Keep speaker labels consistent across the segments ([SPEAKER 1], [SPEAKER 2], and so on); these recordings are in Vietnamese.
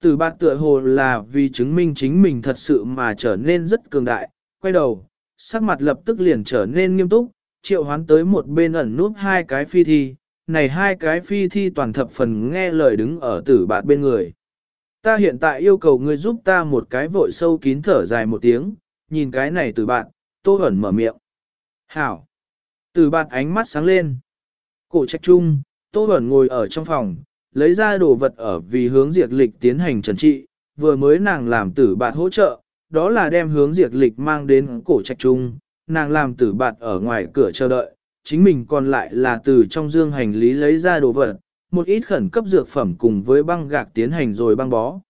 [SPEAKER 1] Tử bạt tựa hồ là vì chứng minh chính mình thật sự mà trở nên rất cường đại, quay đầu, sắc mặt lập tức liền trở nên nghiêm túc, triệu hoán tới một bên ẩn núp hai cái phi thi, này hai cái phi thi toàn thập phần nghe lời đứng ở tử bạt bên người. Ta hiện tại yêu cầu ngươi giúp ta một cái vội sâu kín thở dài một tiếng, nhìn cái này tử bạt, tô ẩn mở miệng. Hảo! Tử bạt ánh mắt sáng lên. Cổ trách trung, tô ẩn ngồi ở trong phòng, lấy ra đồ vật ở vì hướng diệt lịch tiến hành trần trị, vừa mới nàng làm tử bạt hỗ trợ, đó là đem hướng diệt lịch mang đến cổ trạch trung, nàng làm tử bạt ở ngoài cửa chờ đợi, chính mình còn lại là từ trong dương hành lý lấy ra đồ vật, một ít khẩn cấp dược phẩm cùng với băng gạc tiến hành rồi băng bó.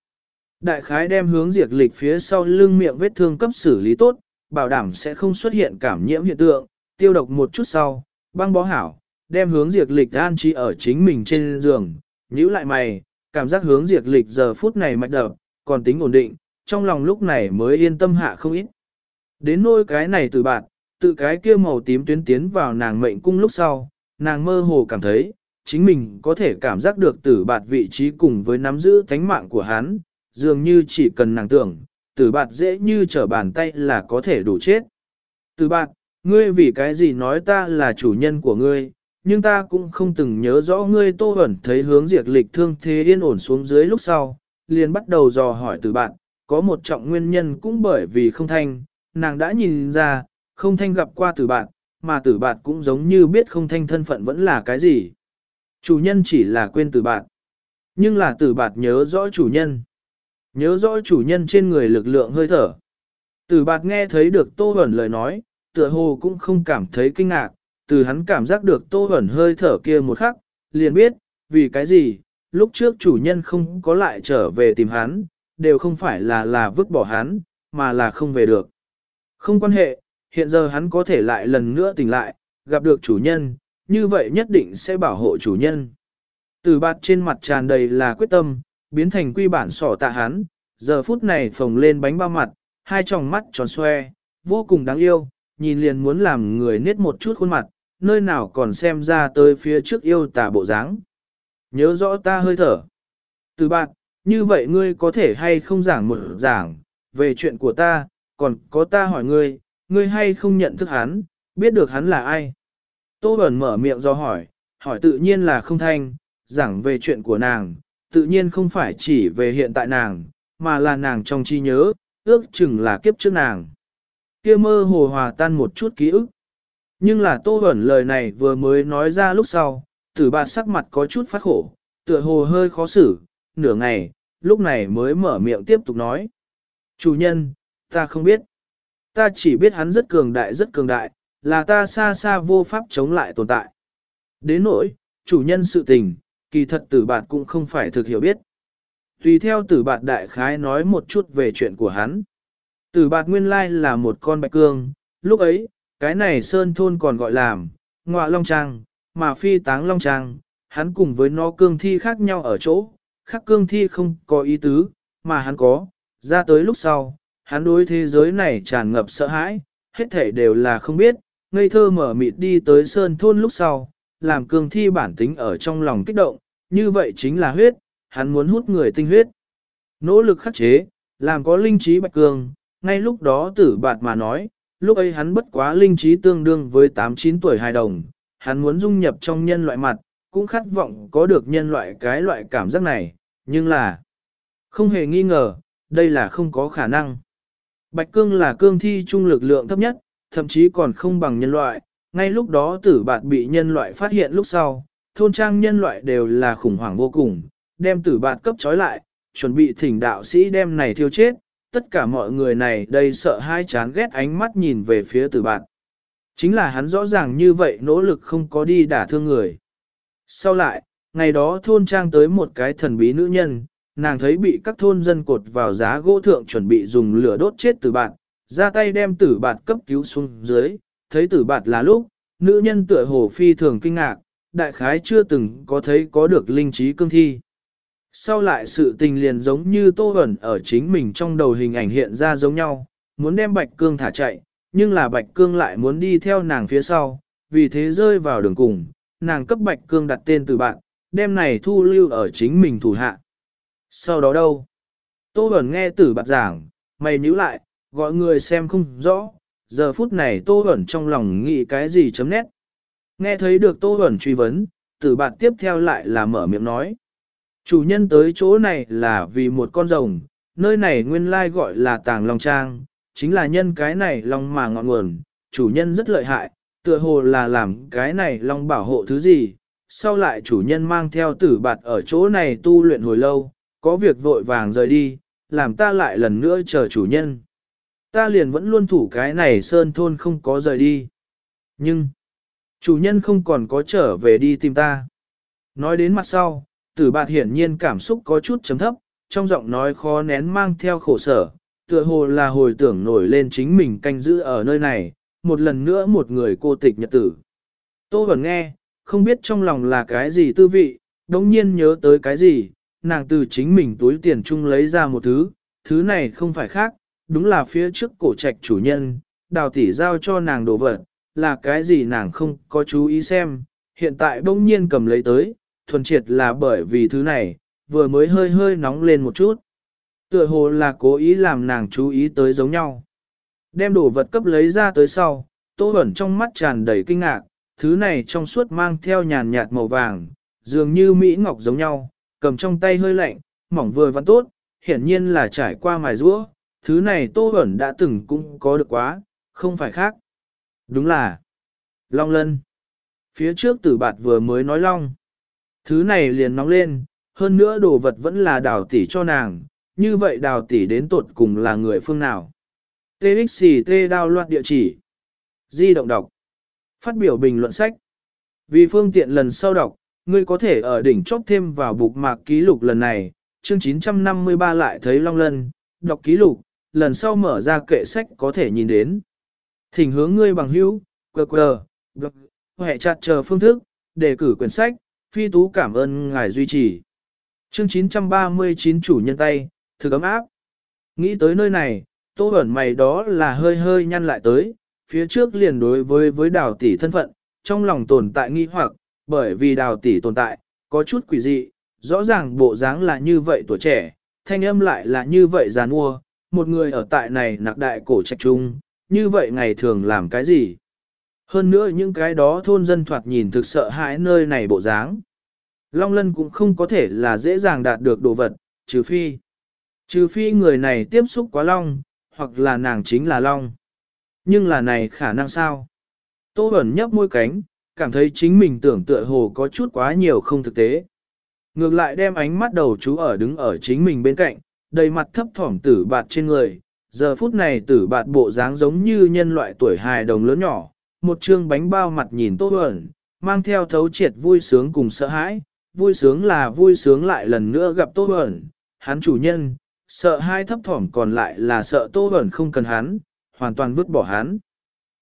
[SPEAKER 1] Đại khái đem hướng diệt lịch phía sau lưng miệng vết thương cấp xử lý tốt, bảo đảm sẽ không xuất hiện cảm nhiễm hiện tượng, tiêu độc một chút sau, băng bó hảo, đem hướng diệt lịch an trí ở chính mình trên giường, nhíu lại mày, cảm giác hướng diệt lịch giờ phút này mạch đập, còn tính ổn định, trong lòng lúc này mới yên tâm hạ không ít. Đến nôi cái này từ bạn, tự cái kia màu tím tuyến tiến vào nàng mệnh cung lúc sau, nàng mơ hồ cảm thấy, chính mình có thể cảm giác được tử bạt vị trí cùng với nắm giữ thánh mạng của hắn, dường như chỉ cần nàng tưởng, tử bạt dễ như trở bàn tay là có thể đủ chết. Tử bạt, ngươi vì cái gì nói ta là chủ nhân của ngươi, nhưng ta cũng không từng nhớ rõ ngươi tô ẩn thấy hướng diệt lịch thương thế yên ổn xuống dưới lúc sau, liền bắt đầu dò hỏi từ bạn, có một trọng nguyên nhân cũng bởi vì không thanh, nàng đã nhìn ra, không thanh gặp qua từ bạn, mà tử bạn cũng giống như biết không thanh thân phận vẫn là cái gì. Chủ nhân chỉ là quên tử bạn, nhưng là tử bạn nhớ rõ chủ nhân. Nhớ rõ chủ nhân trên người lực lượng hơi thở. Tử bạn nghe thấy được Tô ẩn lời nói, tựa hồ cũng không cảm thấy kinh ngạc, từ hắn cảm giác được Tô Huẩn hơi thở kia một khắc, liền biết, vì cái gì, lúc trước chủ nhân không có lại trở về tìm hắn, đều không phải là là vứt bỏ hắn, mà là không về được. Không quan hệ, hiện giờ hắn có thể lại lần nữa tỉnh lại, gặp được chủ nhân, như vậy nhất định sẽ bảo hộ chủ nhân. Từ bạt trên mặt tràn đầy là quyết tâm, biến thành quy bản sỏ tạ hắn, giờ phút này phồng lên bánh bao mặt, hai tròng mắt tròn xoe, vô cùng đáng yêu, nhìn liền muốn làm người niết một chút khuôn mặt, nơi nào còn xem ra tới phía trước yêu tà bộ dáng. Nhớ rõ ta hơi thở. Từ bạn, như vậy ngươi có thể hay không giảng một giảng, về chuyện của ta, còn có ta hỏi ngươi, ngươi hay không nhận thức hắn, biết được hắn là ai. Tô Bẩn mở miệng do hỏi, hỏi tự nhiên là không thanh, giảng về chuyện của nàng, tự nhiên không phải chỉ về hiện tại nàng, mà là nàng trong chi nhớ, ước chừng là kiếp trước nàng. kia mơ hồ hòa tan một chút ký ức. Nhưng là Tô Bẩn lời này vừa mới nói ra lúc sau, tử bạt sắc mặt có chút phát khổ, tựa hồ hơi khó xử, nửa ngày, lúc này mới mở miệng tiếp tục nói. Chủ nhân, ta không biết. Ta chỉ biết hắn rất cường đại rất cường đại, là ta xa xa vô pháp chống lại tồn tại. Đến nỗi, chủ nhân sự tình, kỳ thật tử bạt cũng không phải thực hiểu biết. Tùy theo tử bạt đại khái nói một chút về chuyện của hắn. Tử bạt nguyên lai là một con bạch cương, lúc ấy, cái này sơn thôn còn gọi làm ngọa long trang, mà phi táng long trang, hắn cùng với nó cương thi khác nhau ở chỗ, khác cương thi không có ý tứ, mà hắn có, ra tới lúc sau, hắn đối thế giới này tràn ngập sợ hãi, hết thể đều là không biết, ngây thơ mở mịt đi tới sơn thôn lúc sau, làm cương thi bản tính ở trong lòng kích động, như vậy chính là huyết, hắn muốn hút người tinh huyết. Nỗ lực khắc chế, làm có linh trí bạch cương, ngay lúc đó tử bạt mà nói, lúc ấy hắn bất quá linh trí tương đương với 8-9 tuổi hài đồng, hắn muốn dung nhập trong nhân loại mặt, cũng khát vọng có được nhân loại cái loại cảm giác này, nhưng là không hề nghi ngờ, đây là không có khả năng. Bạch cương là cương thi trung lực lượng thấp nhất, thậm chí còn không bằng nhân loại, ngay lúc đó tử bạt bị nhân loại phát hiện lúc sau, thôn trang nhân loại đều là khủng hoảng vô cùng, đem tử bạt cấp trói lại, chuẩn bị thỉnh đạo sĩ đem này thiêu chết, tất cả mọi người này đây sợ hai chán ghét ánh mắt nhìn về phía tử bạn. Chính là hắn rõ ràng như vậy nỗ lực không có đi đả thương người. Sau lại, ngày đó thôn trang tới một cái thần bí nữ nhân, nàng thấy bị các thôn dân cột vào giá gỗ thượng chuẩn bị dùng lửa đốt chết tử bạn, ra tay đem tử bạn cấp cứu xuống dưới, thấy tử bạn là lúc, nữ nhân tựa hồ phi thường kinh ngạc, đại khái chưa từng có thấy có được linh trí cương thi. Sau lại sự tình liền giống như tô ẩn ở chính mình trong đầu hình ảnh hiện ra giống nhau, muốn đem Bạch Cương thả chạy, nhưng là Bạch Cương lại muốn đi theo nàng phía sau, vì thế rơi vào đường cùng, nàng cấp Bạch Cương đặt tên từ bạn, đem này thu lưu ở chính mình thủ hạ. Sau đó đâu? Tô Bẩn nghe tử bạt giảng, mày nhíu lại, gọi người xem không rõ, giờ phút này Tô Bẩn trong lòng nghĩ cái gì chấm nét. Nghe thấy được Tô Bẩn truy vấn, tử bạn tiếp theo lại là mở miệng nói. Chủ nhân tới chỗ này là vì một con rồng, nơi này nguyên lai gọi là tàng long trang, chính là nhân cái này long mà ngọn nguồn, chủ nhân rất lợi hại, tựa hồ là làm cái này long bảo hộ thứ gì, sau lại chủ nhân mang theo tử bạt ở chỗ này tu luyện hồi lâu, có việc vội vàng rời đi, làm ta lại lần nữa chờ chủ nhân. Ta liền vẫn luôn thủ cái này sơn thôn không có rời đi. Nhưng, chủ nhân không còn có trở về đi tìm ta. Nói đến mặt sau, tử bạt hiển nhiên cảm xúc có chút chấm thấp, trong giọng nói khó nén mang theo khổ sở, tựa hồ là hồi tưởng nổi lên chính mình canh giữ ở nơi này, một lần nữa một người cô tịch nhật tử. Tô vẫn nghe, không biết trong lòng là cái gì tư vị, đống nhiên nhớ tới cái gì, nàng từ chính mình túi tiền chung lấy ra một thứ, thứ này không phải khác, đúng là phía trước cổ trạch chủ nhân, đào tỷ giao cho nàng đồ vật, là cái gì nàng không có chú ý xem, hiện tại bỗng nhiên cầm lấy tới, thuần triệt là bởi vì thứ này, vừa mới hơi hơi nóng lên một chút. Tựa hồ là cố ý làm nàng chú ý tới giống nhau. Đem đồ vật cấp lấy ra tới sau, tô ẩn trong mắt tràn đầy kinh ngạc, thứ này trong suốt mang theo nhàn nhạt màu vàng, dường như Mỹ Ngọc giống nhau, cầm trong tay hơi lạnh, mỏng vừa văn tốt, hiển nhiên là trải qua mài rũa, thứ này Tô Bẩn đã từng cũng có được quá, không phải khác. Đúng là Long Lân. Phía trước tử bạt vừa mới nói Long. Thứ này liền nóng lên, hơn nữa đồ vật vẫn là đào tỷ cho nàng, như vậy đào tỷ đến tột cùng là người phương nào. TXT đao loạt địa chỉ. Di động đọc. Phát biểu bình luận sách. Vì phương tiện lần sau đọc, ngươi có thể ở đỉnh chóp thêm vào bục mạc ký lục lần này, chương 953 lại thấy Long Lân, đọc ký lục, lần sau mở ra kệ sách có thể nhìn đến. Thỉnh hướng ngươi bằng hữu, quờ quờ, blog, hệ chặt chờ phương thức, đề cử quyển sách, phi tú cảm ơn ngài duy trì. Chương 939 chủ nhân tay, thực ấm áp. Nghĩ tới nơi này, tô ẩn mày đó là hơi hơi nhăn lại tới, phía trước liền đối với với đào tỷ thân phận, trong lòng tồn tại nghi hoặc, bởi vì đào tỷ tồn tại, có chút quỷ dị, rõ ràng bộ dáng là như vậy tuổi trẻ, thanh âm lại là như vậy giàn mua, một người ở tại này nặc đại cổ trạch trung, như vậy ngày thường làm cái gì? Hơn nữa những cái đó thôn dân thoạt nhìn thực sợ hãi nơi này bộ dáng. Long lân cũng không có thể là dễ dàng đạt được đồ vật, trừ phi. Trừ phi người này tiếp xúc quá long, hoặc là nàng chính là long. Nhưng là này khả năng sao? Tô ẩn nhấp môi cánh, cảm thấy chính mình tưởng tựa hồ có chút quá nhiều không thực tế. Ngược lại đem ánh mắt đầu chú ở đứng ở chính mình bên cạnh, đầy mặt thấp thỏm tử bạt trên người. Giờ phút này tử bạt bộ dáng giống như nhân loại tuổi hài đồng lớn nhỏ, một chương bánh bao mặt nhìn Tô Huẩn, mang theo thấu triệt vui sướng cùng sợ hãi. Vui sướng là vui sướng lại lần nữa gặp Tô Huẩn, hắn chủ nhân, sợ hai thấp thỏm còn lại là sợ Tô Huẩn không cần hắn, hoàn toàn vứt bỏ hắn.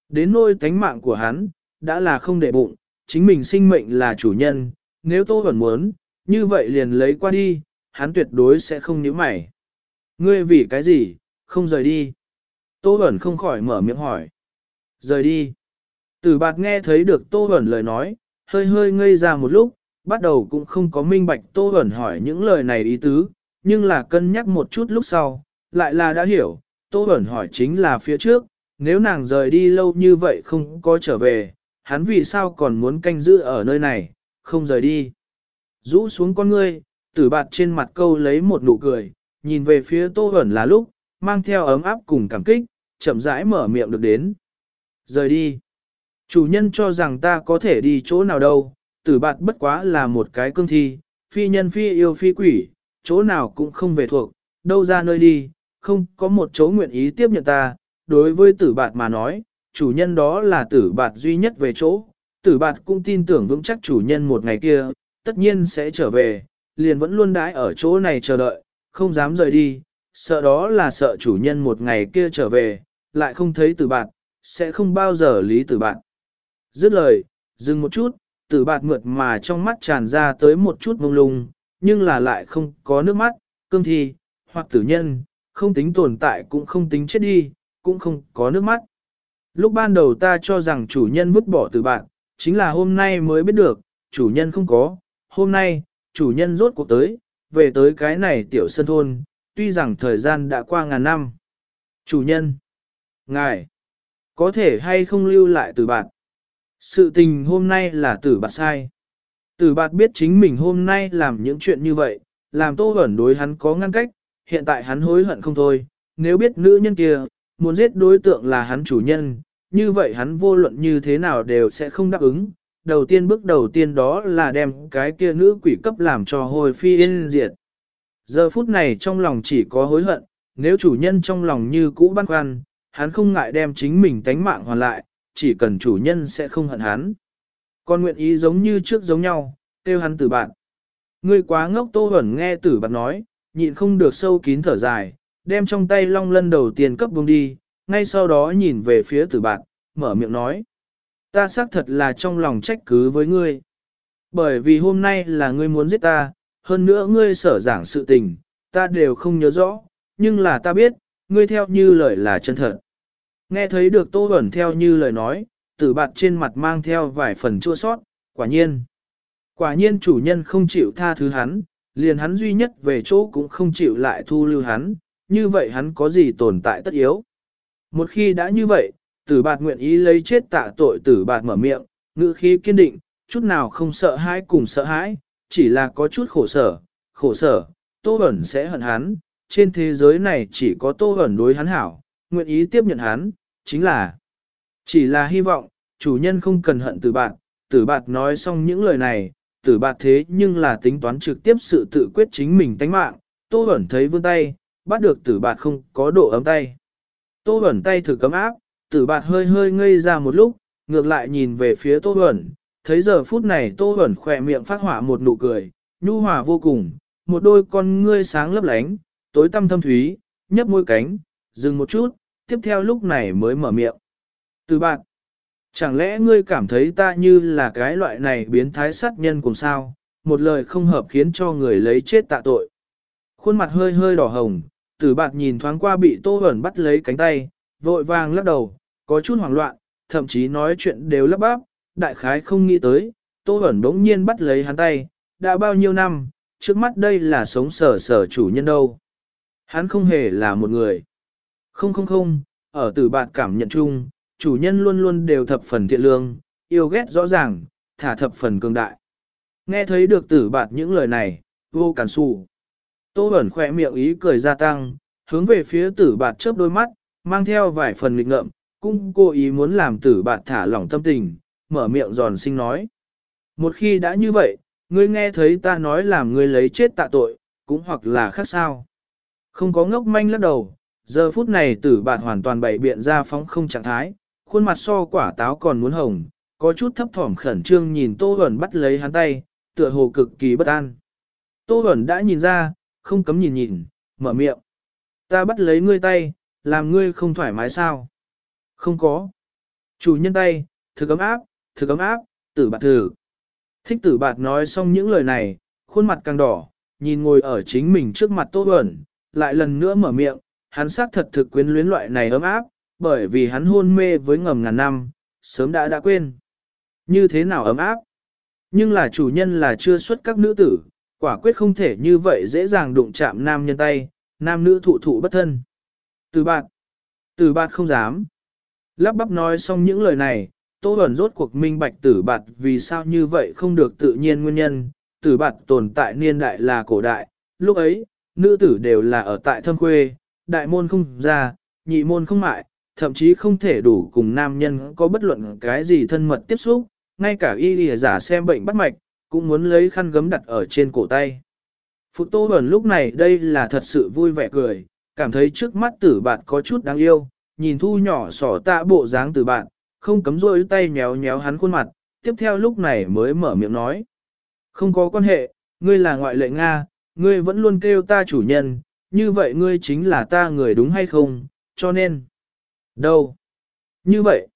[SPEAKER 1] Đến nôi tánh mạng của hắn, đã là không để bụng, chính mình sinh mệnh là chủ nhân, nếu Tô Huẩn muốn, như vậy liền lấy qua đi, hắn tuyệt đối sẽ không nhíu mày. Ngươi vì cái gì, không rời đi? Tô Bẩn không khỏi mở miệng hỏi. Rời đi. Tử bạt nghe thấy được Tô Bẩn lời nói, hơi hơi ngây ra một lúc, bắt đầu cũng không có minh bạch Tô Bẩn hỏi những lời này ý tứ, nhưng là cân nhắc một chút lúc sau, lại là đã hiểu, Tô Bẩn hỏi chính là phía trước, nếu nàng rời đi lâu như vậy không có trở về, hắn vì sao còn muốn canh giữ ở nơi này, không rời đi. Rũ xuống con ngươi, tử bạt trên mặt câu lấy một nụ cười, nhìn về phía Tô Bẩn là lúc, mang theo ấm áp cùng cảm kích, chậm rãi mở miệng được đến. Rời đi. Chủ nhân cho rằng ta có thể đi chỗ nào đâu, tử bạt bất quá là một cái cương thi, phi nhân phi yêu phi quỷ, chỗ nào cũng không về thuộc, đâu ra nơi đi, không có một chỗ nguyện ý tiếp nhận ta, đối với tử bạt mà nói, chủ nhân đó là tử bạt duy nhất về chỗ, tử bạt cũng tin tưởng vững chắc chủ nhân một ngày kia, tất nhiên sẽ trở về, liền vẫn luôn đãi ở chỗ này chờ đợi, không dám rời đi, sợ đó là sợ chủ nhân một ngày kia trở về, lại không thấy tử bạt, sẽ không bao giờ lý tử bạt. Dứt lời, dừng một chút, tử bạt mượt mà trong mắt tràn ra tới một chút mông lung, nhưng là lại không có nước mắt, cương thi, hoặc tử nhân, không tính tồn tại cũng không tính chết đi, cũng không có nước mắt. Lúc ban đầu ta cho rằng chủ nhân vứt bỏ tử bạn, chính là hôm nay mới biết được, chủ nhân không có, hôm nay, chủ nhân rốt cuộc tới, về tới cái này tiểu sân thôn, tuy rằng thời gian đã qua ngàn năm. Chủ nhân, ngài, có thể hay không lưu lại tử bạn. Sự tình hôm nay là tử bạt sai. Tử bạt biết chính mình hôm nay làm những chuyện như vậy, làm tô ẩn đối hắn có ngăn cách, hiện tại hắn hối hận không thôi. Nếu biết nữ nhân kia, muốn giết đối tượng là hắn chủ nhân, như vậy hắn vô luận như thế nào đều sẽ không đáp ứng. Đầu tiên bước đầu tiên đó là đem cái kia nữ quỷ cấp làm cho hồi phi yên diệt. Giờ phút này trong lòng chỉ có hối hận, nếu chủ nhân trong lòng như cũ băn khoăn, hắn không ngại đem chính mình tánh mạng hoàn lại, chỉ cần chủ nhân sẽ không hận hắn. Còn nguyện ý giống như trước giống nhau, kêu hắn tử bạn. Ngươi quá ngốc tô hẩn nghe tử bạn nói, nhịn không được sâu kín thở dài, đem trong tay long lân đầu tiên cấp buông đi, ngay sau đó nhìn về phía tử bạn, mở miệng nói. Ta xác thật là trong lòng trách cứ với ngươi. Bởi vì hôm nay là ngươi muốn giết ta, hơn nữa ngươi sở giảng sự tình, ta đều không nhớ rõ, nhưng là ta biết, ngươi theo như lời là chân thật. Nghe thấy được Tô Bẩn theo như lời nói, tử bạt trên mặt mang theo vài phần chua sót, quả nhiên. Quả nhiên chủ nhân không chịu tha thứ hắn, liền hắn duy nhất về chỗ cũng không chịu lại thu lưu hắn, như vậy hắn có gì tồn tại tất yếu. Một khi đã như vậy, tử bạt nguyện ý lấy chết tạ tội tử bạt mở miệng, ngữ khí kiên định, chút nào không sợ hãi cùng sợ hãi, chỉ là có chút khổ sở, khổ sở, Tô Bẩn sẽ hận hắn, trên thế giới này chỉ có Tô Bẩn đối hắn hảo, nguyện ý tiếp nhận hắn, chính là chỉ là hy vọng, chủ nhân không cần hận tử bạn, tử bạt nói xong những lời này, tử bạt thế nhưng là tính toán trực tiếp sự tự quyết chính mình tánh mạng, Tô ẩn thấy vươn tay, bắt được tử bạt không có độ ấm tay. Tô ẩn tay thử cấm áp, tử bạt hơi hơi ngây ra một lúc, ngược lại nhìn về phía Tô ẩn, thấy giờ phút này Tô ẩn khỏe miệng phát hỏa một nụ cười, nhu hòa vô cùng, một đôi con ngươi sáng lấp lánh, tối tăm thâm thúy, nhấp môi cánh, dừng một chút, tiếp theo lúc này mới mở miệng. Từ bạn, chẳng lẽ ngươi cảm thấy ta như là cái loại này biến thái sát nhân cùng sao, một lời không hợp khiến cho người lấy chết tạ tội. Khuôn mặt hơi hơi đỏ hồng, tử bạn nhìn thoáng qua bị tô ẩn bắt lấy cánh tay, vội vàng lắc đầu, có chút hoảng loạn, thậm chí nói chuyện đều lắp bắp, đại khái không nghĩ tới, tô ẩn đống nhiên bắt lấy hắn tay, đã bao nhiêu năm, trước mắt đây là sống sở sở chủ nhân đâu. Hắn không hề là một người. Không không không, ở tử bạn cảm nhận chung, chủ nhân luôn luôn đều thập phần thiện lương, yêu ghét rõ ràng, thả thập phần cường đại. Nghe thấy được tử bạn những lời này, vô cản xù. Tô ẩn khỏe miệng ý cười gia tăng, hướng về phía tử bạn chớp đôi mắt, mang theo vài phần lịch ngợm, cũng cố ý muốn làm tử bạn thả lỏng tâm tình, mở miệng giòn sinh nói. Một khi đã như vậy, ngươi nghe thấy ta nói làm ngươi lấy chết tạ tội, cũng hoặc là khác sao. Không có ngốc manh lắc đầu, giờ phút này tử bạt hoàn toàn bày biện ra phóng không trạng thái, khuôn mặt so quả táo còn muốn hồng, có chút thấp thỏm khẩn trương nhìn Tô Huẩn bắt lấy hắn tay, tựa hồ cực kỳ bất an. Tô Huẩn đã nhìn ra, không cấm nhìn nhìn, mở miệng. Ta bắt lấy ngươi tay, làm ngươi không thoải mái sao? Không có. Chủ nhân tay, thực ấm áp, thực ấm áp, tử bạt thử. Thích tử bạt nói xong những lời này, khuôn mặt càng đỏ, nhìn ngồi ở chính mình trước mặt Tô Huẩn, lại lần nữa mở miệng, hắn xác thật thực quyến luyến loại này ấm áp, bởi vì hắn hôn mê với ngầm ngàn năm, sớm đã đã quên. Như thế nào ấm áp? Nhưng là chủ nhân là chưa xuất các nữ tử, quả quyết không thể như vậy dễ dàng đụng chạm nam nhân tay, nam nữ thụ thụ bất thân. Từ bạn, từ bạn không dám. Lắp bắp nói xong những lời này, Tô Bẩn rốt cuộc minh bạch tử bạt vì sao như vậy không được tự nhiên nguyên nhân, tử bạt tồn tại niên đại là cổ đại, lúc ấy, nữ tử đều là ở tại thâm quê, đại môn không ra, nhị môn không mại, thậm chí không thể đủ cùng nam nhân có bất luận cái gì thân mật tiếp xúc, ngay cả y lìa giả xem bệnh bắt mạch, cũng muốn lấy khăn gấm đặt ở trên cổ tay. Phụ Tô Bẩn lúc này đây là thật sự vui vẻ cười, cảm thấy trước mắt tử bạn có chút đáng yêu, nhìn thu nhỏ sỏ tạ bộ dáng tử bạn, không cấm rôi tay nhéo nhéo hắn khuôn mặt, tiếp theo lúc này mới mở miệng nói. Không có quan hệ, ngươi là ngoại lệ Nga, ngươi vẫn luôn kêu ta chủ nhân, như vậy ngươi chính là ta người đúng hay không, cho nên. Đâu? Như vậy?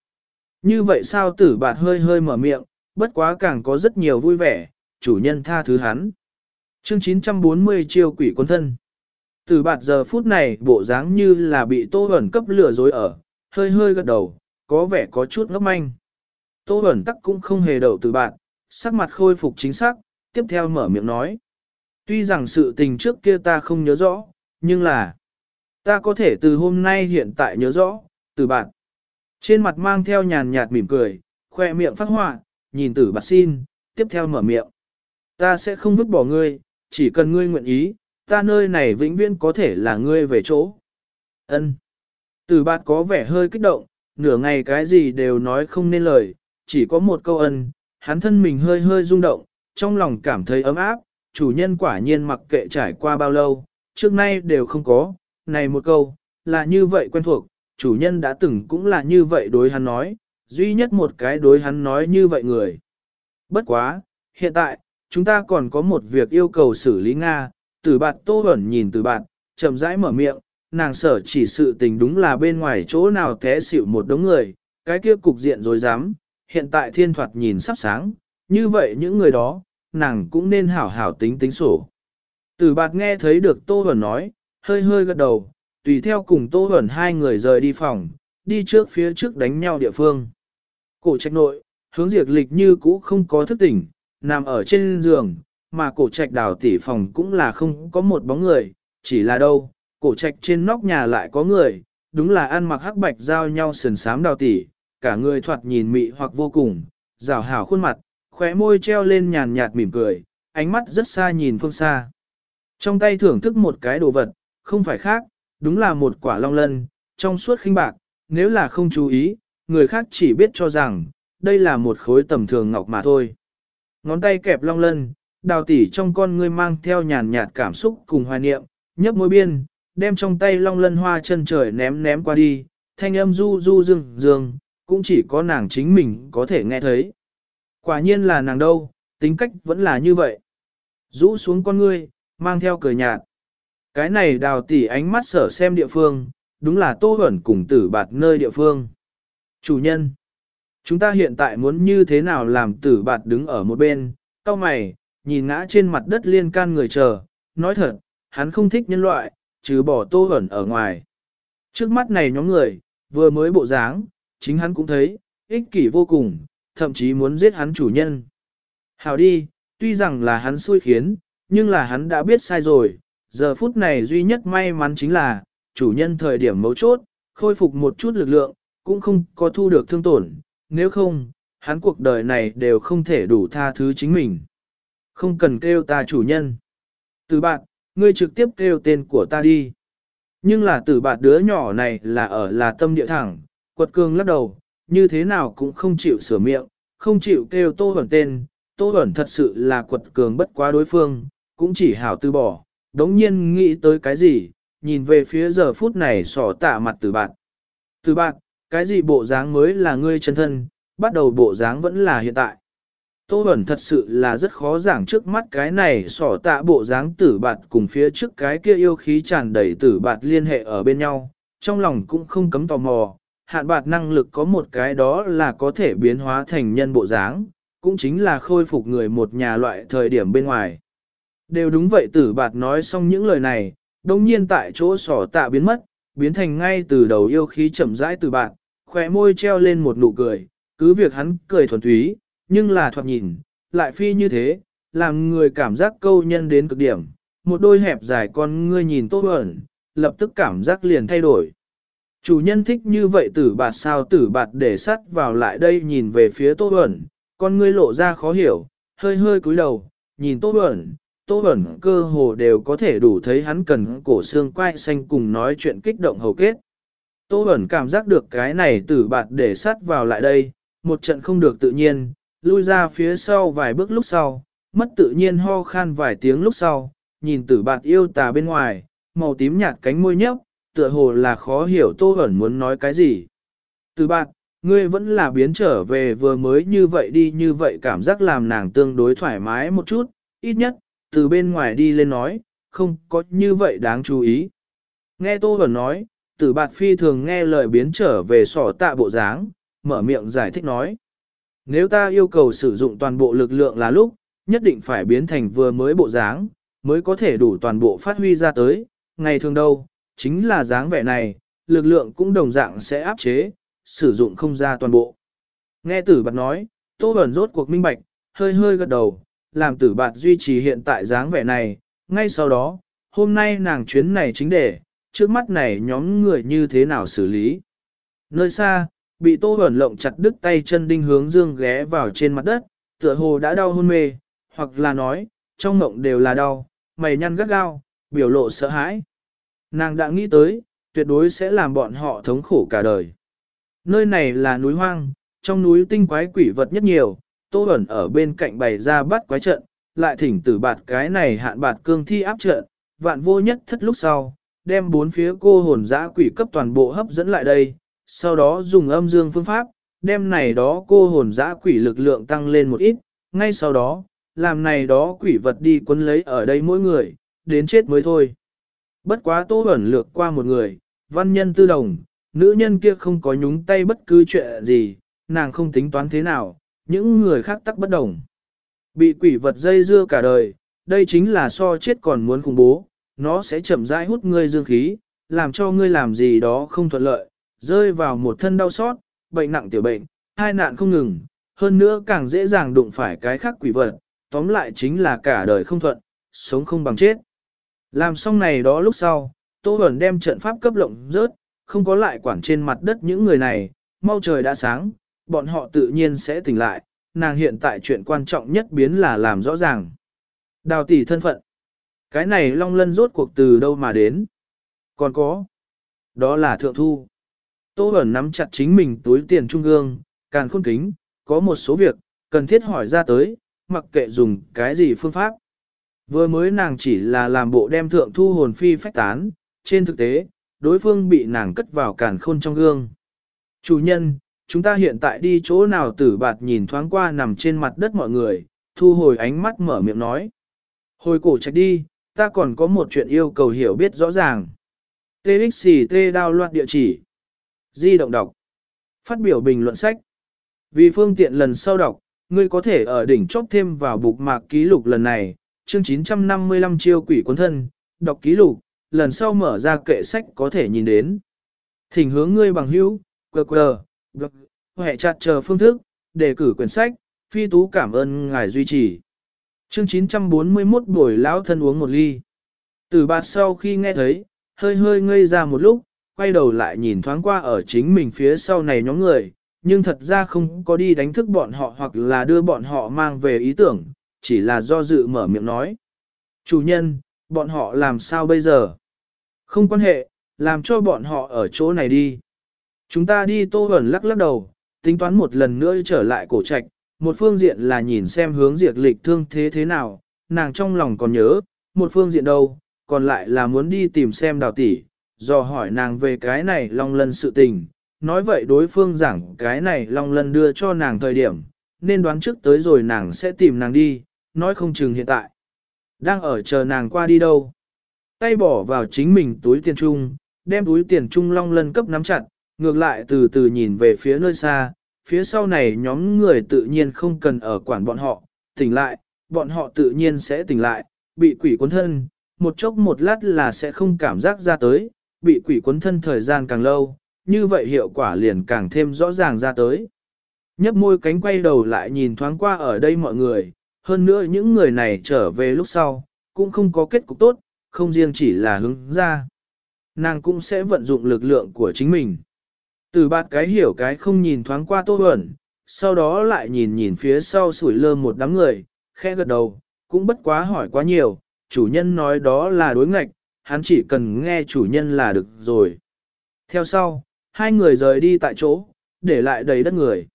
[SPEAKER 1] Như vậy sao tử bạt hơi hơi mở miệng, bất quá càng có rất nhiều vui vẻ, chủ nhân tha thứ hắn. Chương 940 chiêu quỷ quân thân. Tử bạt giờ phút này bộ dáng như là bị tô ẩn cấp lửa dối ở, hơi hơi gật đầu, có vẻ có chút ngốc manh. Tô ẩn tắc cũng không hề đậu tử bạt, sắc mặt khôi phục chính xác, tiếp theo mở miệng nói. Tuy rằng sự tình trước kia ta không nhớ rõ, nhưng là, ta có thể từ hôm nay hiện tại nhớ rõ, từ bạn. Trên mặt mang theo nhàn nhạt mỉm cười, khoe miệng phát họa, nhìn tử bạc xin, tiếp theo mở miệng. Ta sẽ không vứt bỏ ngươi, chỉ cần ngươi nguyện ý, ta nơi này vĩnh viễn có thể là ngươi về chỗ. Ân. Tử bạt có vẻ hơi kích động, nửa ngày cái gì đều nói không nên lời, chỉ có một câu ân, hắn thân mình hơi hơi rung động, trong lòng cảm thấy ấm áp, chủ nhân quả nhiên mặc kệ trải qua bao lâu, trước nay đều không có, này một câu, là như vậy quen thuộc, chủ nhân đã từng cũng là như vậy đối hắn nói, duy nhất một cái đối hắn nói như vậy người. Bất quá, hiện tại, chúng ta còn có một việc yêu cầu xử lý Nga, tử bạn tô ẩn nhìn tử bạn, chậm rãi mở miệng, nàng sở chỉ sự tình đúng là bên ngoài chỗ nào té xỉu một đống người, cái kia cục diện rồi dám, hiện tại thiên thoạt nhìn sắp sáng, như vậy những người đó, nàng cũng nên hảo hảo tính tính sổ. Tử bạt nghe thấy được Tô Huẩn nói, hơi hơi gật đầu, tùy theo cùng Tô Huẩn hai người rời đi phòng, đi trước phía trước đánh nhau địa phương. Cổ trạch nội, hướng diệt lịch như cũ không có thức tỉnh, nằm ở trên giường, mà cổ trạch đào tỉ phòng cũng là không có một bóng người, chỉ là đâu, cổ trạch trên nóc nhà lại có người, đúng là ăn mặc hắc bạch giao nhau sườn sám đào tỉ, cả người thoạt nhìn mị hoặc vô cùng, rào hảo khuôn mặt, khóe môi treo lên nhàn nhạt mỉm cười, ánh mắt rất xa nhìn phương xa. Trong tay thưởng thức một cái đồ vật, không phải khác, đúng là một quả long lân, trong suốt khinh bạc, nếu là không chú ý, người khác chỉ biết cho rằng, đây là một khối tầm thường ngọc mà thôi. Ngón tay kẹp long lân, đào tỉ trong con ngươi mang theo nhàn nhạt cảm xúc cùng hoài niệm, nhấp môi biên, đem trong tay long lân hoa chân trời ném ném qua đi, thanh âm du du dương dương, cũng chỉ có nàng chính mình có thể nghe thấy. Quả nhiên là nàng đâu, tính cách vẫn là như vậy. Rũ xuống con ngươi, mang theo cười nhạt. Cái này đào tỉ ánh mắt sở xem địa phương, đúng là tô ẩn cùng tử bạt nơi địa phương. Chủ nhân, chúng ta hiện tại muốn như thế nào làm tử bạt đứng ở một bên, cao mày, nhìn ngã trên mặt đất liên can người chờ, nói thật, hắn không thích nhân loại, trừ bỏ tô ẩn ở ngoài. Trước mắt này nhóm người, vừa mới bộ dáng, chính hắn cũng thấy, ích kỷ vô cùng, thậm chí muốn giết hắn chủ nhân. Hào đi, tuy rằng là hắn xui khiến, nhưng là hắn đã biết sai rồi, giờ phút này duy nhất may mắn chính là, chủ nhân thời điểm mấu chốt, khôi phục một chút lực lượng, cũng không có thu được thương tổn, nếu không, hắn cuộc đời này đều không thể đủ tha thứ chính mình. Không cần kêu ta chủ nhân. Từ bạn, ngươi trực tiếp kêu tên của ta đi. Nhưng là từ bạn đứa nhỏ này là ở là tâm địa thẳng, quật cường lắc đầu, như thế nào cũng không chịu sửa miệng, không chịu kêu tô hẩn tên, tô hẩn thật sự là quật cường bất quá đối phương, cũng chỉ hảo từ bỏ, đống nhiên nghĩ tới cái gì, nhìn về phía giờ phút này sỏ tạ mặt từ bạn. Từ bạn, cái gì bộ dáng mới là ngươi chân thân, bắt đầu bộ dáng vẫn là hiện tại. Tô Bẩn thật sự là rất khó giảng trước mắt cái này sỏ tạ bộ dáng tử bạt cùng phía trước cái kia yêu khí tràn đầy tử bạt liên hệ ở bên nhau, trong lòng cũng không cấm tò mò, hạn bạt năng lực có một cái đó là có thể biến hóa thành nhân bộ dáng, cũng chính là khôi phục người một nhà loại thời điểm bên ngoài. Đều đúng vậy tử bạt nói xong những lời này, đồng nhiên tại chỗ sỏ tạ biến mất, biến thành ngay từ đầu yêu khí chậm rãi từ bạt, khỏe môi treo lên một nụ cười, cứ việc hắn cười thuần túy, nhưng là thoạt nhìn, lại phi như thế, làm người cảm giác câu nhân đến cực điểm, một đôi hẹp dài con ngươi nhìn tốt ẩn, lập tức cảm giác liền thay đổi. Chủ nhân thích như vậy tử bạt sao tử bạt để sắt vào lại đây nhìn về phía tô ẩn, con ngươi lộ ra khó hiểu, hơi hơi cúi đầu, nhìn tô ẩn, tô ẩn cơ hồ đều có thể đủ thấy hắn cần cổ xương quai xanh cùng nói chuyện kích động hầu kết. Tô ẩn cảm giác được cái này tử bạt để sát vào lại đây, một trận không được tự nhiên, lui ra phía sau vài bước lúc sau, mất tự nhiên ho khan vài tiếng lúc sau, nhìn tử bạt yêu tà bên ngoài, màu tím nhạt cánh môi nhấp, tựa hồ là khó hiểu tô ẩn muốn nói cái gì. Tử bạt, ngươi vẫn là biến trở về vừa mới như vậy đi như vậy cảm giác làm nàng tương đối thoải mái một chút, ít nhất, từ bên ngoài đi lên nói, không có như vậy đáng chú ý. Nghe tô Vẩn nói, tử bạt phi thường nghe lời biến trở về sỏ tạ bộ dáng, mở miệng giải thích nói. Nếu ta yêu cầu sử dụng toàn bộ lực lượng là lúc, nhất định phải biến thành vừa mới bộ dáng, mới có thể đủ toàn bộ phát huy ra tới, ngày thường đâu, chính là dáng vẻ này, lực lượng cũng đồng dạng sẽ áp chế, sử dụng không ra toàn bộ. Nghe tử bạt nói, tô ẩn rốt cuộc minh bạch, hơi hơi gật đầu, làm tử bạt duy trì hiện tại dáng vẻ này, ngay sau đó, hôm nay nàng chuyến này chính để, trước mắt này nhóm người như thế nào xử lý. Nơi xa, bị tô ẩn lộng chặt đứt tay chân đinh hướng dương ghé vào trên mặt đất, tựa hồ đã đau hôn mê, hoặc là nói, trong ngộng đều là đau, mày nhăn gắt gao, biểu lộ sợ hãi. Nàng đã nghĩ tới, tuyệt đối sẽ làm bọn họ thống khổ cả đời. Nơi này là núi hoang, trong núi tinh quái quỷ vật nhất nhiều, tô ẩn ở bên cạnh bày ra bắt quái trận, lại thỉnh tử bạt cái này hạn bạt cương thi áp trận, vạn vô nhất thất lúc sau, đem bốn phía cô hồn dã quỷ cấp toàn bộ hấp dẫn lại đây, sau đó dùng âm dương phương pháp, đem này đó cô hồn dã quỷ lực lượng tăng lên một ít, ngay sau đó, làm này đó quỷ vật đi quấn lấy ở đây mỗi người, đến chết mới thôi. Bất quá tô ẩn lược qua một người, văn nhân tư đồng, nữ nhân kia không có nhúng tay bất cứ chuyện gì, nàng không tính toán thế nào, những người khác tắc bất đồng. Bị quỷ vật dây dưa cả đời, đây chính là so chết còn muốn khủng bố, nó sẽ chậm rãi hút ngươi dương khí, làm cho ngươi làm gì đó không thuận lợi, rơi vào một thân đau xót, bệnh nặng tiểu bệnh, hai nạn không ngừng, hơn nữa càng dễ dàng đụng phải cái khác quỷ vật, tóm lại chính là cả đời không thuận, sống không bằng chết. Làm xong này đó lúc sau, Tô Bẩn đem trận pháp cấp lộng rớt, không có lại quản trên mặt đất những người này, mau trời đã sáng, bọn họ tự nhiên sẽ tỉnh lại, nàng hiện tại chuyện quan trọng nhất biến là làm rõ ràng. Đào tỷ thân phận. Cái này long lân rốt cuộc từ đâu mà đến? Còn có. Đó là thượng thu. Tô Bẩn nắm chặt chính mình túi tiền trung ương, càng khôn kính, có một số việc, cần thiết hỏi ra tới, mặc kệ dùng cái gì phương pháp. Vừa mới nàng chỉ là làm bộ đem thượng thu hồn phi phách tán, trên thực tế, đối phương bị nàng cất vào càn khôn trong gương. Chủ nhân, chúng ta hiện tại đi chỗ nào tử bạt nhìn thoáng qua nằm trên mặt đất mọi người, thu hồi ánh mắt mở miệng nói. Hồi cổ trạch đi, ta còn có một chuyện yêu cầu hiểu biết rõ ràng. TXT đao loạt địa chỉ. Di động đọc. Phát biểu bình luận sách. Vì phương tiện lần sau đọc, ngươi có thể ở đỉnh chóp thêm vào bục mạc ký lục lần này, chương 955 chiêu quỷ quân thân, đọc ký lục, lần sau mở ra kệ sách có thể nhìn đến. Thỉnh hướng ngươi bằng hữu, quờ quờ, blog, hệ chặt chờ phương thức, đề cử quyển sách, phi tú cảm ơn ngài duy trì. Chương 941 buổi lão thân uống một ly. Từ bạt sau khi nghe thấy, hơi hơi ngây ra một lúc, quay đầu lại nhìn thoáng qua ở chính mình phía sau này nhóm người, nhưng thật ra không có đi đánh thức bọn họ hoặc là đưa bọn họ mang về ý tưởng, chỉ là do dự mở miệng nói. Chủ nhân, bọn họ làm sao bây giờ? Không quan hệ, làm cho bọn họ ở chỗ này đi. Chúng ta đi tô ẩn lắc lắc đầu, tính toán một lần nữa trở lại cổ trạch, một phương diện là nhìn xem hướng diệt lịch thương thế thế nào, nàng trong lòng còn nhớ, một phương diện đâu, còn lại là muốn đi tìm xem đào tỷ, do hỏi nàng về cái này long lân sự tình, nói vậy đối phương giảng cái này long lân đưa cho nàng thời điểm, nên đoán trước tới rồi nàng sẽ tìm nàng đi, nói không chừng hiện tại. Đang ở chờ nàng qua đi đâu. Tay bỏ vào chính mình túi tiền trung, đem túi tiền trung long lân cấp nắm chặt, ngược lại từ từ nhìn về phía nơi xa, phía sau này nhóm người tự nhiên không cần ở quản bọn họ, tỉnh lại, bọn họ tự nhiên sẽ tỉnh lại, bị quỷ cuốn thân, một chốc một lát là sẽ không cảm giác ra tới, bị quỷ cuốn thân thời gian càng lâu, như vậy hiệu quả liền càng thêm rõ ràng ra tới. Nhấp môi cánh quay đầu lại nhìn thoáng qua ở đây mọi người, hơn nữa những người này trở về lúc sau, cũng không có kết cục tốt, không riêng chỉ là hướng ra. Nàng cũng sẽ vận dụng lực lượng của chính mình. Từ bạt cái hiểu cái không nhìn thoáng qua tô ẩn, sau đó lại nhìn nhìn phía sau sủi lơ một đám người, khẽ gật đầu, cũng bất quá hỏi quá nhiều, chủ nhân nói đó là đối ngạch, hắn chỉ cần nghe chủ nhân là được rồi. Theo sau, hai người rời đi tại chỗ, để lại đầy đất người.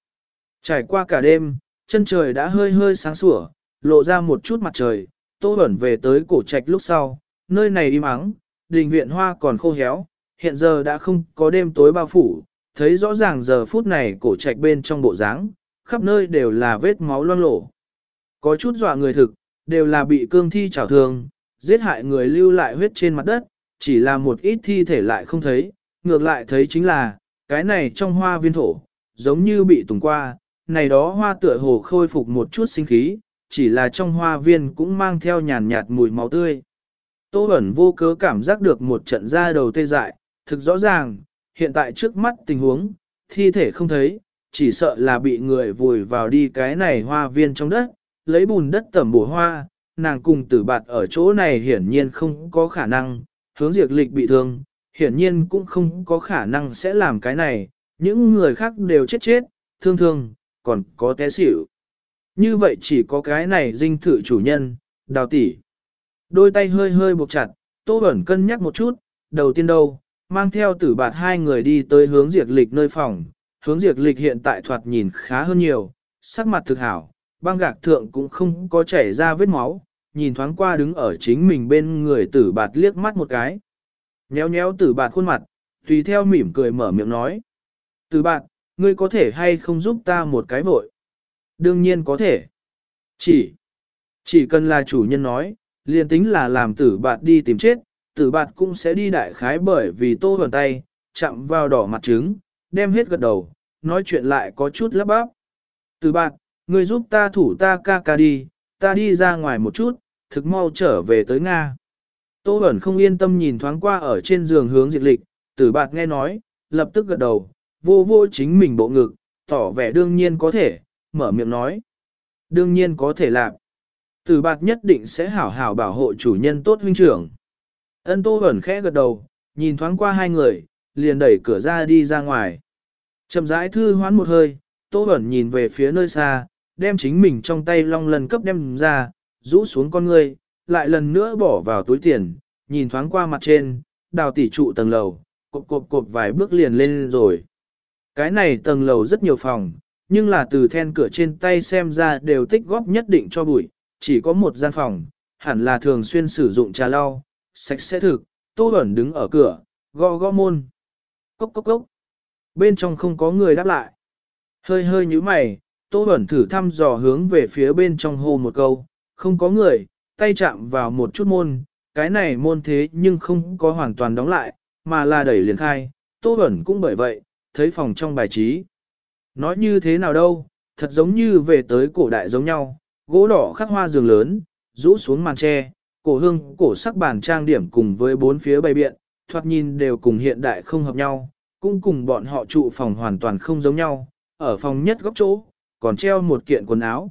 [SPEAKER 1] Trải qua cả đêm, chân trời đã hơi hơi sáng sủa, lộ ra một chút mặt trời, tô ẩn về tới cổ trạch lúc sau, nơi này im ắng, đình viện hoa còn khô héo, hiện giờ đã không có đêm tối bao phủ, thấy rõ ràng giờ phút này cổ trạch bên trong bộ dáng, khắp nơi đều là vết máu loang lổ. Có chút dọa người thực, đều là bị cương thi trảo thương, giết hại người lưu lại huyết trên mặt đất, chỉ là một ít thi thể lại không thấy, ngược lại thấy chính là, cái này trong hoa viên thổ, giống như bị tùng qua, này đó hoa tựa hồ khôi phục một chút sinh khí, chỉ là trong hoa viên cũng mang theo nhàn nhạt mùi máu tươi. Tô ẩn vô cớ cảm giác được một trận da đầu tê dại, thực rõ ràng, hiện tại trước mắt tình huống, thi thể không thấy, chỉ sợ là bị người vùi vào đi cái này hoa viên trong đất, lấy bùn đất tẩm bổ hoa, nàng cùng tử bạt ở chỗ này hiển nhiên không có khả năng, hướng diệt lịch bị thương, hiển nhiên cũng không có khả năng sẽ làm cái này, những người khác đều chết chết, thương thương, còn có té xỉu. Như vậy chỉ có cái này dinh thự chủ nhân, đào tỷ. Đôi tay hơi hơi buộc chặt, Tô ẩn cân nhắc một chút, đầu tiên đâu, mang theo tử bạt hai người đi tới hướng diệt lịch nơi phòng. Hướng diệt lịch hiện tại thoạt nhìn khá hơn nhiều, sắc mặt thực hảo, băng gạc thượng cũng không có chảy ra vết máu, nhìn thoáng qua đứng ở chính mình bên người tử bạt liếc mắt một cái. Nhéo nhéo tử bạt khuôn mặt, tùy theo mỉm cười mở miệng nói. Tử bạt, ngươi có thể hay không giúp ta một cái vội? Đương nhiên có thể. Chỉ, chỉ cần là chủ nhân nói, liền tính là làm tử bạt đi tìm chết, tử bạt cũng sẽ đi đại khái bởi vì tô vần tay, chạm vào đỏ mặt trứng, đem hết gật đầu, nói chuyện lại có chút lắp bắp. Tử bạt, người giúp ta thủ ta ca ca đi, ta đi ra ngoài một chút, thực mau trở về tới Nga. Tô Bẩn không yên tâm nhìn thoáng qua ở trên giường hướng diệt lịch, tử bạt nghe nói, lập tức gật đầu, vô vô chính mình bộ ngực, tỏ vẻ đương nhiên có thể, mở miệng nói. Đương nhiên có thể làm. Tử bạt nhất định sẽ hảo hảo bảo hộ chủ nhân tốt huynh trưởng. Ân Tô Bẩn khẽ gật đầu, nhìn thoáng qua hai người, liền đẩy cửa ra đi ra ngoài. Chậm rãi thư hoán một hơi, Tô Bẩn nhìn về phía nơi xa, đem chính mình trong tay long lần cấp đem ra, rũ xuống con người, lại lần nữa bỏ vào túi tiền, nhìn thoáng qua mặt trên, đào tỷ trụ tầng lầu, cộp cộp cộp vài bước liền lên rồi. Cái này tầng lầu rất nhiều phòng, nhưng là từ then cửa trên tay xem ra đều tích góp nhất định cho bụi, chỉ có một gian phòng, hẳn là thường xuyên sử dụng trà lau, sạch sẽ thực, tô Bẩn đứng ở cửa, gõ gõ môn. Cốc cốc cốc. Bên trong không có người đáp lại. Hơi hơi như mày, tô Bẩn thử thăm dò hướng về phía bên trong hô một câu, không có người, tay chạm vào một chút môn, cái này môn thế nhưng không có hoàn toàn đóng lại, mà là đẩy liền khai, Tô Bẩn cũng bởi vậy, thấy phòng trong bài trí. Nói như thế nào đâu, thật giống như về tới cổ đại giống nhau, gỗ đỏ khắc hoa giường lớn, rũ xuống màn tre, cổ hương, cổ sắc bàn trang điểm cùng với bốn phía bày biện, thoạt nhìn đều cùng hiện đại không hợp nhau, cũng cùng bọn họ trụ phòng hoàn toàn không giống nhau, ở phòng nhất góc chỗ, còn treo một kiện quần áo.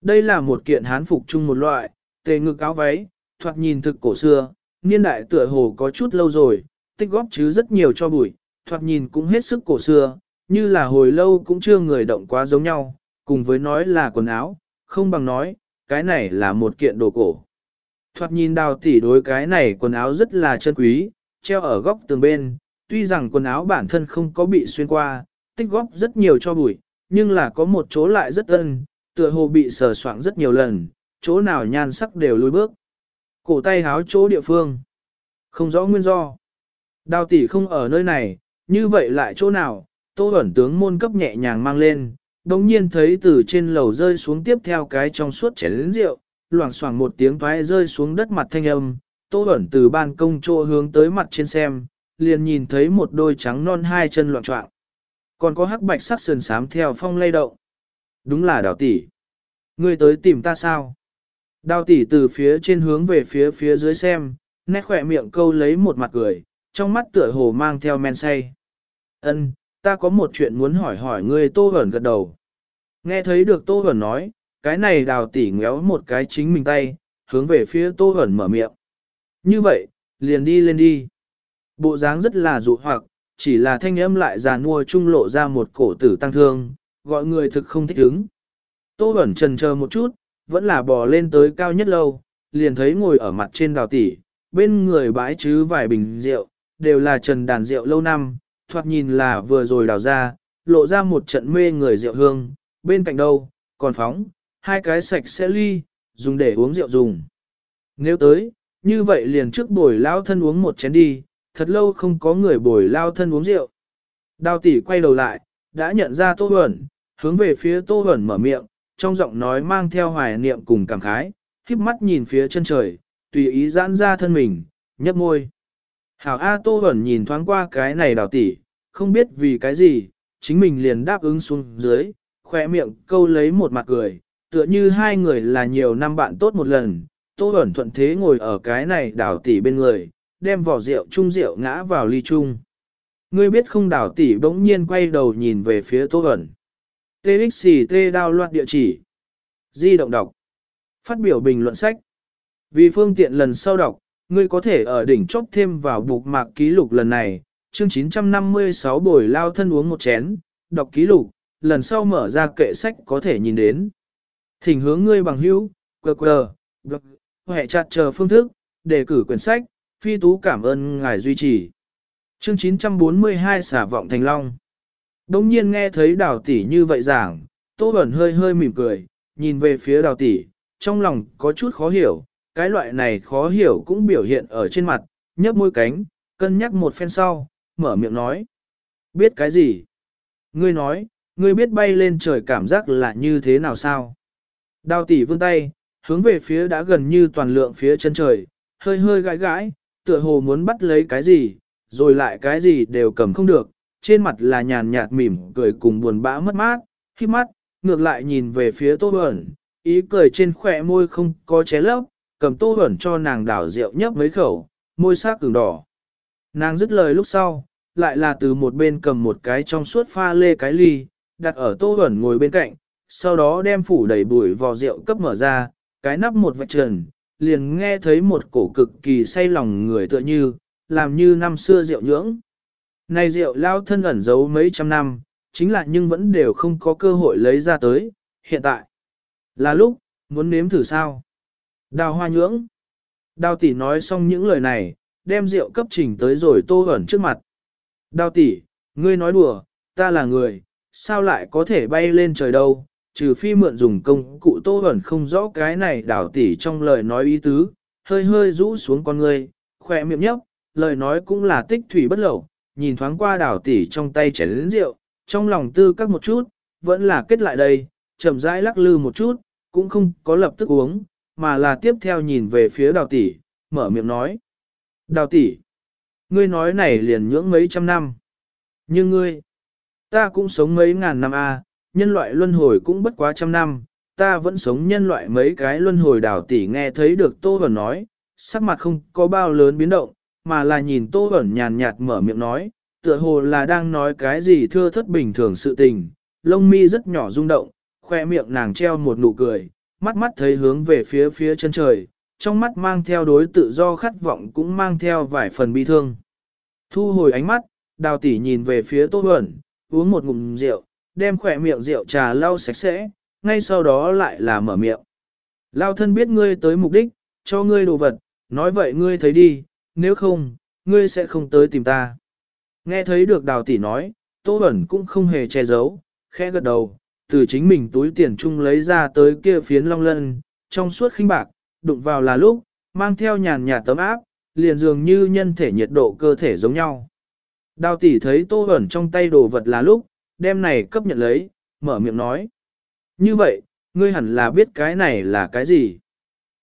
[SPEAKER 1] Đây là một kiện hán phục chung một loại, tề ngực áo váy, thoạt nhìn thực cổ xưa, niên đại tựa hồ có chút lâu rồi, tích góp chứ rất nhiều cho bụi, thoạt nhìn cũng hết sức cổ xưa, như là hồi lâu cũng chưa người động quá giống nhau, cùng với nói là quần áo, không bằng nói, cái này là một kiện đồ cổ. Thoạt nhìn đào tỷ đối cái này quần áo rất là chân quý, treo ở góc tường bên, tuy rằng quần áo bản thân không có bị xuyên qua, tích góp rất nhiều cho bụi, nhưng là có một chỗ lại rất ân, tựa hồ bị sờ soạng rất nhiều lần, chỗ nào nhan sắc đều lùi bước. Cổ tay háo chỗ địa phương. Không rõ nguyên do. Đào tỷ không ở nơi này, như vậy lại chỗ nào, tô ẩn tướng môn cấp nhẹ nhàng mang lên, đồng nhiên thấy từ trên lầu rơi xuống tiếp theo cái trong suốt chén lĩnh rượu, loảng xoảng một tiếng toái rơi xuống đất mặt thanh âm, tô ẩn từ ban công chỗ hướng tới mặt trên xem, liền nhìn thấy một đôi trắng non hai chân loạn trọng. Còn có hắc bạch sắc sườn sám theo phong lay động. Đúng là đào tỷ. Ngươi tới tìm ta sao? Đào tỷ từ phía trên hướng về phía phía dưới xem, nét khỏe miệng câu lấy một mặt cười, trong mắt tựa hồ mang theo men say. Ân, ta có một chuyện muốn hỏi hỏi ngươi tô hẩn gật đầu. Nghe thấy được tô hẩn nói, cái này đào tỷ ngéo một cái chính mình tay, hướng về phía tô hẩn mở miệng. Như vậy, liền đi lên đi. Bộ dáng rất là dụ hoặc, chỉ là thanh âm lại già nua trung lộ ra một cổ tử tăng thương, gọi người thực không thích ứng. Tô hẩn trần chờ một chút, vẫn là bò lên tới cao nhất lâu, liền thấy ngồi ở mặt trên đào tỷ, bên người bãi chứ vài bình rượu, đều là trần đàn rượu lâu năm, thoạt nhìn là vừa rồi đào ra, lộ ra một trận mê người rượu hương, bên cạnh đâu, còn phóng, hai cái sạch sẽ ly, dùng để uống rượu dùng. Nếu tới, như vậy liền trước bồi lao thân uống một chén đi, thật lâu không có người bồi lao thân uống rượu. Đào tỷ quay đầu lại, đã nhận ra Tô Huẩn, hướng về phía Tô Huẩn mở miệng, trong giọng nói mang theo hoài niệm cùng cảm khái, khiếp mắt nhìn phía chân trời, tùy ý giãn ra thân mình, nhấp môi. Hảo A Tô Huẩn nhìn thoáng qua cái này đào tỷ, không biết vì cái gì, chính mình liền đáp ứng xuống dưới, khỏe miệng câu lấy một mặt cười, tựa như hai người là nhiều năm bạn tốt một lần, Tô Bẩn thuận thế ngồi ở cái này đảo tỷ bên người, đem vỏ rượu chung rượu ngã vào ly chung. Ngươi biết không đảo tỷ bỗng nhiên quay đầu nhìn về phía Tô Bẩn. TXT đao loạt địa chỉ. Di động đọc. Phát biểu bình luận sách. Vì phương tiện lần sau đọc, ngươi có thể ở đỉnh chốc thêm vào bục mạc ký lục lần này, chương 956 bồi lao thân uống một chén, đọc ký lục, lần sau mở ra kệ sách có thể nhìn đến. Thỉnh hướng ngươi bằng hữu, quờ quờ, hệ chặt chờ phương thức, đề cử quyển sách, phi tú cảm ơn ngài duy trì. Chương 942 xả vọng thành long. Đông nhiên nghe thấy đào tỷ như vậy giảng, Tô Bẩn hơi hơi mỉm cười, nhìn về phía đào tỷ, trong lòng có chút khó hiểu, cái loại này khó hiểu cũng biểu hiện ở trên mặt, nhấp môi cánh, cân nhắc một phen sau, mở miệng nói. Biết cái gì? Ngươi nói, ngươi biết bay lên trời cảm giác là như thế nào sao? Đào tỷ vươn tay, hướng về phía đã gần như toàn lượng phía chân trời, hơi hơi gãi gãi, tựa hồ muốn bắt lấy cái gì, rồi lại cái gì đều cầm không được, trên mặt là nhàn nhạt mỉm cười cùng buồn bã mất mát, khi mắt, ngược lại nhìn về phía tô ẩn, ý cười trên khỏe môi không có ché lấp, cầm tô ẩn cho nàng đảo rượu nhấp mấy khẩu, môi sắc cứng đỏ. Nàng dứt lời lúc sau, lại là từ một bên cầm một cái trong suốt pha lê cái ly, đặt ở tô ẩn ngồi bên cạnh, sau đó đem phủ đầy bụi vò rượu cấp mở ra, cái nắp một vạch trần, liền nghe thấy một cổ cực kỳ say lòng người tựa như, làm như năm xưa rượu nhưỡng. Này rượu lao thân ẩn giấu mấy trăm năm, chính là nhưng vẫn đều không có cơ hội lấy ra tới, hiện tại. Là lúc, muốn nếm thử sao? Đào hoa nhưỡng. Đào tỷ nói xong những lời này, đem rượu cấp trình tới rồi tô ẩn trước mặt. Đào tỷ, ngươi nói đùa, ta là người, sao lại có thể bay lên trời đâu, trừ phi mượn dùng công cụ tô ẩn không rõ cái này đào tỷ trong lời nói ý tứ, hơi hơi rũ xuống con người khỏe miệng nhấp, lời nói cũng là tích thủy bất lậu, nhìn thoáng qua đào tỷ trong tay chén lĩnh rượu, trong lòng tư các một chút, vẫn là kết lại đây, chậm rãi lắc lư một chút, cũng không có lập tức uống, mà là tiếp theo nhìn về phía đào tỷ, mở miệng nói. Đào tỷ, ngươi nói này liền nhưỡng mấy trăm năm. Nhưng ngươi, ta cũng sống mấy ngàn năm a, nhân loại luân hồi cũng bất quá trăm năm, ta vẫn sống nhân loại mấy cái luân hồi đào tỷ nghe thấy được Tô Vẩn nói, sắc mặt không có bao lớn biến động, mà là nhìn Tô Vẩn nhàn nhạt mở miệng nói, tựa hồ là đang nói cái gì thưa thất bình thường sự tình, lông mi rất nhỏ rung động, khoe miệng nàng treo một nụ cười, mắt mắt thấy hướng về phía phía chân trời, trong mắt mang theo đối tự do khát vọng cũng mang theo vài phần bi thương. Thu hồi ánh mắt, đào tỷ nhìn về phía Tô vẩn, uống một ngụm rượu, đem khỏe miệng rượu trà lau sạch sẽ, ngay sau đó lại là mở miệng. Lao thân biết ngươi tới mục đích, cho ngươi đồ vật, nói vậy ngươi thấy đi, nếu không, ngươi sẽ không tới tìm ta. Nghe thấy được đào tỷ nói, Tô Bẩn cũng không hề che giấu, khẽ gật đầu, từ chính mình túi tiền chung lấy ra tới kia phiến long lân, trong suốt khinh bạc, đụng vào là lúc, mang theo nhàn nhạt tấm áp, liền dường như nhân thể nhiệt độ cơ thể giống nhau. Đào tỷ thấy Tô Bẩn trong tay đồ vật là lúc, đem này cấp nhận lấy, mở miệng nói. Như vậy, ngươi hẳn là biết cái này là cái gì.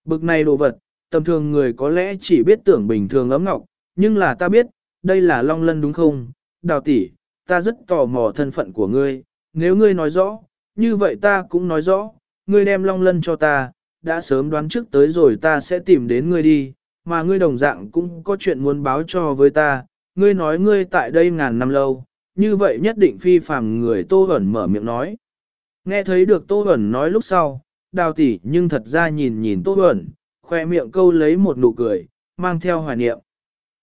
[SPEAKER 1] Bực này đồ vật, tầm thường người có lẽ chỉ biết tưởng bình thường ấm ngọc, nhưng là ta biết, đây là long lân đúng không? Đào tỷ, ta rất tò mò thân phận của ngươi, nếu ngươi nói rõ, như vậy ta cũng nói rõ, ngươi đem long lân cho ta, đã sớm đoán trước tới rồi ta sẽ tìm đến ngươi đi, mà ngươi đồng dạng cũng có chuyện muốn báo cho với ta, ngươi nói ngươi tại đây ngàn năm lâu, như vậy nhất định phi phàm người Tô Hẩn mở miệng nói. Nghe thấy được Tô Hẩn nói lúc sau, đào tỷ nhưng thật ra nhìn nhìn Tô Hẩn, khoe miệng câu lấy một nụ cười, mang theo hoài niệm.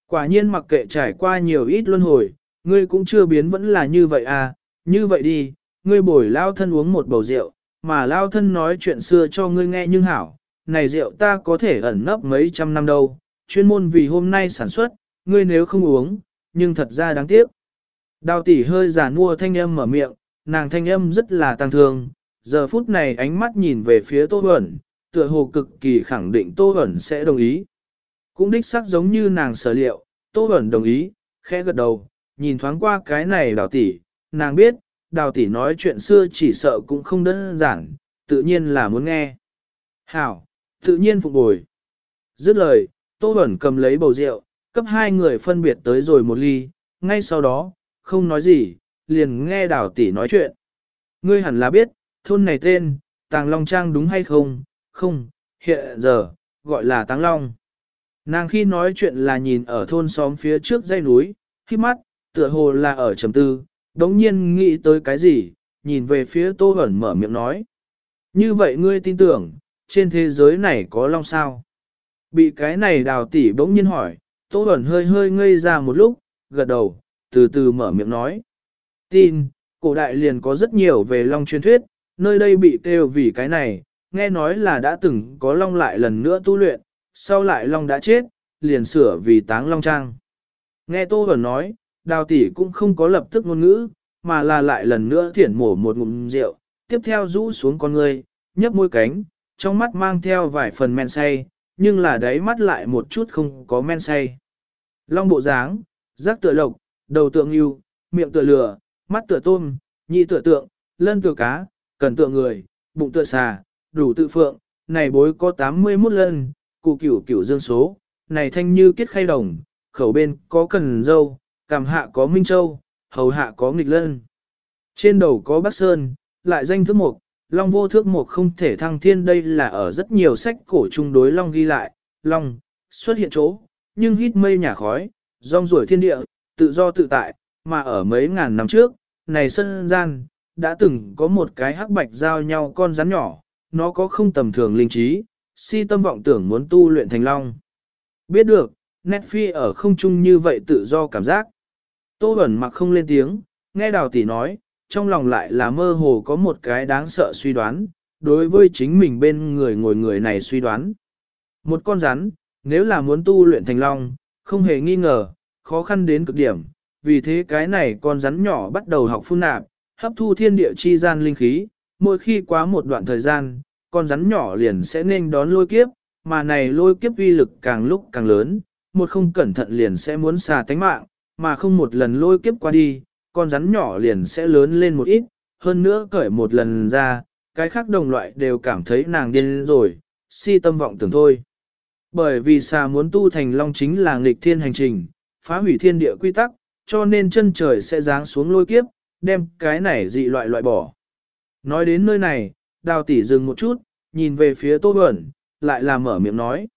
[SPEAKER 1] Quả nhiên mặc kệ trải qua nhiều ít luân hồi, ngươi cũng chưa biến vẫn là như vậy à, như vậy đi, ngươi bồi lao thân uống một bầu rượu, mà lao thân nói chuyện xưa cho ngươi nghe nhưng hảo, này rượu ta có thể ẩn nấp mấy trăm năm đâu, chuyên môn vì hôm nay sản xuất, ngươi nếu không uống, nhưng thật ra đáng tiếc. Đào tỷ hơi giả nua thanh âm mở miệng, nàng thanh âm rất là tăng thương, giờ phút này ánh mắt nhìn về phía Tô Huẩn, tựa hồ cực kỳ khẳng định Tô Huẩn sẽ đồng ý. Cũng đích xác giống như nàng sở liệu, Tô Huẩn đồng ý, khẽ gật đầu, nhìn thoáng qua cái này đào tỷ, nàng biết, đào tỷ nói chuyện xưa chỉ sợ cũng không đơn giản, tự nhiên là muốn nghe. Hảo, tự nhiên phục bồi. Dứt lời, Tô Huẩn cầm lấy bầu rượu, cấp hai người phân biệt tới rồi một ly, ngay sau đó, không nói gì, liền nghe đào tỷ nói chuyện. Ngươi hẳn là biết, thôn này tên, Tàng Long Trang đúng hay không? Không, hiện giờ, gọi là Tàng Long. Nàng khi nói chuyện là nhìn ở thôn xóm phía trước dãy núi, khi mắt, tựa hồ là ở trầm tư, đống nhiên nghĩ tới cái gì, nhìn về phía Tô Hẩn mở miệng nói. Như vậy ngươi tin tưởng, trên thế giới này có Long sao? Bị cái này đào tỷ bỗng nhiên hỏi, Tô hẩn hơi hơi ngây ra một lúc, gật đầu, từ từ mở miệng nói. Tin, cổ đại liền có rất nhiều về long truyền thuyết, nơi đây bị kêu vì cái này, nghe nói là đã từng có long lại lần nữa tu luyện, sau lại long đã chết, liền sửa vì táng long trang. Nghe Tô Bẩn nói, đào tỷ cũng không có lập tức ngôn ngữ, mà là lại lần nữa thiển mổ một ngụm rượu, tiếp theo rũ xuống con người, nhấp môi cánh, trong mắt mang theo vài phần men say, nhưng là đáy mắt lại một chút không có men say. Long bộ dáng, giác tựa lộc, đầu tượng yêu, miệng tựa lửa, mắt tựa tôm, nhị tựa tượng, lân tựa cá, cần tựa người, bụng tựa xà, đủ tự phượng, này bối có 81 lân, cụ cửu cửu dương số, này thanh như kết khay đồng, khẩu bên có cần dâu, cằm hạ có minh châu, hầu hạ có nghịch lân. Trên đầu có bắc sơn, lại danh thước mục, long vô thước mục không thể thăng thiên. Đây là ở rất nhiều sách cổ chung đối long ghi lại, long, xuất hiện chỗ, nhưng hít mây nhà khói, rong ruổi thiên địa, tự do tự tại, mà ở mấy ngàn năm trước, này sân gian, đã từng có một cái hắc bạch giao nhau con rắn nhỏ, nó có không tầm thường linh trí, si tâm vọng tưởng muốn tu luyện thành long. Biết được, nét phi ở không trung như vậy tự do cảm giác. Tô Bẩn mặc không lên tiếng, nghe đào tỷ nói, trong lòng lại là mơ hồ có một cái đáng sợ suy đoán, đối với chính mình bên người ngồi người này suy đoán. Một con rắn, nếu là muốn tu luyện thành long, không hề nghi ngờ, khó khăn đến cực điểm, vì thế cái này con rắn nhỏ bắt đầu học phun nạp, hấp thu thiên địa chi gian linh khí, mỗi khi quá một đoạn thời gian, con rắn nhỏ liền sẽ nên đón lôi kiếp, mà này lôi kiếp uy lực càng lúc càng lớn, một không cẩn thận liền sẽ muốn xà tánh mạng, mà không một lần lôi kiếp qua đi, con rắn nhỏ liền sẽ lớn lên một ít, hơn nữa cởi một lần ra, cái khác đồng loại đều cảm thấy nàng điên rồi, si tâm vọng tưởng thôi. Bởi vì xà muốn tu thành long chính là nghịch thiên hành trình, phá hủy thiên địa quy tắc, cho nên chân trời sẽ giáng xuống lôi kiếp, đem cái này dị loại loại bỏ. Nói đến nơi này, đào tỷ dừng một chút, nhìn về phía tô bẩn, lại là mở miệng nói.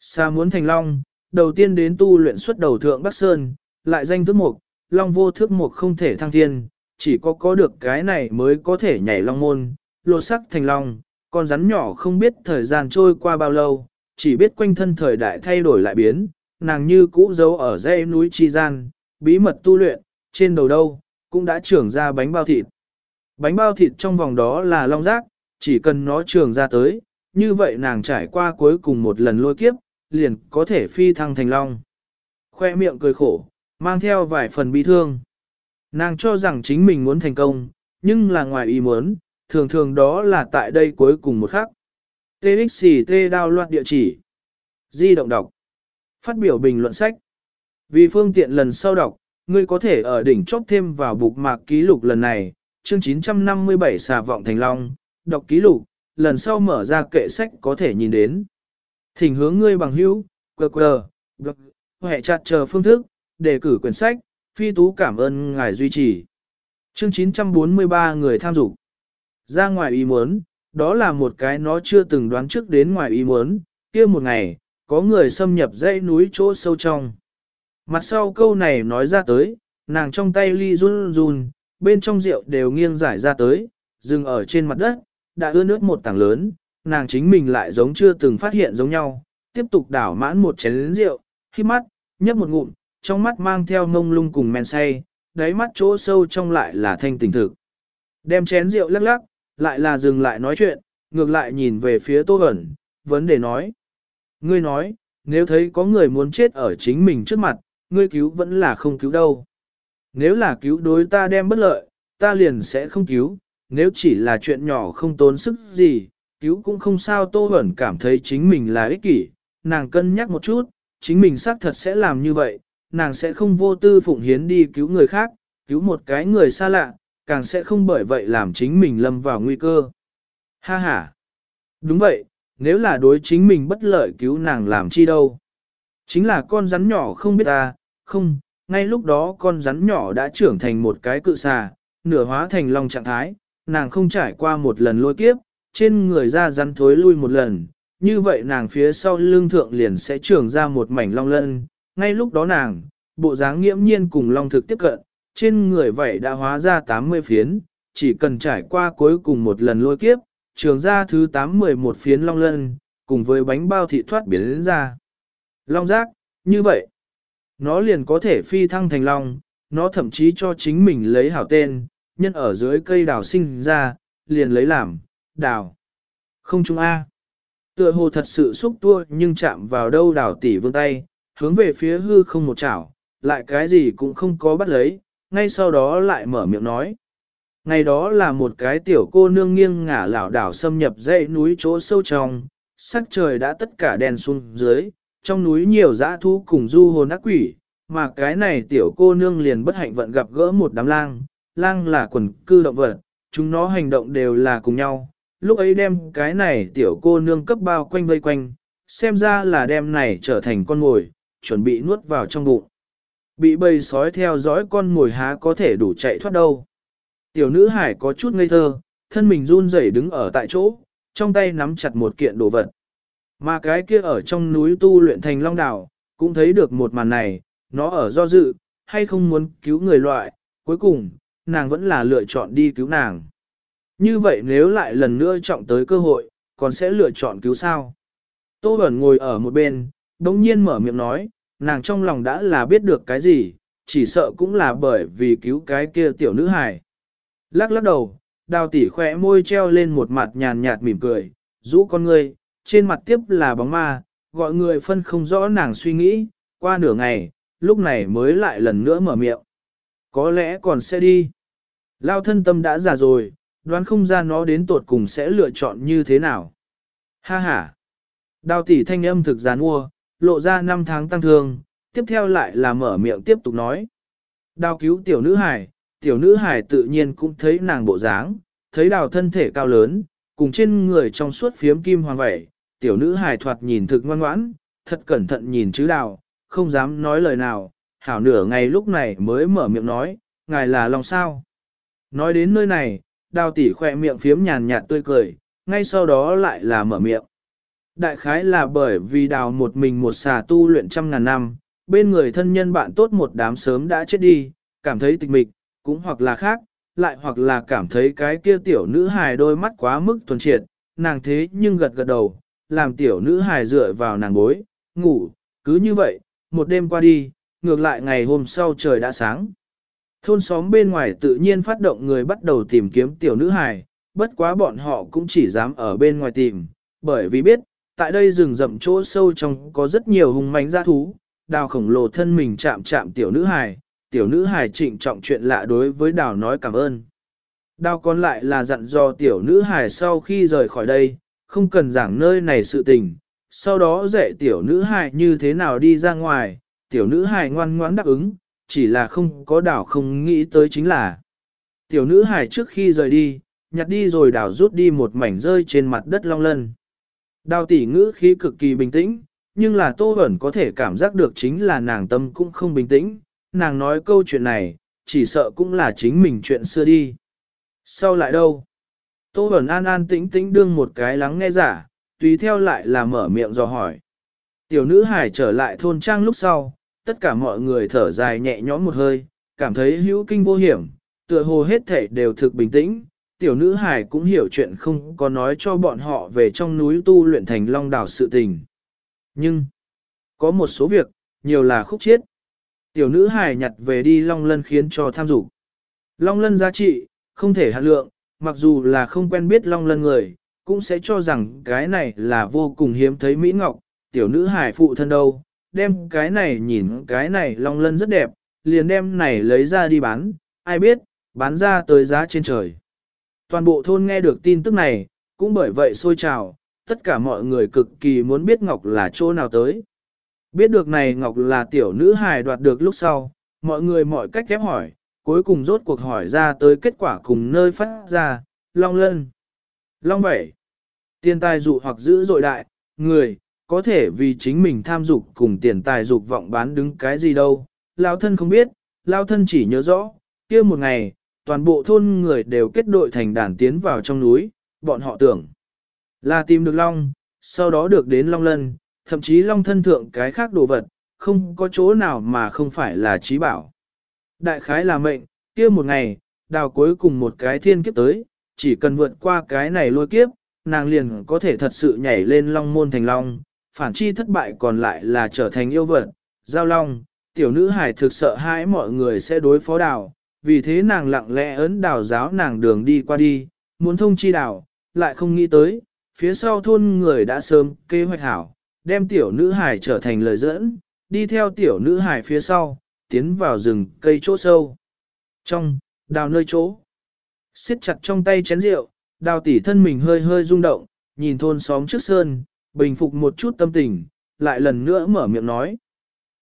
[SPEAKER 1] Sa muốn thành long, đầu tiên đến tu luyện xuất đầu thượng Bắc Sơn, lại danh thức mục, long vô thức mục không thể thăng thiên, chỉ có có được cái này mới có thể nhảy long môn, lột sắc thành long, con rắn nhỏ không biết thời gian trôi qua bao lâu, chỉ biết quanh thân thời đại thay đổi lại biến, nàng như cũ giấu ở dãy núi chi gian, bí mật tu luyện, trên đầu đâu, cũng đã trưởng ra bánh bao thịt. Bánh bao thịt trong vòng đó là long giác chỉ cần nó trưởng ra tới, như vậy nàng trải qua cuối cùng một lần lôi kiếp, liền có thể phi thăng thành long. Khoe miệng cười khổ, mang theo vài phần bi thương. Nàng cho rằng chính mình muốn thành công, nhưng là ngoài ý muốn, thường thường đó là tại đây cuối cùng một khắc. TXT đao loạt địa chỉ. Di động đọc. Phát biểu bình luận sách. Vì phương tiện lần sau đọc, ngươi có thể ở đỉnh chốc thêm vào bục mạc ký lục lần này, chương 957 xà vọng thành long, đọc ký lục, lần sau mở ra kệ sách có thể nhìn đến. Thỉnh hướng ngươi bằng hữu, quờ quờ, blog, hệ chặt chờ phương thức, đề cử quyển sách, phi tú cảm ơn ngài duy trì. Chương 943 người tham dục. Ra ngoài ý muốn, đó là một cái nó chưa từng đoán trước đến ngoài ý muốn, kia một ngày, có người xâm nhập dãy núi chỗ sâu trong. Mặt sau câu này nói ra tới, nàng trong tay ly run run, bên trong rượu đều nghiêng giải ra tới, dừng ở trên mặt đất, đã ướt nước một tảng lớn, nàng chính mình lại giống chưa từng phát hiện giống nhau, tiếp tục đảo mãn một chén rượu, khi mắt, nhấp một ngụm, trong mắt mang theo ngông lung cùng men say, đáy mắt chỗ sâu trong lại là thanh tỉnh thực. Đem chén rượu lắc lắc, lại là dừng lại nói chuyện, ngược lại nhìn về phía Tô Bẩn, vấn đề nói. Ngươi nói, nếu thấy có người muốn chết ở chính mình trước mặt, ngươi cứu vẫn là không cứu đâu. Nếu là cứu đối ta đem bất lợi, ta liền sẽ không cứu, nếu chỉ là chuyện nhỏ không tốn sức gì, cứu cũng không sao Tô Bẩn cảm thấy chính mình là ích kỷ, nàng cân nhắc một chút, chính mình xác thật sẽ làm như vậy, nàng sẽ không vô tư phụng hiến đi cứu người khác, cứu một cái người xa lạ, càng sẽ không bởi vậy làm chính mình lâm vào nguy cơ. Ha ha! Đúng vậy, nếu là đối chính mình bất lợi cứu nàng làm chi đâu. Chính là con rắn nhỏ không biết ta, không, ngay lúc đó con rắn nhỏ đã trưởng thành một cái cự xà, nửa hóa thành long trạng thái, nàng không trải qua một lần lôi kiếp, trên người ra rắn thối lui một lần, như vậy nàng phía sau lưng thượng liền sẽ trưởng ra một mảnh long lân, ngay lúc đó nàng, bộ dáng nghiễm nhiên cùng long thực tiếp cận, trên người vậy đã hóa ra 80 phiến, chỉ cần trải qua cuối cùng một lần lôi kiếp, trường ra thứ 811 phiến long lân, cùng với bánh bao thị thoát biến đến ra. Long giác, như vậy, nó liền có thể phi thăng thành long, nó thậm chí cho chính mình lấy hảo tên, nhân ở dưới cây đào sinh ra, liền lấy làm, đào. Không chung A. Tựa hồ thật sự xúc tua nhưng chạm vào đâu đào tỷ vương tay, hướng về phía hư không một chảo, lại cái gì cũng không có bắt lấy, ngay sau đó lại mở miệng nói. Ngày đó là một cái tiểu cô nương nghiêng ngả lảo đảo xâm nhập dãy núi chỗ sâu trong, sắc trời đã tất cả đèn xuống dưới, trong núi nhiều dã thú cùng du hồn ác quỷ, mà cái này tiểu cô nương liền bất hạnh vận gặp gỡ một đám lang, lang là quần cư động vật, chúng nó hành động đều là cùng nhau, lúc ấy đem cái này tiểu cô nương cấp bao quanh vây quanh, xem ra là đem này trở thành con mồi, chuẩn bị nuốt vào trong bụng. Bị bầy sói theo dõi con mồi há có thể đủ chạy thoát đâu. Tiểu nữ hải có chút ngây thơ, thân mình run rẩy đứng ở tại chỗ, trong tay nắm chặt một kiện đồ vật. Mà cái kia ở trong núi tu luyện thành long đảo, cũng thấy được một màn này, nó ở do dự, hay không muốn cứu người loại, cuối cùng, nàng vẫn là lựa chọn đi cứu nàng. Như vậy nếu lại lần nữa trọng tới cơ hội, còn sẽ lựa chọn cứu sao? Tô Bẩn ngồi ở một bên, đống nhiên mở miệng nói, nàng trong lòng đã là biết được cái gì, chỉ sợ cũng là bởi vì cứu cái kia tiểu nữ hài. Lắc lắc đầu, đào tỉ khỏe môi treo lên một mặt nhàn nhạt mỉm cười, rũ con người, trên mặt tiếp là bóng ma, gọi người phân không rõ nàng suy nghĩ, qua nửa ngày, lúc này mới lại lần nữa mở miệng. Có lẽ còn sẽ đi. Lao thân tâm đã già rồi, đoán không ra nó đến tột cùng sẽ lựa chọn như thế nào. Ha ha. Đào tỷ thanh âm thực gián mua, lộ ra năm tháng tăng thương, tiếp theo lại là mở miệng tiếp tục nói. Đào cứu tiểu nữ hải, tiểu nữ hải tự nhiên cũng thấy nàng bộ dáng, thấy đào thân thể cao lớn, cùng trên người trong suốt phiếm kim hoàng vẻ. tiểu nữ hải thoạt nhìn thực ngoan ngoãn, thật cẩn thận nhìn chứ đào, không dám nói lời nào, hảo nửa ngày lúc này mới mở miệng nói, ngài là lòng sao. Nói đến nơi này, đào tỷ khỏe miệng phiếm nhàn nhạt tươi cười, ngay sau đó lại là mở miệng. Đại khái là bởi vì đào một mình một xà tu luyện trăm ngàn năm, bên người thân nhân bạn tốt một đám sớm đã chết đi, cảm thấy tịch mịch, cũng hoặc là khác, lại hoặc là cảm thấy cái kia tiểu nữ hài đôi mắt quá mức thuần triệt, nàng thế nhưng gật gật đầu, làm tiểu nữ hài dựa vào nàng bối, ngủ, cứ như vậy, một đêm qua đi, ngược lại ngày hôm sau trời đã sáng. Thôn xóm bên ngoài tự nhiên phát động người bắt đầu tìm kiếm tiểu nữ hài, bất quá bọn họ cũng chỉ dám ở bên ngoài tìm, bởi vì biết, tại đây rừng rậm chỗ sâu trong có rất nhiều hung manh gia thú, đào khổng lồ thân mình chạm chạm tiểu nữ hài, tiểu nữ hài trịnh trọng chuyện lạ đối với đào nói cảm ơn. Đào còn lại là dặn dò tiểu nữ hài sau khi rời khỏi đây, không cần giảng nơi này sự tình, sau đó dạy tiểu nữ hài như thế nào đi ra ngoài, tiểu nữ hài ngoan ngoãn đáp ứng, chỉ là không có đảo không nghĩ tới chính là. Tiểu nữ hài trước khi rời đi, nhặt đi rồi đảo rút đi một mảnh rơi trên mặt đất long lân. Đào tỷ ngữ khí cực kỳ bình tĩnh, nhưng là Tô ẩn có thể cảm giác được chính là nàng tâm cũng không bình tĩnh, nàng nói câu chuyện này, chỉ sợ cũng là chính mình chuyện xưa đi. Sau lại đâu? Tô Bẩn an an tĩnh tĩnh đương một cái lắng nghe giả, tùy theo lại là mở miệng dò hỏi. Tiểu nữ hải trở lại thôn trang lúc sau, tất cả mọi người thở dài nhẹ nhõm một hơi, cảm thấy hữu kinh vô hiểm, tựa hồ hết thể đều thực bình tĩnh. Tiểu nữ hải cũng hiểu chuyện không có nói cho bọn họ về trong núi tu luyện thành long đảo sự tình. Nhưng, có một số việc, nhiều là khúc chiết. Tiểu nữ hải nhặt về đi long lân khiến cho tham dục. Long lân giá trị, không thể hạt lượng, mặc dù là không quen biết long lân người, cũng sẽ cho rằng cái này là vô cùng hiếm thấy Mỹ Ngọc, tiểu nữ hải phụ thân đâu, đem cái này nhìn cái này long lân rất đẹp, liền đem này lấy ra đi bán, ai biết, bán ra tới giá trên trời. Toàn bộ thôn nghe được tin tức này, cũng bởi vậy sôi trào, tất cả mọi người cực kỳ muốn biết Ngọc là chỗ nào tới. Biết được này Ngọc là tiểu nữ hài đoạt được lúc sau, mọi người mọi cách ghép hỏi, cuối cùng rốt cuộc hỏi ra tới kết quả cùng nơi phát ra, Long Lân. Long Bảy. Tiền tài dụ hoặc giữ dội đại, người, có thể vì chính mình tham dục cùng tiền tài dục vọng bán đứng cái gì đâu. Lao thân không biết, Lao thân chỉ nhớ rõ, kia một ngày, toàn bộ thôn người đều kết đội thành đàn tiến vào trong núi, bọn họ tưởng là tìm được Long, sau đó được đến Long Lân, thậm chí Long thân thượng cái khác đồ vật, không có chỗ nào mà không phải là trí bảo. Đại khái là mệnh, kia một ngày, đào cuối cùng một cái thiên kiếp tới, chỉ cần vượt qua cái này lôi kiếp, nàng liền có thể thật sự nhảy lên long môn thành long, phản chi thất bại còn lại là trở thành yêu vật, giao long, tiểu nữ hải thực sợ hãi mọi người sẽ đối phó đào, vì thế nàng lặng lẽ ấn đào giáo nàng đường đi qua đi, muốn thông chi đào, lại không nghĩ tới, phía sau thôn người đã sớm kế hoạch hảo, đem tiểu nữ hải trở thành lời dẫn, đi theo tiểu nữ hải phía sau, tiến vào rừng cây chỗ sâu. Trong, đào nơi chỗ, siết chặt trong tay chén rượu, đào tỉ thân mình hơi hơi rung động, nhìn thôn xóm trước sơn, bình phục một chút tâm tình, lại lần nữa mở miệng nói.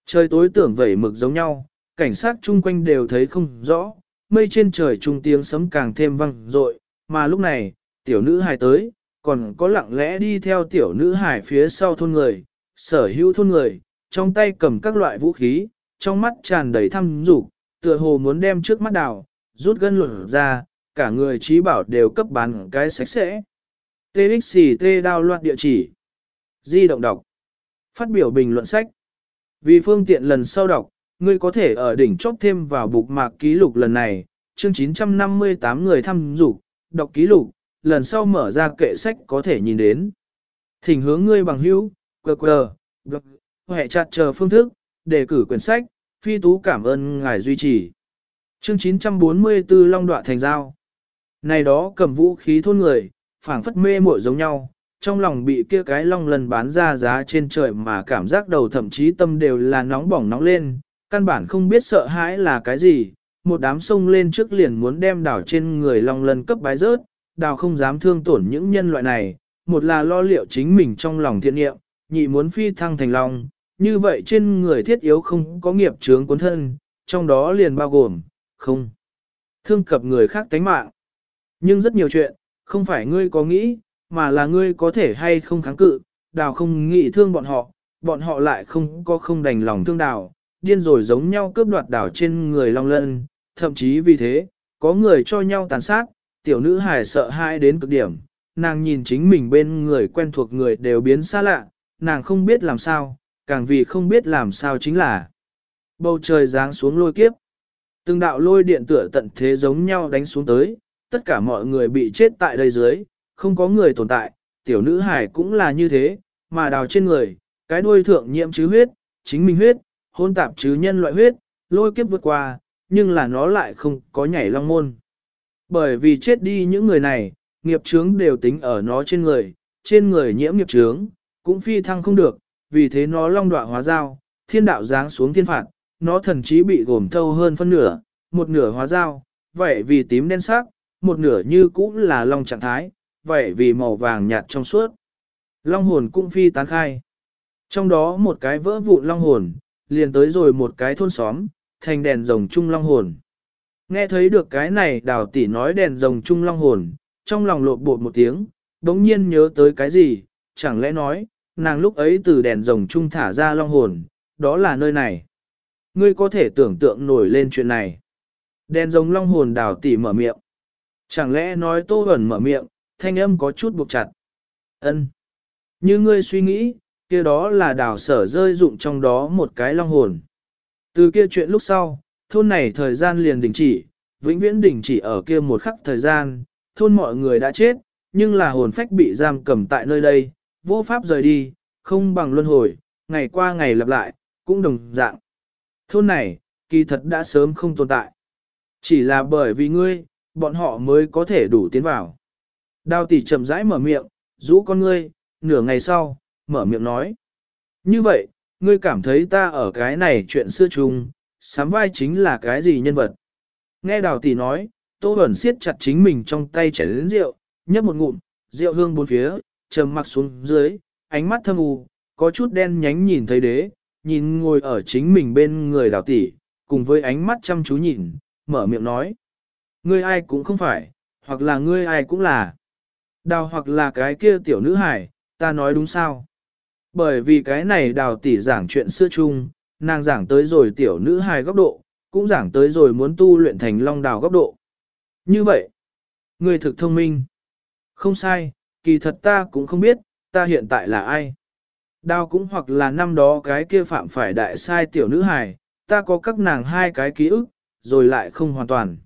[SPEAKER 1] Trời tối tưởng vẩy mực giống nhau, cảnh sát chung quanh đều thấy không rõ, mây trên trời trung tiếng sấm càng thêm vang dội, mà lúc này, tiểu nữ hài tới, còn có lặng lẽ đi theo tiểu nữ hải phía sau thôn người, sở hữu thôn người, trong tay cầm các loại vũ khí, trong mắt tràn đầy thăm dục, tựa hồ muốn đem trước mắt đào, rút gân luận ra, cả người trí bảo đều cấp bán cái sạch sẽ. TXT đao loạt địa chỉ. Di động đọc. Phát biểu bình luận sách. Vì phương tiện lần sau đọc, ngươi có thể ở đỉnh chóp thêm vào bục mạc ký lục lần này, chương 958 người thăm dục, đọc ký lục, lần sau mở ra kệ sách có thể nhìn đến. Thỉnh hướng ngươi bằng hữu, QR, blog, hệ chặt chờ phương thức, đề cử quyển sách, phi tú cảm ơn ngài duy trì. Chương 944 Long Đoạ Thành Giao Này đó cầm vũ khí thôn người, phảng phất mê muội giống nhau, trong lòng bị kia cái long lần bán ra giá trên trời mà cảm giác đầu thậm chí tâm đều là nóng bỏng nóng lên, căn bản không biết sợ hãi là cái gì, một đám sông lên trước liền muốn đem đảo trên người long lần cấp bái rớt, đào không dám thương tổn những nhân loại này, một là lo liệu chính mình trong lòng thiện nghiệm, nhị muốn phi thăng thành long, như vậy trên người thiết yếu không có nghiệp chướng cuốn thân, trong đó liền bao gồm, không, thương cập người khác tánh mạng. Nhưng rất nhiều chuyện, không phải ngươi có nghĩ, mà là ngươi có thể hay không kháng cự, đào không nghĩ thương bọn họ, bọn họ lại không có không đành lòng thương đào, điên rồi giống nhau cướp đoạt đảo trên người long lân, thậm chí vì thế, có người cho nhau tàn sát, tiểu nữ hài sợ hãi đến cực điểm, nàng nhìn chính mình bên người quen thuộc người đều biến xa lạ, nàng không biết làm sao, càng vì không biết làm sao chính là bầu trời giáng xuống lôi kiếp. Từng đạo lôi điện tựa tận thế giống nhau đánh xuống tới, tất cả mọi người bị chết tại đây dưới, không có người tồn tại, tiểu nữ hải cũng là như thế, mà đào trên người, cái đuôi thượng nhiễm chứ huyết, chính mình huyết, hôn tạp chứ nhân loại huyết, lôi kiếp vượt qua, nhưng là nó lại không có nhảy long môn. Bởi vì chết đi những người này, nghiệp chướng đều tính ở nó trên người, trên người nhiễm nghiệp chướng, cũng phi thăng không được, vì thế nó long đọa hóa giao, thiên đạo giáng xuống thiên phạt, nó thần chí bị gồm thâu hơn phân nửa, một nửa hóa giao, vậy vì tím đen sắc, một nửa như cũ là long trạng thái, vậy vì màu vàng nhạt trong suốt. Long hồn cũng phi tán khai. Trong đó một cái vỡ vụn long hồn, liền tới rồi một cái thôn xóm, thành đèn rồng chung long hồn. Nghe thấy được cái này đào tỷ nói đèn rồng trung long hồn, trong lòng lộn bột một tiếng, đống nhiên nhớ tới cái gì, chẳng lẽ nói, nàng lúc ấy từ đèn rồng trung thả ra long hồn, đó là nơi này. Ngươi có thể tưởng tượng nổi lên chuyện này. Đèn rồng long hồn đào tỷ mở miệng. Chẳng lẽ nói tô ẩn mở miệng, thanh âm có chút buộc chặt. ân Như ngươi suy nghĩ, kia đó là đào sở rơi dụng trong đó một cái long hồn. Từ kia chuyện lúc sau, thôn này thời gian liền đình chỉ, vĩnh viễn đình chỉ ở kia một khắc thời gian, thôn mọi người đã chết, nhưng là hồn phách bị giam cầm tại nơi đây, vô pháp rời đi, không bằng luân hồi, ngày qua ngày lặp lại, cũng đồng dạng. Thôn này, kỳ thật đã sớm không tồn tại. Chỉ là bởi vì ngươi, bọn họ mới có thể đủ tiến vào. Đào tỷ chậm rãi mở miệng, rũ con ngươi, nửa ngày sau, mở miệng nói. Như vậy, ngươi cảm thấy ta ở cái này chuyện xưa chung, sám vai chính là cái gì nhân vật? Nghe đào tỷ nói, tô ẩn siết chặt chính mình trong tay chảy đến rượu, nhấp một ngụm, rượu hương bốn phía, trầm mặc xuống dưới, ánh mắt thâm u, có chút đen nhánh nhìn thấy đế, nhìn ngồi ở chính mình bên người đào tỷ, cùng với ánh mắt chăm chú nhìn, mở miệng nói. Ngươi ai cũng không phải, hoặc là ngươi ai cũng là. Đào hoặc là cái kia tiểu nữ hải, ta nói đúng sao? Bởi vì cái này đào tỷ giảng chuyện xưa chung, nàng giảng tới rồi tiểu nữ hài góc độ, cũng giảng tới rồi muốn tu luyện thành long đào góc độ. Như vậy, người thực thông minh. Không sai, kỳ thật ta cũng không biết, ta hiện tại là ai. Đào cũng hoặc là năm đó cái kia phạm phải đại sai tiểu nữ hài, ta có các nàng hai cái ký ức, rồi lại không hoàn toàn.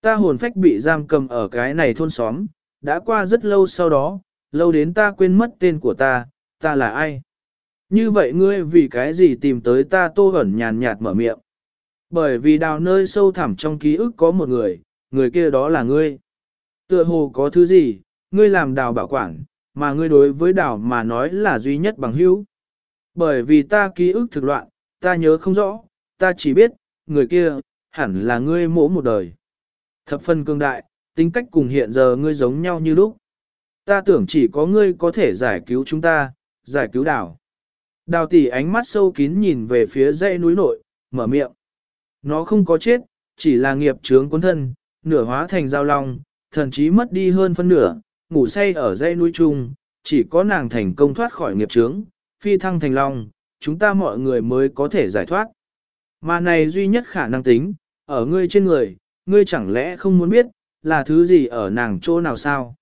[SPEAKER 1] Ta hồn phách bị giam cầm ở cái này thôn xóm, đã qua rất lâu sau đó, lâu đến ta quên mất tên của ta, ta là ai? Như vậy ngươi vì cái gì tìm tới ta tô ẩn nhàn nhạt mở miệng? Bởi vì đào nơi sâu thẳm trong ký ức có một người, người kia đó là ngươi. Tựa hồ có thứ gì, ngươi làm đào bảo quản, mà ngươi đối với đào mà nói là duy nhất bằng hữu. Bởi vì ta ký ức thực loạn, ta nhớ không rõ, ta chỉ biết, người kia, hẳn là ngươi mỗ một đời. Thập phân cương đại, tính cách cùng hiện giờ ngươi giống nhau như lúc. Ta tưởng chỉ có ngươi có thể giải cứu chúng ta, giải cứu đảo. Đào tỷ ánh mắt sâu kín nhìn về phía dãy núi nội, mở miệng. Nó không có chết, chỉ là nghiệp chướng cuốn thân, nửa hóa thành giao long, thần chí mất đi hơn phân nửa, ngủ say ở dãy núi chung, chỉ có nàng thành công thoát khỏi nghiệp chướng, phi thăng thành long, chúng ta mọi người mới có thể giải thoát. Mà này duy nhất khả năng tính, ở ngươi trên người, ngươi chẳng lẽ không muốn biết, là thứ gì ở nàng chỗ nào sao?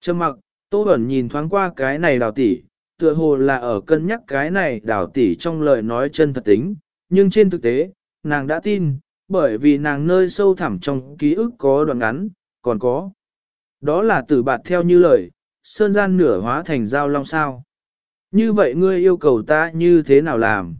[SPEAKER 1] Trầm mặc, Tô Bẩn nhìn thoáng qua cái này đào tỷ, tựa hồ là ở cân nhắc cái này đào tỷ trong lời nói chân thật tính, nhưng trên thực tế, nàng đã tin, bởi vì nàng nơi sâu thẳm trong ký ức có đoạn ngắn, còn có. Đó là tử bạt theo như lời, sơn gian nửa hóa thành dao long sao. Như vậy ngươi yêu cầu ta như thế nào làm?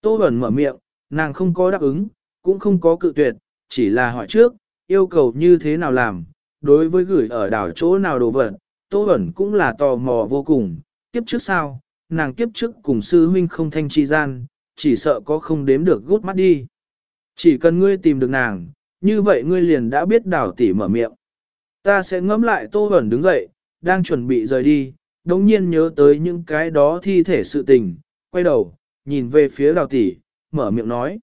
[SPEAKER 1] Tô Bẩn mở miệng, nàng không có đáp ứng, cũng không có cự tuyệt, chỉ là hỏi trước, yêu cầu như thế nào làm, đối với gửi ở đảo chỗ nào đồ vật, Tô Bẩn cũng là tò mò vô cùng, kiếp trước sao, nàng kiếp trước cùng sư huynh không thanh chi gian, chỉ sợ có không đếm được gút mắt đi. Chỉ cần ngươi tìm được nàng, như vậy ngươi liền đã biết đảo tỉ mở miệng. Ta sẽ ngẫm lại Tô Bẩn đứng dậy, đang chuẩn bị rời đi, đồng nhiên nhớ tới những cái đó thi thể sự tình, quay đầu, nhìn về phía đào tỷ, mở miệng nói.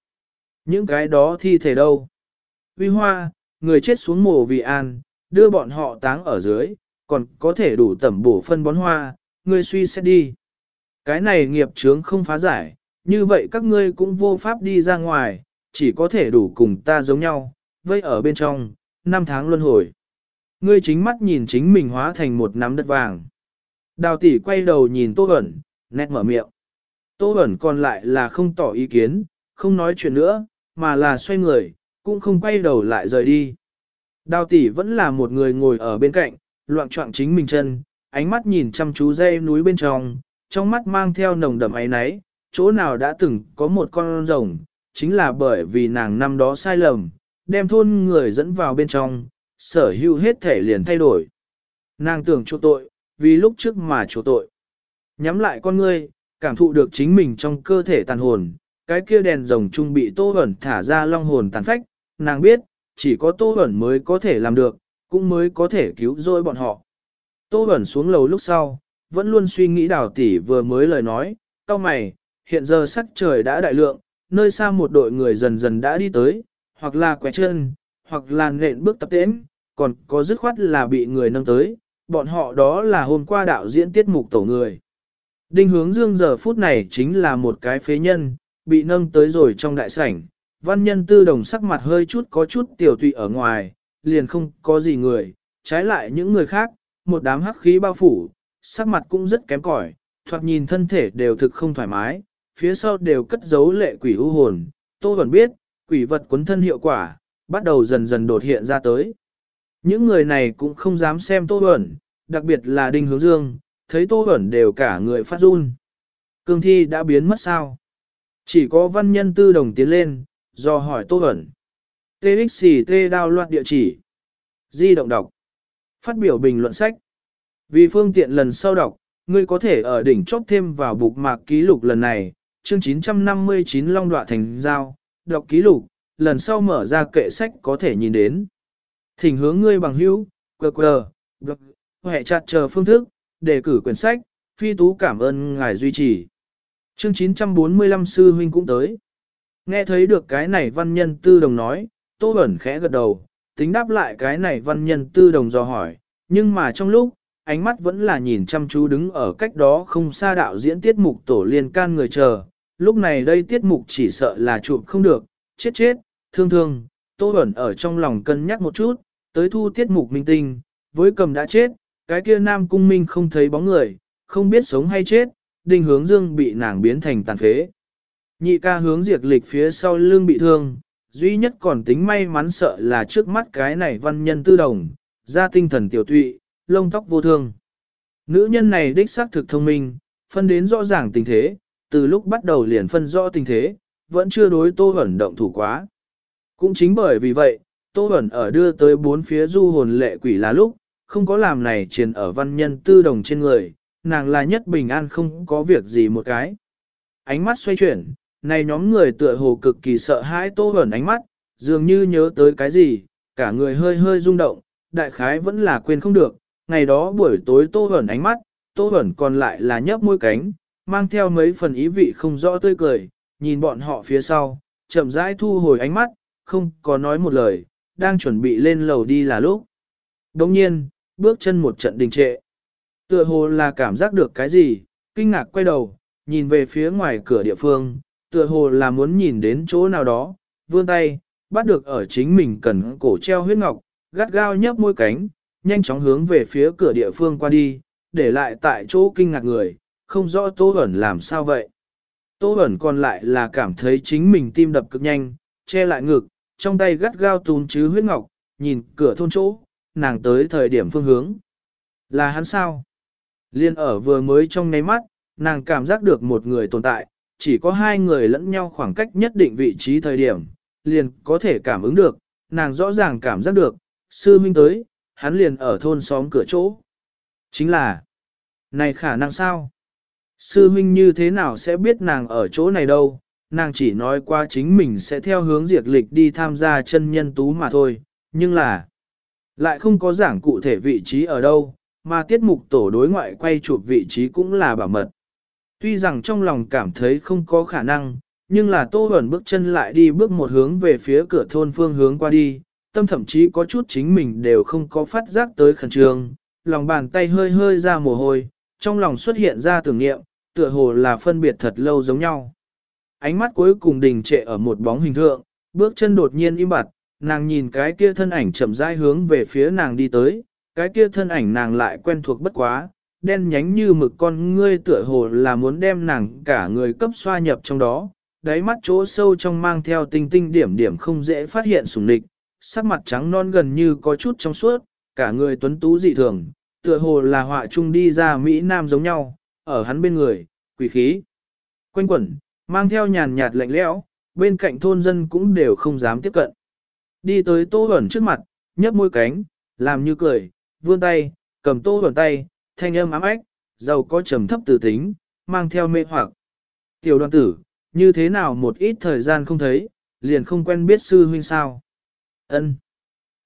[SPEAKER 1] Những cái đó thi thể đâu? Vi hoa, người chết xuống mồ vì an, đưa bọn họ táng ở dưới, còn có thể đủ tẩm bổ phân bón hoa, ngươi suy xét đi. Cái này nghiệp chướng không phá giải, như vậy các ngươi cũng vô pháp đi ra ngoài, chỉ có thể đủ cùng ta giống nhau, vây ở bên trong, năm tháng luân hồi. Ngươi chính mắt nhìn chính mình hóa thành một nắm đất vàng. Đào tỷ quay đầu nhìn Tô Bẩn, nét mở miệng. Tô Bẩn còn lại là không tỏ ý kiến, không nói chuyện nữa, mà là xoay người, cũng không quay đầu lại rời đi. Đào tỷ vẫn là một người ngồi ở bên cạnh, loạn trọng chính mình chân, ánh mắt nhìn chăm chú dây núi bên trong, trong mắt mang theo nồng đậm ấy náy, chỗ nào đã từng có một con rồng, chính là bởi vì nàng năm đó sai lầm, đem thôn người dẫn vào bên trong, sở hữu hết thể liền thay đổi. Nàng tưởng chỗ tội, vì lúc trước mà chỗ tội. Nhắm lại con ngươi, cảm thụ được chính mình trong cơ thể tàn hồn, cái kia đèn rồng trung bị tô ẩn thả ra long hồn tàn phách, nàng biết, chỉ có tô ẩn mới có thể làm được, cũng mới có thể cứu rỗi bọn họ. Tô Bẩn xuống lầu lúc sau, vẫn luôn suy nghĩ đào tỷ vừa mới lời nói, cao mày, hiện giờ sắc trời đã đại lượng, nơi xa một đội người dần dần đã đi tới, hoặc là quẹt chân, hoặc là nện bước tập tễm, còn có dứt khoát là bị người nâng tới, bọn họ đó là hôm qua đạo diễn tiết mục tổ người. Đinh hướng dương giờ phút này chính là một cái phế nhân, bị nâng tới rồi trong đại sảnh, văn nhân tư đồng sắc mặt hơi chút có chút tiểu tụy ở ngoài, liền không có gì người, trái lại những người khác, một đám hắc khí bao phủ, sắc mặt cũng rất kém cỏi, thoạt nhìn thân thể đều thực không thoải mái, phía sau đều cất giấu lệ quỷ u hồn, tô vẫn biết, quỷ vật cuốn thân hiệu quả, bắt đầu dần dần đột hiện ra tới. Những người này cũng không dám xem Tô Bẩn, đặc biệt là Đinh Hướng Dương, thấy Tô Bẩn đều cả người phát run. Cương thi đã biến mất sao? Chỉ có văn nhân tư đồng tiến lên, do hỏi Tô Bẩn. TXT đao loạt địa chỉ. Di động đọc. Phát biểu bình luận sách. Vì phương tiện lần sau đọc, ngươi có thể ở đỉnh chốt thêm vào bục mạc ký lục lần này, chương 959 Long Đoạ Thành Giao, đọc ký lục, lần sau mở ra kệ sách có thể nhìn đến thỉnh hướng ngươi bằng hữu, quờ quờ, hệ chặt chờ phương thức, đề cử quyển sách, phi tú cảm ơn ngài duy trì. Chương 945 sư huynh cũng tới. Nghe thấy được cái này văn nhân tư đồng nói, tô ẩn khẽ gật đầu, tính đáp lại cái này văn nhân tư đồng dò hỏi, nhưng mà trong lúc, ánh mắt vẫn là nhìn chăm chú đứng ở cách đó không xa đạo diễn tiết mục tổ liên can người chờ. Lúc này đây tiết mục chỉ sợ là chụp không được, chết chết, thương thương, tô ẩn ở trong lòng cân nhắc một chút, tới thu tiết mục minh tinh, với cầm đã chết, cái kia nam cung minh không thấy bóng người, không biết sống hay chết, đinh hướng dương bị nàng biến thành tàn phế. Nhị ca hướng diệt lịch phía sau lưng bị thương, duy nhất còn tính may mắn sợ là trước mắt cái này văn nhân tư đồng, ra tinh thần tiểu tụy, lông tóc vô thương. Nữ nhân này đích xác thực thông minh, phân đến rõ ràng tình thế, từ lúc bắt đầu liền phân rõ tình thế, vẫn chưa đối Tô Hẩn động thủ quá. Cũng chính bởi vì vậy, Tô Hẩn ở đưa tới bốn phía du hồn lệ quỷ là lúc, không có làm này triền ở văn nhân tư đồng trên người, nàng là nhất bình an không có việc gì một cái. Ánh mắt xoay chuyển, này nhóm người tựa hồ cực kỳ sợ hãi Tô Hẩn ánh mắt, dường như nhớ tới cái gì, cả người hơi hơi rung động, đại khái vẫn là quên không được, ngày đó buổi tối Tô Hẩn ánh mắt, Tô Hẩn còn lại là nhấp môi cánh, mang theo mấy phần ý vị không rõ tươi cười, nhìn bọn họ phía sau, chậm rãi thu hồi ánh mắt, không có nói một lời, đang chuẩn bị lên lầu đi là lúc. Đồng nhiên, bước chân một trận đình trệ. Tựa hồ là cảm giác được cái gì, kinh ngạc quay đầu, nhìn về phía ngoài cửa địa phương, tựa hồ là muốn nhìn đến chỗ nào đó, vươn tay, bắt được ở chính mình cần cổ treo huyết ngọc, gắt gao nhấp môi cánh, nhanh chóng hướng về phía cửa địa phương qua đi, để lại tại chỗ kinh ngạc người, không rõ Tô Bẩn làm sao vậy. Tô Bẩn còn lại là cảm thấy chính mình tim đập cực nhanh, che lại ngực, trong tay gắt gao túm chứ huyết ngọc, nhìn cửa thôn chỗ, nàng tới thời điểm phương hướng. Là hắn sao? Liên ở vừa mới trong ngáy mắt, nàng cảm giác được một người tồn tại, chỉ có hai người lẫn nhau khoảng cách nhất định vị trí thời điểm, liền có thể cảm ứng được, nàng rõ ràng cảm giác được, sư minh tới, hắn liền ở thôn xóm cửa chỗ. Chính là, này khả năng sao? Sư huynh như thế nào sẽ biết nàng ở chỗ này đâu, nàng chỉ nói qua chính mình sẽ theo hướng diệt lịch đi tham gia chân nhân tú mà thôi, nhưng là, lại không có giảng cụ thể vị trí ở đâu, mà tiết mục tổ đối ngoại quay chụp vị trí cũng là bảo mật. Tuy rằng trong lòng cảm thấy không có khả năng, nhưng là Tô Huẩn bước chân lại đi bước một hướng về phía cửa thôn phương hướng qua đi, tâm thậm chí có chút chính mình đều không có phát giác tới khẩn trương, lòng bàn tay hơi hơi ra mồ hôi, trong lòng xuất hiện ra tưởng niệm, tựa hồ là phân biệt thật lâu giống nhau. Ánh mắt cuối cùng đình trệ ở một bóng hình thượng, bước chân đột nhiên im bặt, nàng nhìn cái kia thân ảnh chậm rãi hướng về phía nàng đi tới, cái kia thân ảnh nàng lại quen thuộc bất quá, đen nhánh như mực con ngươi tựa hồ là muốn đem nàng cả người cấp xoa nhập trong đó, đáy mắt chỗ sâu trong mang theo tinh tinh điểm điểm không dễ phát hiện sủng địch, sắc mặt trắng non gần như có chút trong suốt, cả người tuấn tú dị thường, tựa hồ là họa trung đi ra Mỹ Nam giống nhau, ở hắn bên người, quỷ khí. Quanh quẩn, mang theo nhàn nhạt lạnh lẽo, bên cạnh thôn dân cũng đều không dám tiếp cận. Đi tới tô ẩn trước mặt, nhấp môi cánh, làm như cười, vươn tay, cầm tô ẩn tay, thanh âm ám ách, giàu có trầm thấp từ tính, mang theo mê hoặc. Tiểu đoàn tử, như thế nào một ít thời gian không thấy, liền không quen biết sư huynh sao. ân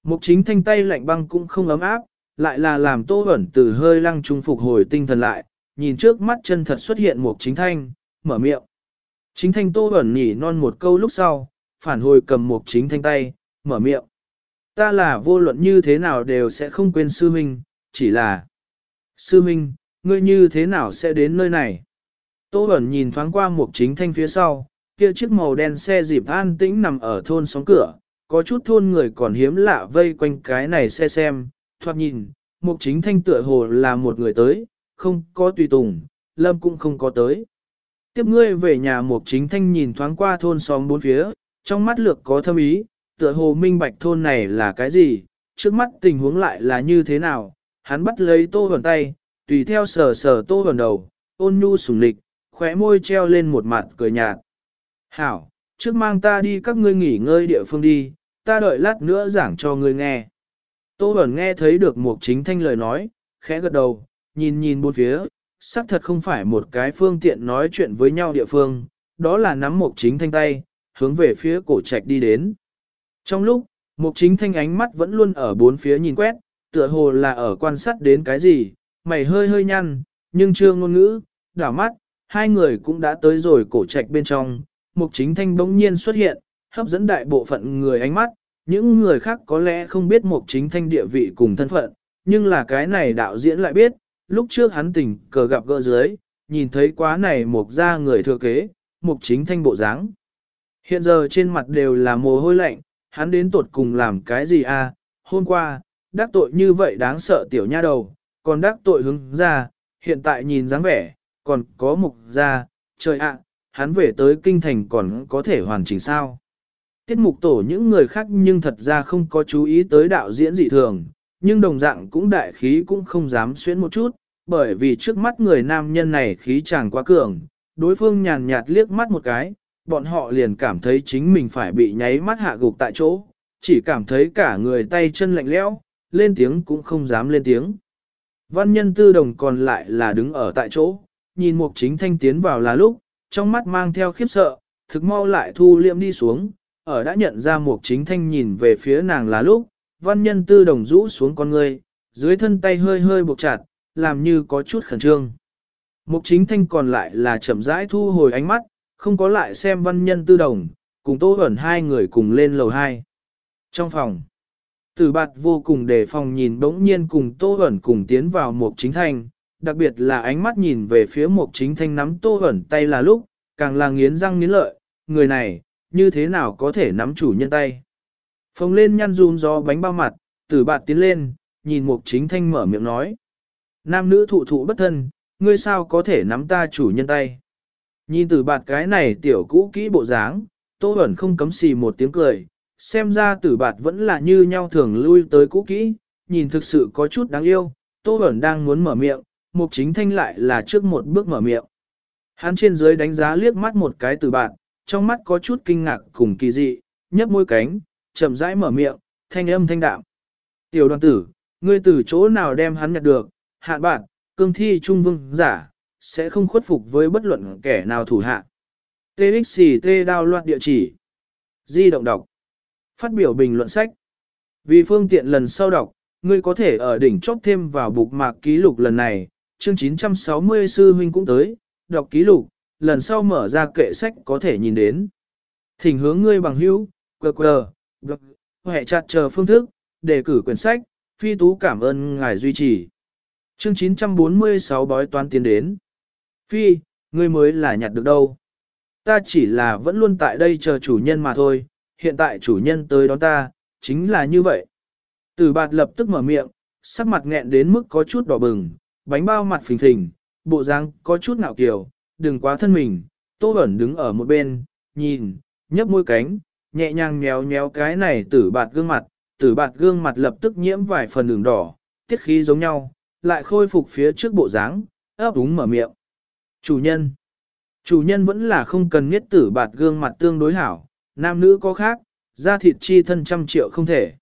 [SPEAKER 1] Mục chính thanh tay lạnh băng cũng không ấm áp, lại là làm tô ẩn từ hơi lăng trung phục hồi tinh thần lại, nhìn trước mắt chân thật xuất hiện mục chính thanh, mở miệng. Chính thanh tô ẩn nhỉ non một câu lúc sau, phản hồi cầm mục chính thanh tay, mở miệng. Ta là vô luận như thế nào đều sẽ không quên sư huynh, chỉ là Sư Minh, ngươi như thế nào sẽ đến nơi này? Tô ẩn nhìn thoáng qua mục chính thanh phía sau, kia chiếc màu đen xe dịp an tĩnh nằm ở thôn xóm cửa, có chút thôn người còn hiếm lạ vây quanh cái này xe xem, thoát nhìn, mục chính thanh tựa hồ là một người tới, không có tùy tùng, lâm cũng không có tới. Tiếp ngươi về nhà mục chính thanh nhìn thoáng qua thôn xóm bốn phía, trong mắt lược có thâm ý, tựa hồ minh bạch thôn này là cái gì, trước mắt tình huống lại là như thế nào, hắn bắt lấy tô vần tay, tùy theo sờ sờ tô vần đầu, ôn nhu sùng lịch, khóe môi treo lên một mặt cười nhạt. Hảo, trước mang ta đi các ngươi nghỉ ngơi địa phương đi, ta đợi lát nữa giảng cho ngươi nghe. Tô Bẩn nghe thấy được một chính thanh lời nói, khẽ gật đầu, nhìn nhìn bốn phía, xác thật không phải một cái phương tiện nói chuyện với nhau địa phương, đó là nắm một chính thanh tay, hướng về phía cổ trạch đi đến. Trong lúc, một chính thanh ánh mắt vẫn luôn ở bốn phía nhìn quét, tựa hồ là ở quan sát đến cái gì, mày hơi hơi nhăn, nhưng chưa ngôn ngữ, đảo mắt, hai người cũng đã tới rồi cổ trạch bên trong, mục chính thanh bỗng nhiên xuất hiện, hấp dẫn đại bộ phận người ánh mắt, những người khác có lẽ không biết mục chính thanh địa vị cùng thân phận, nhưng là cái này đạo diễn lại biết, lúc trước hắn tình cờ gặp gỡ dưới, nhìn thấy quá này mục ra người thừa kế, mục chính thanh bộ dáng. Hiện giờ trên mặt đều là mồ hôi lạnh, hắn đến tột cùng làm cái gì à, hôm qua, đắc tội như vậy đáng sợ tiểu nha đầu, còn đắc tội hứng ra, hiện tại nhìn dáng vẻ, còn có mục ra, trời ạ, hắn về tới kinh thành còn có thể hoàn chỉnh sao. Tiết mục tổ những người khác nhưng thật ra không có chú ý tới đạo diễn dị thường, nhưng đồng dạng cũng đại khí cũng không dám xuyến một chút, bởi vì trước mắt người nam nhân này khí chàng quá cường, đối phương nhàn nhạt liếc mắt một cái, bọn họ liền cảm thấy chính mình phải bị nháy mắt hạ gục tại chỗ, chỉ cảm thấy cả người tay chân lạnh lẽo, lên tiếng cũng không dám lên tiếng. Văn nhân tư đồng còn lại là đứng ở tại chỗ, nhìn mục chính thanh tiến vào là lúc, trong mắt mang theo khiếp sợ, thực mau lại thu liệm đi xuống, ở đã nhận ra mục chính thanh nhìn về phía nàng là lúc, văn nhân tư đồng rũ xuống con người, dưới thân tay hơi hơi buộc chặt, làm như có chút khẩn trương. Mục chính thanh còn lại là chậm rãi thu hồi ánh mắt, không có lại xem văn nhân tư đồng, cùng tô ẩn hai người cùng lên lầu hai. Trong phòng, tử bạt vô cùng đề phòng nhìn bỗng nhiên cùng tô ẩn cùng tiến vào mục chính thanh, đặc biệt là ánh mắt nhìn về phía mục chính thanh nắm tô ẩn tay là lúc, càng là nghiến răng nghiến lợi, người này, như thế nào có thể nắm chủ nhân tay. Phồng lên nhăn run gió bánh bao mặt, tử bạt tiến lên, nhìn mục chính thanh mở miệng nói. Nam nữ thụ thụ bất thân, ngươi sao có thể nắm ta chủ nhân tay. Nhìn tử bạt cái này tiểu cũ kỹ bộ dáng, tô ẩn không cấm xì một tiếng cười, xem ra tử bạt vẫn là như nhau thường lui tới cũ kỹ, nhìn thực sự có chút đáng yêu, tô ẩn đang muốn mở miệng, mục chính thanh lại là trước một bước mở miệng. Hắn trên dưới đánh giá liếc mắt một cái tử bạt, trong mắt có chút kinh ngạc cùng kỳ dị, nhấp môi cánh, chậm rãi mở miệng, thanh âm thanh đạm. Tiểu đoàn tử, ngươi từ chỗ nào đem hắn nhặt được, hạ bạn, cương thi trung vương giả, sẽ không khuất phục với bất luận kẻ nào thủ hạ. TXT đao loạn địa chỉ. Di động đọc. Phát biểu bình luận sách. Vì phương tiện lần sau đọc, ngươi có thể ở đỉnh chót thêm vào bục mạc ký lục lần này, chương 960 sư huynh cũng tới, đọc ký lục, lần sau mở ra kệ sách có thể nhìn đến. Thỉnh hướng ngươi bằng hữu, quờ quờ, hệ chặt chờ phương thức, đề cử quyển sách, phi tú cảm ơn ngài duy trì. Chương 946 bói toán tiến đến. Phi, ngươi mới là nhặt được đâu. Ta chỉ là vẫn luôn tại đây chờ chủ nhân mà thôi, hiện tại chủ nhân tới đón ta, chính là như vậy. Tử bạt lập tức mở miệng, sắc mặt nghẹn đến mức có chút đỏ bừng, bánh bao mặt phình phình, bộ dáng có chút ngạo kiều, đừng quá thân mình, tô ẩn đứng ở một bên, nhìn, nhấp môi cánh, nhẹ nhàng nhéo nhéo cái này tử bạt gương mặt, tử bạt gương mặt lập tức nhiễm vài phần đường đỏ, tiết khí giống nhau, lại khôi phục phía trước bộ dáng, ấp úng mở miệng. Chủ nhân. Chủ nhân vẫn là không cần nghiết tử bạt gương mặt tương đối hảo, nam nữ có khác, da thịt chi thân trăm triệu không thể.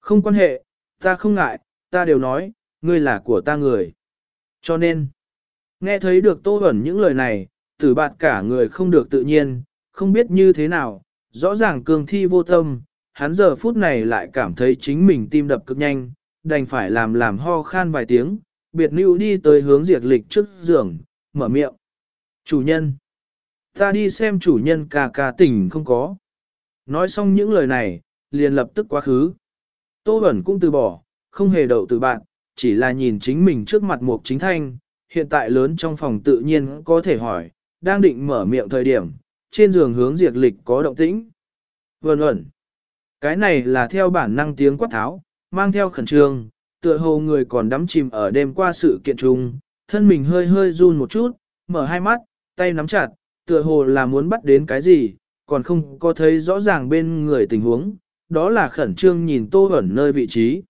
[SPEAKER 1] Không quan hệ, ta không ngại, ta đều nói, ngươi là của ta người. Cho nên, nghe thấy được tô ẩn những lời này, tử bạt cả người không được tự nhiên, không biết như thế nào, rõ ràng cường thi vô tâm, hắn giờ phút này lại cảm thấy chính mình tim đập cực nhanh, đành phải làm làm ho khan vài tiếng, biệt nữ đi tới hướng diệt lịch trước giường, mở miệng. Chủ nhân. Ta đi xem chủ nhân ca ca tỉnh không có. Nói xong những lời này, liền lập tức quá khứ. Tô Bẩn cũng từ bỏ, không hề đậu từ bạn, chỉ là nhìn chính mình trước mặt một chính thanh, hiện tại lớn trong phòng tự nhiên có thể hỏi, đang định mở miệng thời điểm, trên giường hướng diệt lịch có động tĩnh. Vân ẩn. Cái này là theo bản năng tiếng quát tháo, mang theo khẩn trương, tựa hồ người còn đắm chìm ở đêm qua sự kiện trùng, thân mình hơi hơi run một chút, mở hai mắt, tay nắm chặt, tựa hồ là muốn bắt đến cái gì, còn không có thấy rõ ràng bên người tình huống, đó là khẩn trương nhìn Tô Bẩn nơi vị trí.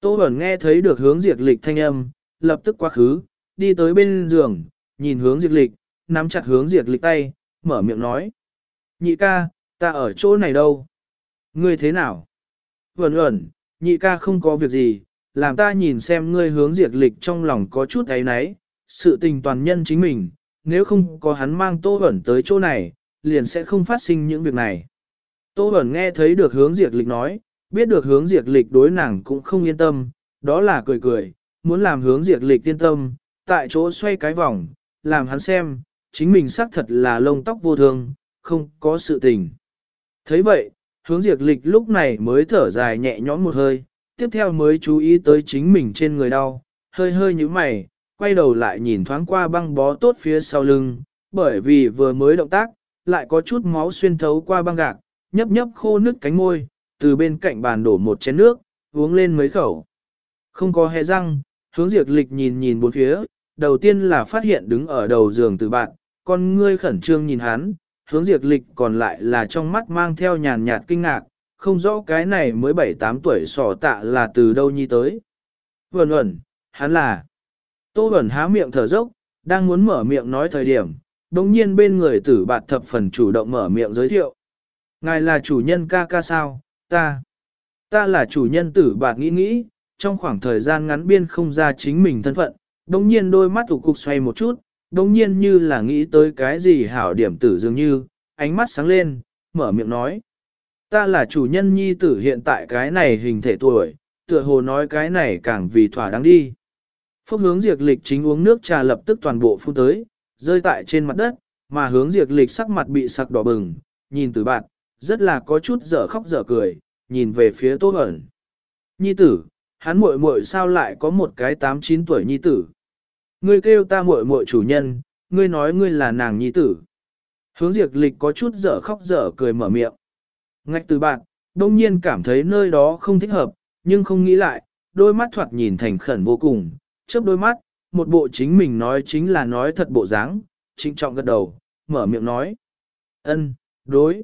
[SPEAKER 1] Tô Bẩn nghe thấy được hướng diệt lịch thanh âm, lập tức quá khứ, đi tới bên giường, nhìn hướng diệt lịch, nắm chặt hướng diệt lịch tay, mở miệng nói. Nhị ca, ta ở chỗ này đâu? Ngươi thế nào? Vẩn ẩn, nhị ca không có việc gì, làm ta nhìn xem ngươi hướng diệt lịch trong lòng có chút ấy náy, sự tình toàn nhân chính mình, nếu không có hắn mang Tô Bẩn tới chỗ này, liền sẽ không phát sinh những việc này. Tô Bẩn nghe thấy được hướng diệt lịch nói, biết được hướng diệt lịch đối nàng cũng không yên tâm, đó là cười cười, muốn làm hướng diệt lịch yên tâm, tại chỗ xoay cái vòng, làm hắn xem, chính mình xác thật là lông tóc vô thương, không có sự tình. thấy vậy, hướng diệt lịch lúc này mới thở dài nhẹ nhõm một hơi, tiếp theo mới chú ý tới chính mình trên người đau, hơi hơi như mày, quay đầu lại nhìn thoáng qua băng bó tốt phía sau lưng, bởi vì vừa mới động tác, lại có chút máu xuyên thấu qua băng gạc, nhấp nhấp khô nước cánh môi, từ bên cạnh bàn đổ một chén nước, uống lên mấy khẩu. Không có hề răng, hướng diệt lịch nhìn nhìn bốn phía, đầu tiên là phát hiện đứng ở đầu giường từ bạn, con ngươi khẩn trương nhìn hắn, hướng diệt lịch còn lại là trong mắt mang theo nhàn nhạt kinh ngạc, không rõ cái này mới 7-8 tuổi sỏ tạ là từ đâu nhi tới. Vẩn ẩn, hắn là Tô Vẩn há miệng thở dốc, đang muốn mở miệng nói thời điểm, đồng nhiên bên người tử bạt thập phần chủ động mở miệng giới thiệu. Ngài là chủ nhân ca ca sao, ta. Ta là chủ nhân tử bạt nghĩ nghĩ, trong khoảng thời gian ngắn biên không ra chính mình thân phận, đồng nhiên đôi mắt thủ cục xoay một chút, đồng nhiên như là nghĩ tới cái gì hảo điểm tử dường như, ánh mắt sáng lên, mở miệng nói. Ta là chủ nhân nhi tử hiện tại cái này hình thể tuổi, tựa hồ nói cái này càng vì thỏa đáng đi. Phúc hướng diệt lịch chính uống nước trà lập tức toàn bộ phun tới, rơi tại trên mặt đất, mà hướng diệt lịch sắc mặt bị sặc đỏ bừng, nhìn từ bạn, rất là có chút dở khóc dở cười, nhìn về phía Tô ẩn. Nhi tử, hắn muội muội sao lại có một cái tám chín tuổi nhi tử? Ngươi kêu ta muội muội chủ nhân, ngươi nói ngươi là nàng nhi tử. Hướng diệt lịch có chút dở khóc dở cười mở miệng. Ngạch từ bạn, đông nhiên cảm thấy nơi đó không thích hợp, nhưng không nghĩ lại, đôi mắt thoạt nhìn thành khẩn vô cùng, chớp đôi mắt, một bộ chính mình nói chính là nói thật bộ dáng, trinh trọng gật đầu, mở miệng nói. ân, đối.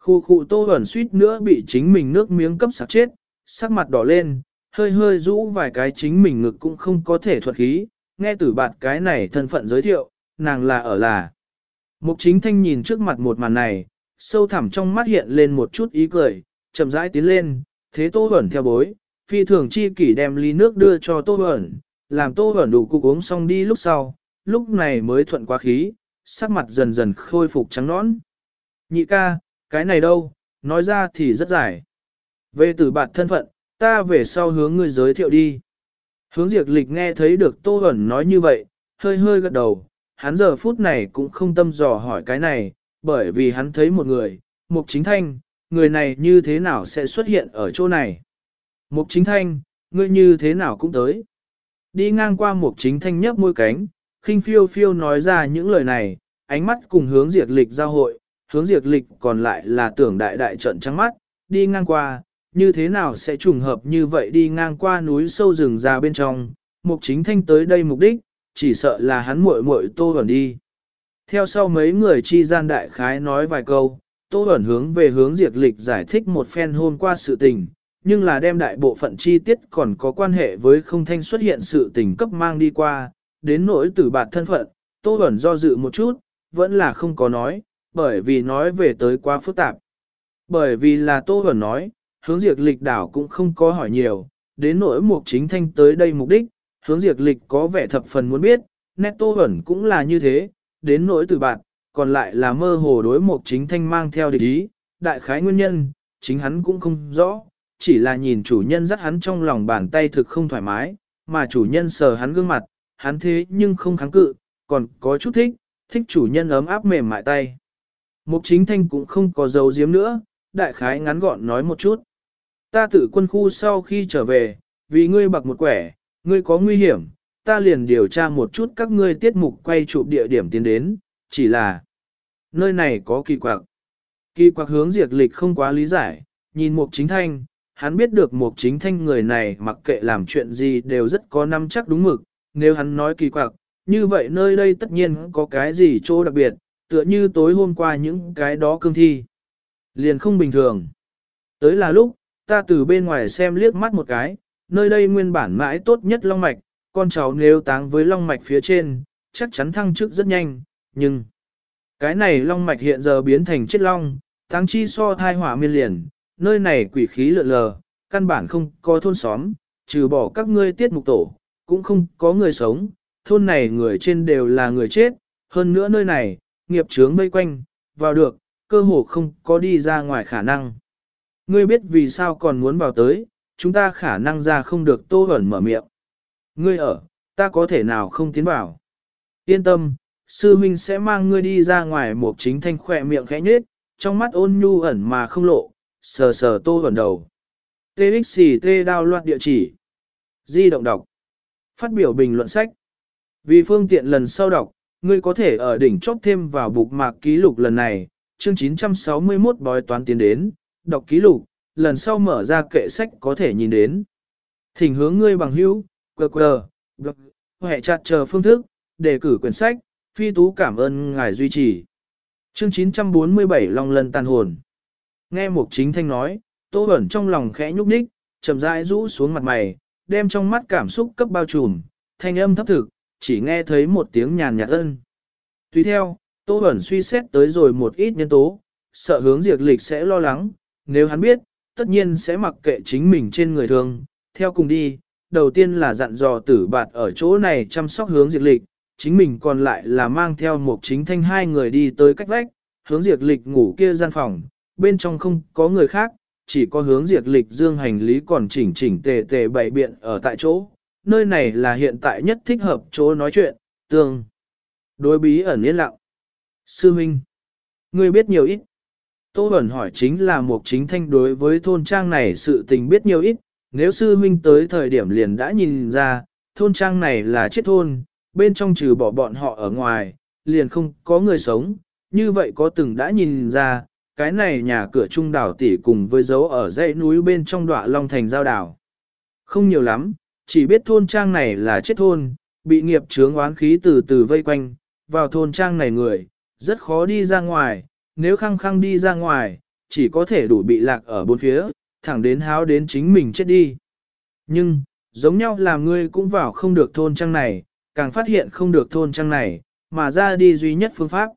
[SPEAKER 1] Khu khu tô ẩn suýt nữa bị chính mình nước miếng cấp sạc chết, sắc mặt đỏ lên, hơi hơi rũ vài cái chính mình ngực cũng không có thể thuật khí, nghe tử bạt cái này thân phận giới thiệu, nàng là ở là. Mục chính thanh nhìn trước mặt một màn này, sâu thẳm trong mắt hiện lên một chút ý cười, chậm rãi tiến lên, thế tô ẩn theo bối, phi thường chi kỷ đem ly nước đưa cho tô ẩn, làm tô ẩn đủ cục uống xong đi lúc sau, lúc này mới thuận quá khí, sắc mặt dần dần khôi phục trắng nõn. Nhị ca, cái này đâu, nói ra thì rất dài. Về tử bạt thân phận, ta về sau hướng ngươi giới thiệu đi. Hướng diệt lịch nghe thấy được tô ẩn nói như vậy, hơi hơi gật đầu, hắn giờ phút này cũng không tâm dò hỏi cái này, bởi vì hắn thấy một người, mục chính thanh, người này như thế nào sẽ xuất hiện ở chỗ này. Mục chính thanh, ngươi như thế nào cũng tới. Đi ngang qua mục chính thanh nhấp môi cánh, khinh phiêu phiêu nói ra những lời này, ánh mắt cùng hướng diệt lịch giao hội, hướng diệt lịch còn lại là tưởng đại đại trận trắng mắt, đi ngang qua, như thế nào sẽ trùng hợp như vậy đi ngang qua núi sâu rừng ra bên trong, mục chính thanh tới đây mục đích, chỉ sợ là hắn muội muội tô ẩn đi. Theo sau mấy người chi gian đại khái nói vài câu, tô ẩn hướng về hướng diệt lịch giải thích một phen hôm qua sự tình, nhưng là đem đại bộ phận chi tiết còn có quan hệ với không thanh xuất hiện sự tình cấp mang đi qua, đến nỗi tử bạt thân phận, tô ẩn do dự một chút, vẫn là không có nói, bởi vì nói về tới quá phức tạp. Bởi vì là tô ẩn nói, hướng diệt lịch đảo cũng không có hỏi nhiều, đến nỗi mục chính thanh tới đây mục đích, hướng diệt lịch có vẻ thập phần muốn biết, nét tô ẩn cũng là như thế, đến nỗi tử bạt, còn lại là mơ hồ đối mục chính thanh mang theo địch ý, đại khái nguyên nhân, chính hắn cũng không rõ, chỉ là nhìn chủ nhân dắt hắn trong lòng bàn tay thực không thoải mái, mà chủ nhân sờ hắn gương mặt, hắn thế nhưng không kháng cự, còn có chút thích, thích chủ nhân ấm áp mềm mại tay. Mục chính thanh cũng không có dấu diếm nữa, đại khái ngắn gọn nói một chút. Ta tự quân khu sau khi trở về, vì ngươi bạc một quẻ, ngươi có nguy hiểm, ta liền điều tra một chút các ngươi tiết mục quay chụp địa điểm tiến đến, chỉ là nơi này có kỳ quặc. Kỳ quặc hướng diệt lịch không quá lý giải, nhìn mục chính thanh, hắn biết được mục chính thanh người này mặc kệ làm chuyện gì đều rất có năm chắc đúng mực, nếu hắn nói kỳ quặc, như vậy nơi đây tất nhiên có cái gì chỗ đặc biệt, tựa như tối hôm qua những cái đó cương thi. Liền không bình thường. Tới là lúc, ta từ bên ngoài xem liếc mắt một cái, nơi đây nguyên bản mãi tốt nhất long mạch, con cháu nếu táng với long mạch phía trên, chắc chắn thăng chức rất nhanh, nhưng cái này long mạch hiện giờ biến thành chết long, táng chi so thai hỏa miên liền, nơi này quỷ khí lượn lờ, căn bản không có thôn xóm, trừ bỏ các ngươi tiết mục tổ, cũng không có người sống, thôn này người trên đều là người chết, hơn nữa nơi này, nghiệp chướng vây quanh, vào được, cơ hồ không có đi ra ngoài khả năng. Ngươi biết vì sao còn muốn vào tới, chúng ta khả năng ra không được tô ẩn mở miệng. Ngươi ở, ta có thể nào không tiến vào. Yên tâm, sư huynh sẽ mang ngươi đi ra ngoài một chính thanh khỏe miệng khẽ nhết, trong mắt ôn nhu ẩn mà không lộ, sờ sờ tô hồn đầu. TXT đao loạt địa chỉ. Di động đọc. Phát biểu bình luận sách. Vì phương tiện lần sau đọc, ngươi có thể ở đỉnh chóp thêm vào bục mạc ký lục lần này, chương 961 bói toán tiến đến, đọc ký lục, lần sau mở ra kệ sách có thể nhìn đến. Thỉnh hướng ngươi bằng hữu, quờ quờ, blog, hệ chặt chờ phương thức, đề cử quyển sách, phi tú cảm ơn ngài duy trì. Chương 947 Long Lân tàn hồn. Nghe Mục Chính Thanh nói, Tô Bẩn trong lòng khẽ nhúc nhích, chậm rãi rũ xuống mặt mày, đem trong mắt cảm xúc cấp bao trùm, thanh âm thấp thực, chỉ nghe thấy một tiếng nhàn nhạt ân. Tùy theo, Tô Bẩn suy xét tới rồi một ít nhân tố, sợ hướng diệt lịch sẽ lo lắng, nếu hắn biết, tất nhiên sẽ mặc kệ chính mình trên người thường, theo cùng đi, đầu tiên là dặn dò tử bạt ở chỗ này chăm sóc hướng diệt lịch, chính mình còn lại là mang theo một chính thanh hai người đi tới cách vách, hướng diệt lịch ngủ kia gian phòng, bên trong không có người khác, chỉ có hướng diệt lịch dương hành lý còn chỉnh chỉnh tề tề bày biện ở tại chỗ, nơi này là hiện tại nhất thích hợp chỗ nói chuyện, tương. Đối bí ẩn yên lặng. Sư Minh, ngươi biết nhiều ít. Tô Bẩn hỏi chính là một chính thanh đối với thôn trang này sự tình biết nhiều ít, nếu sư minh tới thời điểm liền đã nhìn ra, thôn trang này là chết thôn, bên trong trừ bỏ bọn họ ở ngoài, liền không có người sống, như vậy có từng đã nhìn ra, cái này nhà cửa trung đảo tỷ cùng với dấu ở dãy núi bên trong đọa Long Thành giao đảo. Không nhiều lắm, chỉ biết thôn trang này là chết thôn, bị nghiệp chướng oán khí từ từ vây quanh, vào thôn trang này người, rất khó đi ra ngoài, nếu khăng khăng đi ra ngoài, chỉ có thể đủ bị lạc ở bốn phía, thẳng đến háo đến chính mình chết đi. Nhưng, giống nhau là ngươi cũng vào không được thôn trang này, càng phát hiện không được thôn trang này, mà ra đi duy nhất phương pháp.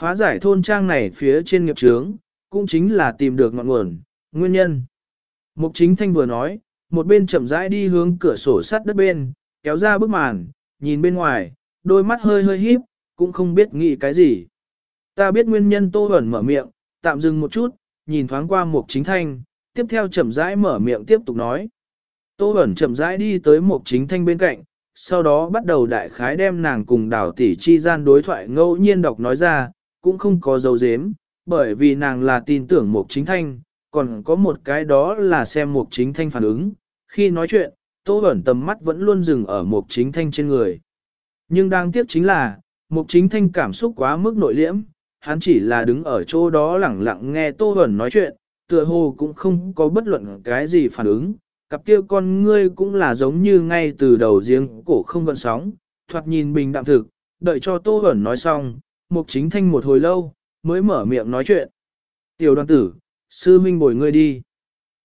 [SPEAKER 1] Phá giải thôn trang này phía trên nghiệp trướng, cũng chính là tìm được ngọn nguồn, nguyên nhân. Mục chính thanh vừa nói, một bên chậm rãi đi hướng cửa sổ sắt đất bên, kéo ra bức màn, nhìn bên ngoài, đôi mắt hơi hơi híp, cũng không biết nghĩ cái gì. Ta biết nguyên nhân tô ẩn mở miệng, tạm dừng một chút, nhìn thoáng qua mục chính thanh, tiếp theo chậm rãi mở miệng tiếp tục nói. Tô ẩn chậm rãi đi tới mục chính thanh bên cạnh, sau đó bắt đầu đại khái đem nàng cùng đảo tỷ chi gian đối thoại ngẫu nhiên đọc nói ra, cũng không có dấu dếm, bởi vì nàng là tin tưởng mục chính thanh, còn có một cái đó là xem mục chính thanh phản ứng. Khi nói chuyện, Tô Bẩn tầm mắt vẫn luôn dừng ở mục chính thanh trên người. Nhưng đáng tiếc chính là, mục chính thanh cảm xúc quá mức nội liễm, hắn chỉ là đứng ở chỗ đó lẳng lặng nghe Tô Bẩn nói chuyện, tựa hồ cũng không có bất luận cái gì phản ứng, cặp kia con ngươi cũng là giống như ngay từ đầu giếng cổ không gợn sóng, thoạt nhìn bình đạm thực, đợi cho Tô Bẩn nói xong, Mục Chính Thanh một hồi lâu, mới mở miệng nói chuyện. Tiểu đoàn tử, sư minh bồi ngươi đi.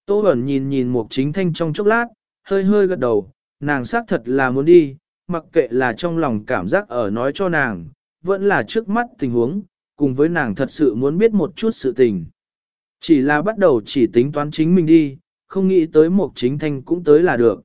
[SPEAKER 1] Tô ẩn nhìn nhìn Mục Chính Thanh trong chốc lát, hơi hơi gật đầu, nàng xác thật là muốn đi, mặc kệ là trong lòng cảm giác ở nói cho nàng, vẫn là trước mắt tình huống, cùng với nàng thật sự muốn biết một chút sự tình. Chỉ là bắt đầu chỉ tính toán chính mình đi, không nghĩ tới Mục Chính Thanh cũng tới là được.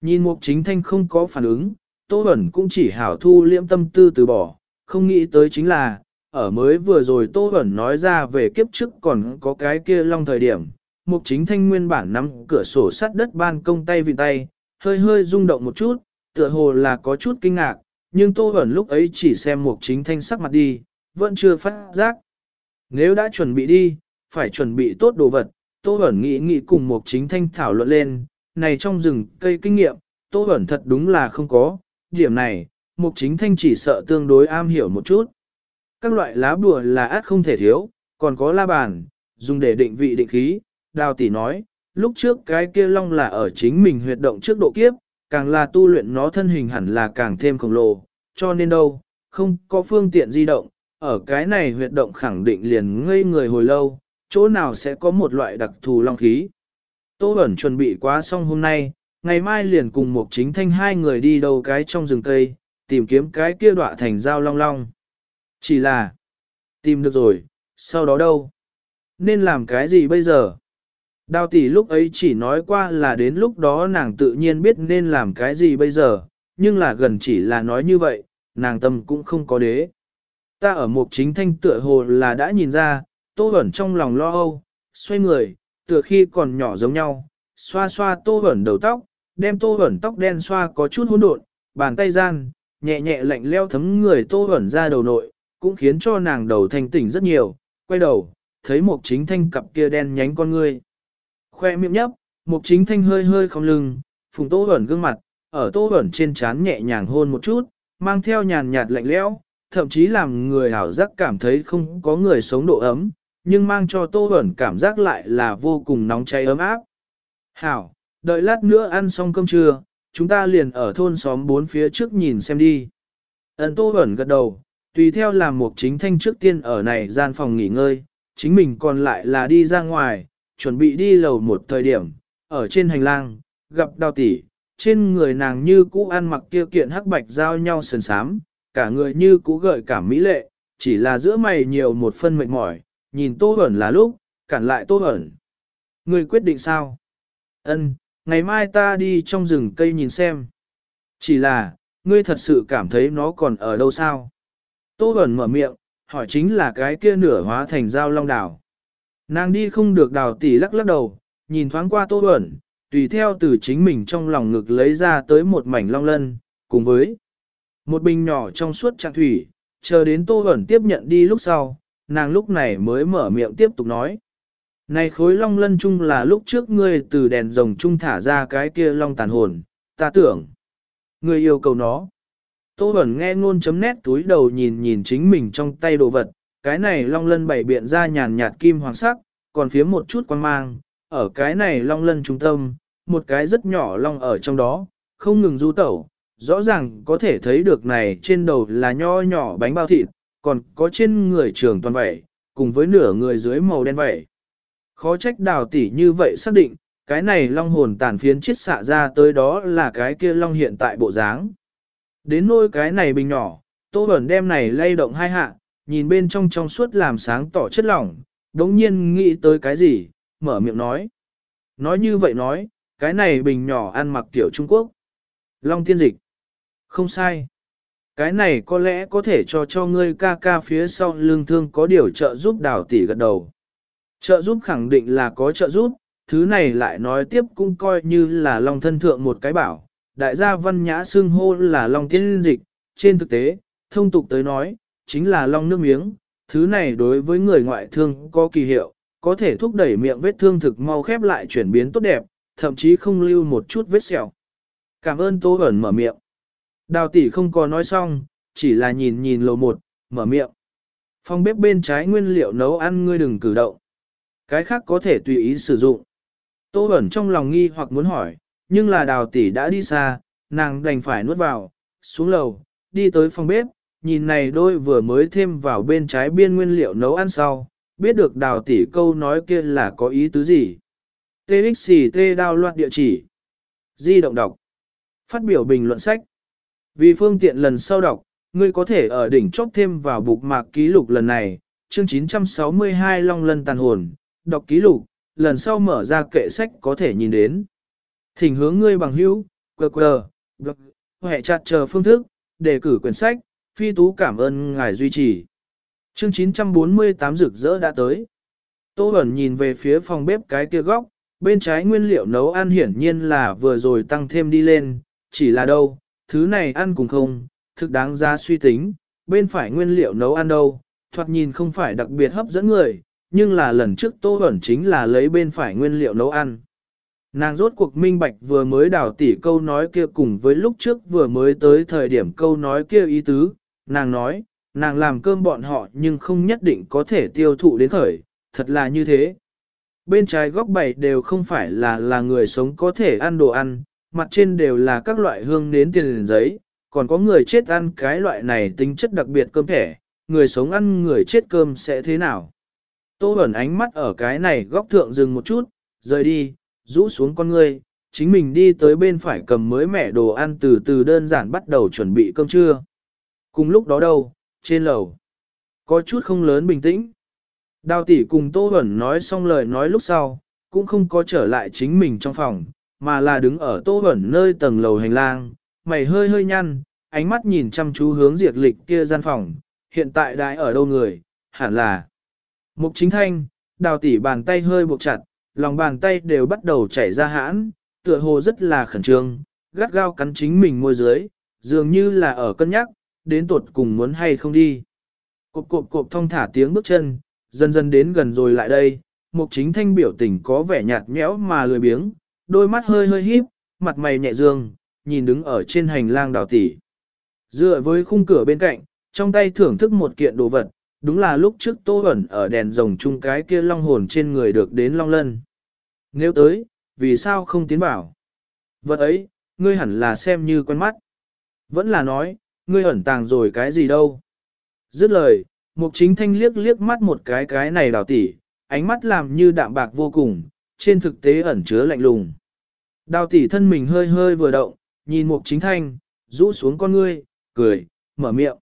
[SPEAKER 1] Nhìn Mục Chính Thanh không có phản ứng, Tô Bẩn cũng chỉ hảo thu liễm tâm tư từ bỏ, không nghĩ tới chính là, ở mới vừa rồi Tô Bẩn nói ra về kiếp trước còn có cái kia long thời điểm. Mục Chính Thanh nguyên bản nắm cửa sổ sắt đất ban công tay vì tay, hơi hơi rung động một chút, tựa hồ là có chút kinh ngạc, nhưng Tô Bẩn lúc ấy chỉ xem Mục Chính Thanh sắc mặt đi, vẫn chưa phát giác. Nếu đã chuẩn bị đi, phải chuẩn bị tốt đồ vật, Tô Bẩn nghĩ nghĩ cùng mục chính thanh thảo luận lên, này trong rừng cây kinh nghiệm, Tô Bẩn thật đúng là không có, điểm này, Mục chính thanh chỉ sợ tương đối am hiểu một chút. Các loại lá bùa là át không thể thiếu, còn có la bàn, dùng để định vị định khí, đào tỷ nói, lúc trước cái kia long là ở chính mình huyệt động trước độ kiếp, càng là tu luyện nó thân hình hẳn là càng thêm khổng lồ, cho nên đâu, không có phương tiện di động, ở cái này huyệt động khẳng định liền ngây người hồi lâu, chỗ nào sẽ có một loại đặc thù long khí. Tô Bẩn chuẩn bị quá xong hôm nay, ngày mai liền cùng một chính thanh hai người đi đâu cái trong rừng cây, tìm kiếm cái kia đọa thành dao long long. Chỉ là, tìm được rồi, sau đó đâu? Nên làm cái gì bây giờ? Đào tỷ lúc ấy chỉ nói qua là đến lúc đó nàng tự nhiên biết nên làm cái gì bây giờ, nhưng là gần chỉ là nói như vậy, nàng tâm cũng không có đế. Ta ở một chính thanh tựa hồ là đã nhìn ra, Tô ẩn trong lòng lo âu, xoay người, tựa khi còn nhỏ giống nhau, xoa xoa Tô ẩn đầu tóc, đem Tô ẩn tóc đen xoa có chút hỗn độn, bàn tay gian, nhẹ nhẹ lạnh leo thấm người Tô ẩn ra đầu nội, cũng khiến cho nàng đầu thanh tỉnh rất nhiều, quay đầu, thấy một chính thanh cặp kia đen nhánh con ngươi. Khoe miệng nhấp, một chính thanh hơi hơi không lưng, phùng Tô ẩn gương mặt, ở Tô ẩn trên trán nhẹ nhàng hôn một chút, mang theo nhàn nhạt lạnh lẽo, thậm chí làm người hảo giác cảm thấy không có người sống độ ấm, nhưng mang cho Tô ẩn cảm giác lại là vô cùng nóng cháy ấm áp. Hảo, đợi lát nữa ăn xong cơm trưa, chúng ta liền ở thôn xóm bốn phía trước nhìn xem đi. Ấn Tô Bẩn gật đầu, tùy theo làm một chính thanh trước tiên ở này gian phòng nghỉ ngơi, chính mình còn lại là đi ra ngoài, chuẩn bị đi lầu một thời điểm, ở trên hành lang, gặp đào tỷ, trên người nàng như cũ ăn mặc kia kiện hắc bạch giao nhau sườn sám, cả người như cũ gợi cảm mỹ lệ, chỉ là giữa mày nhiều một phân mệt mỏi, nhìn Tô Bẩn là lúc, cản lại Tô Bẩn. Người quyết định sao? Ân, ngày mai ta đi trong rừng cây nhìn xem. Chỉ là, ngươi thật sự cảm thấy nó còn ở đâu sao? Tô Bẩn mở miệng, hỏi chính là cái kia nửa hóa thành dao long đảo. Nàng đi không được đào tỷ lắc lắc đầu, nhìn thoáng qua Tô Bẩn, tùy theo từ chính mình trong lòng ngực lấy ra tới một mảnh long lân, cùng với một bình nhỏ trong suốt trạng thủy, chờ đến Tô Bẩn tiếp nhận đi lúc sau, nàng lúc này mới mở miệng tiếp tục nói. Này khối long lân chung là lúc trước ngươi từ đèn rồng chung thả ra cái kia long tàn hồn, ta tưởng. Ngươi yêu cầu nó. Tô Bẩn nghe ngôn chấm nét túi đầu nhìn nhìn chính mình trong tay đồ vật, cái này long lân bảy biện ra nhàn nhạt kim hoàng sắc, còn phía một chút quan mang, ở cái này long lân trung tâm, một cái rất nhỏ long ở trong đó, không ngừng du tẩu, rõ ràng có thể thấy được này trên đầu là nho nhỏ bánh bao thịt, còn có trên người trường toàn vẩy, cùng với nửa người dưới màu đen vẩy. Khó trách đào tỷ như vậy xác định, cái này long hồn tàn phiến chiết xạ ra tới đó là cái kia long hiện tại bộ dáng. Đến nôi cái này bình nhỏ, tô bẩn đem này lay động hai hạ, nhìn bên trong trong suốt làm sáng tỏ chất lỏng, đống nhiên nghĩ tới cái gì, mở miệng nói. Nói như vậy nói, cái này bình nhỏ ăn mặc tiểu Trung Quốc. Long tiên dịch. Không sai. Cái này có lẽ có thể cho cho ngươi ca ca phía sau lương thương có điều trợ giúp đào tỷ gật đầu. Trợ giúp khẳng định là có trợ giúp, thứ này lại nói tiếp cũng coi như là long thân thượng một cái bảo. Đại gia văn nhã xưng hô là long tiên dịch, trên thực tế, thông tục tới nói, chính là long nước miếng. Thứ này đối với người ngoại thương có kỳ hiệu, có thể thúc đẩy miệng vết thương thực mau khép lại chuyển biến tốt đẹp, thậm chí không lưu một chút vết sẹo. Cảm ơn Tô ẩn mở miệng. Đào tỷ không có nói xong, chỉ là nhìn nhìn lầu một, mở miệng. Phòng bếp bên trái nguyên liệu nấu ăn ngươi đừng cử động. Cái khác có thể tùy ý sử dụng. Tô Bẩn trong lòng nghi hoặc muốn hỏi, nhưng là đào tỷ đã đi xa, nàng đành phải nuốt vào, xuống lầu, đi tới phòng bếp, nhìn này đôi vừa mới thêm vào bên trái biên nguyên liệu nấu ăn sau, biết được đào tỷ câu nói kia là có ý tứ gì. TXT đao loạt địa chỉ. Di động đọc. Phát biểu bình luận sách. Vì phương tiện lần sau đọc, ngươi có thể ở đỉnh chóp thêm vào bục mạc ký lục lần này, chương 962 Long Lân Tàn Hồn, đọc ký lục, lần sau mở ra kệ sách có thể nhìn đến. Thỉnh hướng ngươi bằng hữu, QR, blog, hệ chặt chờ phương thức, đề cử quyển sách, phi tú cảm ơn ngài duy trì. Chương 948 rực rỡ đã tới. Tô Bẩn nhìn về phía phòng bếp cái kia góc, bên trái nguyên liệu nấu ăn hiển nhiên là vừa rồi tăng thêm đi lên, chỉ là đâu, thứ này ăn cùng không, thực đáng giá suy tính, bên phải nguyên liệu nấu ăn đâu, thoạt nhìn không phải đặc biệt hấp dẫn người, nhưng là lần trước Tô Bẩn chính là lấy bên phải nguyên liệu nấu ăn. Nàng rốt cuộc minh bạch vừa mới đào tỉ câu nói kia cùng với lúc trước vừa mới tới thời điểm câu nói kia ý tứ, nàng nói, nàng làm cơm bọn họ nhưng không nhất định có thể tiêu thụ đến khởi, thật là như thế. Bên trái góc bảy đều không phải là là người sống có thể ăn đồ ăn, mặt trên đều là các loại hương nến tiền giấy, còn có người chết ăn cái loại này tính chất đặc biệt cơm thẻ, người sống ăn người chết cơm sẽ thế nào. Tô Bẩn ánh mắt ở cái này góc thượng dừng một chút, rời đi, rũ xuống con ngươi, chính mình đi tới bên phải cầm mới mẻ đồ ăn từ từ đơn giản bắt đầu chuẩn bị cơm trưa. Cùng lúc đó đâu, trên lầu, có chút không lớn bình tĩnh. Đào tỷ cùng Tô Bẩn nói xong lời nói lúc sau, cũng không có trở lại chính mình trong phòng, mà là đứng ở Tô Bẩn nơi tầng lầu hành lang, mày hơi hơi nhăn, ánh mắt nhìn chăm chú hướng diệt lịch kia gian phòng, hiện tại đại ở đâu người, hẳn là. Mục chính thanh, đào tỉ bàn tay hơi buộc chặt, lòng bàn tay đều bắt đầu chảy ra hãn, tựa hồ rất là khẩn trương, gắt gao cắn chính mình môi dưới, dường như là ở cân nhắc, đến tuột cùng muốn hay không đi. Cộp cộp cộp thong thả tiếng bước chân, dần dần đến gần rồi lại đây, mục chính thanh biểu tình có vẻ nhạt nhẽo mà lười biếng, đôi mắt hơi hơi híp, mặt mày nhẹ dương, nhìn đứng ở trên hành lang đào tỉ, Dựa với khung cửa bên cạnh, trong tay thưởng thức một kiện đồ vật, đúng là lúc trước tô ẩn ở đèn rồng chung cái kia long hồn trên người được đến long lân. Nếu tới, vì sao không tiến bảo? Vật ấy, ngươi hẳn là xem như quen mắt. Vẫn là nói, ngươi ẩn tàng rồi cái gì đâu. Dứt lời, mục chính thanh liếc liếc mắt một cái cái này đào tỉ, ánh mắt làm như đạm bạc vô cùng, trên thực tế ẩn chứa lạnh lùng. Đào tỷ thân mình hơi hơi vừa động, nhìn mục chính thanh, rũ xuống con ngươi, cười, mở miệng.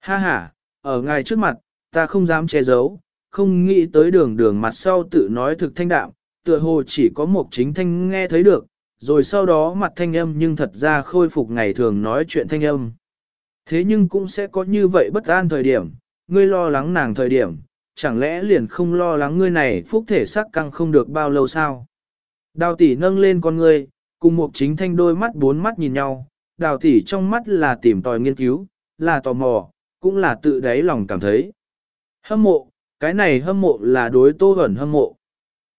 [SPEAKER 1] Ha ha, ở ngài trước mặt, ta không dám che giấu, không nghĩ tới đường đường mặt sau tự nói thực thanh đạm, tựa hồ chỉ có một chính thanh nghe thấy được, rồi sau đó mặt thanh âm nhưng thật ra khôi phục ngày thường nói chuyện thanh âm. Thế nhưng cũng sẽ có như vậy bất an thời điểm, ngươi lo lắng nàng thời điểm, chẳng lẽ liền không lo lắng ngươi này phúc thể sắc căng không được bao lâu sao? Đào tỷ nâng lên con ngươi, cùng một chính thanh đôi mắt bốn mắt nhìn nhau, đào tỷ trong mắt là tìm tòi nghiên cứu, là tò mò, cũng là tự đáy lòng cảm thấy. Hâm mộ, cái này hâm mộ là đối tô ẩn hâm mộ.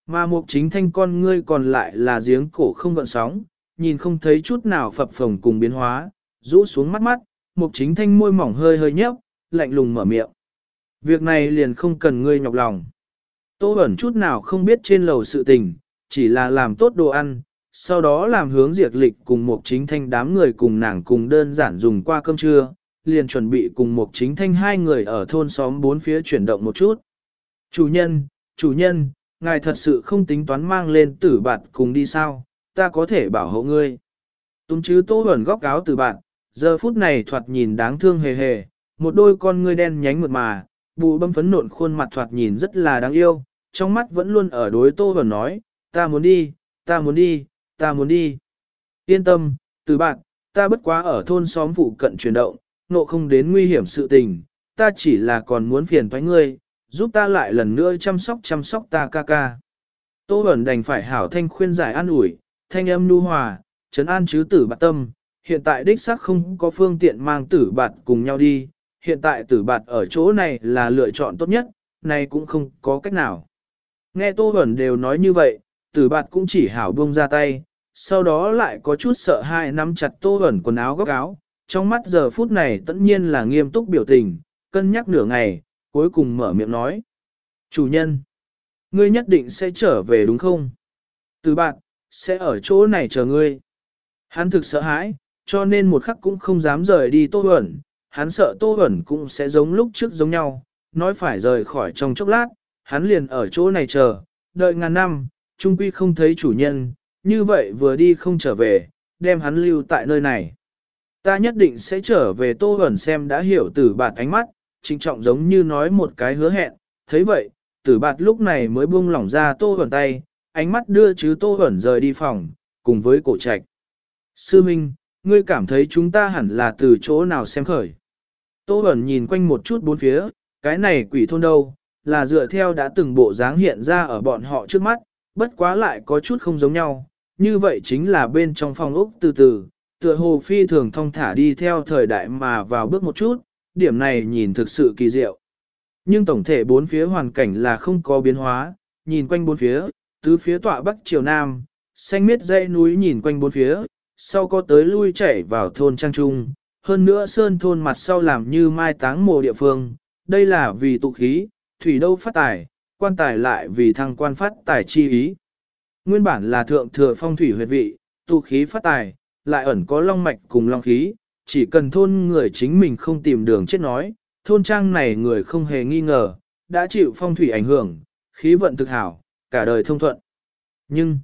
[SPEAKER 1] Mà mục chính thanh con ngươi còn lại là giếng cổ không gợn sóng, nhìn không thấy chút nào phập phồng cùng biến hóa, rũ xuống mắt mắt, mục chính thanh môi mỏng hơi hơi nhấp, lạnh lùng mở miệng. Việc này liền không cần ngươi nhọc lòng. Tô ẩn chút nào không biết trên lầu sự tình, chỉ là làm tốt đồ ăn, sau đó làm hướng diệt lịch cùng mục chính thanh đám người cùng nàng cùng đơn giản dùng qua cơm trưa, liền chuẩn bị cùng một chính thanh hai người ở thôn xóm bốn phía chuyển động một chút. Chủ nhân, chủ nhân, ngài thật sự không tính toán mang lên tử bạt cùng đi sao, ta có thể bảo hộ ngươi. Túng chứ tô ẩn góc áo từ bạn, giờ phút này thoạt nhìn đáng thương hề hề, một đôi con ngươi đen nhánh mượt mà, bù bấm phấn nộn khuôn mặt thoạt nhìn rất là đáng yêu, trong mắt vẫn luôn ở đối tô ẩn nói, ta muốn đi, ta muốn đi, ta muốn đi. Yên tâm, từ bạn, ta bất quá ở thôn xóm phụ cận chuyển động, nộ không đến nguy hiểm sự tình, ta chỉ là còn muốn phiền thoái ngươi, giúp ta lại lần nữa chăm sóc chăm sóc ta ca ca. Tô Bẩn đành phải hảo thanh khuyên giải an ủi, thanh âm nu hòa, trấn an chứ tử bạc tâm, hiện tại đích xác không có phương tiện mang tử bạt cùng nhau đi, hiện tại tử bạt ở chỗ này là lựa chọn tốt nhất, này cũng không có cách nào. Nghe Tô Bẩn đều nói như vậy, tử bạt cũng chỉ hảo buông ra tay, sau đó lại có chút sợ hãi nắm chặt Tô Bẩn quần áo góc áo, trong mắt giờ phút này tất nhiên là nghiêm túc biểu tình, cân nhắc nửa ngày, cuối cùng mở miệng nói. Chủ nhân, ngươi nhất định sẽ trở về đúng không? Từ bạn, sẽ ở chỗ này chờ ngươi. Hắn thực sợ hãi, cho nên một khắc cũng không dám rời đi Tô Huẩn, hắn sợ Tô Huẩn cũng sẽ giống lúc trước giống nhau, nói phải rời khỏi trong chốc lát, hắn liền ở chỗ này chờ, đợi ngàn năm, trung quy không thấy chủ nhân, như vậy vừa đi không trở về, đem hắn lưu tại nơi này. Ta nhất định sẽ trở về Tô Huẩn xem đã hiểu từ bạt ánh mắt, trinh trọng giống như nói một cái hứa hẹn, thấy vậy, tử bạt lúc này mới buông lỏng ra tô hẩn tay, ánh mắt đưa chứ tô hẩn rời đi phòng, cùng với cổ trạch. Sư Minh, ngươi cảm thấy chúng ta hẳn là từ chỗ nào xem khởi. Tô hẩn nhìn quanh một chút bốn phía, cái này quỷ thôn đâu, là dựa theo đã từng bộ dáng hiện ra ở bọn họ trước mắt, bất quá lại có chút không giống nhau, như vậy chính là bên trong phòng ốc từ từ, tựa hồ phi thường thong thả đi theo thời đại mà vào bước một chút, điểm này nhìn thực sự kỳ diệu. Nhưng tổng thể bốn phía hoàn cảnh là không có biến hóa, nhìn quanh bốn phía, tứ phía tọa bắc chiều nam, xanh miết dãy núi nhìn quanh bốn phía, sau có tới lui chảy vào thôn trang trung, hơn nữa sơn thôn mặt sau làm như mai táng mồ địa phương, đây là vì tụ khí, thủy đâu phát tài, quan tài lại vì thăng quan phát tài chi ý. Nguyên bản là thượng thừa phong thủy huyệt vị, tụ khí phát tài, lại ẩn có long mạch cùng long khí, chỉ cần thôn người chính mình không tìm đường chết nói, thôn trang này người không hề nghi ngờ, đã chịu phong thủy ảnh hưởng, khí vận thực hảo, cả đời thông thuận. Nhưng,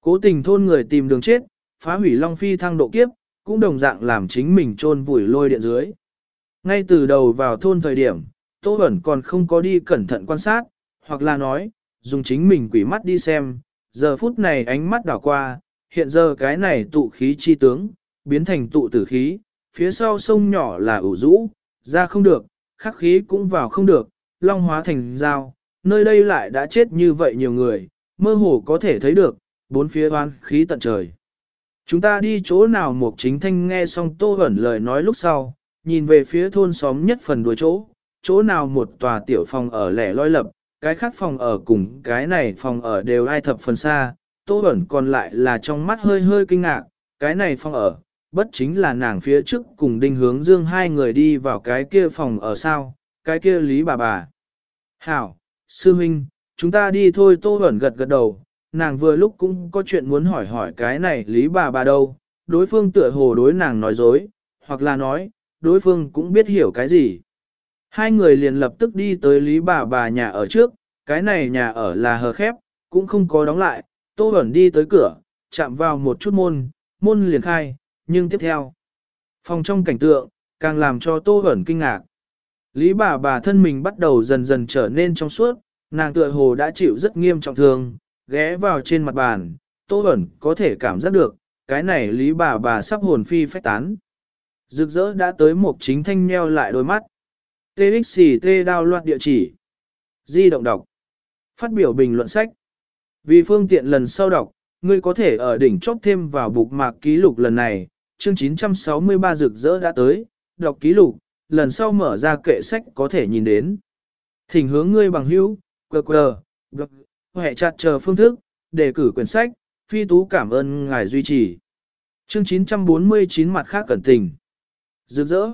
[SPEAKER 1] cố tình thôn người tìm đường chết, phá hủy Long Phi thăng độ kiếp, cũng đồng dạng làm chính mình trôn vùi lôi điện dưới. Ngay từ đầu vào thôn thời điểm, Tô Bẩn còn không có đi cẩn thận quan sát, hoặc là nói, dùng chính mình quỷ mắt đi xem, giờ phút này ánh mắt đảo qua, hiện giờ cái này tụ khí chi tướng, biến thành tụ tử khí, phía sau sông nhỏ là ủ rũ, ra không được, khắc khí cũng vào không được, long hóa thành dao, nơi đây lại đã chết như vậy nhiều người, mơ hồ có thể thấy được, bốn phía oan khí tận trời. Chúng ta đi chỗ nào một chính thanh nghe xong tô Hẩn lời nói lúc sau, nhìn về phía thôn xóm nhất phần đuôi chỗ, chỗ nào một tòa tiểu phòng ở lẻ loi lập, cái khác phòng ở cùng cái này phòng ở đều ai thập phần xa, tô Bẩn còn lại là trong mắt hơi hơi kinh ngạc, cái này phòng ở, bất chính là nàng phía trước cùng đinh hướng dương hai người đi vào cái kia phòng ở sao, cái kia lý bà bà. Hảo, sư huynh, chúng ta đi thôi tô Bẩn gật gật đầu, nàng vừa lúc cũng có chuyện muốn hỏi hỏi cái này lý bà bà đâu, đối phương tựa hồ đối nàng nói dối, hoặc là nói, đối phương cũng biết hiểu cái gì. Hai người liền lập tức đi tới lý bà bà nhà ở trước, cái này nhà ở là hờ khép, cũng không có đóng lại, tô Bẩn đi tới cửa, chạm vào một chút môn, môn liền khai, nhưng tiếp theo. Phòng trong cảnh tượng, càng làm cho Tô Bẩn kinh ngạc. Lý bà bà thân mình bắt đầu dần dần trở nên trong suốt, nàng tựa hồ đã chịu rất nghiêm trọng thương, ghé vào trên mặt bàn, Tô Bẩn có thể cảm giác được, cái này Lý bà bà sắp hồn phi phách tán. Rực rỡ đã tới một chính thanh nheo lại đôi mắt. TXT đao loạt địa chỉ. Di động đọc. Phát biểu bình luận sách. Vì phương tiện lần sau đọc, ngươi có thể ở đỉnh chốc thêm vào bục mạc ký lục lần này, chương 963 rực rỡ đã tới, đọc ký lục, lần sau mở ra kệ sách có thể nhìn đến. Thỉnh hướng ngươi bằng hữu, quờ quờ, hệ chặt chờ phương thức, đề cử quyển sách, phi tú cảm ơn ngài duy trì. Chương 949 mặt khác cẩn tình. Rực rỡ.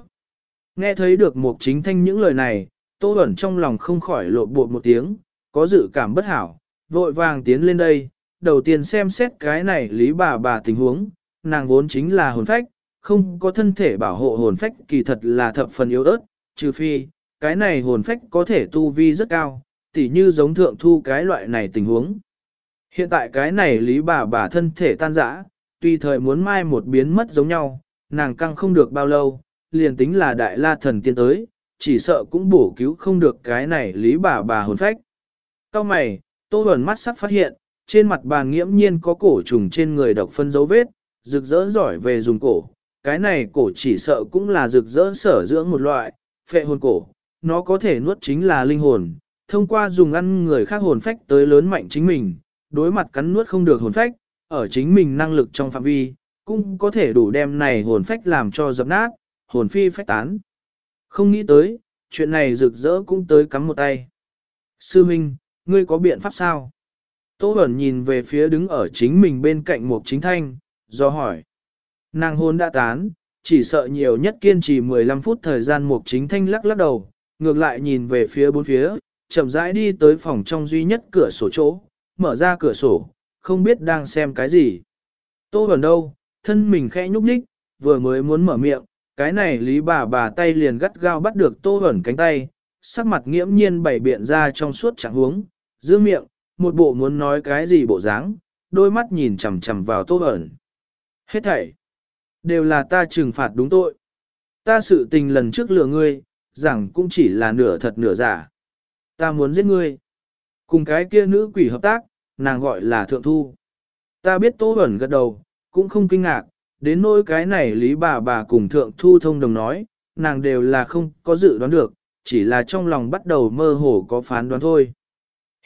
[SPEAKER 1] Nghe thấy được một chính thanh những lời này, Tô ẩn trong lòng không khỏi lộ bột một tiếng, có dự cảm bất hảo, vội vàng tiến lên đây, đầu tiên xem xét cái này lý bà bà tình huống, nàng vốn chính là hồn phách, không có thân thể bảo hộ hồn phách kỳ thật là thập phần yếu ớt, trừ phi, cái này hồn phách có thể tu vi rất cao, tỉ như giống thượng thu cái loại này tình huống. Hiện tại cái này lý bà bà thân thể tan rã, tuy thời muốn mai một biến mất giống nhau, nàng căng không được bao lâu, liền tính là đại la thần tiên tới, chỉ sợ cũng bổ cứu không được cái này lý bà bà hồn phách. Cao mày, tô ẩn mắt sắc phát hiện, trên mặt bàn nghiễm nhiên có cổ trùng trên người độc phân dấu vết, rực rỡ giỏi về dùng cổ. Cái này cổ chỉ sợ cũng là rực rỡ sở dưỡng một loại, phệ hồn cổ, nó có thể nuốt chính là linh hồn, thông qua dùng ăn người khác hồn phách tới lớn mạnh chính mình, đối mặt cắn nuốt không được hồn phách, ở chính mình năng lực trong phạm vi, cũng có thể đủ đem này hồn phách làm cho dập nát, hồn phi phách tán. Không nghĩ tới, chuyện này rực rỡ cũng tới cắm một tay. Sư Minh, ngươi có biện pháp sao? Tô Bẩn nhìn về phía đứng ở chính mình bên cạnh một chính thanh, do hỏi. Nàng hôn đã tán, chỉ sợ nhiều nhất kiên trì 15 phút thời gian một chính thanh lắc lắc đầu, ngược lại nhìn về phía bốn phía, chậm rãi đi tới phòng trong duy nhất cửa sổ chỗ, mở ra cửa sổ, không biết đang xem cái gì. Tô Bẩn đâu, thân mình khẽ nhúc nhích, vừa mới muốn mở miệng, cái này lý bà bà tay liền gắt gao bắt được Tô Bẩn cánh tay, sắc mặt nghiễm nhiên bảy biện ra trong suốt trạng huống, giữ miệng, một bộ muốn nói cái gì bộ dáng, đôi mắt nhìn chằm chằm vào Tô Bẩn. Hết thảy, đều là ta trừng phạt đúng tội. Ta sự tình lần trước lừa ngươi, rằng cũng chỉ là nửa thật nửa giả. Ta muốn giết ngươi. Cùng cái kia nữ quỷ hợp tác, nàng gọi là thượng thu. Ta biết Tô Bẩn gật đầu, cũng không kinh ngạc, đến nỗi cái này lý bà bà cùng thượng thu thông đồng nói, nàng đều là không có dự đoán được, chỉ là trong lòng bắt đầu mơ hồ có phán đoán thôi.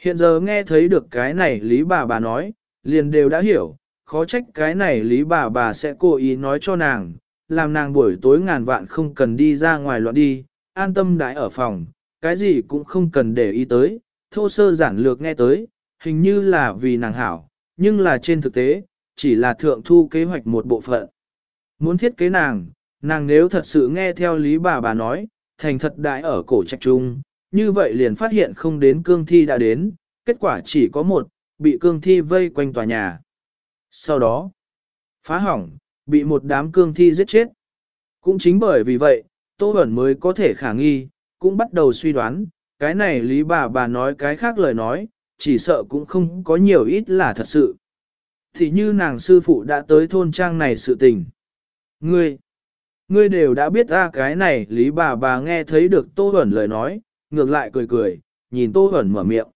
[SPEAKER 1] Hiện giờ nghe thấy được cái này lý bà bà nói, liền đều đã hiểu, khó trách cái này lý bà bà sẽ cố ý nói cho nàng, làm nàng buổi tối ngàn vạn không cần đi ra ngoài loạn đi, an tâm đãi ở phòng, cái gì cũng không cần để ý tới, thô sơ giản lược nghe tới, hình như là vì nàng hảo, nhưng là trên thực tế, chỉ là thượng thu kế hoạch một bộ phận. Muốn thiết kế nàng, nàng nếu thật sự nghe theo lý bà bà nói, thành thật đại ở cổ trạch trung, như vậy liền phát hiện không đến cương thi đã đến, kết quả chỉ có một, bị cương thi vây quanh tòa nhà. Sau đó, phá hỏng, bị một đám cương thi giết chết. Cũng chính bởi vì vậy, Tô Bẩn mới có thể khả nghi, cũng bắt đầu suy đoán, cái này lý bà bà nói cái khác lời nói, chỉ sợ cũng không có nhiều ít là thật sự. Thì như nàng sư phụ đã tới thôn trang này sự tình. Ngươi, ngươi đều đã biết ra cái này lý bà bà nghe thấy được Tô Bẩn lời nói, ngược lại cười cười, nhìn Tô Bẩn mở miệng.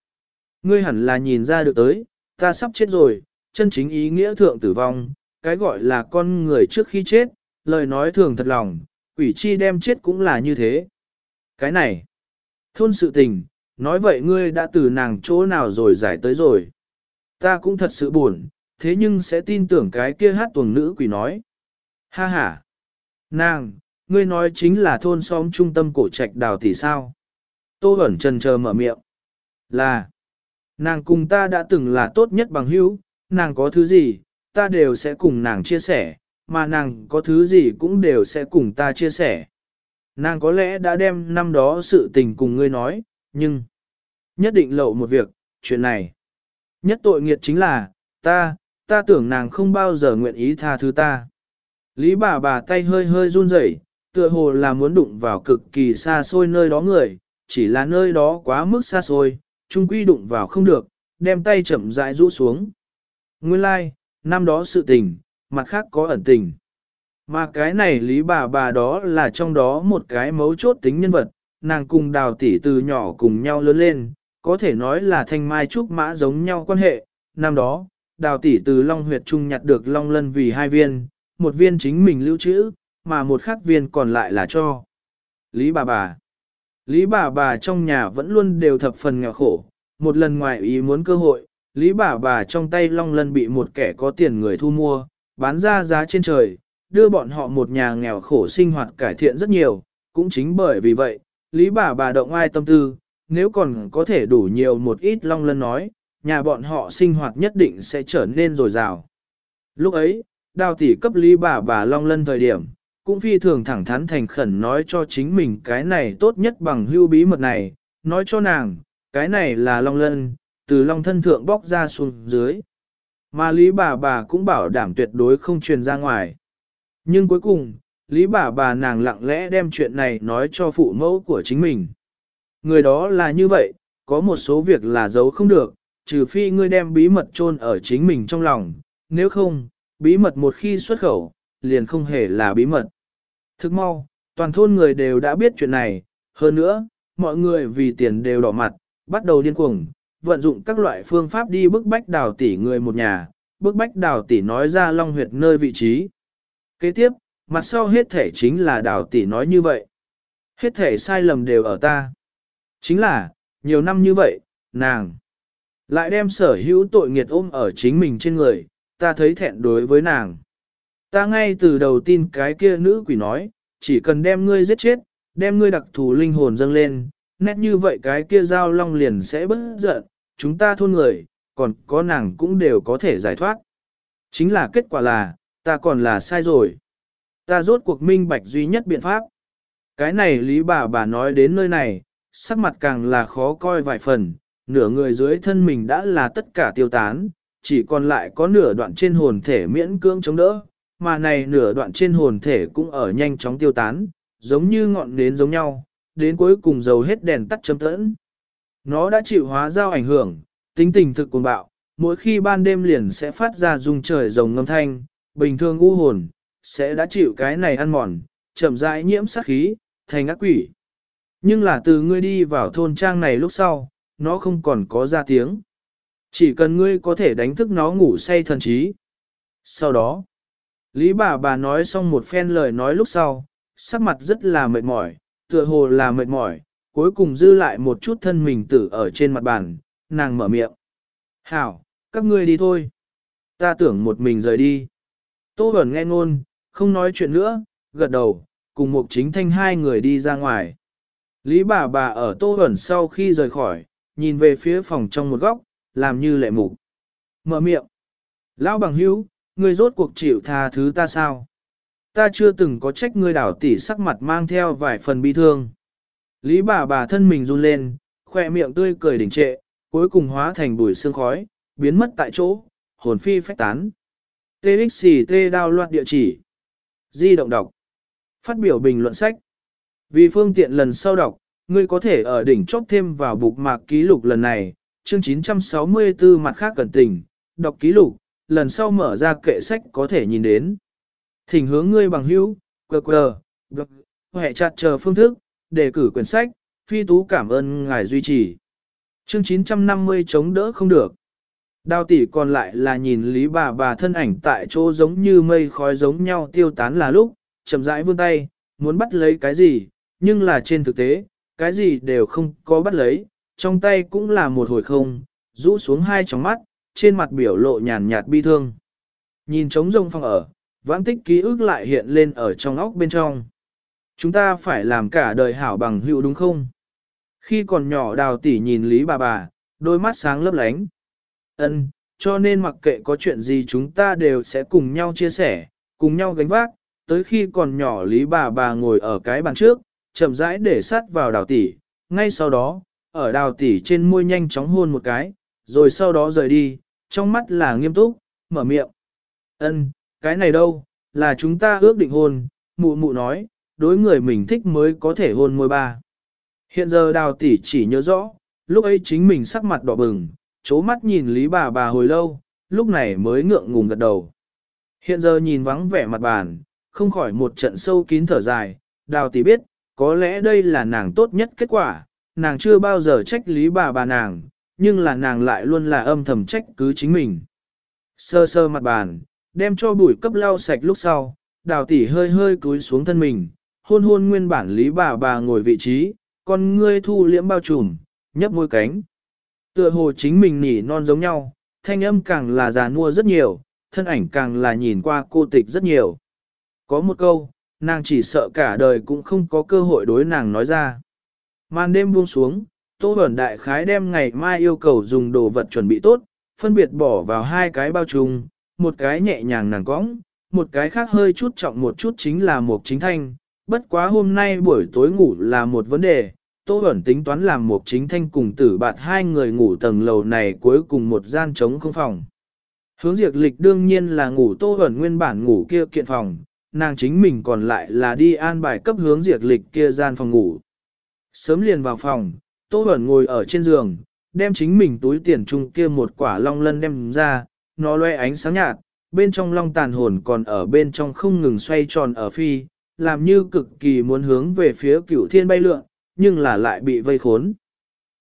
[SPEAKER 1] Ngươi hẳn là nhìn ra được tới, ta sắp chết rồi, chân chính ý nghĩa thượng tử vong, cái gọi là con người trước khi chết, lời nói thường thật lòng, quỷ chi đem chết cũng là như thế. Cái này, thôn sự tình, nói vậy ngươi đã từ nàng chỗ nào rồi giải tới rồi. Ta cũng thật sự buồn, thế nhưng sẽ tin tưởng cái kia hát tuồng nữ quỷ nói. Ha ha! Nàng, ngươi nói chính là thôn xóm trung tâm cổ trạch đào tỷ sao. Tô ẩn trần chờ mở miệng. Là, nàng cùng ta đã từng là tốt nhất bằng hữu, nàng có thứ gì, ta đều sẽ cùng nàng chia sẻ, mà nàng có thứ gì cũng đều sẽ cùng ta chia sẻ. Nàng có lẽ đã đem năm đó sự tình cùng ngươi nói, nhưng nhất định lậu một việc, chuyện này. Nhất tội nghiệt chính là, ta, ta tưởng nàng không bao giờ nguyện ý tha thứ ta. Lý bà bà tay hơi hơi run rẩy, tựa hồ là muốn đụng vào cực kỳ xa xôi nơi đó người, chỉ là nơi đó quá mức xa xôi, chung quy đụng vào không được, đem tay chậm rãi rũ xuống. Nguyên lai, like, năm đó sự tình, mặt khác có ẩn tình. Mà cái này lý bà bà đó là trong đó một cái mấu chốt tính nhân vật, nàng cùng đào tỷ từ nhỏ cùng nhau lớn lên, có thể nói là thanh mai trúc mã giống nhau quan hệ. Năm đó, đào tỷ từ Long huyệt trung nhặt được Long lân vì hai viên, một viên chính mình lưu trữ, mà một khác viên còn lại là cho. Lý bà bà Lý bà bà trong nhà vẫn luôn đều thập phần nghèo khổ, một lần ngoài ý muốn cơ hội, Lý bà bà trong tay Long lân bị một kẻ có tiền người thu mua, bán ra giá trên trời, đưa bọn họ một nhà nghèo khổ sinh hoạt cải thiện rất nhiều, cũng chính bởi vì vậy, Lý bà bà động ai tâm tư, nếu còn có thể đủ nhiều một ít long lân nói, nhà bọn họ sinh hoạt nhất định sẽ trở nên dồi dào. Lúc ấy, đào tỷ cấp Lý bà bà long lân thời điểm, cũng phi thường thẳng thắn thành khẩn nói cho chính mình cái này tốt nhất bằng hưu bí mật này, nói cho nàng, cái này là long lân, từ long thân thượng bóc ra xuống dưới. Mà Lý bà bà cũng bảo đảm tuyệt đối không truyền ra ngoài. Nhưng cuối cùng, Lý bà bà nàng lặng lẽ đem chuyện này nói cho phụ mẫu của chính mình. Người đó là như vậy, có một số việc là giấu không được, trừ phi ngươi đem bí mật chôn ở chính mình trong lòng, nếu không, bí mật một khi xuất khẩu, liền không hề là bí mật. Thức mau, toàn thôn người đều đã biết chuyện này, hơn nữa, mọi người vì tiền đều đỏ mặt, bắt đầu điên cuồng, vận dụng các loại phương pháp đi bức bách đào tỷ người một nhà, bức bách đào tỷ nói ra long huyệt nơi vị trí. Kế tiếp, mặt sau hết thể chính là đào tỷ nói như vậy. Hết thể sai lầm đều ở ta. Chính là, nhiều năm như vậy, nàng lại đem sở hữu tội nghiệt ôm ở chính mình trên người, ta thấy thẹn đối với nàng. Ta ngay từ đầu tin cái kia nữ quỷ nói, chỉ cần đem ngươi giết chết, đem ngươi đặc thù linh hồn dâng lên, nét như vậy cái kia giao long liền sẽ bất giận, chúng ta thôn người, còn có nàng cũng đều có thể giải thoát. Chính là kết quả là, ta còn là sai rồi. Ta rốt cuộc minh bạch duy nhất biện pháp. Cái này lý bà bà nói đến nơi này, sắc mặt càng là khó coi vài phần, nửa người dưới thân mình đã là tất cả tiêu tán, chỉ còn lại có nửa đoạn trên hồn thể miễn cưỡng chống đỡ, mà này nửa đoạn trên hồn thể cũng ở nhanh chóng tiêu tán, giống như ngọn nến giống nhau, đến cuối cùng dầu hết đèn tắt chấm tẫn. Nó đã chịu hóa giao ảnh hưởng, tính tình thực cuồng bạo, mỗi khi ban đêm liền sẽ phát ra rung trời rồng ngâm thanh, bình thường u hồn, sẽ đã chịu cái này ăn mòn, chậm rãi nhiễm sát khí, thành ác quỷ. Nhưng là từ ngươi đi vào thôn trang này lúc sau, nó không còn có ra tiếng. Chỉ cần ngươi có thể đánh thức nó ngủ say thần trí. Sau đó, Lý bà bà nói xong một phen lời nói lúc sau, sắc mặt rất là mệt mỏi, tựa hồ là mệt mỏi, cuối cùng dư lại một chút thân mình tử ở trên mặt bàn, nàng mở miệng. Hảo, các ngươi đi thôi. Ta tưởng một mình rời đi. Tô Bẩn nghe ngôn, không nói chuyện nữa, gật đầu, cùng một chính thanh hai người đi ra ngoài. Lý bà bà ở Tô Bẩn sau khi rời khỏi, nhìn về phía phòng trong một góc, làm như lệ mục. Mở miệng. Lão bằng hữu, ngươi rốt cuộc chịu tha thứ ta sao? Ta chưa từng có trách ngươi đảo tỷ sắc mặt mang theo vài phần bi thương. Lý bà bà thân mình run lên, khoe miệng tươi cười đỉnh trệ, cuối cùng hóa thành bụi sương khói, biến mất tại chỗ, hồn phi phách tán. TXT đao loạt địa chỉ. Di động đọc. Phát biểu bình luận sách. Vì phương tiện lần sau đọc, ngươi có thể ở đỉnh chốc thêm vào bục mạc ký lục lần này, chương 964 mặt khác cẩn tình, đọc ký lục, lần sau mở ra kệ sách có thể nhìn đến. Thỉnh hướng ngươi bằng hữu, quờ quờ, blog, hệ chặt chờ phương thức, đề cử quyển sách, phi tú cảm ơn ngài duy trì. Chương 950 chống đỡ không được. Đào tỷ còn lại là nhìn lý bà bà thân ảnh tại chỗ giống như mây khói giống nhau tiêu tán là lúc, chậm rãi vươn tay, muốn bắt lấy cái gì, nhưng là trên thực tế, cái gì đều không có bắt lấy, trong tay cũng là một hồi không, rũ xuống hai tròng mắt, trên mặt biểu lộ nhàn nhạt bi thương. Nhìn trống rông phòng ở, vãng tích ký ức lại hiện lên ở trong óc bên trong. Chúng ta phải làm cả đời hảo bằng hữu đúng không? Khi còn nhỏ đào tỷ nhìn Lý bà bà, đôi mắt sáng lấp lánh. Ân, cho nên mặc kệ có chuyện gì chúng ta đều sẽ cùng nhau chia sẻ, cùng nhau gánh vác, tới khi còn nhỏ Lý bà bà ngồi ở cái bàn trước, chậm rãi để sát vào đào tỷ, ngay sau đó, ở đào tỷ trên môi nhanh chóng hôn một cái, rồi sau đó rời đi, trong mắt là nghiêm túc, mở miệng. Ân, cái này đâu, là chúng ta ước định hôn, mụ mụ nói, đối người mình thích mới có thể hôn môi ba. Hiện giờ đào tỷ chỉ nhớ rõ, lúc ấy chính mình sắc mặt đỏ bừng, chố mắt nhìn Lý bà bà hồi lâu, lúc này mới ngượng ngùng gật đầu. Hiện giờ nhìn vắng vẻ mặt bàn, không khỏi một trận sâu kín thở dài, đào tỷ biết, có lẽ đây là nàng tốt nhất kết quả, nàng chưa bao giờ trách lý bà bà nàng, nhưng là nàng lại luôn là âm thầm trách cứ chính mình. Sơ sơ mặt bàn, đem cho bụi cấp lau sạch lúc sau, đào tỷ hơi hơi cúi xuống thân mình, hôn hôn nguyên bản lý bà bà ngồi vị trí, con ngươi thu liễm bao trùm, nhấp môi cánh. Tựa hồ chính mình nỉ non giống nhau, thanh âm càng là già nua rất nhiều, thân ảnh càng là nhìn qua cô tịch rất nhiều. Có một câu, nàng chỉ sợ cả đời cũng không có cơ hội đối nàng nói ra. Màn đêm buông xuống, Tô Bẩn Đại Khái đem ngày mai yêu cầu dùng đồ vật chuẩn bị tốt, phân biệt bỏ vào hai cái bao trùng, một cái nhẹ nhàng nàng cõng, một cái khác hơi chút trọng một chút chính là một chính thanh. Bất quá hôm nay buổi tối ngủ là một vấn đề, Tô Bẩn tính toán làm một chính thanh cùng tử bạt hai người ngủ tầng lầu này cuối cùng một gian trống không phòng. Hướng diệt lịch đương nhiên là ngủ Tô Bẩn nguyên bản ngủ kia kiện phòng, nàng chính mình còn lại là đi an bài cấp hướng diệt lịch kia gian phòng ngủ. Sớm liền vào phòng, Tô Bẩn ngồi ở trên giường, đem chính mình túi tiền chung kia một quả long lân đem ra, nó loe ánh sáng nhạt, bên trong long tàn hồn còn ở bên trong không ngừng xoay tròn ở phi, làm như cực kỳ muốn hướng về phía cửu thiên bay lượn, nhưng là lại bị vây khốn.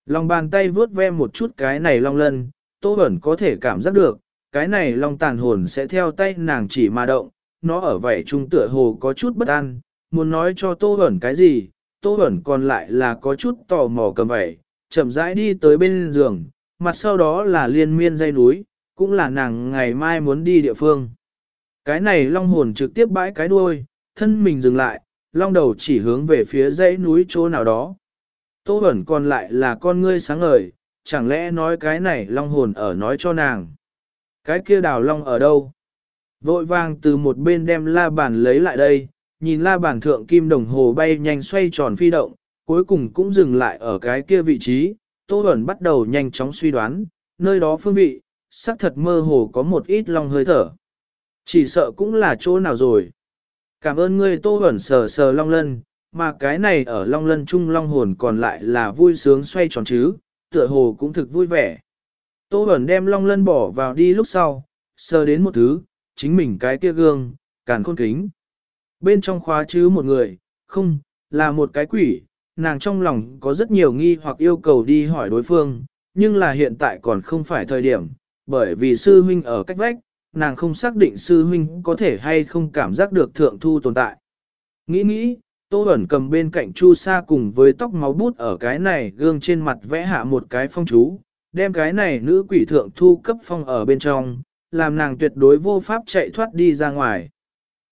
[SPEAKER 1] Lòng bàn tay vướt ve một chút cái này long lân, Tô Bẩn có thể cảm giác được, cái này long tàn hồn sẽ theo tay nàng chỉ mà động, nó ở vậy trung tựa hồ có chút bất an, muốn nói cho Tô Bẩn cái gì, Tô Bẩn còn lại là có chút tò mò cầm vậy, chậm rãi đi tới bên giường, mặt sau đó là liên miên dây núi, cũng là nàng ngày mai muốn đi địa phương. Cái này long hồn trực tiếp bãi cái đuôi, thân mình dừng lại, long đầu chỉ hướng về phía dãy núi chỗ nào đó. Tô Bẩn còn lại là con ngươi sáng ngời, chẳng lẽ nói cái này long hồn ở nói cho nàng. Cái kia đào long ở đâu? Vội vàng từ một bên đem la bàn lấy lại đây, nhìn la bàn thượng kim đồng hồ bay nhanh xoay tròn phi động, cuối cùng cũng dừng lại ở cái kia vị trí, Tô Bẩn bắt đầu nhanh chóng suy đoán, nơi đó phương vị, xác thật mơ hồ có một ít long hơi thở. Chỉ sợ cũng là chỗ nào rồi. Cảm ơn ngươi Tô Bẩn sờ sờ long lân, mà cái này ở long lân trung long hồn còn lại là vui sướng xoay tròn chứ, tựa hồ cũng thực vui vẻ. Tô Bẩn đem long lân bỏ vào đi lúc sau, sờ đến một thứ, chính mình cái kia gương, càn khôn kính. Bên trong khóa chứ một người, không, là một cái quỷ, nàng trong lòng có rất nhiều nghi hoặc yêu cầu đi hỏi đối phương, nhưng là hiện tại còn không phải thời điểm, bởi vì sư huynh ở cách vách, nàng không xác định sư huynh có thể hay không cảm giác được thượng thu tồn tại. Nghĩ nghĩ, Tô Bẩn cầm bên cạnh Chu Sa cùng với tóc máu bút ở cái này gương trên mặt vẽ hạ một cái phong chú, đem cái này nữ quỷ thượng thu cấp phong ở bên trong, làm nàng tuyệt đối vô pháp chạy thoát đi ra ngoài.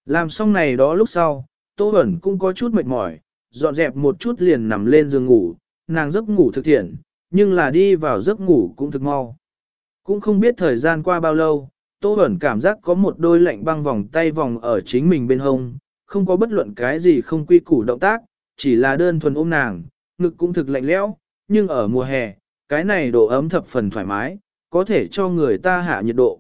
[SPEAKER 1] Làm xong này đó lúc sau, Tô Bẩn cũng có chút mệt mỏi, dọn dẹp một chút liền nằm lên giường ngủ, nàng giấc ngủ thực thiện, nhưng là đi vào giấc ngủ cũng thực mau. Cũng không biết thời gian qua bao lâu, Tô Bẩn cảm giác có một đôi lạnh băng vòng tay vòng ở chính mình bên hông, không có bất luận cái gì không quy củ động tác, chỉ là đơn thuần ôm nàng, ngực cũng thực lạnh lẽo, nhưng ở mùa hè, cái này độ ấm thập phần thoải mái, có thể cho người ta hạ nhiệt độ.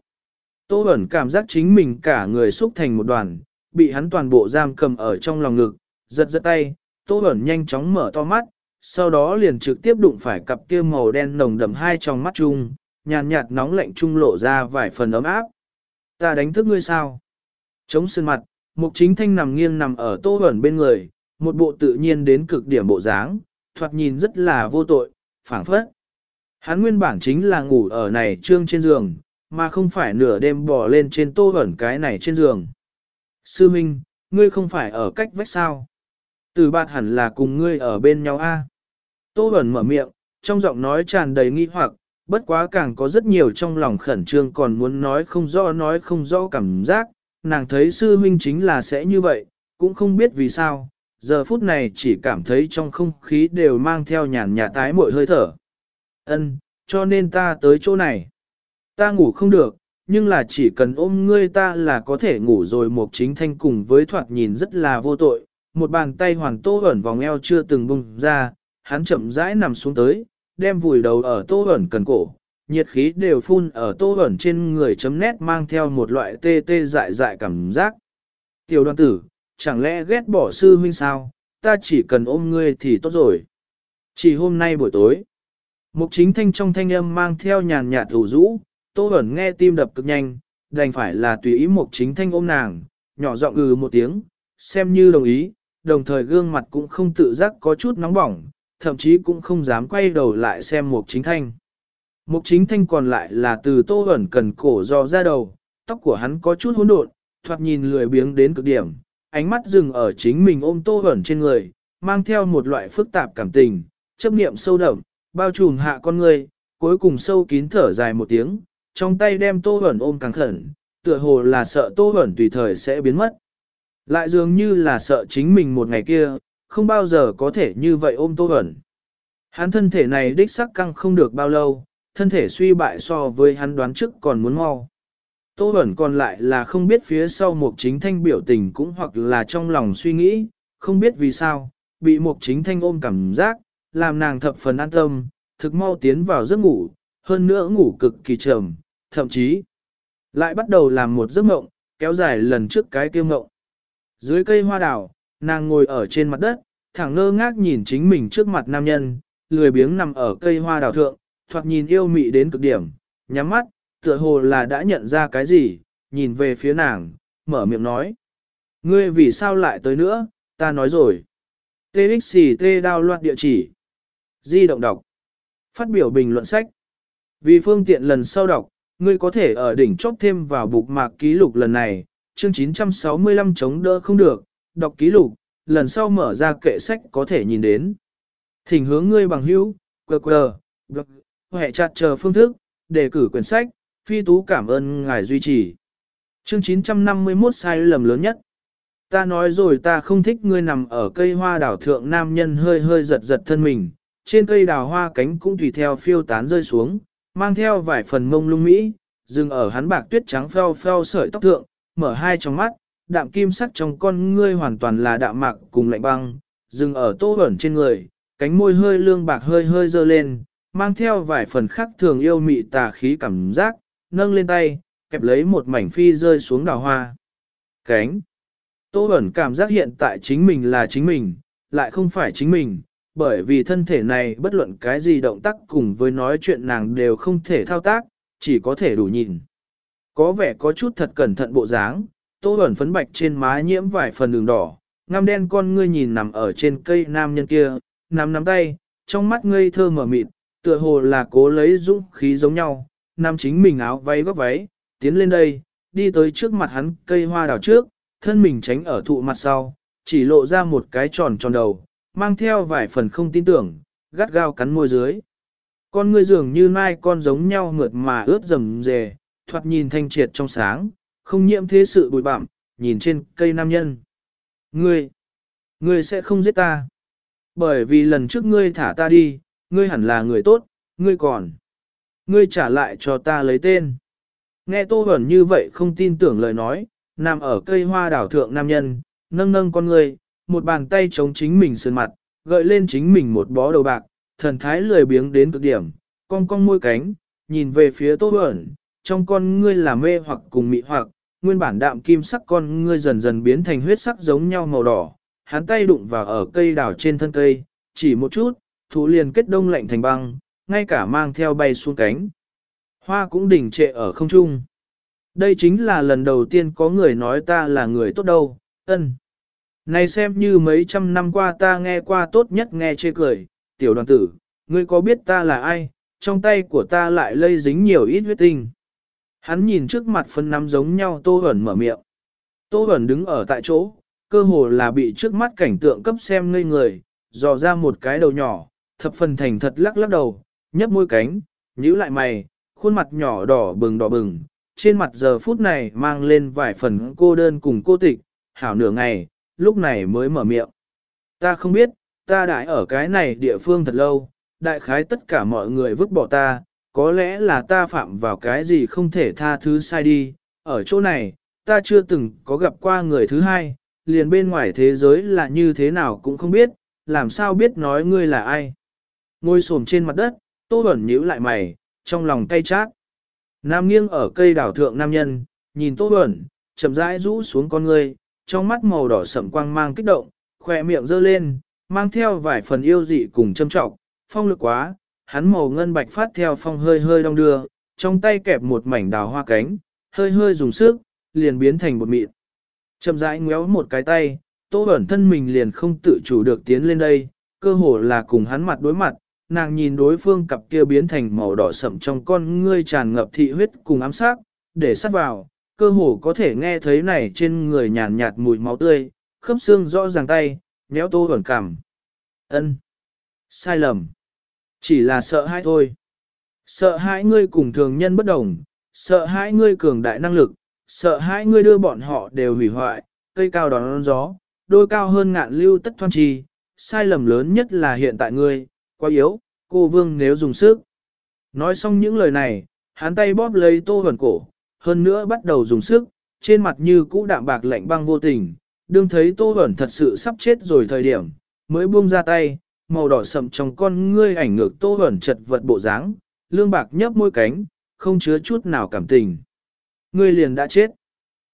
[SPEAKER 1] Tô Bẩn cảm giác chính mình cả người xúc thành một đoàn, bị hắn toàn bộ giam cầm ở trong lòng ngực, giật giật tay, Tô Bẩn nhanh chóng mở to mắt, sau đó liền trực tiếp đụng phải cặp kia màu đen nồng đậm hai trong mắt chung, nhàn nhạt, nóng lạnh chung lộ ra vài phần ấm áp. Ta đánh thức ngươi sao? Chống sơn mặt, Mục Chính Thanh nằm nghiêng nằm ở Tô Bẩn bên người, một bộ tự nhiên đến cực điểm bộ dáng, thoạt nhìn rất là vô tội, phảng phất. Hắn nguyên bản chính là ngủ ở này trương trên giường, mà không phải nửa đêm bỏ lên trên Tô Bẩn cái này trên giường. Sư Minh, ngươi không phải ở cách vách sao? Từ bạn hẳn là cùng ngươi ở bên nhau a. Tô Bẩn mở miệng, trong giọng nói tràn đầy nghi hoặc, bất quá càng có rất nhiều trong lòng khẩn trương còn muốn nói không rõ nói không rõ cảm giác, nàng thấy sư huynh chính là sẽ như vậy, cũng không biết vì sao, giờ phút này chỉ cảm thấy trong không khí đều mang theo nhàn nhạt tái mội hơi thở. Ân, cho nên ta tới chỗ này. Ta ngủ không được, nhưng là chỉ cần ôm ngươi ta là có thể ngủ rồi một chính thanh cùng với thoạt nhìn rất là vô tội, một bàn tay hoàn tô ẩn vòng eo chưa từng bung ra, hắn chậm rãi nằm xuống tới, đem vùi đầu ở tô ẩn cần cổ, nhiệt khí đều phun ở tô ẩn trên người chấm nét mang theo một loại tê tê dại dại cảm giác. Tiểu đoàn tử, chẳng lẽ ghét bỏ sư huynh sao, ta chỉ cần ôm ngươi thì tốt rồi. Chỉ hôm nay buổi tối, mục chính thanh trong thanh âm mang theo nhàn nhạt thủ rũ, Tô Bẩn nghe tim đập cực nhanh, đành phải là tùy ý một chính thanh ôm nàng, nhỏ giọng ừ một tiếng, xem như đồng ý, đồng thời gương mặt cũng không tự giác có chút nóng bỏng, thậm chí cũng không dám quay đầu lại xem một chính thanh. Mục chính thanh còn lại là từ tô ẩn cần cổ dò ra đầu, tóc của hắn có chút hỗn độn, thoạt nhìn lười biếng đến cực điểm, ánh mắt dừng ở chính mình ôm tô ẩn trên người, mang theo một loại phức tạp cảm tình, chấp niệm sâu đậm, bao trùm hạ con người, cuối cùng sâu kín thở dài một tiếng, trong tay đem tô Huẩn ôm càng khẩn, tựa hồ là sợ tô Huẩn tùy thời sẽ biến mất. Lại dường như là sợ chính mình một ngày kia, không bao giờ có thể như vậy ôm tô Huẩn. Hắn thân thể này đích sắc căng không được bao lâu, thân thể suy bại so với hắn đoán trước còn muốn mau. Tô Huẩn còn lại là không biết phía sau một chính thanh biểu tình cũng hoặc là trong lòng suy nghĩ, không biết vì sao, bị một chính thanh ôm cảm giác, làm nàng thập phần an tâm, thực mau tiến vào giấc ngủ, hơn nữa ngủ cực kỳ trầm, thậm chí lại bắt đầu làm một giấc mộng, kéo dài lần trước cái kia mộng. Dưới cây hoa đào, nàng ngồi ở trên mặt đất, thẳng ngơ ngác nhìn chính mình trước mặt nam nhân, lười biếng nằm ở cây hoa đào thượng, thoạt nhìn yêu mị đến cực điểm, nhắm mắt, tựa hồ là đã nhận ra cái gì, nhìn về phía nàng, mở miệng nói. Ngươi vì sao lại tới nữa, ta nói rồi. TXT đao loạt địa chỉ. Di động đọc. Phát biểu bình luận sách. Vì phương tiện lần sau đọc, ngươi có thể ở đỉnh chóp thêm vào bục mạc ký lục lần này, chương 965 chống đỡ không được, đọc ký lục, lần sau mở ra kệ sách có thể nhìn đến. Thỉnh hướng ngươi bằng hữu, quờ quờ, blog, hệ chặt chờ phương thức, đề cử quyển sách, phi tú cảm ơn ngài duy trì. Chương 951 sai lầm lớn nhất. Ta nói rồi ta không thích ngươi nằm ở cây hoa đảo thượng nam nhân hơi hơi giật giật thân mình, trên cây đào hoa cánh cũng tùy theo phiêu tán rơi xuống, mang theo vài phần mông lung mỹ, dừng ở hắn bạc tuyết trắng pheo pheo sợi tóc thượng, mở hai trong mắt, đạm kim sắc trong con ngươi hoàn toàn là đạm mạc cùng lạnh băng, dừng ở tô ẩn trên người, cánh môi hơi lương bạc hơi hơi dơ lên, mang theo vài phần khắc thường yêu mị tà khí cảm giác, nâng lên tay, kẹp lấy một mảnh phi rơi xuống đào hoa. Cánh. Tô ẩn cảm giác hiện tại chính mình là chính mình, lại không phải chính mình, bởi vì thân thể này bất luận cái gì động tác cùng với nói chuyện nàng đều không thể thao tác, chỉ có thể đủ nhìn. Có vẻ có chút thật cẩn thận bộ dáng, tô ẩn phấn bạch trên má nhiễm vài phần đường đỏ, ngăm đen con ngươi nhìn nằm ở trên cây nam nhân kia, nắm nắm tay, trong mắt ngây thơ mở mịt, tựa hồ là cố lấy dũng khí giống nhau, nam chính mình áo váy góc váy, tiến lên đây, đi tới trước mặt hắn cây hoa đào trước, thân mình tránh ở thụ mặt sau, chỉ lộ ra một cái tròn tròn đầu, mang theo vài phần không tin tưởng, gắt gao cắn môi dưới. Con ngươi dường như mai con giống nhau mượt mà ướt rầm rề, thoạt nhìn thanh triệt trong sáng, không nhiễm thế sự bụi bặm, nhìn trên cây nam nhân. Ngươi, ngươi sẽ không giết ta. Bởi vì lần trước ngươi thả ta đi, ngươi hẳn là người tốt, ngươi còn. Ngươi trả lại cho ta lấy tên. Nghe Tô Hẩn như vậy không tin tưởng lời nói, nằm ở cây hoa đảo thượng nam nhân, nâng nâng con ngươi, một bàn tay chống chính mình sơn mặt, gợi lên chính mình một bó đầu bạc, thần thái lười biếng đến cực điểm, cong cong môi cánh, nhìn về phía Tô Bẩn, trong con ngươi là mê hoặc cùng mị hoặc, nguyên bản đạm kim sắc con ngươi dần dần biến thành huyết sắc giống nhau màu đỏ, hắn tay đụng vào ở cây đào trên thân cây, chỉ một chút, thú liền kết đông lạnh thành băng, ngay cả mang theo bay xuống cánh. Hoa cũng đỉnh trệ ở không trung. Đây chính là lần đầu tiên có người nói ta là người tốt đâu, ân. Này xem như mấy trăm năm qua ta nghe qua tốt nhất nghe chê cười, tiểu đoàn tử, ngươi có biết ta là ai, trong tay của ta lại lây dính nhiều ít huyết tinh. Hắn nhìn trước mặt phân nắm giống nhau Tô Huẩn mở miệng. Tô Huẩn đứng ở tại chỗ, cơ hồ là bị trước mắt cảnh tượng cấp xem ngây người, dò ra một cái đầu nhỏ, thập phần thành thật lắc lắc đầu, nhấp môi cánh, nhíu lại mày, khuôn mặt nhỏ đỏ bừng đỏ bừng, trên mặt giờ phút này mang lên vài phần cô đơn cùng cô tịch, hảo nửa ngày, lúc này mới mở miệng. Ta không biết, ta đại ở cái này địa phương thật lâu, đại khái tất cả mọi người vứt bỏ ta, có lẽ là ta phạm vào cái gì không thể tha thứ sai đi, ở chỗ này, ta chưa từng có gặp qua người thứ hai, liền bên ngoài thế giới là như thế nào cũng không biết, làm sao biết nói ngươi là ai. Ngồi xổm trên mặt đất, Tô Bẩn nhíu lại mày, trong lòng cay chát. Nam nghiêng ở cây đảo thượng nam nhân, nhìn Tô Bẩn, chậm rãi rũ xuống con ngươi, trong mắt màu đỏ sậm quang mang kích động, khỏe miệng dơ lên, mang theo vài phần yêu dị cùng châm trọng, phong lực quá, hắn màu ngân bạch phát theo phong hơi hơi đong đưa, trong tay kẹp một mảnh đào hoa cánh, hơi hơi dùng sức, liền biến thành một mịn. Chậm rãi ngéo một cái tay, Tô Bẩn thân mình liền không tự chủ được tiến lên đây, cơ hồ là cùng hắn mặt đối mặt, nàng nhìn đối phương cặp kia biến thành màu đỏ sậm trong con ngươi tràn ngập thị huyết cùng ám sát, để sát vào, cơ hồ có thể nghe thấy này trên người nhàn nhạt mùi máu tươi, khớp xương rõ ràng tay, nhéo Tô ẩn cằm. Ân, Sai lầm. Chỉ là sợ hãi thôi. Sợ hãi ngươi cùng thường nhân bất đồng, sợ hãi ngươi cường đại năng lực, sợ hãi ngươi đưa bọn họ đều hủy hoại, cây cao đón gió, đôi cao hơn ngạn lưu tất thoan trì, sai lầm lớn nhất là hiện tại ngươi, quá yếu, cô vương nếu dùng sức. Nói xong những lời này, hắn tay bóp lấy tô hẩn cổ, hơn nữa bắt đầu dùng sức, trên mặt như cũ đạm bạc lạnh băng vô tình, đương thấy tô hẩn thật sự sắp chết rồi thời điểm, mới buông ra tay, màu đỏ sậm trong con ngươi ảnh ngược tô hẩn chật vật bộ dáng, lương bạc nhấp môi cánh, không chứa chút nào cảm tình. Ngươi liền đã chết.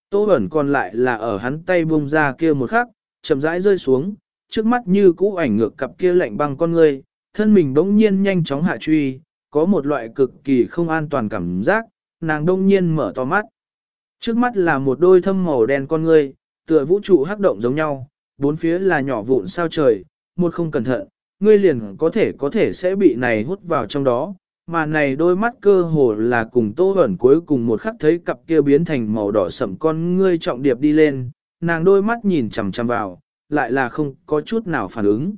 [SPEAKER 1] Tô hẩn còn lại là ở hắn tay buông ra kia một khắc, chậm rãi rơi xuống, trước mắt như cũ ảnh ngược cặp kia lạnh băng con ngươi, thân mình bỗng nhiên nhanh chóng hạ truy, có một loại cực kỳ không an toàn cảm giác, nàng đông nhiên mở to mắt. Trước mắt là một đôi thâm màu đen con ngươi, tựa vũ trụ hắc động giống nhau, bốn phía là nhỏ vụn sao trời, một không cẩn thận, ngươi liền có thể có thể sẽ bị này hút vào trong đó, mà này đôi mắt cơ hồ là cùng tô ẩn cuối cùng một khắc thấy cặp kia biến thành màu đỏ sẫm con ngươi trọng điệp đi lên, nàng đôi mắt nhìn chằm chằm vào, lại là không có chút nào phản ứng.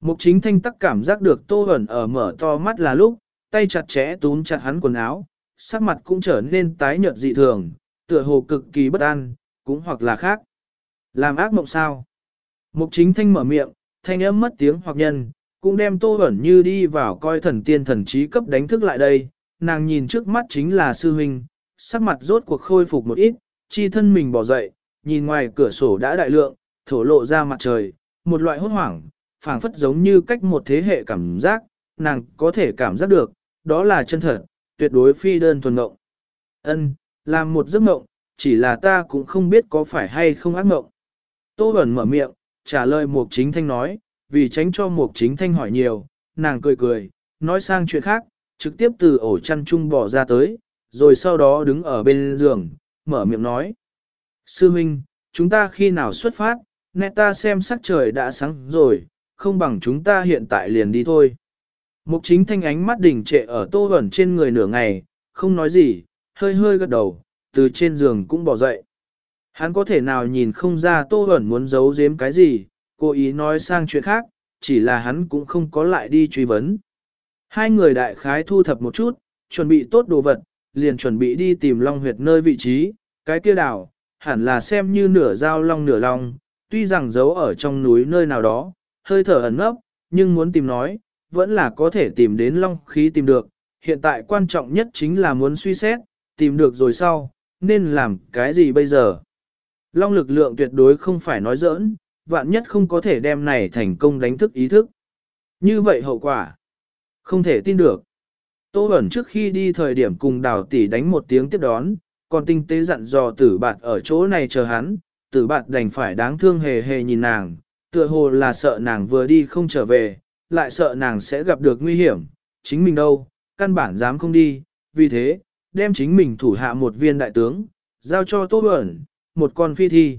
[SPEAKER 1] Mục chính thanh tắc cảm giác được tô ẩn ở mở to mắt là lúc, tay chặt chẽ túm chặt hắn quần áo, sắc mặt cũng trở nên tái nhợt dị thường, tựa hồ cực kỳ bất an, cũng hoặc là khác. Làm ác mộng sao? Mục chính thanh mở miệng, thanh âm mất tiếng hoặc nhân, cũng đem tô ẩn như đi vào coi thần tiên thần trí cấp đánh thức lại đây, nàng nhìn trước mắt chính là sư huynh, sắc mặt rốt cuộc khôi phục một ít, chi thân mình bỏ dậy, nhìn ngoài cửa sổ đã đại lượng, thổ lộ ra mặt trời, một loại hốt hoảng, phảng phất giống như cách một thế hệ cảm giác, nàng có thể cảm giác được, đó là chân thật, tuyệt đối phi đơn thuần ngộng. Ân, làm một giấc mộng, chỉ là ta cũng không biết có phải hay không ác mộng. Tô Bẩn mở miệng, trả lời Mục Chính Thanh nói, vì tránh cho Mục Chính Thanh hỏi nhiều, nàng cười cười, nói sang chuyện khác, trực tiếp từ ổ chăn chung bỏ ra tới, rồi sau đó đứng ở bên giường, mở miệng nói. Sư Minh, chúng ta khi nào xuất phát, nè ta xem sắc trời đã sáng rồi, không bằng chúng ta hiện tại liền đi thôi. Mục chính thanh ánh mắt đỉnh trệ ở tô ẩn trên người nửa ngày, không nói gì, hơi hơi gật đầu, từ trên giường cũng bỏ dậy. Hắn có thể nào nhìn không ra tô ẩn muốn giấu giếm cái gì, cố ý nói sang chuyện khác, chỉ là hắn cũng không có lại đi truy vấn. Hai người đại khái thu thập một chút, chuẩn bị tốt đồ vật, liền chuẩn bị đi tìm Long Huyệt nơi vị trí, cái kia đảo, hẳn là xem như nửa dao long nửa long, tuy rằng giấu ở trong núi nơi nào đó, hơi thở ẩn nấp, nhưng muốn tìm nói, vẫn là có thể tìm đến long khí tìm được. Hiện tại quan trọng nhất chính là muốn suy xét, tìm được rồi sau, nên làm cái gì bây giờ? Long lực lượng tuyệt đối không phải nói giỡn, vạn nhất không có thể đem này thành công đánh thức ý thức. Như vậy hậu quả, không thể tin được. Tô ẩn trước khi đi thời điểm cùng đào tỷ đánh một tiếng tiếp đón, còn tinh tế dặn dò tử bạn ở chỗ này chờ hắn, tử bạn đành phải đáng thương hề hề nhìn nàng, tựa hồ là sợ nàng vừa đi không trở về, lại sợ nàng sẽ gặp được nguy hiểm, chính mình đâu, căn bản dám không đi, vì thế, đem chính mình thủ hạ một viên đại tướng, giao cho Tô Bẩn, một con phi thi.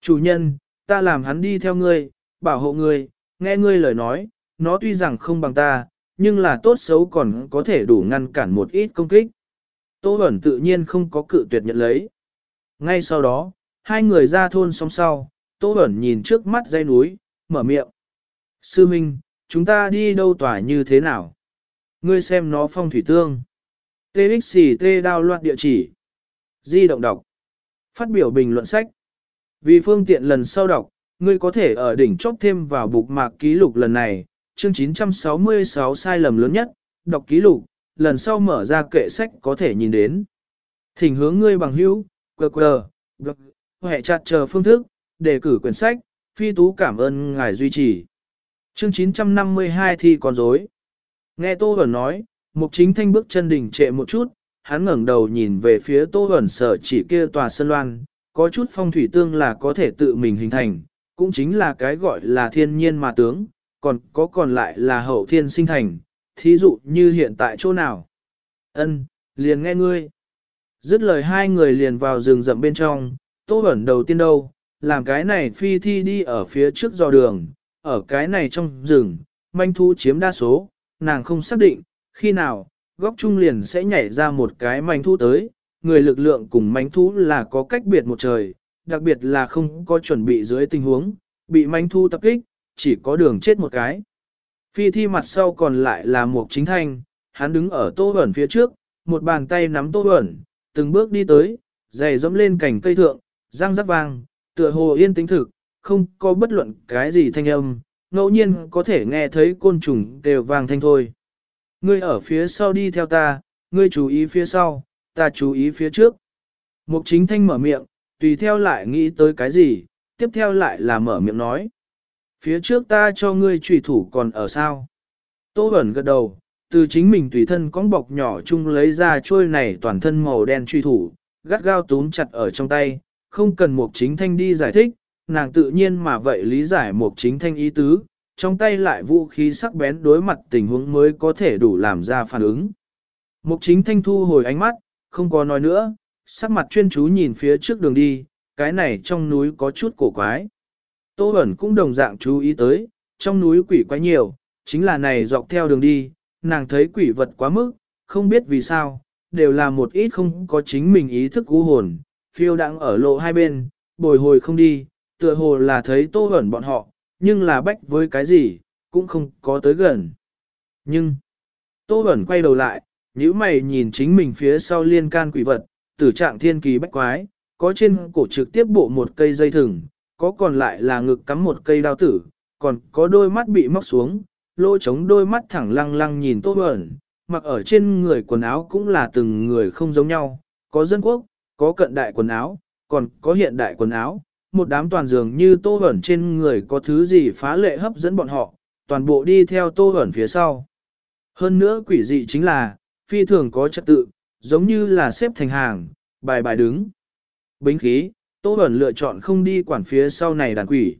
[SPEAKER 1] Chủ nhân, ta làm hắn đi theo ngươi, bảo hộ ngươi, nghe ngươi lời nói, nó tuy rằng không bằng ta, nhưng là tốt xấu còn có thể đủ ngăn cản một ít công kích. Tô Bẩn tự nhiên không có cự tuyệt nhận lấy. Ngay sau đó, hai người ra thôn song sau, Tô Bẩn nhìn trước mắt dây núi, mở miệng. Sư Minh, chúng ta đi đâu tỏa như thế nào? Ngươi xem nó phong thủy tương. TXT đao loạt địa chỉ. Di động đọc. Phát biểu bình luận sách. Vì phương tiện lần sau đọc, ngươi có thể ở đỉnh chốt thêm vào bục mạc ký lục lần này, chương 966 sai lầm lớn nhất, đọc ký lục, lần sau mở ra kệ sách có thể nhìn đến. Thỉnh hướng ngươi bằng hữu, quờ quờ, blog, hệ chặt chờ phương thức, đề cử quyển sách, phi tú cảm ơn ngài duy trì. Chương 952 thi con dối, Nghe Tô Hẩn nói, Mục Chính Thanh bước chân đỉnh trệ một chút, hắn ngẩng đầu nhìn về phía Tô Hẩn sở chỉ kia tòa sân loan, có chút phong thủy tương là có thể tự mình hình thành, cũng chính là cái gọi là thiên nhiên mà tướng, còn có còn lại là hậu thiên sinh thành, thí dụ như hiện tại chỗ nào. Ân, liền nghe ngươi. Dứt lời hai người liền vào rừng rậm bên trong, Tô Hẩn đầu tiên đâu, làm cái này phi thi đi ở phía trước dò đường, ở cái này trong rừng, manh thú chiếm đa số, nàng không xác định, khi nào, góc trung liền sẽ nhảy ra một cái manh thú tới, người lực lượng cùng manh thú là có cách biệt một trời, đặc biệt là không có chuẩn bị dưới tình huống, bị manh thú tập kích, chỉ có đường chết một cái. Phi thi mặt sau còn lại là một chính thanh, hắn đứng ở tô ẩn phía trước, một bàn tay nắm tô ẩn, từng bước đi tới, giày dẫm lên cành cây thượng, răng rắc vang, tựa hồ yên tĩnh thực, không có bất luận cái gì thanh âm, ngẫu nhiên có thể nghe thấy côn trùng đều vang thanh thôi. Ngươi ở phía sau đi theo ta, ngươi chú ý phía sau, ta chú ý phía trước. Mục chính thanh mở miệng, tùy theo lại nghĩ tới cái gì, tiếp theo lại là mở miệng nói. Phía trước ta cho ngươi trùy thủ còn ở sao? Tô ẩn gật đầu, từ chính mình tùy thân con bọc nhỏ chung lấy ra trôi này toàn thân màu đen truy thủ, gắt gao túm chặt ở trong tay, không cần mục chính thanh đi giải thích, nàng tự nhiên mà vậy lý giải mục chính thanh ý tứ, trong tay lại vũ khí sắc bén đối mặt tình huống mới có thể đủ làm ra phản ứng. Mục chính thanh thu hồi ánh mắt, không có nói nữa, sắc mặt chuyên chú nhìn phía trước đường đi, cái này trong núi có chút cổ quái. Tô ẩn cũng đồng dạng chú ý tới, trong núi quỷ quái nhiều, chính là này dọc theo đường đi, nàng thấy quỷ vật quá mức, không biết vì sao, đều là một ít không có chính mình ý thức cú hồn, phiêu đang ở lộ hai bên, bồi hồi không đi, tựa hồ là thấy tô hẩn bọn họ, nhưng là bách với cái gì, cũng không có tới gần. Nhưng, tô hẩn quay đầu lại, nhíu mày nhìn chính mình phía sau liên can quỷ vật, tử trạng thiên kỳ bách quái, có trên cổ trực tiếp bộ một cây dây thừng, có còn lại là ngực cắm một cây đao tử, còn có đôi mắt bị móc xuống, lỗ trống đôi mắt thẳng lăng lăng nhìn Tô Bẩn, mặc ở trên người quần áo cũng là từng người không giống nhau, có dân quốc, có cận đại quần áo, còn có hiện đại quần áo, một đám toàn dường như Tô hẩn trên người có thứ gì phá lệ hấp dẫn bọn họ, toàn bộ đi theo Tô hẩn phía sau. Hơn nữa quỷ dị chính là, phi thường có trật tự, giống như là xếp thành hàng, bài bài đứng. Bính khí, Tô hẩn lựa chọn không đi quản phía sau này đàn quỷ.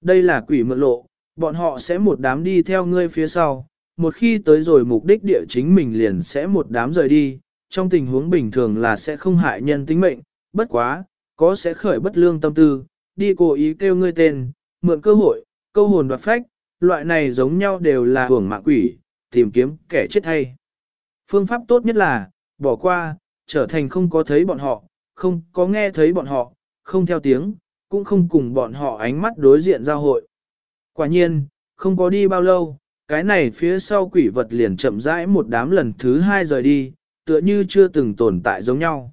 [SPEAKER 1] Đây là quỷ mượn lộ, bọn họ sẽ một đám đi theo ngươi phía sau, một khi tới rồi mục đích địa chính mình liền sẽ một đám rời đi, trong tình huống bình thường là sẽ không hại nhân tính mệnh, bất quá, có sẽ khởi bất lương tâm tư, đi cố ý kêu ngươi tên, mượn cơ hội, câu hồn đoạt phách, loại này giống nhau đều là hưởng mạng quỷ, tìm kiếm kẻ chết hay. Phương pháp tốt nhất là, bỏ qua, trở thành không có thấy bọn họ, không có nghe thấy bọn họ, không theo tiếng, cũng không cùng bọn họ ánh mắt đối diện giao hội. Quả nhiên, không có đi bao lâu, cái này phía sau quỷ vật liền chậm rãi một đám lần thứ hai rời đi, tựa như chưa từng tồn tại giống nhau.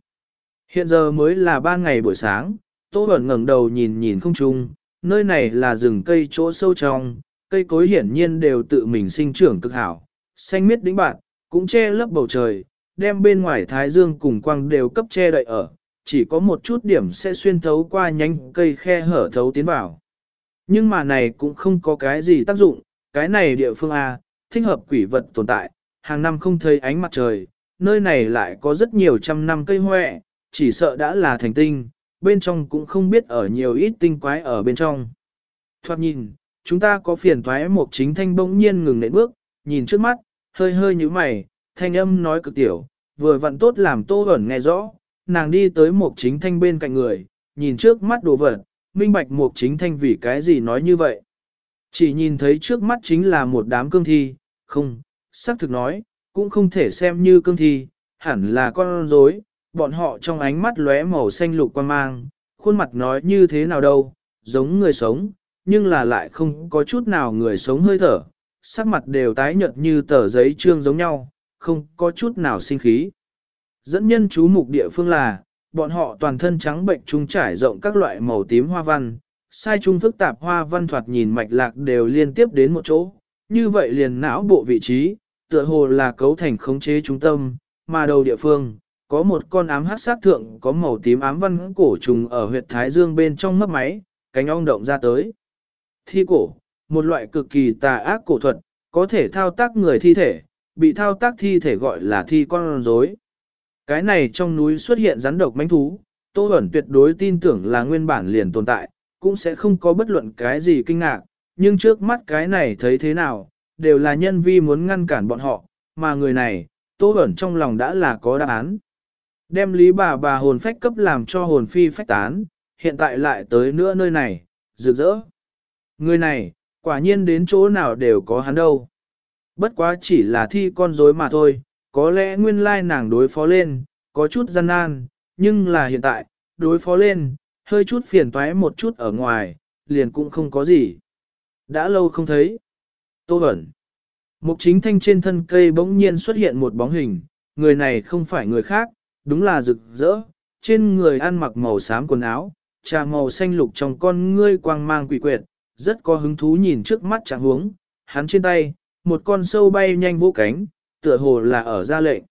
[SPEAKER 1] Hiện giờ mới là ba ngày buổi sáng, Tô Bẩn ngẩng đầu nhìn nhìn không trung, nơi này là rừng cây chỗ sâu trong, cây cối hiển nhiên đều tự mình sinh trưởng cực hảo, xanh miết đĩnh bạn, cũng che lấp bầu trời, đem bên ngoài thái dương cùng quang đều cấp che đậy ở, chỉ có một chút điểm sẽ xuyên thấu qua nhánh cây khe hở thấu tiến vào. Nhưng mà này cũng không có cái gì tác dụng, cái này địa phương A, thích hợp quỷ vật tồn tại, hàng năm không thấy ánh mặt trời, nơi này lại có rất nhiều trăm năm cây hoẹ, chỉ sợ đã là thành tinh, bên trong cũng không biết ở nhiều ít tinh quái ở bên trong. Thoát nhìn, chúng ta có phiền thoái một chính thanh bỗng nhiên ngừng nệm bước, nhìn trước mắt, hơi hơi như mày, thanh âm nói cực tiểu, vừa vặn tốt làm tô ẩn nghe rõ, nàng đi tới một chính thanh bên cạnh người, nhìn trước mắt đồ vật, minh bạch một chính thanh vì cái gì nói như vậy. Chỉ nhìn thấy trước mắt chính là một đám cương thi, không, xác thực nói, cũng không thể xem như cương thi, hẳn là con rối, bọn họ trong ánh mắt lóe màu xanh lục quan mang, khuôn mặt nói như thế nào đâu, giống người sống, nhưng là lại không có chút nào người sống hơi thở, sắc mặt đều tái nhợt như tờ giấy trương giống nhau, không có chút nào sinh khí. Dẫn nhân chú mục địa phương là, bọn họ toàn thân trắng bệnh trung trải rộng các loại màu tím hoa văn, sai trung phức tạp hoa văn thoạt nhìn mạch lạc đều liên tiếp đến một chỗ, như vậy liền não bộ vị trí, tựa hồ là cấu thành khống chế trung tâm, mà đầu địa phương, có một con ám hắc sát thượng có màu tím ám văn cổ trùng ở huyệt thái dương bên trong mấp máy, cánh ong động ra tới. Thi cổ, một loại cực kỳ tà ác cổ thuật, có thể thao tác người thi thể, bị thao tác thi thể gọi là thi con rối. Cái này trong núi xuất hiện rắn độc mánh thú, Tô Bẩn tuyệt đối tin tưởng là nguyên bản liền tồn tại, cũng sẽ không có bất luận cái gì kinh ngạc, nhưng trước mắt cái này thấy thế nào, đều là nhân vi muốn ngăn cản bọn họ, mà người này, Tô Bẩn trong lòng đã là có đáp án. Đem lý bà bà hồn phách cấp làm cho hồn phi phách tán, hiện tại lại tới nữa nơi này, rực rỡ. Người này, quả nhiên đến chỗ nào đều có hắn đâu. Bất quá chỉ là thi con rối mà thôi, có lẽ nguyên lai nàng đối phó lên, có chút gian nan, nhưng là hiện tại, đối phó lên, hơi chút phiền toái một chút ở ngoài, liền cũng không có gì. Đã lâu không thấy. Tô ẩn. Mục chính thanh trên thân cây bỗng nhiên xuất hiện một bóng hình, người này không phải người khác, đúng là rực rỡ, trên người ăn mặc màu xám quần áo, trà màu xanh lục trong con ngươi quang mang quỷ quyệt, rất có hứng thú nhìn trước mắt trạng huống, hắn trên tay, một con sâu bay nhanh vỗ cánh, tựa hồ là ở ra lệnh.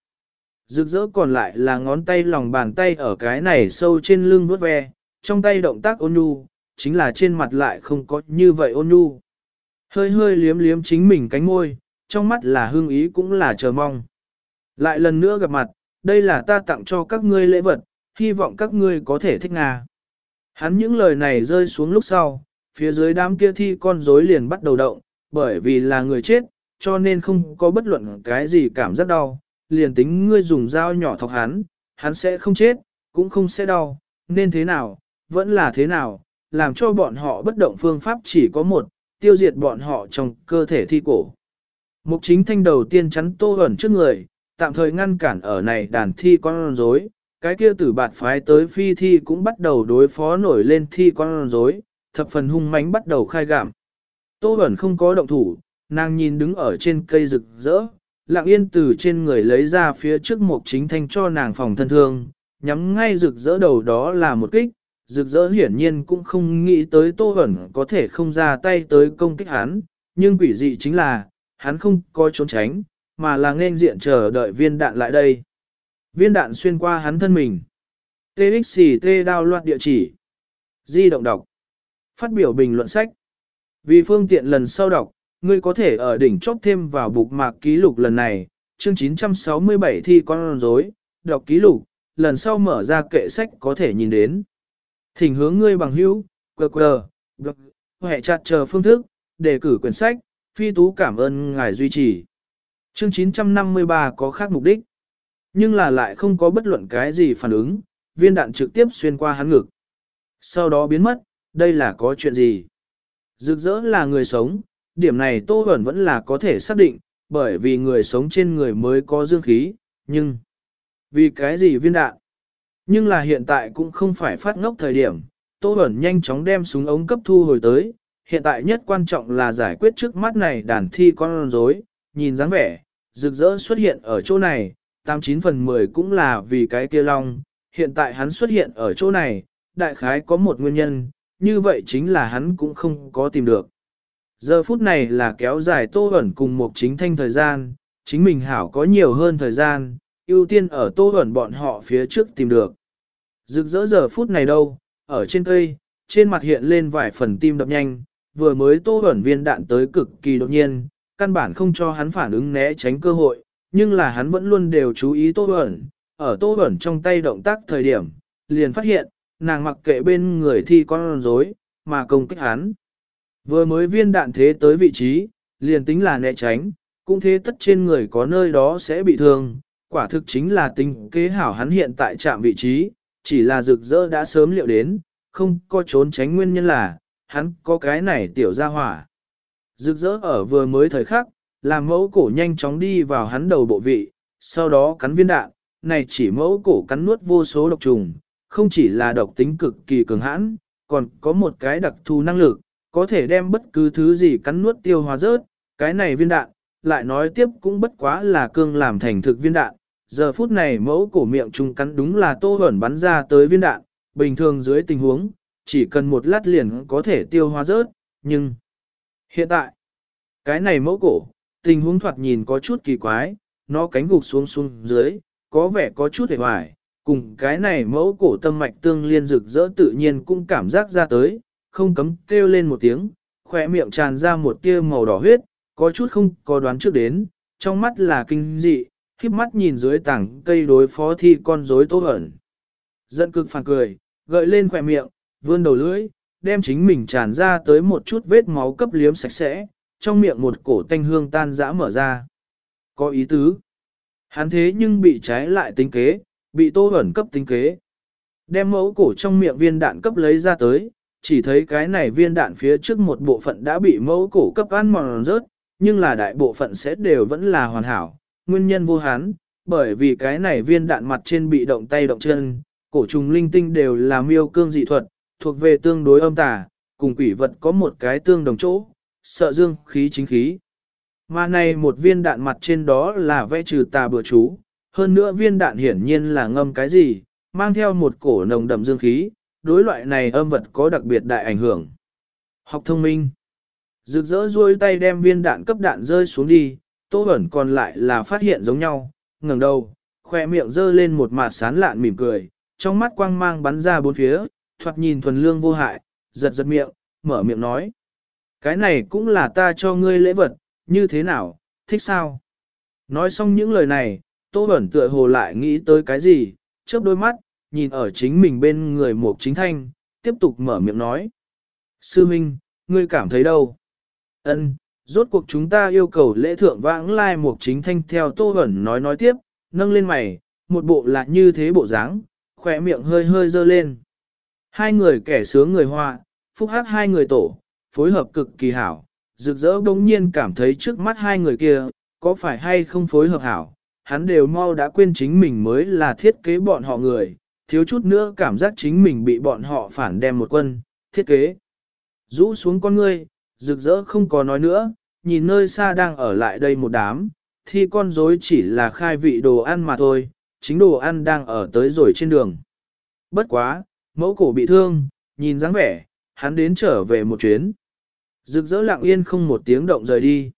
[SPEAKER 1] Rực rỡ còn lại là ngón tay lòng bàn tay ở cái này sâu trên lưng vuốt ve, trong tay động tác ôn nhu, chính là trên mặt lại không có như vậy ôn nhu. Hơi hơi liếm liếm chính mình cánh môi, trong mắt là hương ý cũng là chờ mong. Lại lần nữa gặp mặt, đây là ta tặng cho các ngươi lễ vật, hy vọng các ngươi có thể thích Nga. Hắn những lời này rơi xuống lúc sau, phía dưới đám kia thi con rối liền bắt đầu động, bởi vì là người chết, cho nên không có bất luận cái gì cảm giác đau, liền tính ngươi dùng dao nhỏ thọc hắn, hắn sẽ không chết, cũng không sẽ đau, nên thế nào, vẫn là thế nào, làm cho bọn họ bất động phương pháp chỉ có một, tiêu diệt bọn họ trong cơ thể thi cổ. Mục chính thanh đầu tiên chắn tô ẩn trước người, tạm thời ngăn cản ở này đàn thi con rối, cái kia tử bạt phái tới phi thi cũng bắt đầu đối phó nổi lên thi con rối, thập phần hung mãnh bắt đầu khai gạm. Tô Bẩn không có động thủ, nàng nhìn đứng ở trên cây rực rỡ, lặng yên từ trên người lấy ra phía trước một chính thanh cho nàng phòng thân thương, nhắm ngay rực rỡ đầu đó là một kích, rực rỡ hiển nhiên cũng không nghĩ tới Tô Bẩn có thể không ra tay tới công kích hắn, nhưng quỷ dị chính là, hắn không có trốn tránh, mà là nên diện chờ đợi viên đạn lại đây. Viên đạn xuyên qua hắn thân mình. TXT đao loạt địa chỉ. Di động đọc. Phát biểu bình luận sách. Vì phương tiện lần sau đọc, ngươi có thể ở đỉnh chốt thêm vào bục mạc ký lục lần này, chương 967 thi con rối, đọc ký lục, lần sau mở ra kệ sách có thể nhìn đến. Thỉnh hướng ngươi bằng hữu, quờ blog, hệ chặt chờ phương thức, đề cử quyển sách, phi tú cảm ơn ngài duy trì. Chương 953 có khác mục đích, nhưng là lại không có bất luận cái gì phản ứng, viên đạn trực tiếp xuyên qua hắn ngực. Sau đó biến mất, đây là có chuyện gì? Rực rỡ là người sống, điểm này Tô Huẩn vẫn là có thể xác định, bởi vì người sống trên người mới có dương khí, nhưng... Vì cái gì viên đạn? Nhưng là hiện tại cũng không phải phát ngốc thời điểm, Tô Huẩn nhanh chóng đem súng ống cấp thu hồi tới, hiện tại nhất quan trọng là giải quyết trước mắt này đàn thi con rối, nhìn dáng vẻ, rực rỡ xuất hiện ở chỗ này, 89 phần 10 cũng là vì cái kia long, hiện tại hắn xuất hiện ở chỗ này, đại khái có một nguyên nhân, như vậy chính là hắn cũng không có tìm được. Giờ phút này là kéo dài tô ẩn cùng một chính thanh thời gian, chính mình hảo có nhiều hơn thời gian, ưu tiên ở tô ẩn bọn họ phía trước tìm được. Rực rỡ giờ phút này đâu, ở trên cây, trên mặt hiện lên vài phần tim đập nhanh, vừa mới tô ẩn viên đạn tới cực kỳ đột nhiên, căn bản không cho hắn phản ứng né tránh cơ hội, nhưng là hắn vẫn luôn đều chú ý tô ẩn, ở tô ẩn trong tay động tác thời điểm, liền phát hiện, nàng mặc kệ bên người thi con rối, mà công kích hắn. Vừa mới viên đạn thế tới vị trí, liền tính là né tránh, cũng thế tất trên người có nơi đó sẽ bị thương, quả thực chính là tính kế hảo hắn hiện tại chạm vị trí, chỉ là rực rỡ đã sớm liệu đến, không có trốn tránh nguyên nhân là, hắn có cái này tiểu ra hỏa. Rực rỡ ở vừa mới thời khắc, làm mẫu cổ nhanh chóng đi vào hắn đầu bộ vị, sau đó cắn viên đạn, này chỉ mẫu cổ cắn nuốt vô số độc trùng, không chỉ là độc tính cực kỳ cường hãn, còn có một cái đặc thù năng lực, có thể đem bất cứ thứ gì cắn nuốt tiêu hóa rớt, cái này viên đạn, lại nói tiếp cũng bất quá là cương làm thành thực viên đạn. Giờ phút này mẫu cổ miệng trùng cắn đúng là tô hẩn bắn ra tới viên đạn, bình thường dưới tình huống, chỉ cần một lát liền có thể tiêu hóa rớt, nhưng hiện tại, cái này mẫu cổ, tình huống thoạt nhìn có chút kỳ quái, nó cánh gục xuống xuống dưới, có vẻ có chút hề hoài, cùng cái này mẫu cổ tâm mạch tương liên rực rỡ tự nhiên cũng cảm giác ra tới, không cấm kêu lên một tiếng, khỏe miệng tràn ra một tia màu đỏ huyết, có chút không có đoán trước đến, trong mắt là kinh dị, khiếp mắt nhìn dưới tảng cây đối phó thi con rối tô ẩn. Giận cực phản cười, gợi lên khỏe miệng, vươn đầu lưỡi, đem chính mình tràn ra tới một chút vết máu cấp liếm sạch sẽ, trong miệng một cổ tanh hương tan dã mở ra. Có ý tứ. Hắn thế nhưng bị trái lại tính kế, bị tô ẩn cấp tính kế. Đem mẫu cổ trong miệng viên đạn cấp lấy ra tới, chỉ thấy cái này viên đạn phía trước một bộ phận đã bị mẫu cổ cấp ăn mòn rớt, nhưng là đại bộ phận sẽ đều vẫn là hoàn hảo, nguyên nhân vô hán, bởi vì cái này viên đạn mặt trên bị động tay động chân, cổ trùng linh tinh đều là miêu cương dị thuật, thuộc về tương đối âm tà, cùng quỷ vật có một cái tương đồng chỗ, sợ dương khí chính khí. Mà này một viên đạn mặt trên đó là vẽ trừ tà bừa chú, hơn nữa viên đạn hiển nhiên là ngâm cái gì, mang theo một cổ nồng đậm dương khí, đối loại này âm vật có đặc biệt đại ảnh hưởng. Học thông minh Rực rỡ duỗi tay đem viên đạn cấp đạn rơi xuống đi, Tô Bẩn còn lại là phát hiện giống nhau, ngẩng đầu, khoe miệng dơ lên một mặt sán lạn mỉm cười, trong mắt quang mang bắn ra bốn phía, thoạt nhìn thuần lương vô hại, giật giật miệng, mở miệng nói. Cái này cũng là ta cho ngươi lễ vật, như thế nào, thích sao? Nói xong những lời này, Tô Bẩn tựa hồ lại nghĩ tới cái gì, chớp đôi mắt, nhìn ở chính mình bên người một chính thanh, tiếp tục mở miệng nói. Sư Minh, ngươi cảm thấy đâu? Ân, rốt cuộc chúng ta yêu cầu lễ thượng vãng lai một chính thanh theo Tô Bẩn nói nói tiếp, nâng lên mày, một bộ là như thế bộ dáng, khỏe miệng hơi hơi dơ lên. Hai người kẻ sướng người hoa, phúc hát hai người tổ, phối hợp cực kỳ hảo, rực rỡ bỗng nhiên cảm thấy trước mắt hai người kia, có phải hay không phối hợp hảo, hắn đều mau đã quên chính mình mới là thiết kế bọn họ người, thiếu chút nữa cảm giác chính mình bị bọn họ phản đem một quân, thiết kế. Rũ xuống con ngươi, rực rỡ không có nói nữa, nhìn nơi xa đang ở lại đây một đám, thì con rối chỉ là khai vị đồ ăn mà thôi, chính đồ ăn đang ở tới rồi trên đường. Bất quá, mẫu cổ bị thương, nhìn dáng vẻ, hắn đến trở về một chuyến. Rực rỡ lặng yên không một tiếng động rời đi.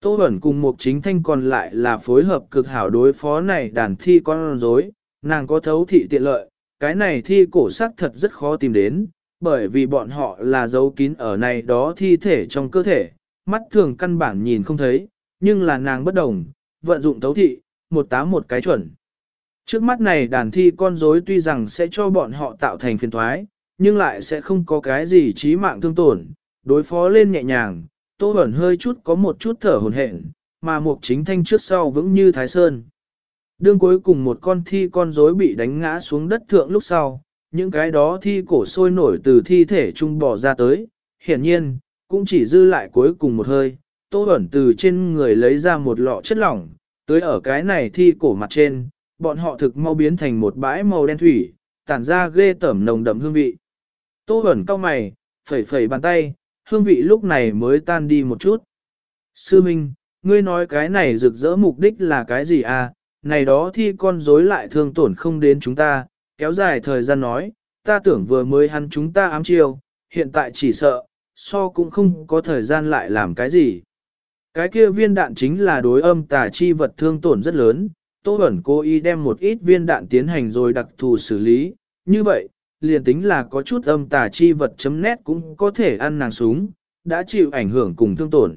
[SPEAKER 1] Tô Bẩn cùng một chính thanh còn lại là phối hợp cực hảo đối phó này đàn thi con rối, nàng có thấu thị tiện lợi, cái này thi cổ sắc thật rất khó tìm đến, bởi vì bọn họ là dấu kín ở này đó thi thể trong cơ thể, mắt thường căn bản nhìn không thấy, nhưng là nàng bất đồng, vận dụng thấu thị, một tám một cái chuẩn. Trước mắt này đàn thi con rối tuy rằng sẽ cho bọn họ tạo thành phiền thoái, nhưng lại sẽ không có cái gì chí mạng thương tổn, đối phó lên nhẹ nhàng, Tô ẩn hơi chút có một chút thở hồn hển, mà Mục Chính Thanh trước sau vững như Thái Sơn. Đương cuối cùng một con thi con rối bị đánh ngã xuống đất thượng lúc sau, những cái đó thi cổ sôi nổi từ thi thể trung bỏ ra tới, hiển nhiên, cũng chỉ dư lại cuối cùng một hơi, Tô ẩn từ trên người lấy ra một lọ chất lỏng, tới ở cái này thi cổ mặt trên, bọn họ thực mau biến thành một bãi màu đen thủy, tản ra ghê tẩm nồng đậm hương vị. Tô ẩn cao mày, phẩy phẩy bàn tay, hương vị lúc này mới tan đi một chút. Sư Minh, ngươi nói cái này rực rỡ mục đích là cái gì à, này đó thi con dối lại thương tổn không đến chúng ta, kéo dài thời gian nói, ta tưởng vừa mới hắn chúng ta ám chiêu, hiện tại chỉ sợ, so cũng không có thời gian lại làm cái gì. Cái kia viên đạn chính là đối âm tà chi vật thương tổn rất lớn, Tô Bẩn cố ý đem một ít viên đạn tiến hành rồi đặc thù xử lý, như vậy, liền tính là có chút âm tà chi vật chấm nét cũng có thể ăn nàng súng, đã chịu ảnh hưởng cùng thương tổn.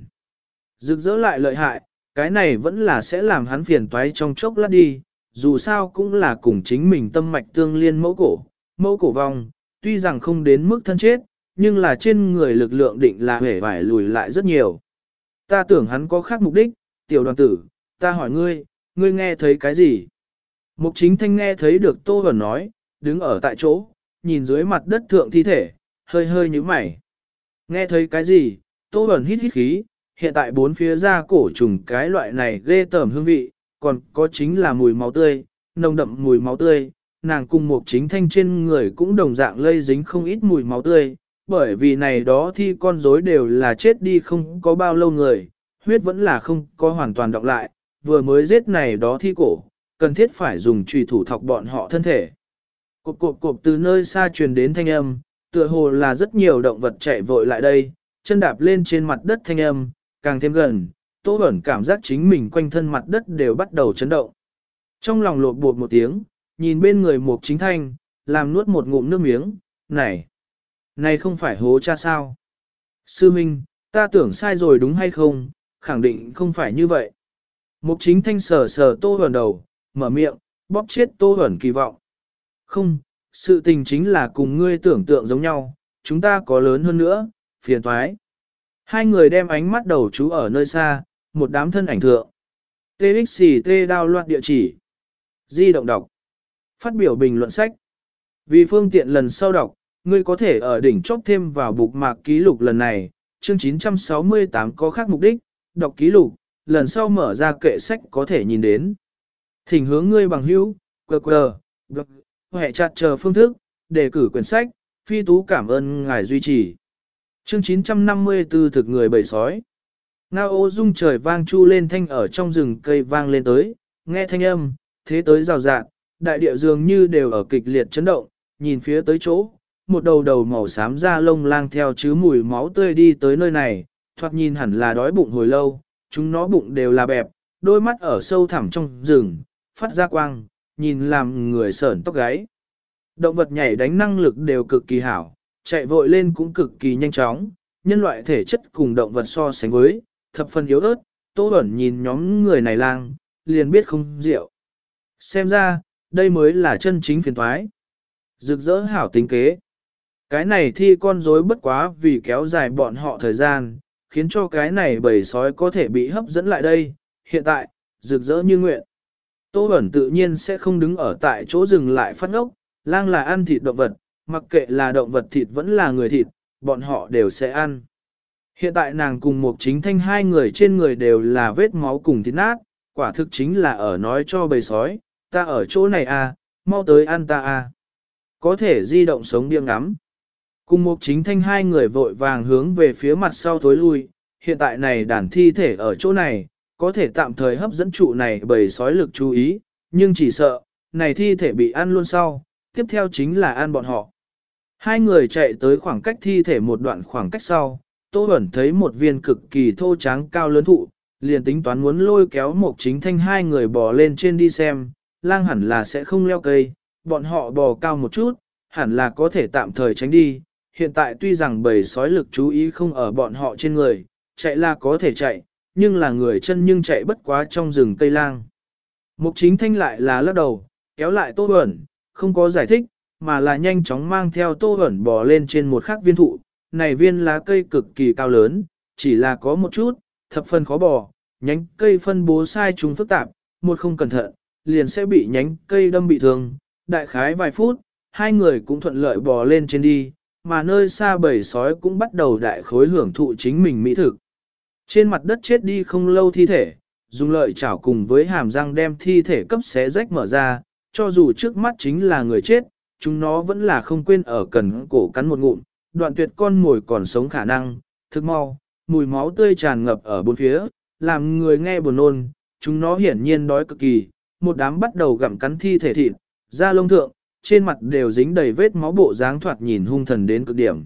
[SPEAKER 1] Rực rỡ lại lợi hại, cái này vẫn là sẽ làm hắn phiền toái trong chốc lát đi, dù sao cũng là cùng chính mình tâm mạch tương liên mẫu cổ, mẫu cổ vong, tuy rằng không đến mức thân chết, nhưng là trên người lực lượng định là hể vải lùi lại rất nhiều. Ta tưởng hắn có khác mục đích, tiểu đoàn tử, ta hỏi ngươi, ngươi nghe thấy cái gì? Mục chính thanh nghe thấy được Tô Hẩn nói, đứng ở tại chỗ, nhìn dưới mặt đất thượng thi thể, hơi hơi như mày. Nghe thấy cái gì, Tô Hẩn hít hít khí, hiện tại bốn phía ra cổ trùng cái loại này ghê tởm hương vị, còn có chính là mùi máu tươi, nồng đậm mùi máu tươi, nàng cùng một chính thanh trên người cũng đồng dạng lây dính không ít mùi máu tươi, bởi vì này đó thi con rối đều là chết đi không có bao lâu người, huyết vẫn là không có hoàn toàn đọng lại, vừa mới giết này đó thi cổ, cần thiết phải dùng trùy thủ thọc bọn họ thân thể. Cộp cộp cộp từ nơi xa truyền đến thanh âm, tựa hồ là rất nhiều động vật chạy vội lại đây, chân đạp lên trên mặt đất thanh âm, càng thêm gần, Tô Bẩn cảm giác chính mình quanh thân mặt đất đều bắt đầu chấn động. Trong lòng lột bột một tiếng, nhìn bên người một chính thanh, làm nuốt một ngụm nước miếng, này, này không phải hố cha sao. Sư Minh, ta tưởng sai rồi đúng hay không, khẳng định không phải như vậy. Mục chính thanh sờ sờ Tô Bẩn đầu, mở miệng, bóp chết Tô Bẩn kỳ vọng. Không, sự tình chính là cùng ngươi tưởng tượng giống nhau, chúng ta có lớn hơn nữa, phiền thoái. Hai người đem ánh mắt đầu chú ở nơi xa, một đám thân ảnh thượng. TXT đao loạt địa chỉ. Di động đọc. Phát biểu bình luận sách. Vì phương tiện lần sau đọc, ngươi có thể ở đỉnh chóp thêm vào bục mạc ký lục lần này, chương 968 có khác mục đích, đọc ký lục, lần sau mở ra kệ sách có thể nhìn đến. Thỉnh hướng ngươi bằng hữu, quờ quờ, hệ chặt chờ phương thức, đề cử quyển sách, phi tú cảm ơn ngài duy trì. Chương 954 thực người bầy sói. Ngao ô dung trời vang chu lên thanh ở trong rừng cây vang lên tới, nghe thanh âm, thế tới rào rạng, đại địa dường như đều ở kịch liệt chấn động, nhìn phía tới chỗ, một đầu đầu màu xám da lông lang theo chứ mùi máu tươi đi tới nơi này, thoạt nhìn hẳn là đói bụng hồi lâu, chúng nó bụng đều là bẹp, đôi mắt ở sâu thẳm trong rừng, phát ra quang, nhìn làm người sởn tóc gáy. Động vật nhảy đánh năng lực đều cực kỳ hảo, chạy vội lên cũng cực kỳ nhanh chóng, nhân loại thể chất cùng động vật so sánh với, thập phần yếu ớt, Tô Bẩn nhìn nhóm người này lang, liền biết không rượu. Xem ra, đây mới là chân chính phiền thoái. Rực rỡ hảo tính kế. Cái này thi con rối bất quá vì kéo dài bọn họ thời gian, khiến cho cái này bầy sói có thể bị hấp dẫn lại đây. Hiện tại, rực rỡ như nguyện. Tô Bẩn tự nhiên sẽ không đứng ở tại chỗ dừng lại phát ngốc, lang là ăn thịt động vật, mặc kệ là động vật thịt vẫn là người thịt, bọn họ đều sẽ ăn. Hiện tại nàng cùng một chính thanh hai người trên người đều là vết máu cùng thịt nát, quả thực chính là ở nói cho bầy sói, ta ở chỗ này à, mau tới ăn ta à. Có thể di động sống điên ngắm. Cùng một chính thanh hai người vội vàng hướng về phía mặt sau thối lui, hiện tại này đàn thi thể ở chỗ này, có thể tạm thời hấp dẫn trụ này bầy sói lực chú ý, nhưng chỉ sợ, này thi thể bị ăn luôn sau, tiếp theo chính là ăn bọn họ. Hai người chạy tới khoảng cách thi thể một đoạn khoảng cách sau, Tô Bẩn thấy một viên cực kỳ thô tráng cao lớn thụ, liền tính toán muốn lôi kéo một chính thanh hai người bò lên trên đi xem, lang hẳn là sẽ không leo cây, bọn họ bò cao một chút, hẳn là có thể tạm thời tránh đi. Hiện tại tuy rằng bầy sói lực chú ý không ở bọn họ trên người, chạy là có thể chạy, nhưng là người chân nhưng chạy bất quá trong rừng cây lang. Mục chính thanh lại là lắc đầu, kéo lại Tô ẩn, không có giải thích, mà là nhanh chóng mang theo Tô ẩn bò lên trên một khắc viên thụ. Này viên lá cây cực kỳ cao lớn, chỉ là có một chút, thập phần khó bò, nhánh cây phân bố sai chúng phức tạp, một không cẩn thận, liền sẽ bị nhánh cây đâm bị thương. Đại khái vài phút, hai người cũng thuận lợi bò lên trên đi, mà nơi xa bầy sói cũng bắt đầu đại khối hưởng thụ chính mình mỹ thực. Trên mặt đất chết đi không lâu thi thể, dùng lợi chảo cùng với hàm răng đem thi thể cấp xé rách mở ra, cho dù trước mắt chính là người chết, chúng nó vẫn là không quên ở cần cổ cắn một ngụm, đoạn tuyệt con mồi còn sống khả năng, thức mau, mùi máu tươi tràn ngập ở bốn phía, làm người nghe buồn nôn, chúng nó hiển nhiên đói cực kỳ, một đám bắt đầu gặm cắn thi thể thịt, da lông thượng, trên mặt đều dính đầy vết máu bộ dáng thoạt nhìn hung thần đến cực điểm.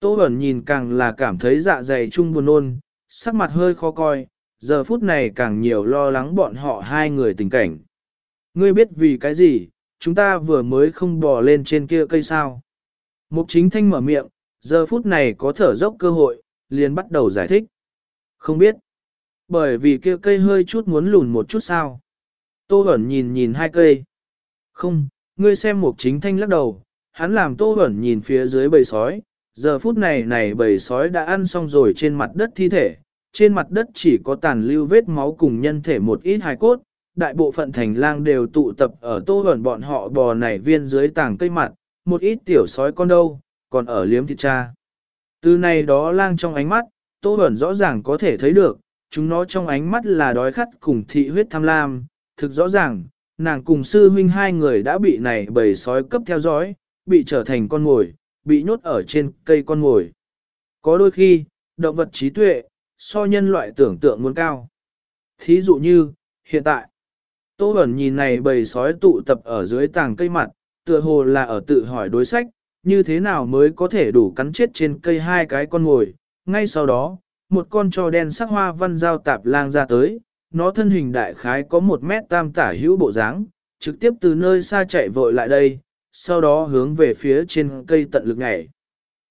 [SPEAKER 1] Tô Bẩn nhìn càng là cảm thấy dạ dày chung buồn nôn, sắc mặt hơi khó coi, giờ phút này càng nhiều lo lắng bọn họ hai người tình cảnh. Ngươi biết vì cái gì, chúng ta vừa mới không bò lên trên kia cây sao. Mục chính thanh mở miệng, giờ phút này có thở dốc cơ hội, liền bắt đầu giải thích. Không biết. Bởi vì kia cây hơi chút muốn lùn một chút sao. Tô Bẩn nhìn nhìn hai cây. Không, ngươi xem mục chính thanh lắc đầu, hắn làm Tô ẩn nhìn phía dưới bầy sói. Giờ phút này này bầy sói đã ăn xong rồi trên mặt đất thi thể, trên mặt đất chỉ có tàn lưu vết máu cùng nhân thể một ít hài cốt, đại bộ phận thành lang đều tụ tập ở tô hẩn bọn họ bò nảy viên dưới tảng cây mặt, một ít tiểu sói con đâu, còn ở liếm thịt cha. Từ này đó lang trong ánh mắt, tô hẩn rõ ràng có thể thấy được, chúng nó trong ánh mắt là đói khát cùng thị huyết tham lam, thực rõ ràng, nàng cùng sư huynh hai người đã bị này bầy sói cấp theo dõi, bị trở thành con mồi, bị nhốt ở trên cây con mồi. Có đôi khi, động vật trí tuệ, so nhân loại tưởng tượng muốn cao. Thí dụ như, hiện tại, Tô Bẩn nhìn này bầy sói tụ tập ở dưới tàng cây mặt, tựa hồ là ở tự hỏi đối sách, như thế nào mới có thể đủ cắn chết trên cây hai cái con ngồi. Ngay sau đó, một con trò đen sắc hoa văn giao tạp lang ra tới, nó thân hình đại khái có một mét tam tả hữu bộ dáng, trực tiếp từ nơi xa chạy vội lại đây, sau đó hướng về phía trên cây tận lực nhảy.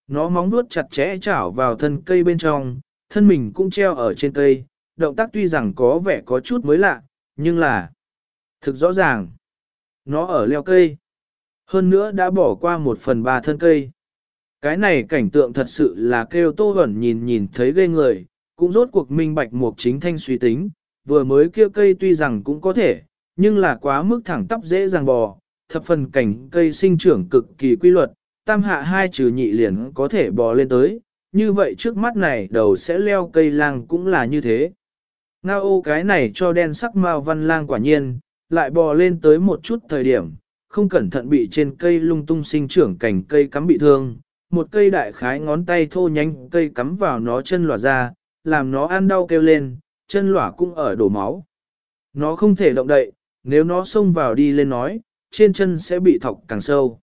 [SPEAKER 1] Nó móng vuốt chặt chẽ chảo vào thân cây bên trong, thân mình cũng treo ở trên cây, động tác tuy rằng có vẻ có chút mới lạ, nhưng là thực rõ ràng. Nó ở leo cây. Hơn nữa đã bỏ qua một phần ba thân cây. Cái này cảnh tượng thật sự là kêu tô hẩn nhìn nhìn thấy ghê người, cũng rốt cuộc minh bạch một chính thanh suy tính, vừa mới kia cây tuy rằng cũng có thể, nhưng là quá mức thẳng tắp dễ dàng bò, thập phần cảnh cây sinh trưởng cực kỳ quy luật, tam hạ hai trừ nhị liền có thể bò lên tới, như vậy trước mắt này đầu sẽ leo cây lang cũng là như thế. Ngao ô cái này cho đen sắc mao văn lang quả nhiên, lại bò lên tới một chút thời điểm, không cẩn thận bị trên cây lung tung sinh trưởng cành cây cắm bị thương, một cây đại khái ngón tay thô nhanh cây cắm vào nó chân lỏa ra, làm nó ăn đau kêu lên, chân lỏa cũng ở đổ máu. Nó không thể động đậy, nếu nó xông vào đi lên nói, trên chân sẽ bị thọc càng sâu.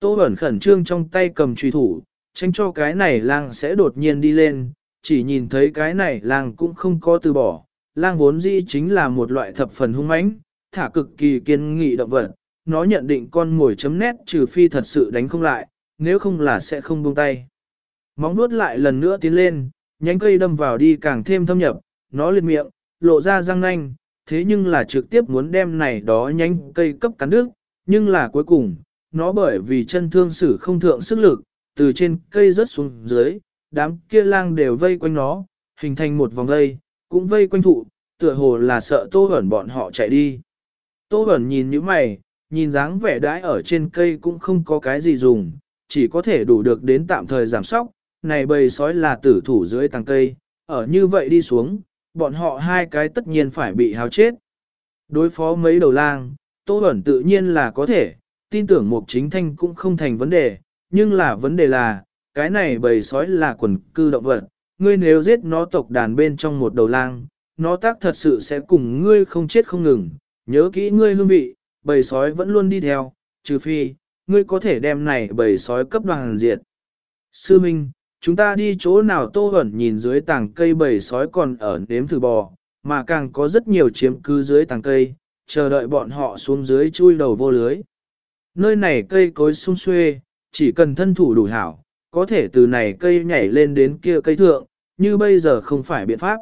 [SPEAKER 1] Tô ẩn khẩn trương trong tay cầm truy thủ, tránh cho cái này lang sẽ đột nhiên đi lên, chỉ nhìn thấy cái này lang cũng không có từ bỏ. Lang vốn dĩ chính là một loại thập phần hung mãnh, thả cực kỳ kiên nghị động vật, nó nhận định con ngồi chấm nét trừ phi thật sự đánh không lại, nếu không là sẽ không buông tay. Móng nuốt lại lần nữa tiến lên, nhánh cây đâm vào đi càng thêm thâm nhập, nó liệt miệng, lộ ra răng nanh, thế nhưng là trực tiếp muốn đem này đó nhánh cây cấp cắn nước, nhưng là cuối cùng, nó bởi vì chân thương sử không thượng sức lực, từ trên cây rớt xuống dưới, đám kia lang đều vây quanh nó, hình thành một vòng vây, cũng vây quanh thụ, tựa hồ là sợ tô ẩn bọn họ chạy đi. Tô ẩn nhìn như mày, nhìn dáng vẻ đãi ở trên cây cũng không có cái gì dùng, chỉ có thể đủ được đến tạm thời giảm sóc, này bầy sói là tử thủ dưới tàng cây, ở như vậy đi xuống, bọn họ hai cái tất nhiên phải bị hao chết. Đối phó mấy đầu lang, Tô Bẩn tự nhiên là có thể, tin tưởng Mục Chính Thanh cũng không thành vấn đề, nhưng là vấn đề là, cái này bầy sói là quần cư động vật, ngươi nếu giết nó tộc đàn bên trong một đầu lang, nó tác thật sự sẽ cùng ngươi không chết không ngừng, nhớ kỹ ngươi hương vị, bầy sói vẫn luôn đi theo, trừ phi, ngươi có thể đem này bầy sói cấp đoàn diệt. Sư Minh, chúng ta đi chỗ nào tô hẩn nhìn dưới tàng cây bầy sói còn ở nếm thử bò, mà càng có rất nhiều chiếm cứ dưới tàng cây, chờ đợi bọn họ xuống dưới chui đầu vô lưới. Nơi này cây cối sung xuê, chỉ cần thân thủ đủ hảo, có thể từ này cây nhảy lên đến kia cây thượng, như bây giờ không phải biện pháp.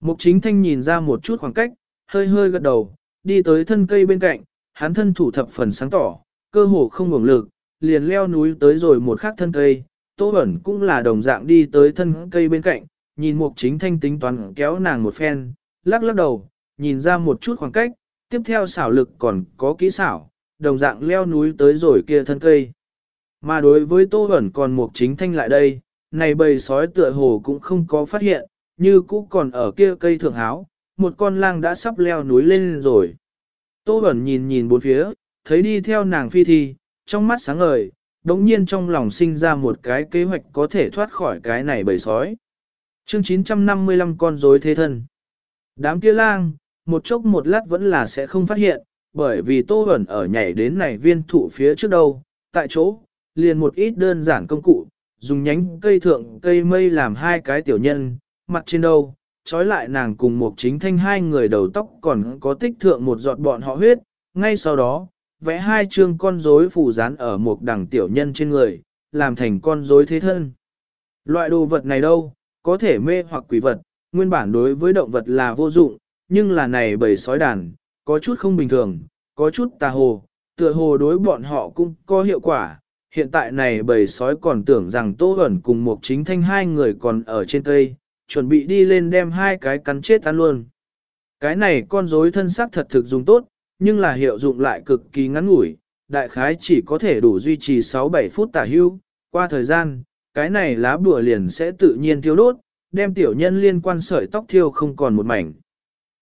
[SPEAKER 1] Mục chính thanh nhìn ra một chút khoảng cách, hơi hơi gật đầu, đi tới thân cây bên cạnh, hắn thân thủ thập phần sáng tỏ, cơ hồ không ngủng lực, liền leo núi tới rồi một khắc thân cây, Tô Bẩn cũng là đồng dạng đi tới thân cây bên cạnh, nhìn mục chính thanh tính toán kéo nàng một phen, lắc lắc đầu, nhìn ra một chút khoảng cách, tiếp theo xảo lực còn có kỹ xảo, đồng dạng leo núi tới rồi kia thân cây. Mà đối với Tô Bẩn còn mục chính thanh lại đây, này bầy sói tựa hồ cũng không có phát hiện, như cũ còn ở kia cây thượng háo, một con lang đã sắp leo núi lên rồi. Tô Bẩn nhìn nhìn bốn phía, thấy đi theo nàng phi thi, trong mắt sáng ngời, đống nhiên trong lòng sinh ra một cái kế hoạch có thể thoát khỏi cái này bầy sói. Chương 955 con rối thế thân. Đám kia lang, một chốc một lát vẫn là sẽ không phát hiện, bởi vì tô ẩn ở nhảy đến này viên thụ phía trước đâu, tại chỗ, liền một ít đơn giản công cụ, dùng nhánh cây thượng cây mây làm hai cái tiểu nhân, mặt trên đâu, trói lại nàng cùng một chính thanh hai người đầu tóc còn có tích thượng một giọt bọn họ huyết, ngay sau đó, vẽ hai chương con rối phủ dán ở một đẳng tiểu nhân trên người, làm thành con rối thế thân. Loại đồ vật này đâu, có thể mê hoặc quỷ vật, nguyên bản đối với động vật là vô dụng, nhưng là này bầy sói đàn, có chút không bình thường, có chút tà hồ, tựa hồ đối bọn họ cũng có hiệu quả. Hiện tại này bầy sói còn tưởng rằng Tô Huẩn cùng một chính thanh hai người còn ở trên cây, chuẩn bị đi lên đem hai cái cắn chết ăn luôn. Cái này con rối thân xác thật thực dùng tốt, nhưng là hiệu dụng lại cực kỳ ngắn ngủi, đại khái chỉ có thể đủ duy trì 6-7 phút tả hưu. Qua thời gian, cái này lá bùa liền sẽ tự nhiên thiêu đốt, đem tiểu nhân liên quan sợi tóc thiêu không còn một mảnh.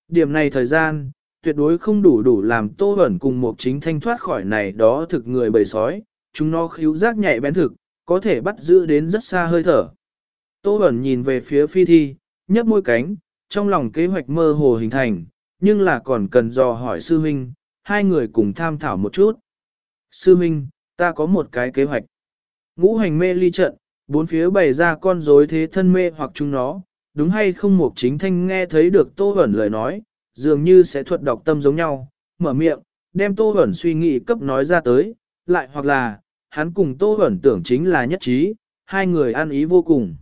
[SPEAKER 1] Điểm này thời gian, tuyệt đối không đủ đủ làm tô ẩn cùng một chính thanh thoát khỏi này đó thực người bầy sói, chúng nó khíu giác nhạy bén thực, có thể bắt giữ đến rất xa hơi thở. Tô ẩn nhìn về phía phi thi, nhấp môi cánh, trong lòng kế hoạch mơ hồ hình thành, nhưng là còn cần dò hỏi sư huynh, hai người cùng tham thảo một chút. Sư huynh, ta có một cái kế hoạch. Ngũ hành mê ly trận, bốn phía bày ra con rối thế thân mê hoặc chúng nó, đúng hay không một chính thanh nghe thấy được Tô ẩn lời nói, dường như sẽ thuật đọc tâm giống nhau, mở miệng, đem Tô ẩn suy nghĩ cấp nói ra tới, lại hoặc là, hắn cùng Tô ẩn tưởng chính là nhất trí, hai người ăn ý vô cùng.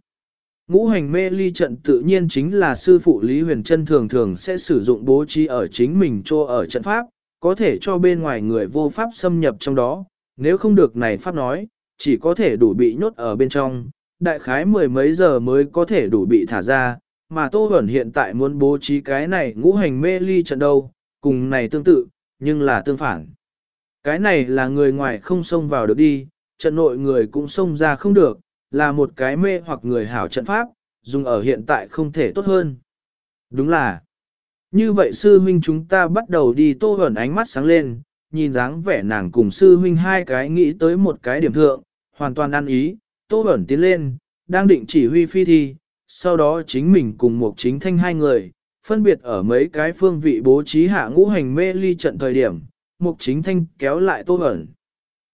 [SPEAKER 1] Ngũ hành mê ly trận tự nhiên chính là sư phụ Lý Huyền Trân thường thường sẽ sử dụng bố trí ở chính mình cho ở trận pháp, có thể cho bên ngoài người vô pháp xâm nhập trong đó, nếu không được này pháp nói, chỉ có thể đủ bị nhốt ở bên trong, đại khái mười mấy giờ mới có thể đủ bị thả ra, mà Tô Huẩn hiện tại muốn bố trí cái này ngũ hành mê ly trận đâu, cùng này tương tự, nhưng là tương phản. Cái này là người ngoài không xông vào được đi, trận nội người cũng xông ra không được, là một cái mê hoặc người hảo trận pháp, dùng ở hiện tại không thể tốt hơn. Đúng là, như vậy sư huynh chúng ta bắt đầu đi tô hẩn ánh mắt sáng lên, nhìn dáng vẻ nàng cùng sư huynh hai cái nghĩ tới một cái điểm thượng, hoàn toàn ăn ý, tô hẩn tiến lên, đang định chỉ huy phi thi, sau đó chính mình cùng một chính thanh hai người, phân biệt ở mấy cái phương vị bố trí hạ ngũ hành mê ly trận thời điểm, mục chính thanh kéo lại tô ẩn.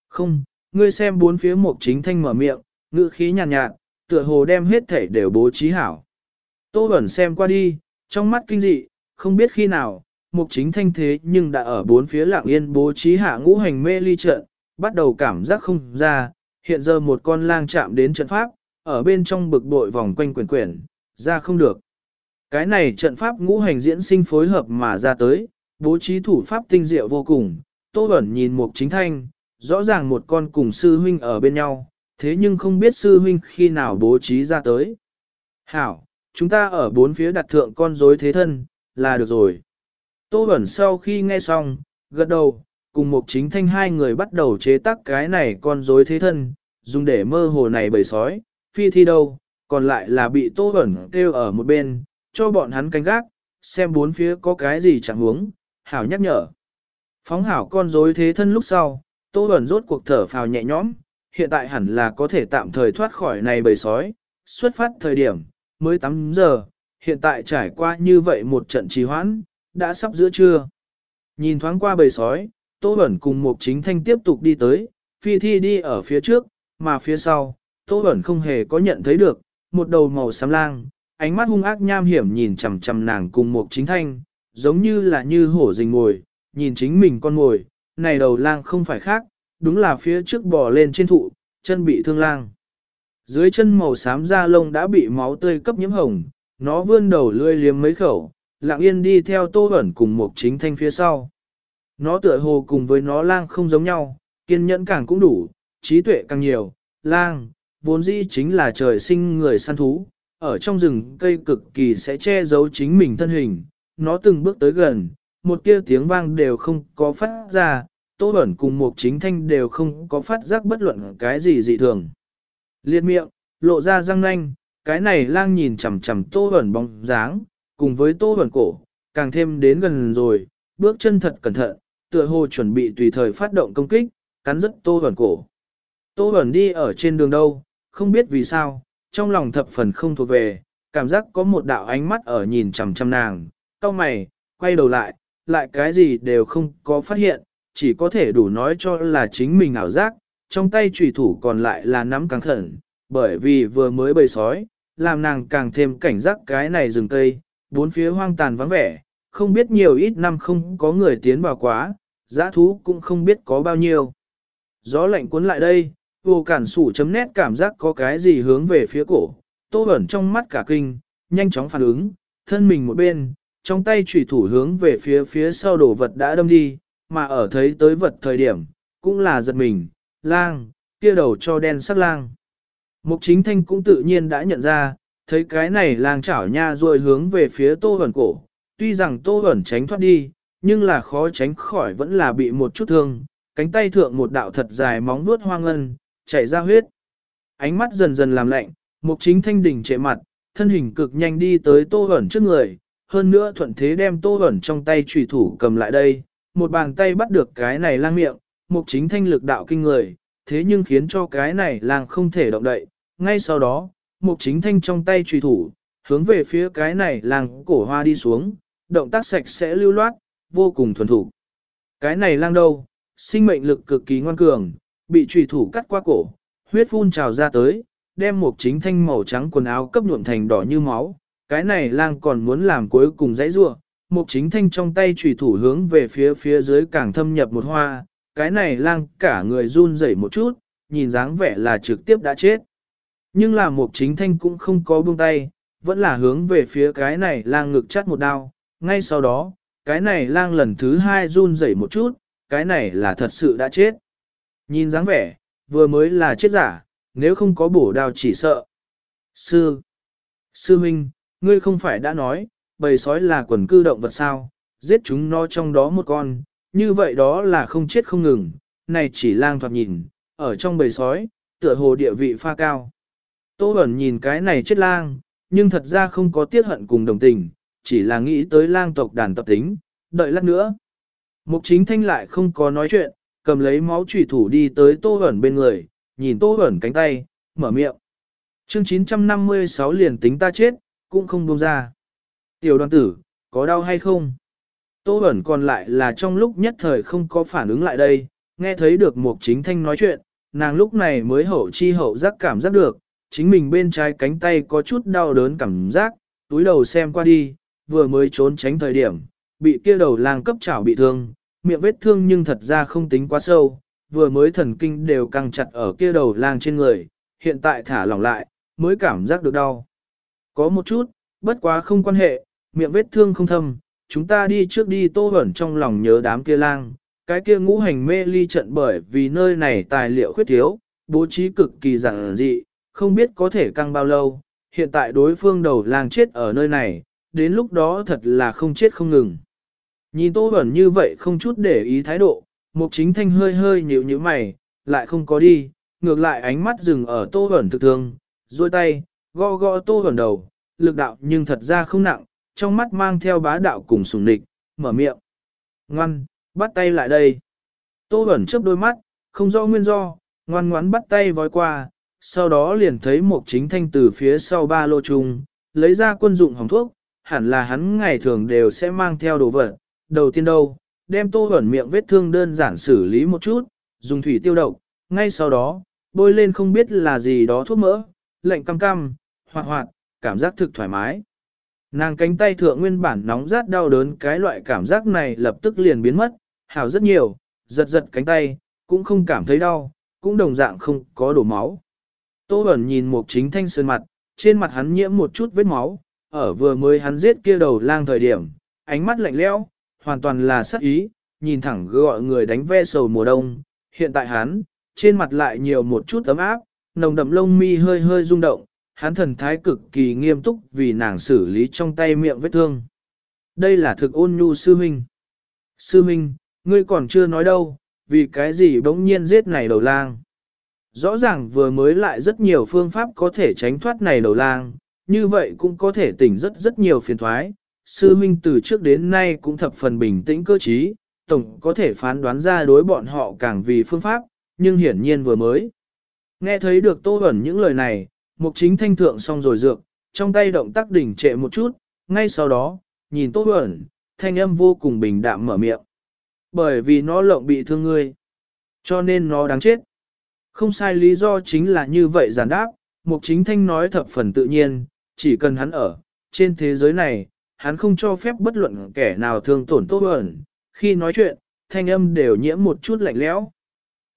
[SPEAKER 1] Không, ngươi xem bốn phía mục chính thanh mở miệng, ngữ khí nhàn nhạt, nhạt, tựa hồ đem hết thể đều bố trí hảo. Tô Bẩn xem qua đi, trong mắt kinh dị, không biết khi nào, mục chính thanh thế nhưng đã ở bốn phía lạng yên bố trí hạ ngũ hành mê ly trận, bắt đầu cảm giác không ra, hiện giờ một con lang chạm đến trận pháp, ở bên trong bực bội vòng quanh quyển quyển, ra không được. Cái này trận pháp ngũ hành diễn sinh phối hợp mà ra tới, bố trí thủ pháp tinh diệu vô cùng, Tô Bẩn nhìn Mục Chính Thanh, rõ ràng một con cùng sư huynh ở bên nhau, thế nhưng không biết sư huynh khi nào bố trí ra tới. Hảo, chúng ta ở bốn phía đặt thượng con rối thế thân, là được rồi. Tô Bẩn sau khi nghe xong, gật đầu, cùng một Chính Thanh hai người bắt đầu chế tác cái này con rối thế thân, dùng để mơ hồ này bầy sói, phi thi đâu, còn lại là bị Tô Bẩn kêu ở một bên, cho bọn hắn canh gác, xem bốn phía có cái gì chẳng hướng, hảo nhắc nhở. Phóng hảo con rối thế thân lúc sau, Tô Bẩn rốt cuộc thở phào nhẹ nhõm, hiện tại hẳn là có thể tạm thời thoát khỏi này bầy sói, xuất phát thời điểm, mới 8 giờ, hiện tại trải qua như vậy một trận trì hoãn, đã sắp giữa trưa. Nhìn thoáng qua bầy sói, Tô Bẩn cùng một chính thanh tiếp tục đi tới, phi thi đi ở phía trước, mà phía sau, Tô Bẩn không hề có nhận thấy được, một đầu màu xám lang, ánh mắt hung ác nham hiểm nhìn chằm chằm nàng cùng một chính thanh, giống như là như hổ rình ngồi, nhìn chính mình con ngồi, này đầu lang không phải khác, đúng là phía trước bò lên trên thụ, chân bị thương lang. Dưới chân màu xám da lông đã bị máu tươi cấp nhiễm hồng, nó vươn đầu lươi liếm mấy khẩu, lặng yên đi theo tô ẩn cùng một chính thanh phía sau. Nó tựa hồ cùng với nó lang không giống nhau, kiên nhẫn càng cũng đủ, trí tuệ càng nhiều, lang, vốn dĩ chính là trời sinh người săn thú, ở trong rừng cây cực kỳ sẽ che giấu chính mình thân hình, nó từng bước tới gần, một tia tiếng vang đều không có phát ra, Tô Bẩn cùng một chính thanh đều không có phát giác bất luận cái gì dị thường. Liệt miệng, lộ ra răng nanh, cái này lang nhìn chằm chằm Tô Bẩn bóng dáng, cùng với Tô Bẩn cổ, càng thêm đến gần rồi, bước chân thật cẩn thận, tựa hồ chuẩn bị tùy thời phát động công kích, cắn rất Tô Bẩn cổ. Tô Bẩn đi ở trên đường đâu, không biết vì sao, trong lòng thập phần không thuộc về, cảm giác có một đạo ánh mắt ở nhìn chằm chằm nàng, cau mày, quay đầu lại, lại cái gì đều không có phát hiện, chỉ có thể đủ nói cho là chính mình ảo giác, trong tay trùy thủ còn lại là nắm càng khẩn, bởi vì vừa mới bầy sói, làm nàng càng thêm cảnh giác cái này rừng cây, bốn phía hoang tàn vắng vẻ, không biết nhiều ít năm không có người tiến vào quá, giã thú cũng không biết có bao nhiêu. Gió lạnh cuốn lại đây, vô cản sủ chấm nét cảm giác có cái gì hướng về phía cổ, tô ẩn trong mắt cả kinh, nhanh chóng phản ứng, thân mình một bên, trong tay chủy thủ hướng về phía phía sau đổ vật đã đâm đi, mà ở thấy tới vật thời điểm, cũng là giật mình, lang, kia đầu cho đen sắc lang. Mục chính thanh cũng tự nhiên đã nhận ra, thấy cái này lang chảo nha rồi hướng về phía tô ẩn cổ, tuy rằng tô ẩn tránh thoát đi, nhưng là khó tránh khỏi vẫn là bị một chút thương, cánh tay thượng một đạo thật dài móng vuốt hoang ngân, chảy ra huyết. Ánh mắt dần dần làm lạnh, mục chính thanh đỉnh trệ mặt, thân hình cực nhanh đi tới tô ẩn trước người, hơn nữa thuận thế đem tô ẩn trong tay trùy thủ cầm lại đây, một bàn tay bắt được cái này lang miệng, mục chính thanh lực đạo kinh người, thế nhưng khiến cho cái này lang không thể động đậy. Ngay sau đó, mục chính thanh trong tay truy thủ, hướng về phía cái này lang cổ hoa đi xuống, động tác sạch sẽ lưu loát, vô cùng thuần thủ. Cái này lang đâu, sinh mệnh lực cực kỳ ngoan cường, bị truy thủ cắt qua cổ, huyết phun trào ra tới, đem một chính thanh màu trắng quần áo cấp nhuộm thành đỏ như máu. Cái này lang còn muốn làm cuối cùng dãy rua, Mục chính thanh trong tay trùy thủ hướng về phía phía dưới càng thâm nhập một hoa, cái này lang cả người run rẩy một chút, nhìn dáng vẻ là trực tiếp đã chết. Nhưng là Mục chính thanh cũng không có buông tay, vẫn là hướng về phía cái này lang ngực chắt một đao, ngay sau đó, cái này lang lần thứ hai run rẩy một chút, cái này là thật sự đã chết. Nhìn dáng vẻ, vừa mới là chết giả, nếu không có bổ đao chỉ sợ. Sư, sư minh, Ngươi không phải đã nói, bầy sói là quần cư động vật sao, giết chúng nó trong đó một con, như vậy đó là không chết không ngừng, này chỉ lang thoạt nhìn, ở trong bầy sói, tựa hồ địa vị pha cao. Tô Bẩn nhìn cái này chết lang, nhưng thật ra không có tiếc hận cùng đồng tình, chỉ là nghĩ tới lang tộc đàn tập tính, đợi lát nữa. Mục chính thanh lại không có nói chuyện, cầm lấy máu trùy thủ đi tới Tô Bẩn bên người, nhìn Tô Bẩn cánh tay, mở miệng. Chương 956 liền tính ta chết, cũng không buông ra. Tiểu đoàn tử, có đau hay không? Tô ẩn còn lại là trong lúc nhất thời không có phản ứng lại đây, nghe thấy được một Chính Thanh nói chuyện, nàng lúc này mới hậu chi hậu giác cảm giác được, chính mình bên trái cánh tay có chút đau đớn cảm giác, túi đầu xem qua đi, vừa mới trốn tránh thời điểm, bị kia đầu lang cấp chảo bị thương, miệng vết thương nhưng thật ra không tính quá sâu, vừa mới thần kinh đều căng chặt ở kia đầu lang trên người, hiện tại thả lỏng lại, mới cảm giác được đau. Có một chút, bất quá không quan hệ, miệng vết thương không thâm, chúng ta đi trước đi tô hẩn trong lòng nhớ đám kia lang, cái kia ngũ hành mê ly trận bởi vì nơi này tài liệu khuyết thiếu, bố trí cực kỳ giản dị, không biết có thể căng bao lâu, hiện tại đối phương đầu lang chết ở nơi này, đến lúc đó thật là không chết không ngừng. Nhìn tô ẩn như vậy không chút để ý thái độ, mục chính thanh hơi hơi nhíu như mày, lại không có đi, ngược lại ánh mắt dừng ở tô ẩn thực thương, duỗi tay, gõ gõ tô ẩn đầu, lực đạo nhưng thật ra không nặng, trong mắt mang theo bá đạo cùng sùng địch, mở miệng. Ngoan, bắt tay lại đây. Tô ẩn chớp đôi mắt, không rõ nguyên do, ngoan ngoãn bắt tay vói qua, sau đó liền thấy một chính thanh từ phía sau ba lô chung, lấy ra quân dụng hồng thuốc, hẳn là hắn ngày thường đều sẽ mang theo đồ vật. Đầu tiên đâu, đem tô ẩn miệng vết thương đơn giản xử lý một chút, dùng thủy tiêu độc, ngay sau đó, bôi lên không biết là gì đó thuốc mỡ, lạnh cam cam, hoạt hoạt, cảm giác thực thoải mái. Nàng cánh tay thượng nguyên bản nóng rát đau đớn cái loại cảm giác này lập tức liền biến mất, hào rất nhiều, giật giật cánh tay, cũng không cảm thấy đau, cũng đồng dạng không có đổ máu. Tô Bẩn nhìn một chính thanh sơn mặt, trên mặt hắn nhiễm một chút vết máu, ở vừa mới hắn giết kia đầu lang thời điểm, ánh mắt lạnh lẽo, hoàn toàn là sắc ý, nhìn thẳng gọi người đánh ve sầu mùa đông. Hiện tại hắn, trên mặt lại nhiều một chút ấm áp, nồng đậm lông mi hơi hơi rung động, hắn thần thái cực kỳ nghiêm túc vì nàng xử lý trong tay miệng vết thương. Đây là thực ôn nhu sư minh. Sư minh, ngươi còn chưa nói đâu, vì cái gì bỗng nhiên giết này đầu lang. Rõ ràng vừa mới lại rất nhiều phương pháp có thể tránh thoát này đầu lang, như vậy cũng có thể tỉnh rất rất nhiều phiền thoái. Sư Minh từ trước đến nay cũng thập phần bình tĩnh cơ trí, tổng có thể phán đoán ra đối bọn họ càng vì phương pháp, nhưng hiển nhiên vừa mới. Nghe thấy được Tô Bẩn những lời này, Mục chính thanh thượng xong rồi dược, trong tay động tác đỉnh trệ một chút, ngay sau đó, nhìn Tô ẩn, thanh âm vô cùng bình đạm mở miệng. Bởi vì nó lộng bị thương ngươi, cho nên nó đáng chết. Không sai lý do chính là như vậy giản đáp, Mục chính thanh nói thập phần tự nhiên, chỉ cần hắn ở, trên thế giới này, hắn không cho phép bất luận kẻ nào thương tổn Tô ẩn, khi nói chuyện, thanh âm đều nhiễm một chút lạnh lẽo.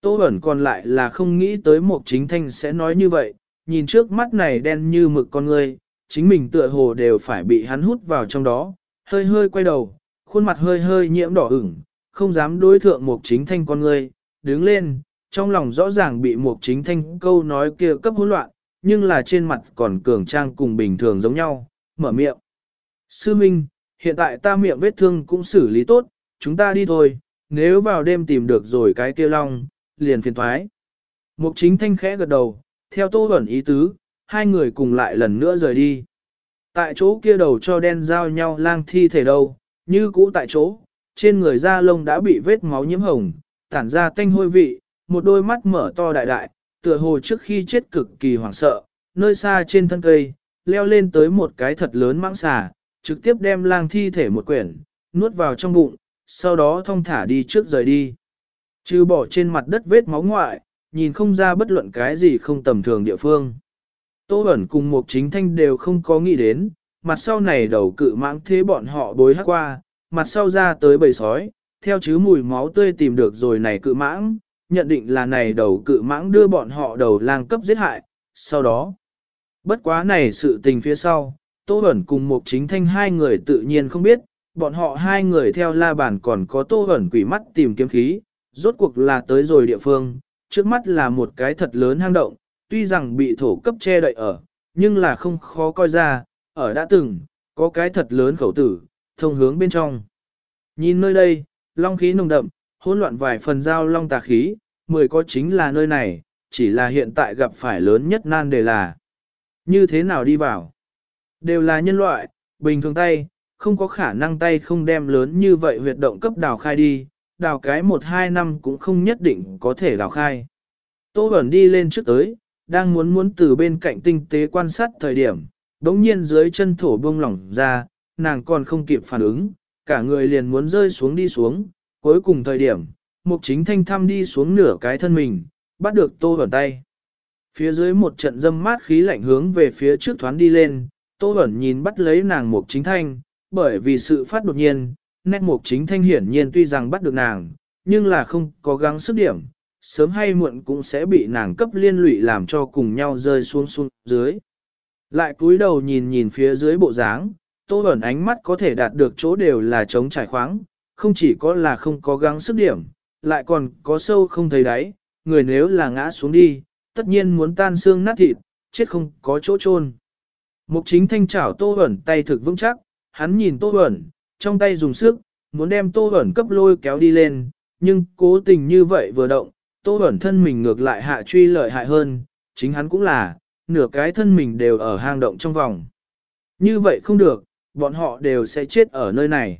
[SPEAKER 1] Tô ẩn còn lại là không nghĩ tới Mục chính thanh sẽ nói như vậy, nhìn trước mắt này đen như mực con người, chính mình tựa hồ đều phải bị hắn hút vào trong đó, hơi hơi quay đầu, khuôn mặt hơi hơi nhiễm đỏ ửng, không dám đối thượng Mục chính thanh con người. đứng lên, trong lòng rõ ràng bị Mục chính thanh câu nói kia cấp hỗn loạn, nhưng là trên mặt còn cường trang cùng bình thường giống nhau, mở miệng. Sư Minh, hiện tại ta miệng vết thương cũng xử lý tốt, chúng ta đi thôi, nếu vào đêm tìm được rồi cái kia long, liền phiền thoái. Mục chính thanh khẽ gật đầu, theo tô ẩn ý tứ, hai người cùng lại lần nữa rời đi. Tại chỗ kia đầu cho đen giao nhau lang thi thể đâu, như cũ tại chỗ, trên người da lông đã bị vết máu nhiễm hồng, tản ra tanh hôi vị, một đôi mắt mở to đại đại, tựa hồ trước khi chết cực kỳ hoảng sợ, nơi xa trên thân cây, leo lên tới một cái thật lớn mãng xà, trực tiếp đem lang thi thể một quyển, nuốt vào trong bụng, sau đó thông thả đi trước rời đi. Trừ bỏ trên mặt đất vết máu ngoại, nhìn không ra bất luận cái gì không tầm thường địa phương. Tô ẩn cùng một chính thanh đều không có nghĩ đến, mặt sau này đầu cự mãng thế bọn họ bối hắc qua, mặt sau ra tới bầy sói, theo chứ mùi máu tươi tìm được rồi này cự mãng, nhận định là này đầu cự mãng đưa bọn họ đầu lang cấp giết hại, sau đó. Bất quá này sự tình phía sau, Tô ẩn cùng một chính thanh hai người tự nhiên không biết, bọn họ hai người theo la bàn còn có Tô ẩn quỷ mắt tìm kiếm khí, rốt cuộc là tới rồi địa phương, trước mắt là một cái thật lớn hang động, tuy rằng bị thổ cấp che đậy ở, nhưng là không khó coi ra, ở đã từng, có cái thật lớn khẩu tử, thông hướng bên trong. Nhìn nơi đây, long khí nồng đậm, hỗn loạn vài phần giao long tà khí, mười có chính là nơi này, chỉ là hiện tại gặp phải lớn nhất nan đề là như thế nào đi vào. Đều là nhân loại, bình thường tay, không có khả năng tay không đem lớn như vậy huyệt động cấp đào khai đi, đào cái một hai năm cũng không nhất định có thể đào khai. Tô Bẩn đi lên trước tới, đang muốn muốn từ bên cạnh tinh tế quan sát thời điểm, đống nhiên dưới chân thổ bông lỏng ra, nàng còn không kịp phản ứng, cả người liền muốn rơi xuống đi xuống, cuối cùng thời điểm, mục chính thanh thăm đi xuống nửa cái thân mình, bắt được Tô Bẩn tay. Phía dưới một trận dâm mát khí lạnh hướng về phía trước thoáng đi lên, Tô Bẩn nhìn bắt lấy nàng mục chính thanh, bởi vì sự phát đột nhiên, nét mục chính thanh hiển nhiên tuy rằng bắt được nàng, nhưng là không có gắng sức điểm, sớm hay muộn cũng sẽ bị nàng cấp liên lụy làm cho cùng nhau rơi xuống xuống dưới. Lại cúi đầu nhìn nhìn phía dưới bộ dáng, tô ẩn ánh mắt có thể đạt được chỗ đều là trống trải khoáng, không chỉ có là không có gắng sức điểm, lại còn có sâu không thấy đáy, người nếu là ngã xuống đi, tất nhiên muốn tan xương nát thịt, chết không có chỗ chôn. Mục chính thanh chảo tô ẩn tay thực vững chắc, hắn nhìn tô ẩn, trong tay dùng sức, muốn đem tô Bẩn cấp lôi kéo đi lên, nhưng cố tình như vậy vừa động, tô Bẩn thân mình ngược lại hạ truy lợi hại hơn, chính hắn cũng là, nửa cái thân mình đều ở hang động trong vòng. Như vậy không được, bọn họ đều sẽ chết ở nơi này.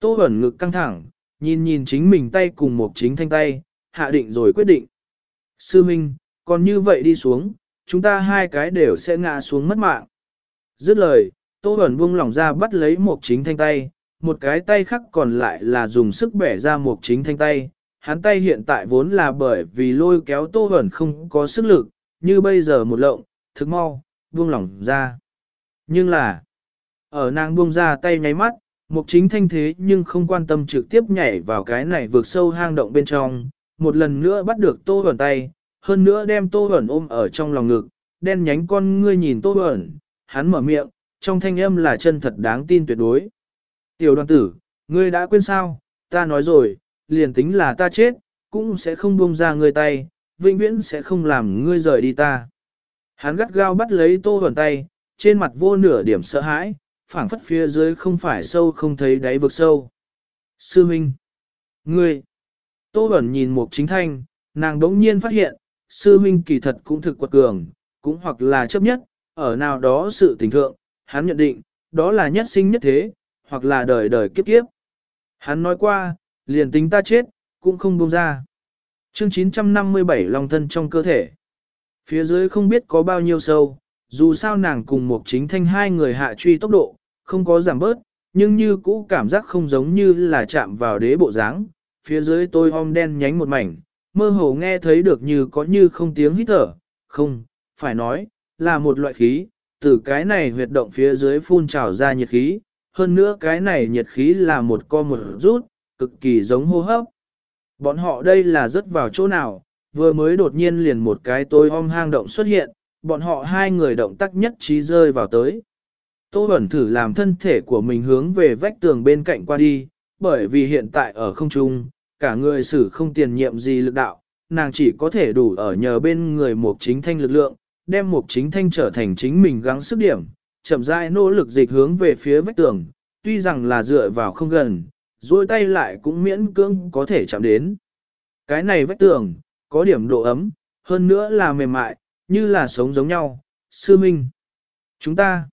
[SPEAKER 1] Tô Bẩn ngực căng thẳng, nhìn nhìn chính mình tay cùng một chính thanh tay, hạ định rồi quyết định. Sư Minh, còn như vậy đi xuống, chúng ta hai cái đều sẽ ngã xuống mất mạng. Dứt lời, Tô Bẩn buông lỏng ra bắt lấy một chính thanh tay, một cái tay khác còn lại là dùng sức bẻ ra một chính thanh tay. Hắn tay hiện tại vốn là bởi vì lôi kéo Tô hẩn không có sức lực, như bây giờ một lộng, thực mau, buông lỏng ra. Nhưng là, ở nàng buông ra tay nháy mắt, mục chính thanh thế nhưng không quan tâm trực tiếp nhảy vào cái này vượt sâu hang động bên trong, một lần nữa bắt được tô hẩn tay, hơn nữa đem tô hẩn ôm ở trong lòng ngực, đen nhánh con ngươi nhìn tô hẩn, hắn mở miệng, trong thanh âm là chân thật đáng tin tuyệt đối. Tiểu đoàn tử, ngươi đã quên sao, ta nói rồi, liền tính là ta chết, cũng sẽ không buông ra ngươi tay, vĩnh viễn sẽ không làm ngươi rời đi ta. Hắn gắt gao bắt lấy tô ẩn tay, trên mặt vô nửa điểm sợ hãi, phảng phất phía dưới không phải sâu không thấy đáy vực sâu. Sư Minh! Ngươi! Tô ẩn nhìn một chính thanh, nàng đống nhiên phát hiện, sư Minh kỳ thật cũng thực quật cường, cũng hoặc là chấp nhất, ở nào đó sự tình thượng, hắn nhận định, đó là nhất sinh nhất thế, hoặc là đời đời kiếp kiếp. Hắn nói qua, liền tính ta chết, cũng không buông ra. Chương 957 long thân trong cơ thể. Phía dưới không biết có bao nhiêu sâu, dù sao nàng cùng một chính thanh hai người hạ truy tốc độ, không có giảm bớt, nhưng như cũ cảm giác không giống như là chạm vào đế bộ dáng. Phía dưới tôi om đen nhánh một mảnh, mơ hồ nghe thấy được như có như không tiếng hít thở, không, phải nói, là một loại khí, từ cái này huyệt động phía dưới phun trào ra nhiệt khí, hơn nữa cái này nhiệt khí là một co một rút, cực kỳ giống hô hấp. Bọn họ đây là rớt vào chỗ nào, vừa mới đột nhiên liền một cái tối om hang động xuất hiện, bọn họ hai người động tác nhất trí rơi vào tới. Tô Bẩn thử làm thân thể của mình hướng về vách tường bên cạnh qua đi, bởi vì hiện tại ở không trung, cả người xử không tiền nhiệm gì lực đạo, nàng chỉ có thể đủ ở nhờ bên người một chính thanh lực lượng, đem một chính thanh trở thành chính mình gắng sức điểm, chậm rãi nỗ lực dịch hướng về phía vách tường, tuy rằng là dựa vào không gần, duỗi tay lại cũng miễn cưỡng có thể chạm đến. Cái này vách tường, có điểm độ ấm, hơn nữa là mềm mại, như là sống giống nhau, sư minh. Chúng ta,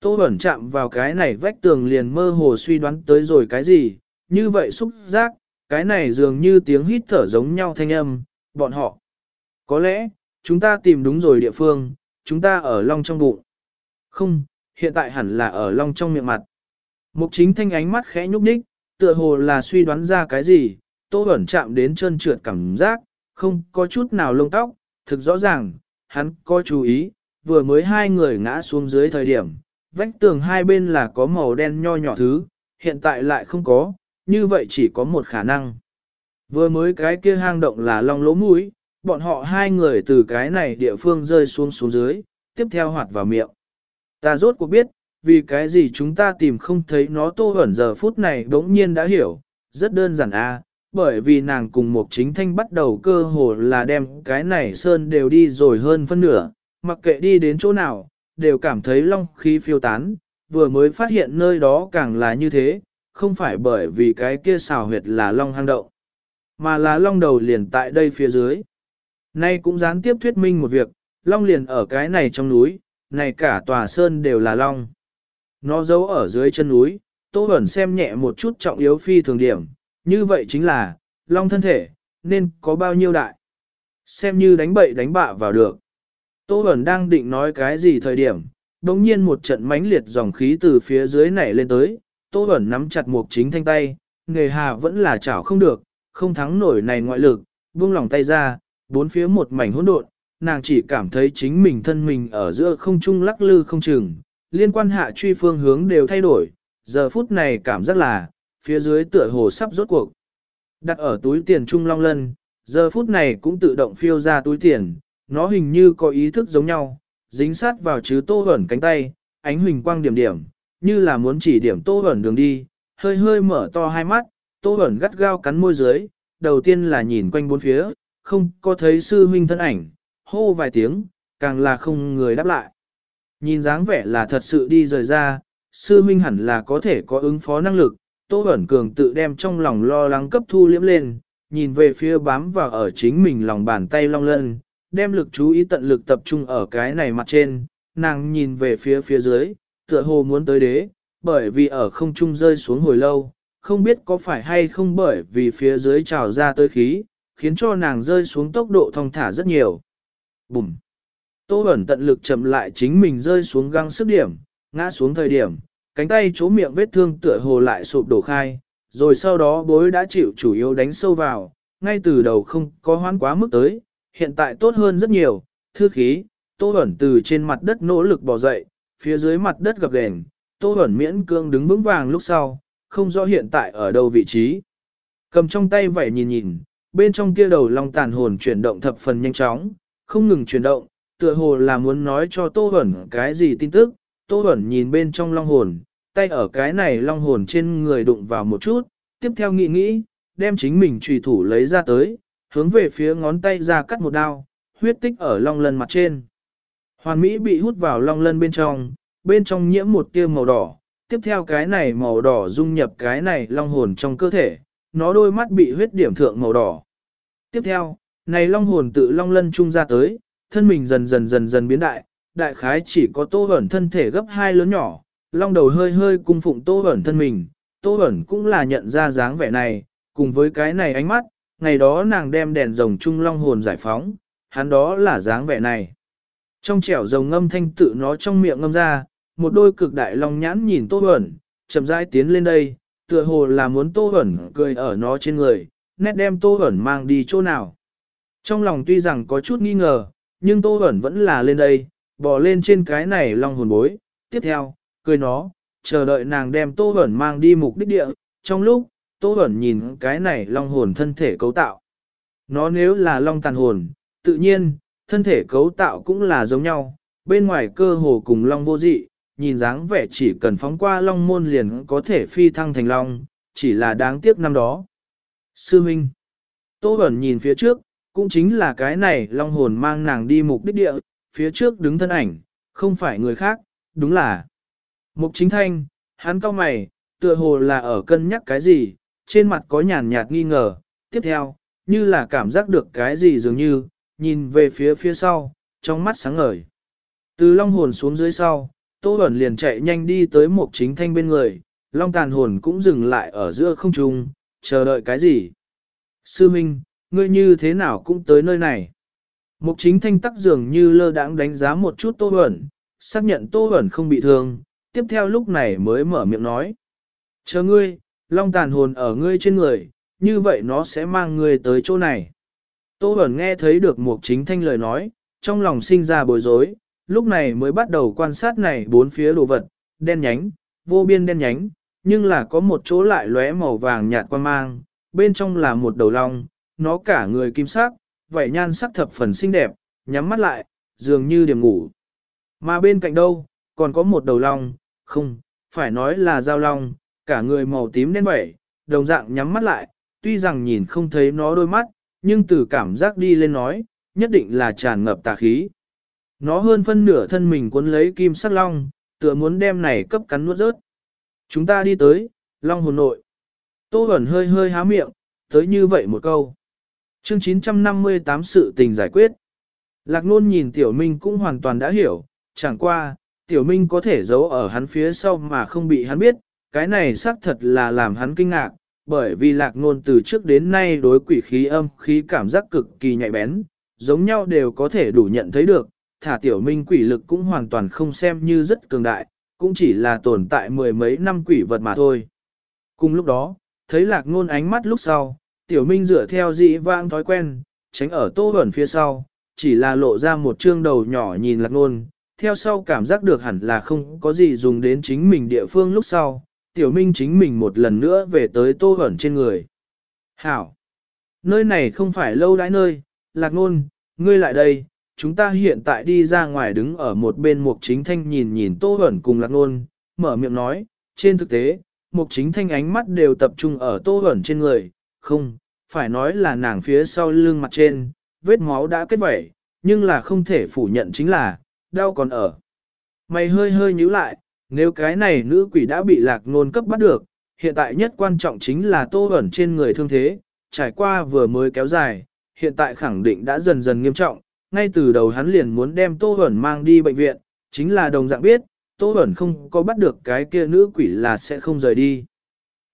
[SPEAKER 1] tô bẩn chạm vào cái này vách tường liền mơ hồ suy đoán tới rồi cái gì, như vậy xúc giác, cái này dường như tiếng hít thở giống nhau thanh âm, bọn họ. Có lẽ, chúng ta tìm đúng rồi địa phương, chúng ta ở long trong bụng. Không, hiện tại hẳn là ở long trong miệng mặt. Mục chính thanh ánh mắt khẽ nhúc nhích, tựa hồ là suy đoán ra cái gì, tô ẩn chạm đến chân trượt cảm giác, không có chút nào lông tóc, thực rõ ràng, hắn có chú ý, vừa mới hai người ngã xuống dưới thời điểm, vách tường hai bên là có màu đen nho nhỏ thứ, hiện tại lại không có, như vậy chỉ có một khả năng. Vừa mới cái kia hang động là long lỗ mũi, bọn họ hai người từ cái này địa phương rơi xuống xuống dưới, tiếp theo hoạt vào miệng. Ta rốt cuộc biết, vì cái gì chúng ta tìm không thấy nó tô ẩn giờ phút này đống nhiên đã hiểu, rất đơn giản a bởi vì nàng cùng một chính thanh bắt đầu cơ hồ là đem cái này sơn đều đi rồi hơn phân nửa, mặc kệ đi đến chỗ nào, đều cảm thấy long khí phiêu tán, vừa mới phát hiện nơi đó càng là như thế, không phải bởi vì cái kia xào huyệt là long hang động, mà là long đầu liền tại đây phía dưới. Nay cũng gián tiếp thuyết minh một việc, long liền ở cái này trong núi, này cả tòa sơn đều là long. Nó giấu ở dưới chân núi, Tô Bẩn xem nhẹ một chút trọng yếu phi thường điểm, như vậy chính là, long thân thể, nên có bao nhiêu đại. Xem như đánh bậy đánh bạ vào được. Tô Bẩn đang định nói cái gì thời điểm, đồng nhiên một trận mãnh liệt dòng khí từ phía dưới nảy lên tới, Tô Bẩn nắm chặt một chính thanh tay, nghề hà vẫn là chảo không được, không thắng nổi này ngoại lực, buông lỏng tay ra, bốn phía một mảnh hỗn độn, nàng chỉ cảm thấy chính mình thân mình ở giữa không trung lắc lư không chừng, liên quan hạ truy phương hướng đều thay đổi, giờ phút này cảm giác là, phía dưới tựa hồ sắp rốt cuộc. Đặt ở túi tiền trung long lân, giờ phút này cũng tự động phiêu ra túi tiền, nó hình như có ý thức giống nhau, dính sát vào chứ tô hẩn cánh tay, ánh huỳnh quang điểm điểm, như là muốn chỉ điểm tô hẩn đường đi, hơi hơi mở to hai mắt, tô hẩn gắt gao cắn môi dưới, đầu tiên là nhìn quanh bốn phía, không có thấy sư huynh thân ảnh, hô vài tiếng, càng là không người đáp lại. Nhìn dáng vẻ là thật sự đi rời ra, sư huynh hẳn là có thể có ứng phó năng lực, Tô Bẩn Cường tự đem trong lòng lo lắng cấp thu liễm lên, nhìn về phía bám vào ở chính mình lòng bàn tay long lân, đem lực chú ý tận lực tập trung ở cái này mặt trên, nàng nhìn về phía phía dưới, tựa hồ muốn tới đế, bởi vì ở không trung rơi xuống hồi lâu, không biết có phải hay không bởi vì phía dưới trào ra tới khí, khiến cho nàng rơi xuống tốc độ thong thả rất nhiều. Bùm! Tô ẩn tận lực chậm lại chính mình rơi xuống găng sức điểm, ngã xuống thời điểm, cánh tay chỗ miệng vết thương tựa hồ lại sụp đổ khai, rồi sau đó bối đã chịu chủ yếu đánh sâu vào, ngay từ đầu không có hoán quá mức tới, hiện tại tốt hơn rất nhiều, thư khí, Tô ẩn từ trên mặt đất nỗ lực bò dậy, phía dưới mặt đất gập ghềnh, Tô ẩn miễn cương đứng vững vàng lúc sau, không rõ hiện tại ở đâu vị trí. Cầm trong tay vậy nhìn nhìn, bên trong kia đầu long tàn hồn chuyển động thập phần nhanh chóng, không ngừng chuyển động, tựa hồ là muốn nói cho Tô hẩn cái gì tin tức, Tô hẩn nhìn bên trong long hồn, tay ở cái này long hồn trên người đụng vào một chút, tiếp theo nghĩ nghĩ, đem chính mình trùy thủ lấy ra tới, hướng về phía ngón tay ra cắt một đao, huyết tích ở long lân mặt trên. Hoàn Mỹ bị hút vào long lân bên trong, bên trong nhiễm một tia màu đỏ, tiếp theo cái này màu đỏ dung nhập cái này long hồn trong cơ thể, nó đôi mắt bị huyết điểm thượng màu đỏ. Tiếp theo, này long hồn tự long lân trung ra tới, thân mình dần dần dần dần biến đại, đại khái chỉ có tô ẩn thân thể gấp hai lớn nhỏ, long đầu hơi hơi cung phụng tô ẩn thân mình, tô ẩn cũng là nhận ra dáng vẻ này, cùng với cái này ánh mắt, ngày đó nàng đem đèn rồng trung long hồn giải phóng, hắn đó là dáng vẻ này. Trong trẻo rồng ngâm thanh tự nó trong miệng ngâm ra, một đôi cực đại long nhãn nhìn tô ẩn, chậm rãi tiến lên đây, tựa hồ là muốn tô ẩn cười ở nó trên người, nét đem tô ẩn mang đi chỗ nào. Trong lòng tuy rằng có chút nghi ngờ, nhưng tô ẩn vẫn là lên đây, bò lên trên cái này long hồn bối, tiếp theo, cười nó, chờ đợi nàng đem Tô Bẩn mang đi mục đích địa, trong lúc, Tô Bẩn nhìn cái này long hồn thân thể cấu tạo. Nó nếu là long tàn hồn, tự nhiên, thân thể cấu tạo cũng là giống nhau, bên ngoài cơ hồ cùng long vô dị, nhìn dáng vẻ chỉ cần phóng qua long môn liền có thể phi thăng thành long, chỉ là đáng tiếc năm đó. Sư Minh Tô Bẩn nhìn phía trước, cũng chính là cái này long hồn mang nàng đi mục đích địa, phía trước đứng thân ảnh, không phải người khác, đúng là Mục chính thanh, hắn cao mày, tựa hồ là ở cân nhắc cái gì, trên mặt có nhàn nhạt nghi ngờ, tiếp theo, như là cảm giác được cái gì dường như, nhìn về phía phía sau, trong mắt sáng ngời. Từ long hồn xuống dưới sau, Tô Bẩn liền chạy nhanh đi tới mục chính thanh bên người, long tàn hồn cũng dừng lại ở giữa không trung, chờ đợi cái gì. Sư Minh, ngươi như thế nào cũng tới nơi này. Mục chính thanh tắc dường như lơ đãng đánh giá một chút Tô Bẩn, xác nhận Tô Bẩn không bị thương, tiếp theo lúc này mới mở miệng nói. Chờ ngươi, long tàn hồn ở ngươi trên người, như vậy nó sẽ mang ngươi tới chỗ này. Tô Bẩn nghe thấy được Mục chính thanh lời nói, trong lòng sinh ra bối rối, lúc này mới bắt đầu quan sát này bốn phía đồ vật, đen nhánh, vô biên đen nhánh, nhưng là có một chỗ lại lóe màu vàng nhạt quan mang, bên trong là một đầu long, nó cả người kim sắc, vậy nhan sắc thập phần xinh đẹp, nhắm mắt lại, dường như điểm ngủ. Mà bên cạnh đâu, còn có một đầu long, không, phải nói là giao long, cả người màu tím đen vẩy, đồng dạng nhắm mắt lại, tuy rằng nhìn không thấy nó đôi mắt, nhưng từ cảm giác đi lên nói, nhất định là tràn ngập tà khí. Nó hơn phân nửa thân mình cuốn lấy kim sắc long, tựa muốn đem này cấp cắn nuốt rớt. Chúng ta đi tới, long hồn nội. Tô Bẩn hơi hơi há miệng, tới như vậy một câu. Chương 958 sự tình giải quyết. Lạc nôn nhìn Tiểu Minh cũng hoàn toàn đã hiểu, chẳng qua, Tiểu Minh có thể giấu ở hắn phía sau mà không bị hắn biết, cái này xác thật là làm hắn kinh ngạc, bởi vì lạc nôn từ trước đến nay đối quỷ khí âm khí cảm giác cực kỳ nhạy bén, giống nhau đều có thể đủ nhận thấy được, thả Tiểu Minh quỷ lực cũng hoàn toàn không xem như rất cường đại, cũng chỉ là tồn tại mười mấy năm quỷ vật mà thôi. Cùng lúc đó, thấy lạc nôn ánh mắt lúc sau, Tiểu Minh dựa theo dị vãng thói quen, tránh ở tô ẩn phía sau, chỉ là lộ ra một trương đầu nhỏ nhìn lạc nôn, theo sau cảm giác được hẳn là không có gì dùng đến chính mình địa phương lúc sau, tiểu minh chính mình một lần nữa về tới tô ẩn trên người. Hảo! Nơi này không phải lâu đãi nơi, lạc nôn, ngươi lại đây, chúng ta hiện tại đi ra ngoài đứng ở một bên mục chính thanh nhìn nhìn tô ẩn cùng lạc nôn, mở miệng nói, trên thực tế, mục chính thanh ánh mắt đều tập trung ở tô ẩn trên người, không, phải nói là nàng phía sau lưng mặt trên, vết máu đã kết vẩy, nhưng là không thể phủ nhận chính là, đau còn ở. Mày hơi hơi nhíu lại, nếu cái này nữ quỷ đã bị lạc ngôn cấp bắt được, hiện tại nhất quan trọng chính là tô ẩn trên người thương thế, trải qua vừa mới kéo dài, hiện tại khẳng định đã dần dần nghiêm trọng, ngay từ đầu hắn liền muốn đem tô ẩn mang đi bệnh viện, chính là đồng dạng biết, tô ẩn không có bắt được cái kia nữ quỷ là sẽ không rời đi.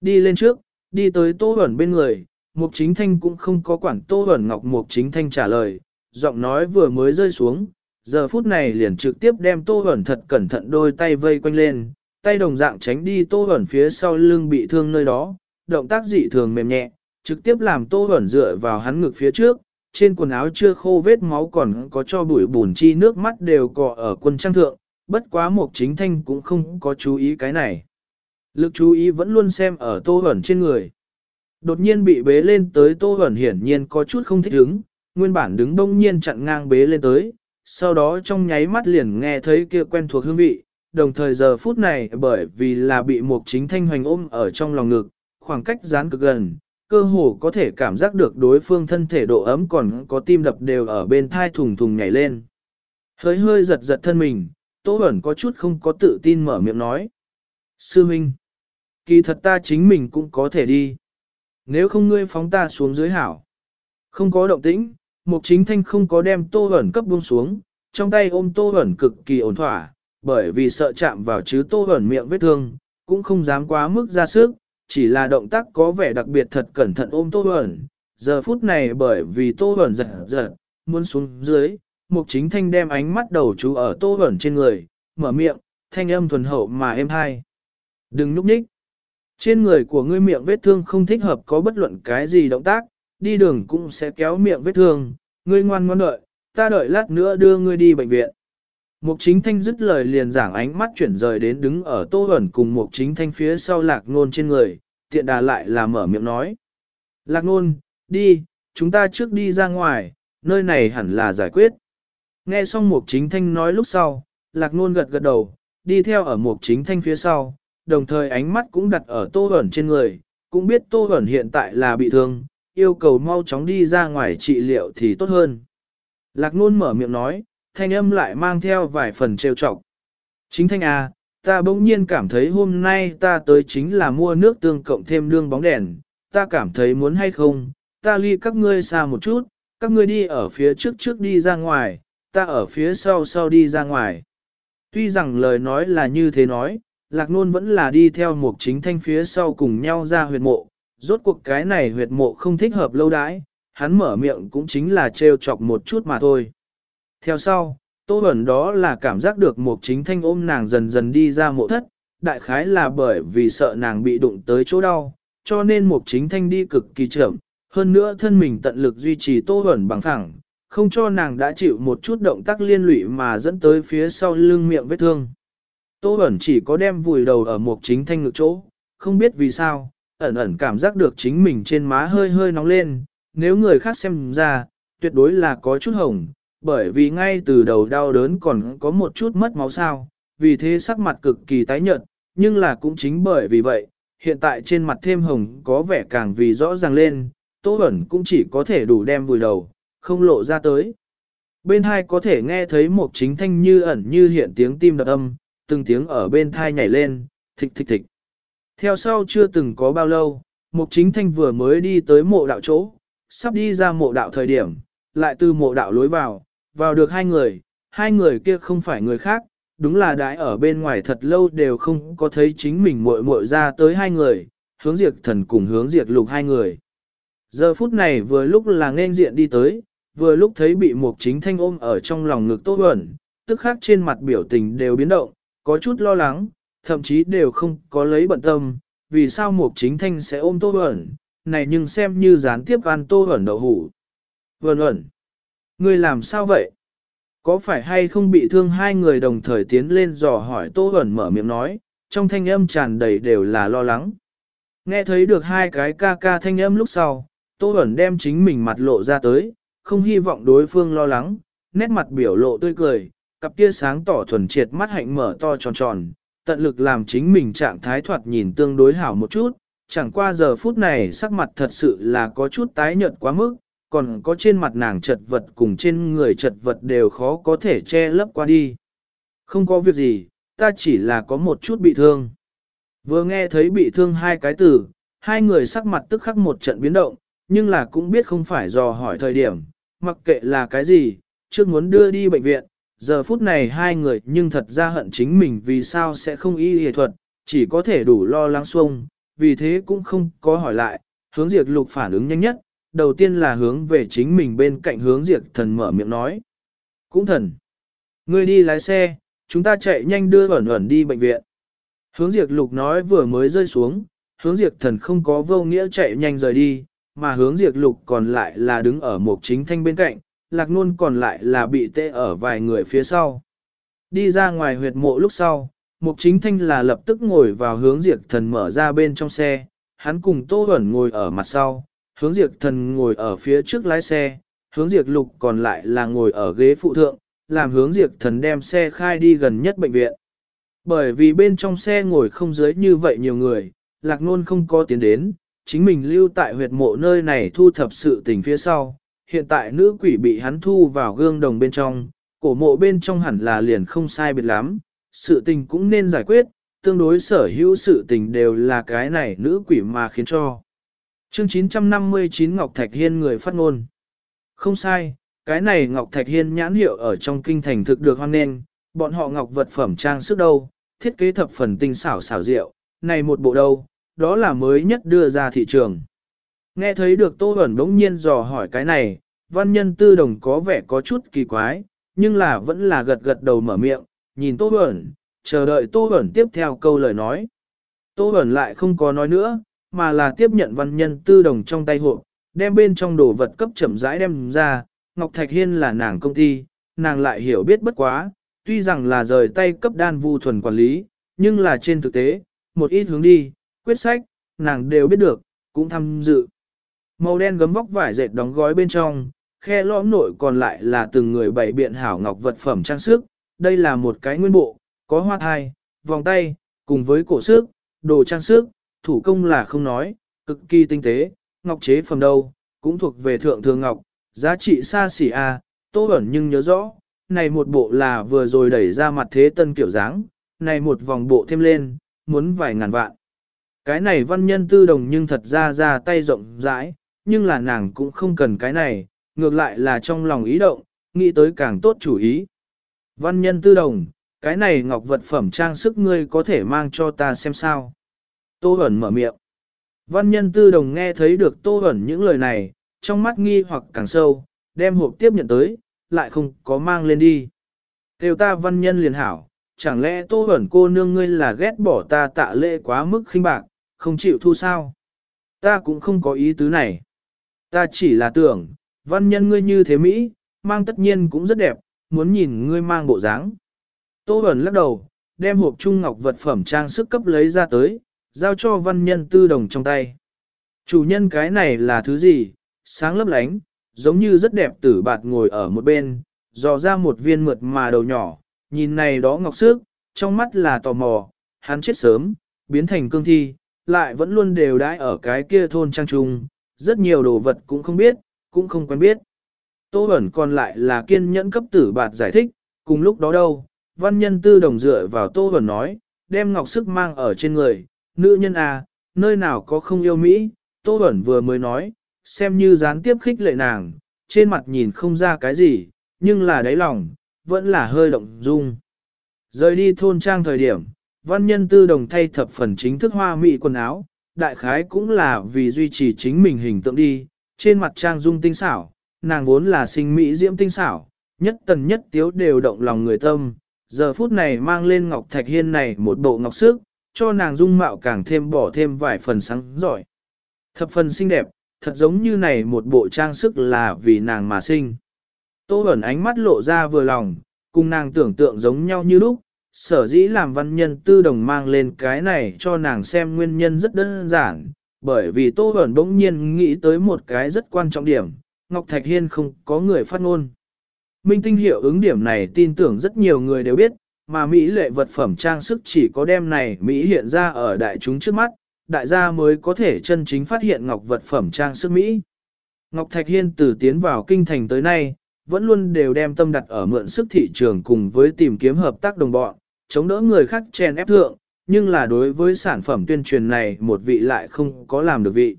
[SPEAKER 1] Đi lên trước, đi tới tô Huẩn bên người, Mục Chính Thanh cũng không có quản Tô Huẩn Ngọc Mục Chính Thanh trả lời, giọng nói vừa mới rơi xuống, giờ phút này liền trực tiếp đem Tô Huẩn thật cẩn thận đôi tay vây quanh lên, tay đồng dạng tránh đi Tô Huẩn phía sau lưng bị thương nơi đó, động tác dị thường mềm nhẹ, trực tiếp làm Tô Huẩn dựa vào hắn ngực phía trước, trên quần áo chưa khô vết máu còn có cho bụi bùn chi nước mắt đều cọ ở quân trang thượng, bất quá Mục Chính Thanh cũng không có chú ý cái này. Lực chú ý vẫn luôn xem ở Tô hẩn trên người. Đột nhiên bị bế lên tới Tô hẩn hiển nhiên có chút không thích ứng, nguyên bản đứng đông nhiên chặn ngang bế lên tới, sau đó trong nháy mắt liền nghe thấy kia quen thuộc hương vị, đồng thời giờ phút này bởi vì là bị một chính thanh hoành ôm ở trong lòng ngực, khoảng cách dán cực gần, cơ hồ có thể cảm giác được đối phương thân thể độ ấm còn có tim đập đều ở bên thai thùng thùng nhảy lên. Hơi hơi giật giật thân mình, Tô Bẩn có chút không có tự tin mở miệng nói. Sư Minh, kỳ thật ta chính mình cũng có thể đi nếu không ngươi phóng ta xuống dưới hảo. Không có động tĩnh, Mục Chính Thanh không có đem Tô Hẩn cấp buông xuống, trong tay ôm Tô Hẩn cực kỳ ổn thỏa, bởi vì sợ chạm vào chứ Tô Hẩn miệng vết thương, cũng không dám quá mức ra sức, chỉ là động tác có vẻ đặc biệt thật cẩn thận ôm Tô Hẩn. Giờ phút này bởi vì Tô Hẩn giật giật, muốn xuống dưới, Mục Chính Thanh đem ánh mắt đầu chú ở Tô Hẩn trên người, mở miệng, thanh âm thuần hậu mà êm hai. Đừng núp nhích. Trên người của ngươi miệng vết thương không thích hợp có bất luận cái gì động tác, đi đường cũng sẽ kéo miệng vết thương, ngươi ngoan ngoan đợi, ta đợi lát nữa đưa ngươi đi bệnh viện. Mục chính thanh dứt lời liền giảng ánh mắt chuyển rời đến đứng ở tô ẩn cùng mục chính thanh phía sau lạc nôn trên người, tiện đà lại là mở miệng nói. Lạc nôn, đi, chúng ta trước đi ra ngoài, nơi này hẳn là giải quyết. Nghe xong mục chính thanh nói lúc sau, lạc nôn gật gật đầu, đi theo ở mục chính thanh phía sau, đồng thời ánh mắt cũng đặt ở Tô hẩn trên người, cũng biết Tô hẩn hiện tại là bị thương, yêu cầu mau chóng đi ra ngoài trị liệu thì tốt hơn. Lạc Nôn mở miệng nói, thanh âm lại mang theo vài phần trêu chọc. Chính thanh à, ta bỗng nhiên cảm thấy hôm nay ta tới chính là mua nước tương cộng thêm lương bóng đèn, ta cảm thấy muốn hay không, ta ly các ngươi xa một chút, các ngươi đi ở phía trước trước đi ra ngoài, ta ở phía sau sau đi ra ngoài. Tuy rằng lời nói là như thế nói, lạc nôn vẫn là đi theo một chính thanh phía sau cùng nhau ra huyệt mộ, rốt cuộc cái này huyệt mộ không thích hợp lâu đãi, hắn mở miệng cũng chính là trêu chọc một chút mà thôi. Theo sau, Tô Bẩn đó là cảm giác được một chính thanh ôm nàng dần dần đi ra mộ thất, đại khái là bởi vì sợ nàng bị đụng tới chỗ đau, cho nên một chính thanh đi cực kỳ chậm, hơn nữa thân mình tận lực duy trì Tô Bẩn bằng thẳng, không cho nàng đã chịu một chút động tác liên lụy mà dẫn tới phía sau lưng miệng vết thương. Tô ẩn chỉ có đem vùi đầu ở một chính thanh ngực chỗ, không biết vì sao, ẩn ẩn cảm giác được chính mình trên má hơi hơi nóng lên, nếu người khác xem ra, tuyệt đối là có chút hồng, bởi vì ngay từ đầu đau đớn còn có một chút mất máu sao, vì thế sắc mặt cực kỳ tái nhợt, nhưng là cũng chính bởi vì vậy, hiện tại trên mặt thêm hồng có vẻ càng vì rõ ràng lên, Tô ẩn cũng chỉ có thể đủ đem vùi đầu, không lộ ra tới. bên hai có thể nghe thấy một chính thanh như ẩn như hiện tiếng tim đập âm, từng tiếng ở bên thai nhảy lên, thịch thịch thịch. Theo sau chưa từng có bao lâu, mục chính thanh vừa mới đi tới mộ đạo chỗ, sắp đi ra mộ đạo thời điểm, lại từ mộ đạo lối vào, vào được hai người, hai người kia không phải người khác, đúng là đãi ở bên ngoài thật lâu đều không có thấy chính mình muội muội ra tới hai người, hướng diệt thần cùng hướng diệt lục hai người. Giờ phút này vừa lúc là nên diện đi tới, vừa lúc thấy bị mục chính thanh ôm ở trong lòng ngực tốt ẩn, tức khác trên mặt biểu tình đều biến động, có chút lo lắng, thậm chí đều không có lấy bận tâm, vì sao một chính thanh sẽ ôm tô ẩn, này nhưng xem như gián tiếp ăn tô ẩn đậu hủ. Vẩn ẩn, người làm sao vậy? Có phải hay không bị thương hai người đồng thời tiến lên dò hỏi tô ẩn mở miệng nói, trong thanh âm tràn đầy đều là lo lắng. Nghe thấy được hai cái ca ca thanh âm lúc sau, tô ẩn đem chính mình mặt lộ ra tới, không hy vọng đối phương lo lắng, nét mặt biểu lộ tươi cười, cặp kia sáng tỏ thuần triệt mắt hạnh mở to tròn tròn, tận lực làm chính mình trạng thái thoạt nhìn tương đối hảo một chút, chẳng qua giờ phút này sắc mặt thật sự là có chút tái nhợt quá mức, còn có trên mặt nàng chật vật cùng trên người chật vật đều khó có thể che lấp qua đi. Không có việc gì, ta chỉ là có một chút bị thương. Vừa nghe thấy bị thương hai cái từ, hai người sắc mặt tức khắc một trận biến động, nhưng là cũng biết không phải dò hỏi thời điểm, mặc kệ là cái gì, trước muốn đưa đi bệnh viện, giờ phút này hai người nhưng thật ra hận chính mình vì sao sẽ không y y thuật, chỉ có thể đủ lo lắng xuông, vì thế cũng không có hỏi lại, hướng diệt lục phản ứng nhanh nhất, đầu tiên là hướng về chính mình bên cạnh hướng diệt thần mở miệng nói. Cũng thần, ngươi đi lái xe, chúng ta chạy nhanh đưa ẩn ẩn đi bệnh viện. Hướng diệt lục nói vừa mới rơi xuống, hướng diệt thần không có vô nghĩa chạy nhanh rời đi, mà hướng diệt lục còn lại là đứng ở một chính thanh bên cạnh, lạc nôn còn lại là bị tê ở vài người phía sau. Đi ra ngoài huyệt mộ lúc sau, mục chính thanh là lập tức ngồi vào hướng diệt thần mở ra bên trong xe, hắn cùng tô ẩn ngồi ở mặt sau, hướng diệt thần ngồi ở phía trước lái xe, hướng diệt lục còn lại là ngồi ở ghế phụ thượng, làm hướng diệt thần đem xe khai đi gần nhất bệnh viện. Bởi vì bên trong xe ngồi không dưới như vậy nhiều người, lạc nôn không có tiến đến, chính mình lưu tại huyệt mộ nơi này thu thập sự tình phía sau, hiện tại nữ quỷ bị hắn thu vào gương đồng bên trong, cổ mộ bên trong hẳn là liền không sai biệt lắm, sự tình cũng nên giải quyết, tương đối sở hữu sự tình đều là cái này nữ quỷ mà khiến cho. Chương 959 Ngọc Thạch Hiên người phát ngôn. Không sai, cái này Ngọc Thạch Hiên nhãn hiệu ở trong kinh thành thực được hoan nghênh, bọn họ ngọc vật phẩm trang sức đâu, thiết kế thập phần tinh xảo xảo diệu, này một bộ đâu, đó là mới nhất đưa ra thị trường. Nghe thấy được Tô hẩn bỗng nhiên dò hỏi cái này, văn nhân tư đồng có vẻ có chút kỳ quái, nhưng là vẫn là gật gật đầu mở miệng, nhìn Tô hẩn chờ đợi Tô hẩn tiếp theo câu lời nói. Tô hẩn lại không có nói nữa, mà là tiếp nhận văn nhân tư đồng trong tay hộp, đem bên trong đồ vật cấp chậm rãi đem ra, Ngọc Thạch Hiên là nàng công ty, nàng lại hiểu biết bất quá, tuy rằng là rời tay cấp đan vu thuần quản lý, nhưng là trên thực tế, một ít hướng đi, quyết sách, nàng đều biết được, cũng tham dự. Màu đen gấm vóc vải dệt đóng gói bên trong, khe lõm nội còn lại là từng người bảy biện hảo ngọc vật phẩm trang sức. Đây là một cái nguyên bộ, có hoa thai, vòng tay, cùng với cổ sức, đồ trang sức, thủ công là không nói, cực kỳ tinh tế, ngọc chế phẩm đâu, cũng thuộc về thượng thường ngọc, giá trị xa xỉ a, à, tô ẩn nhưng nhớ rõ, này một bộ là vừa rồi đẩy ra mặt thế tân kiểu dáng, này một vòng bộ thêm lên, muốn vài ngàn vạn. Cái này văn nhân tư đồng nhưng thật ra ra tay rộng rãi, nhưng là nàng cũng không cần cái này, ngược lại là trong lòng ý động, nghĩ tới càng tốt chủ ý. Văn nhân tư đồng, cái này ngọc vật phẩm trang sức ngươi có thể mang cho ta xem sao. Tô Hẩn mở miệng. Văn nhân tư đồng nghe thấy được Tô Hẩn những lời này, trong mắt nghi hoặc càng sâu, đem hộp tiếp nhận tới, lại không có mang lên đi. Kêu ta văn nhân liền hảo, chẳng lẽ Tô Hẩn cô nương ngươi là ghét bỏ ta tạ lễ quá mức khinh bạc, không chịu thu sao? Ta cũng không có ý tứ này. Ta chỉ là tưởng, văn nhân ngươi như thế Mỹ, mang tất nhiên cũng rất đẹp, muốn nhìn ngươi mang bộ dáng. Tô Bẩn lắc đầu, đem hộp trung ngọc vật phẩm trang sức cấp lấy ra tới, giao cho văn nhân tư đồng trong tay. Chủ nhân cái này là thứ gì, sáng lấp lánh, giống như rất đẹp tử bạt ngồi ở một bên, dò ra một viên mượt mà đầu nhỏ, nhìn này đó ngọc sức, trong mắt là tò mò, hắn chết sớm, biến thành cương thi, lại vẫn luôn đều đãi ở cái kia thôn trang trung, rất nhiều đồ vật cũng không biết, cũng không quen biết. Tô ẩn còn lại là kiên nhẫn cấp tử bạt giải thích, cùng lúc đó đâu, văn nhân tư đồng dựa vào Tô ẩn nói, đem ngọc sức mang ở trên người, nữ nhân à, nơi nào có không yêu Mỹ, Tô ẩn vừa mới nói, xem như gián tiếp khích lệ nàng, trên mặt nhìn không ra cái gì, nhưng là đáy lòng, vẫn là hơi động dung. Rời đi thôn trang thời điểm, văn nhân tư đồng thay thập phần chính thức hoa mỹ quần áo, đại khái cũng là vì duy trì chính mình hình tượng đi, trên mặt trang dung tinh xảo, nàng vốn là sinh mỹ diễm tinh xảo, nhất tần nhất tiếu đều động lòng người tâm, giờ phút này mang lên ngọc thạch hiên này một bộ ngọc sức, cho nàng dung mạo càng thêm bỏ thêm vài phần sáng giỏi. Thập phần xinh đẹp, thật giống như này một bộ trang sức là vì nàng mà sinh. Tô ẩn ánh mắt lộ ra vừa lòng, cùng nàng tưởng tượng giống nhau như lúc, sở dĩ làm văn nhân tư đồng mang lên cái này cho nàng xem nguyên nhân rất đơn giản, bởi vì Tô ẩn bỗng nhiên nghĩ tới một cái rất quan trọng điểm, Ngọc Thạch Hiên không có người phát ngôn. Minh tinh hiệu ứng điểm này tin tưởng rất nhiều người đều biết, mà Mỹ lệ vật phẩm trang sức chỉ có đem này Mỹ hiện ra ở đại chúng trước mắt, đại gia mới có thể chân chính phát hiện ngọc vật phẩm trang sức Mỹ. Ngọc Thạch Hiên từ tiến vào kinh thành tới nay, vẫn luôn đều đem tâm đặt ở mượn sức thị trường cùng với tìm kiếm hợp tác đồng bọn, chống đỡ người khác chèn ép thượng, nhưng là đối với sản phẩm tuyên truyền này một vị lại không có làm được vị.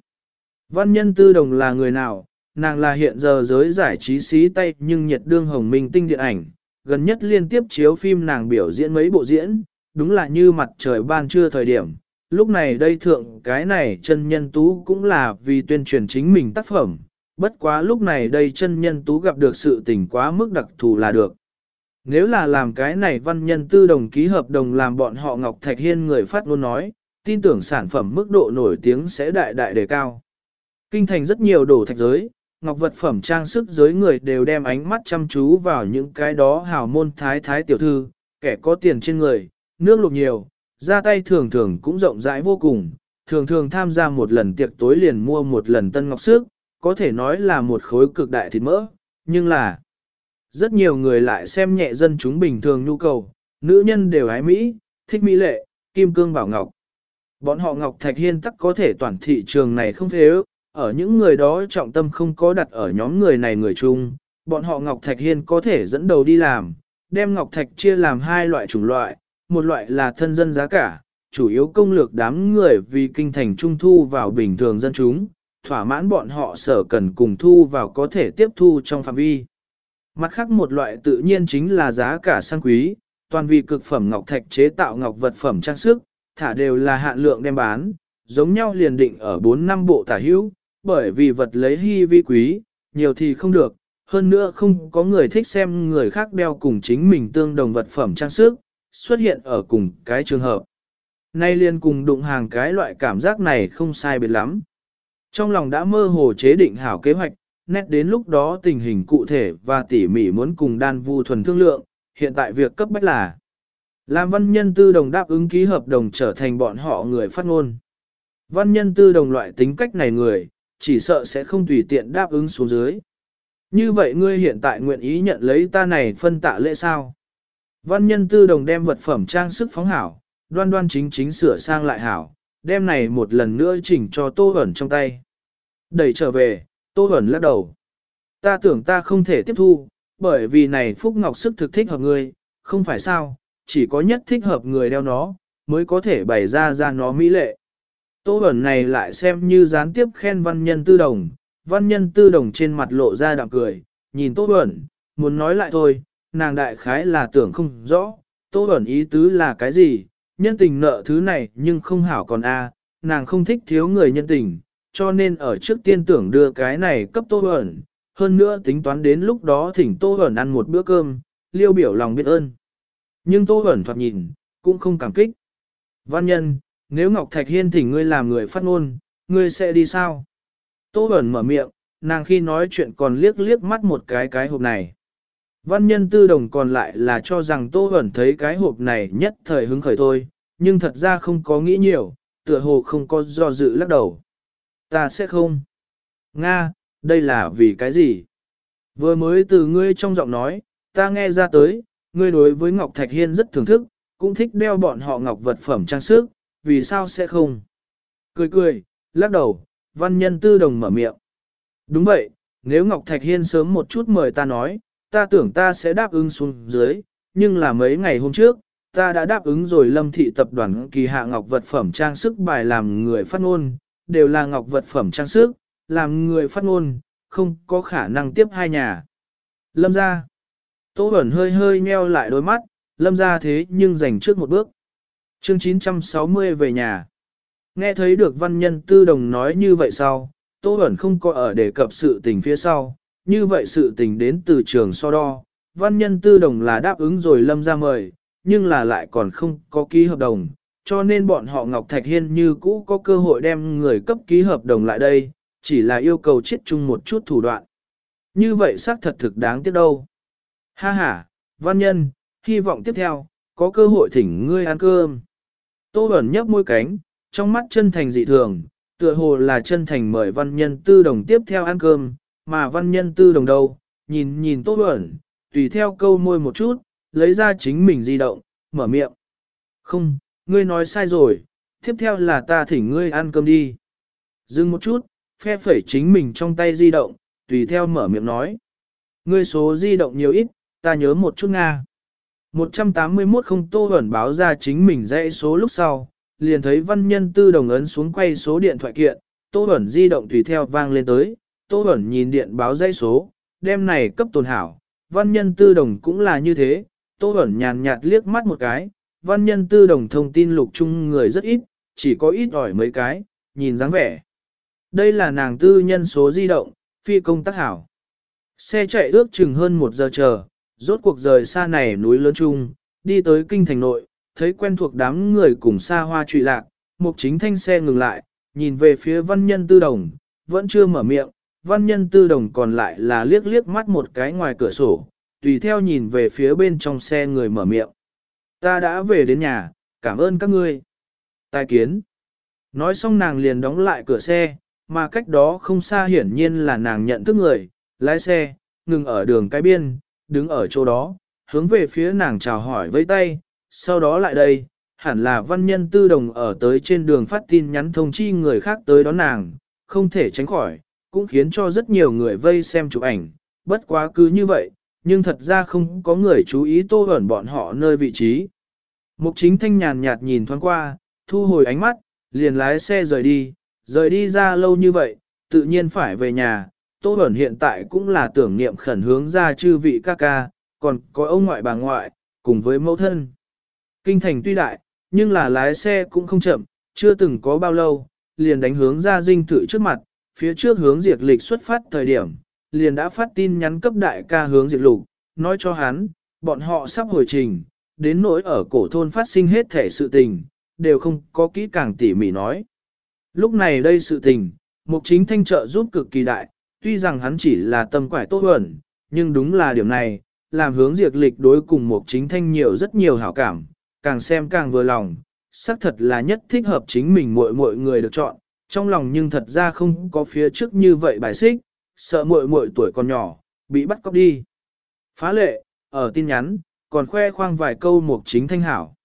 [SPEAKER 1] Văn nhân tư đồng là người nào, nàng là hiện giờ giới giải trí xí tay nhưng nhiệt đương hồng minh tinh điện ảnh, gần nhất liên tiếp chiếu phim nàng biểu diễn mấy bộ diễn, đúng là như mặt trời ban trưa thời điểm. Lúc này đây thượng cái này chân nhân tú cũng là vì tuyên truyền chính mình tác phẩm, bất quá lúc này đây chân nhân tú gặp được sự tình quá mức đặc thù là được. Nếu là làm cái này văn nhân tư đồng ký hợp đồng làm bọn họ Ngọc Thạch Hiên người phát ngôn nói, tin tưởng sản phẩm mức độ nổi tiếng sẽ đại đại đề cao. Kinh thành rất nhiều đồ thạch giới, ngọc vật phẩm trang sức giới người đều đem ánh mắt chăm chú vào những cái đó hào môn thái thái tiểu thư, kẻ có tiền trên người, nước lục nhiều, ra tay thường thường cũng rộng rãi vô cùng, thường thường tham gia một lần tiệc tối liền mua một lần tân ngọc sức, có thể nói là một khối cực đại thịt mỡ, nhưng là rất nhiều người lại xem nhẹ dân chúng bình thường nhu cầu, nữ nhân đều ái Mỹ, thích Mỹ lệ, kim cương bảo ngọc. Bọn họ Ngọc Thạch Hiên tắc có thể toàn thị trường này không phế ước, ở những người đó trọng tâm không có đặt ở nhóm người này người chung, bọn họ Ngọc Thạch Hiên có thể dẫn đầu đi làm, đem Ngọc Thạch chia làm hai loại chủng loại, một loại là thân dân giá cả, chủ yếu công lược đám người vì kinh thành trung thu vào bình thường dân chúng, thỏa mãn bọn họ sở cần cùng thu vào có thể tiếp thu trong phạm vi. Mặt khác một loại tự nhiên chính là giá cả sang quý, toàn vì cực phẩm ngọc thạch chế tạo ngọc vật phẩm trang sức, thả đều là hạn lượng đem bán, giống nhau liền định ở 4 năm bộ tả hữu, bởi vì vật lấy hy vi quý, nhiều thì không được, hơn nữa không có người thích xem người khác đeo cùng chính mình tương đồng vật phẩm trang sức, xuất hiện ở cùng cái trường hợp. Nay liền cùng đụng hàng cái loại cảm giác này không sai biệt lắm. Trong lòng đã mơ hồ chế định hảo kế hoạch, nét đến lúc đó tình hình cụ thể và tỉ mỉ muốn cùng đan vu thuần thương lượng, hiện tại việc cấp bách là làm văn nhân tư đồng đáp ứng ký hợp đồng trở thành bọn họ người phát ngôn. Văn nhân tư đồng loại tính cách này người, chỉ sợ sẽ không tùy tiện đáp ứng xuống dưới. Như vậy ngươi hiện tại nguyện ý nhận lấy ta này phân tạ lễ sao? Văn nhân tư đồng đem vật phẩm trang sức phóng hảo, đoan đoan chính chính sửa sang lại hảo, đem này một lần nữa chỉnh cho tô ẩn trong tay. Đẩy trở về, tô ẩn lắc đầu. Ta tưởng ta không thể tiếp thu, bởi vì này Phúc Ngọc sức thực thích hợp người, không phải sao, chỉ có nhất thích hợp người đeo nó, mới có thể bày ra ra nó mỹ lệ. Tô ẩn này lại xem như gián tiếp khen văn nhân tư đồng, văn nhân tư đồng trên mặt lộ ra đạm cười, nhìn Tô ẩn, muốn nói lại thôi, nàng đại khái là tưởng không rõ, Tô ẩn ý tứ là cái gì, nhân tình nợ thứ này nhưng không hảo còn a, nàng không thích thiếu người nhân tình, cho nên ở trước tiên tưởng đưa cái này cấp Tô ẩn, hơn nữa tính toán đến lúc đó thỉnh Tô ẩn ăn một bữa cơm, liêu biểu lòng biết ơn. Nhưng Tô ẩn thoạt nhìn, cũng không cảm kích. Văn nhân, nếu Ngọc Thạch Hiên thỉnh ngươi làm người phát ngôn, ngươi sẽ đi sao? Tô Bẩn mở miệng, nàng khi nói chuyện còn liếc liếc mắt một cái cái hộp này. Văn nhân tư đồng còn lại là cho rằng Tô Bẩn thấy cái hộp này nhất thời hứng khởi thôi, nhưng thật ra không có nghĩ nhiều, tựa hồ không có do dự lắc đầu. Ta sẽ không. Nga, đây là vì cái gì? Vừa mới từ ngươi trong giọng nói, ta nghe ra tới, ngươi đối với Ngọc Thạch Hiên rất thưởng thức, cũng thích đeo bọn họ ngọc vật phẩm trang sức, vì sao sẽ không? Cười cười, lắc đầu, văn nhân tư đồng mở miệng. Đúng vậy, nếu Ngọc Thạch Hiên sớm một chút mời ta nói, ta tưởng ta sẽ đáp ứng xuống dưới, nhưng là mấy ngày hôm trước, ta đã đáp ứng rồi lâm thị tập đoàn kỳ hạ ngọc vật phẩm trang sức bài làm người phát ngôn, đều là ngọc vật phẩm trang sức, làm người phát ngôn, không có khả năng tiếp hai nhà. Lâm ra. Tô Bẩn hơi hơi nheo lại đôi mắt, lâm ra thế nhưng dành trước một bước. Chương 960 về nhà. Nghe thấy được văn nhân tư đồng nói như vậy sau, Tô Bẩn không có ở đề cập sự tình phía sau, như vậy sự tình đến từ trường so đo. Văn nhân tư đồng là đáp ứng rồi lâm ra mời, nhưng là lại còn không có ký hợp đồng, cho nên bọn họ Ngọc Thạch Hiên như cũ có cơ hội đem người cấp ký hợp đồng lại đây, chỉ là yêu cầu chết chung một chút thủ đoạn. Như vậy xác thật thực đáng tiếc đâu. Ha ha, văn nhân, hy vọng tiếp theo, có cơ hội thỉnh ngươi ăn cơm. Tô Bẩn nhấp môi cánh, trong mắt chân thành dị thường, tựa hồ là chân thành mời văn nhân tư đồng tiếp theo ăn cơm, mà văn nhân tư đồng đâu, nhìn nhìn Tô Bẩn, tùy theo câu môi một chút, lấy ra chính mình di động, mở miệng. Không, ngươi nói sai rồi, tiếp theo là ta thỉnh ngươi ăn cơm đi. Dừng một chút, phe phẩy chính mình trong tay di động, tùy theo mở miệng nói. Ngươi số di động nhiều ít, ta nhớ một chút Nga. 181 không tô ẩn báo ra chính mình dãy số lúc sau, liền thấy văn nhân tư đồng ấn xuống quay số điện thoại kiện, tô ẩn di động tùy theo vang lên tới, tô ẩn nhìn điện báo dãy số, đem này cấp tồn hảo, văn nhân tư đồng cũng là như thế, tô ẩn nhàn nhạt liếc mắt một cái, văn nhân tư đồng thông tin lục chung người rất ít, chỉ có ít ỏi mấy cái, nhìn dáng vẻ. Đây là nàng tư nhân số di động, phi công tác hảo. Xe chạy ước chừng hơn một giờ chờ, rốt cuộc rời xa này núi lớn chung, đi tới kinh thành nội, thấy quen thuộc đám người cùng xa hoa trụy lạc, mục chính thanh xe ngừng lại, nhìn về phía văn nhân tư đồng, vẫn chưa mở miệng, văn nhân tư đồng còn lại là liếc liếc mắt một cái ngoài cửa sổ, tùy theo nhìn về phía bên trong xe người mở miệng. Ta đã về đến nhà, cảm ơn các ngươi. Tài kiến. Nói xong nàng liền đóng lại cửa xe, mà cách đó không xa hiển nhiên là nàng nhận thức người, lái xe, ngừng ở đường cái biên, đứng ở chỗ đó, hướng về phía nàng chào hỏi với tay, sau đó lại đây, hẳn là văn nhân tư đồng ở tới trên đường phát tin nhắn thông chi người khác tới đón nàng, không thể tránh khỏi, cũng khiến cho rất nhiều người vây xem chụp ảnh, bất quá cứ như vậy, nhưng thật ra không có người chú ý tô ẩn bọn họ nơi vị trí. Mục chính thanh nhàn nhạt nhìn thoáng qua, thu hồi ánh mắt, liền lái xe rời đi, rời đi ra lâu như vậy, tự nhiên phải về nhà. Tô ẩn hiện tại cũng là tưởng niệm khẩn hướng ra chư vị ca ca, còn có ông ngoại bà ngoại, cùng với mẫu thân. Kinh thành tuy đại, nhưng là lái xe cũng không chậm, chưa từng có bao lâu, liền đánh hướng ra dinh thự trước mặt, phía trước hướng diệt lịch xuất phát thời điểm, liền đã phát tin nhắn cấp đại ca hướng diệt lục, nói cho hắn, bọn họ sắp hồi trình, đến nỗi ở cổ thôn phát sinh hết thể sự tình, đều không có kỹ càng tỉ mỉ nói. Lúc này đây sự tình, mục chính thanh trợ giúp cực kỳ đại, tuy rằng hắn chỉ là tâm quải tốt huẩn, nhưng đúng là điểm này, làm hướng diệt lịch đối cùng mục chính thanh nhiều rất nhiều hảo cảm, càng xem càng vừa lòng, xác thật là nhất thích hợp chính mình mỗi mỗi người được chọn, trong lòng nhưng thật ra không có phía trước như vậy bài xích, sợ muội muội tuổi còn nhỏ, bị bắt cóc đi. Phá lệ, ở tin nhắn, còn khoe khoang vài câu mục chính thanh hảo.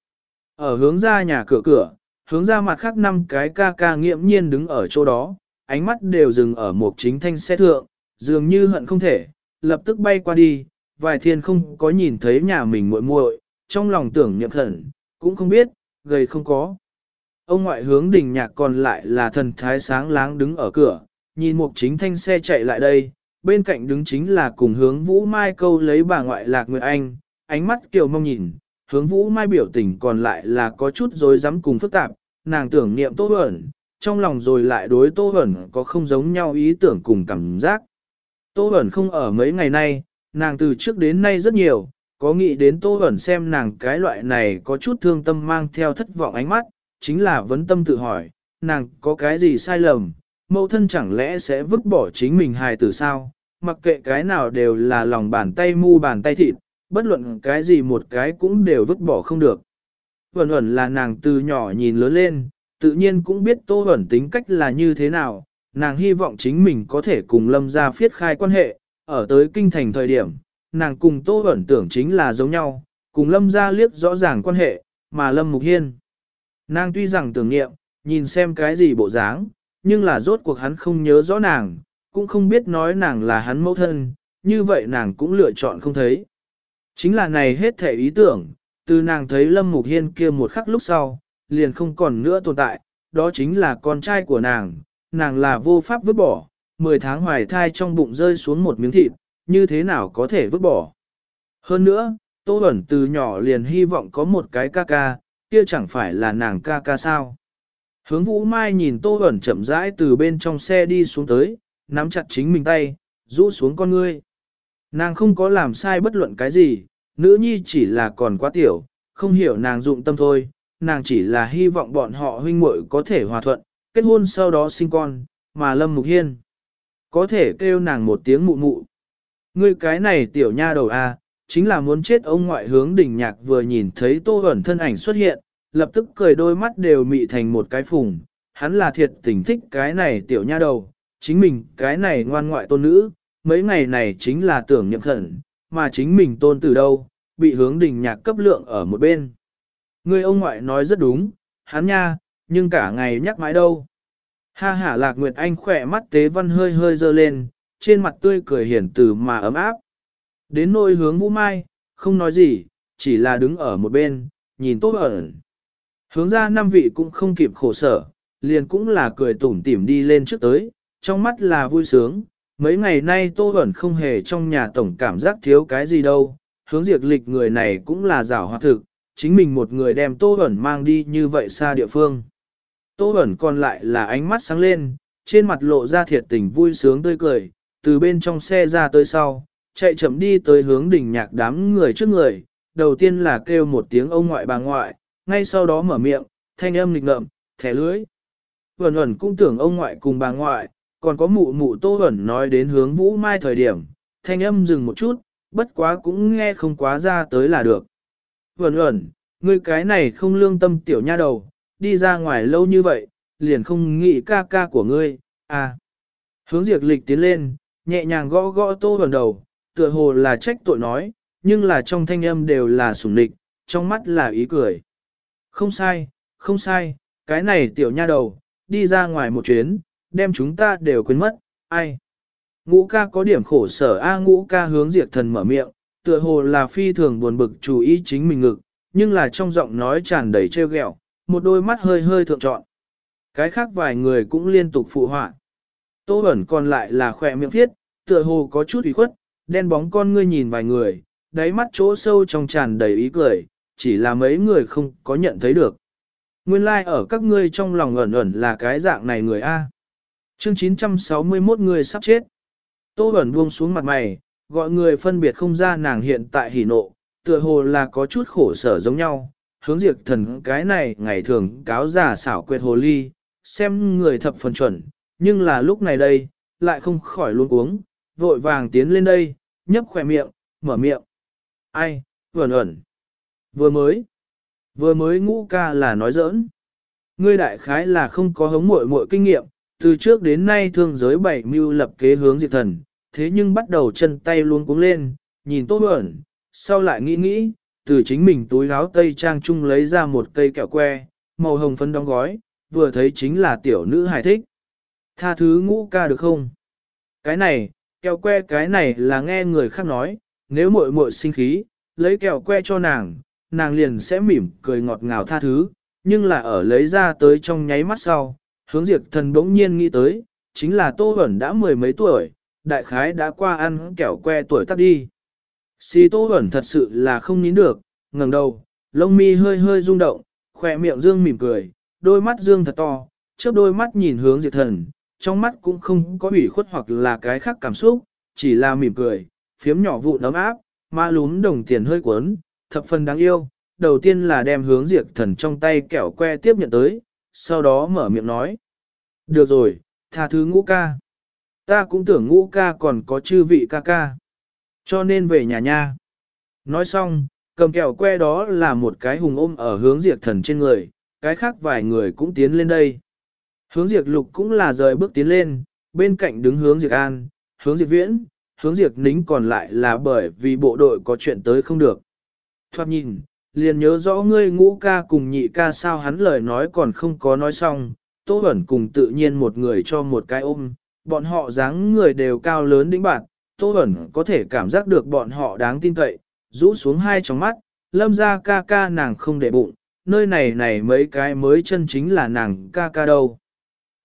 [SPEAKER 1] Ở hướng ra nhà cửa cửa, hướng ra mặt khác năm cái ca ca nghiệm nhiên đứng ở chỗ đó, ánh mắt đều dừng ở mục chính thanh xe thượng, dường như hận không thể, lập tức bay qua đi, vài thiên không có nhìn thấy nhà mình muội muội, trong lòng tưởng niệm thần cũng không biết, gầy không có. Ông ngoại hướng đình nhạc còn lại là thần thái sáng láng đứng ở cửa, nhìn một chính thanh xe chạy lại đây, bên cạnh đứng chính là cùng hướng Vũ Mai câu lấy bà ngoại Lạc Nguyệt Anh, ánh mắt kiều mong nhìn, hướng Vũ Mai biểu tình còn lại là có chút dối rắm cùng phức tạp, nàng tưởng niệm Tô Huẩn, trong lòng rồi lại đối Tô Huẩn có không giống nhau ý tưởng cùng cảm giác. Tô Huẩn không ở mấy ngày nay, nàng từ trước đến nay rất nhiều, có nghĩ đến Tô Huẩn xem nàng cái loại này có chút thương tâm mang theo thất vọng ánh mắt, chính là vấn tâm tự hỏi, nàng có cái gì sai lầm, mẫu thân chẳng lẽ sẽ vứt bỏ chính mình hài tử sao, mặc kệ cái nào đều là lòng bàn tay mu bàn tay thịt, bất luận cái gì một cái cũng đều vứt bỏ không được. Huẩn huẩn là nàng từ nhỏ nhìn lớn lên, tự nhiên cũng biết tô huẩn tính cách là như thế nào, nàng hy vọng chính mình có thể cùng lâm gia phiết khai quan hệ, ở tới kinh thành thời điểm, nàng cùng tô huẩn tưởng chính là giống nhau, cùng lâm gia liếc rõ ràng quan hệ, mà lâm mục hiên. Nàng tuy rằng tưởng nghiệm, nhìn xem cái gì bộ dáng, nhưng là rốt cuộc hắn không nhớ rõ nàng, cũng không biết nói nàng là hắn mẫu thân, như vậy nàng cũng lựa chọn không thấy. Chính là này hết thể ý tưởng, từ nàng thấy Lâm Mục Hiên kia một khắc lúc sau, liền không còn nữa tồn tại, đó chính là con trai của nàng, nàng là vô pháp vứt bỏ, 10 tháng hoài thai trong bụng rơi xuống một miếng thịt, như thế nào có thể vứt bỏ. Hơn nữa, Tô Bẩn từ nhỏ liền hy vọng có một cái ca ca, kia chẳng phải là nàng ca ca sao. Hướng Vũ Mai nhìn Tô Bẩn chậm rãi từ bên trong xe đi xuống tới, nắm chặt chính mình tay, rũ xuống con ngươi. Nàng không có làm sai bất luận cái gì, nữ nhi chỉ là còn quá tiểu, không hiểu nàng dụng tâm thôi, nàng chỉ là hy vọng bọn họ huynh muội có thể hòa thuận, kết hôn sau đó sinh con, mà Lâm Mục Hiên có thể kêu nàng một tiếng mụ mụ. Ngươi cái này tiểu nha đầu a, chính là muốn chết ông ngoại hướng đỉnh nhạc vừa nhìn thấy tô ẩn thân ảnh xuất hiện, lập tức cười đôi mắt đều mị thành một cái phùng, hắn là thiệt tình thích cái này tiểu nha đầu, chính mình cái này ngoan ngoại tôn nữ, mấy ngày này chính là tưởng nhậm khẩn, mà chính mình tôn từ đâu, bị hướng đình nhạc cấp lượng ở một bên. Người ông ngoại nói rất đúng, hắn nha, nhưng cả ngày nhắc mãi đâu. Ha ha lạc nguyệt anh khỏe mắt tế văn hơi hơi dơ lên, trên mặt tươi cười hiển từ mà ấm áp. Đến nôi hướng vũ mai, không nói gì, chỉ là đứng ở một bên, nhìn tốt ẩn. Hướng ra năm vị cũng không kịp khổ sở, liền cũng là cười tủm tỉm đi lên trước tới, trong mắt là vui sướng. Mấy ngày nay Tô Bẩn không hề trong nhà tổng cảm giác thiếu cái gì đâu, hướng diệt lịch người này cũng là giả hoạt thực, chính mình một người đem Tô Bẩn mang đi như vậy xa địa phương. Tô Bẩn còn lại là ánh mắt sáng lên, trên mặt lộ ra thiệt tình vui sướng tươi cười, từ bên trong xe ra tới sau, chạy chậm đi tới hướng đỉnh nhạc đám người trước người, đầu tiên là kêu một tiếng ông ngoại bà ngoại, ngay sau đó mở miệng, thanh âm nghịch ngợm, thẻ lưới. Vẩn ẩn cũng tưởng ông ngoại cùng bà ngoại, còn có mụ mụ tô ẩn nói đến hướng vũ mai thời điểm, thanh âm dừng một chút, bất quá cũng nghe không quá ra tới là được. Vẩn ẩn, ngươi cái này không lương tâm tiểu nha đầu, đi ra ngoài lâu như vậy, liền không nghĩ ca ca của ngươi, à. Hướng diệt lịch tiến lên, nhẹ nhàng gõ gõ tô ẩn đầu, tựa hồ là trách tội nói, nhưng là trong thanh âm đều là sủng nịch, trong mắt là ý cười. Không sai, không sai, cái này tiểu nha đầu, đi ra ngoài một chuyến, đem chúng ta đều quên mất, ai. Ngũ ca có điểm khổ sở A ngũ ca hướng diệt thần mở miệng, tựa hồ là phi thường buồn bực chú ý chính mình ngực, nhưng là trong giọng nói tràn đầy trêu ghẹo, một đôi mắt hơi hơi thượng trọn. Cái khác vài người cũng liên tục phụ họa. Tô ẩn còn lại là khỏe miệng thiết, tựa hồ có chút ủy khuất, đen bóng con ngươi nhìn vài người, đáy mắt chỗ sâu trong tràn đầy ý cười, chỉ là mấy người không có nhận thấy được. Nguyên lai like ở các ngươi trong lòng ẩn ẩn là cái dạng này người A. Chương 961 người sắp chết. Tô ẩn buông xuống mặt mày, gọi người phân biệt không ra nàng hiện tại hỉ nộ, tựa hồ là có chút khổ sở giống nhau. Hướng diệt thần cái này ngày thường cáo giả xảo quyệt hồ ly, xem người thập phần chuẩn, nhưng là lúc này đây, lại không khỏi luôn uống, vội vàng tiến lên đây, nhấp khỏe miệng, mở miệng. Ai, ẩn ẩn. Vừa mới, vừa mới ngũ ca là nói giỡn. Ngươi đại khái là không có hống muội muội kinh nghiệm, từ trước đến nay thương giới bảy mưu lập kế hướng diệt thần, thế nhưng bắt đầu chân tay luôn cuống lên, nhìn tốt ẩn, sau lại nghĩ nghĩ, từ chính mình túi áo tây trang trung lấy ra một cây kẹo que, màu hồng phấn đóng gói, vừa thấy chính là tiểu nữ hài thích. Tha thứ ngũ ca được không? Cái này, kẹo que cái này là nghe người khác nói, nếu muội muội sinh khí, lấy kẹo que cho nàng, nàng liền sẽ mỉm cười ngọt ngào tha thứ, nhưng là ở lấy ra tới trong nháy mắt sau, hướng diệt thần bỗng nhiên nghĩ tới, chính là Tô hẩn đã mười mấy tuổi, đại khái đã qua ăn kẹo que tuổi tắt đi. Xì Tô hẩn thật sự là không nín được, ngẩng đầu, lông mi hơi hơi rung động, khỏe miệng dương mỉm cười, đôi mắt dương thật to, chớp đôi mắt nhìn hướng diệt thần, trong mắt cũng không có ủy khuất hoặc là cái khác cảm xúc, chỉ là mỉm cười, phiếm nhỏ vụ nấm áp, ma lún đồng tiền hơi cuốn, thập phần đáng yêu, đầu tiên là đem hướng diệt thần trong tay kẹo que tiếp nhận tới, sau đó mở miệng nói. Được rồi, tha thứ ngũ ca. Ta cũng tưởng ngũ ca còn có chư vị ca ca. Cho nên về nhà nha. Nói xong, cầm kẹo que đó là một cái hùng ôm ở hướng diệt thần trên người, cái khác vài người cũng tiến lên đây. Hướng diệt lục cũng là rời bước tiến lên, bên cạnh đứng hướng diệt an, hướng diệt viễn, hướng diệt nính còn lại là bởi vì bộ đội có chuyện tới không được. Thoát nhìn, liền nhớ rõ ngươi ngũ ca cùng nhị ca sao hắn lời nói còn không có nói xong, Tô Bẩn cùng tự nhiên một người cho một cái ôm, bọn họ dáng người đều cao lớn đĩnh bạn, Tô Bẩn có thể cảm giác được bọn họ đáng tin cậy, rũ xuống hai tròng mắt, lâm ra ca ca nàng không để bụng, nơi này này mấy cái mới chân chính là nàng ca ca đâu.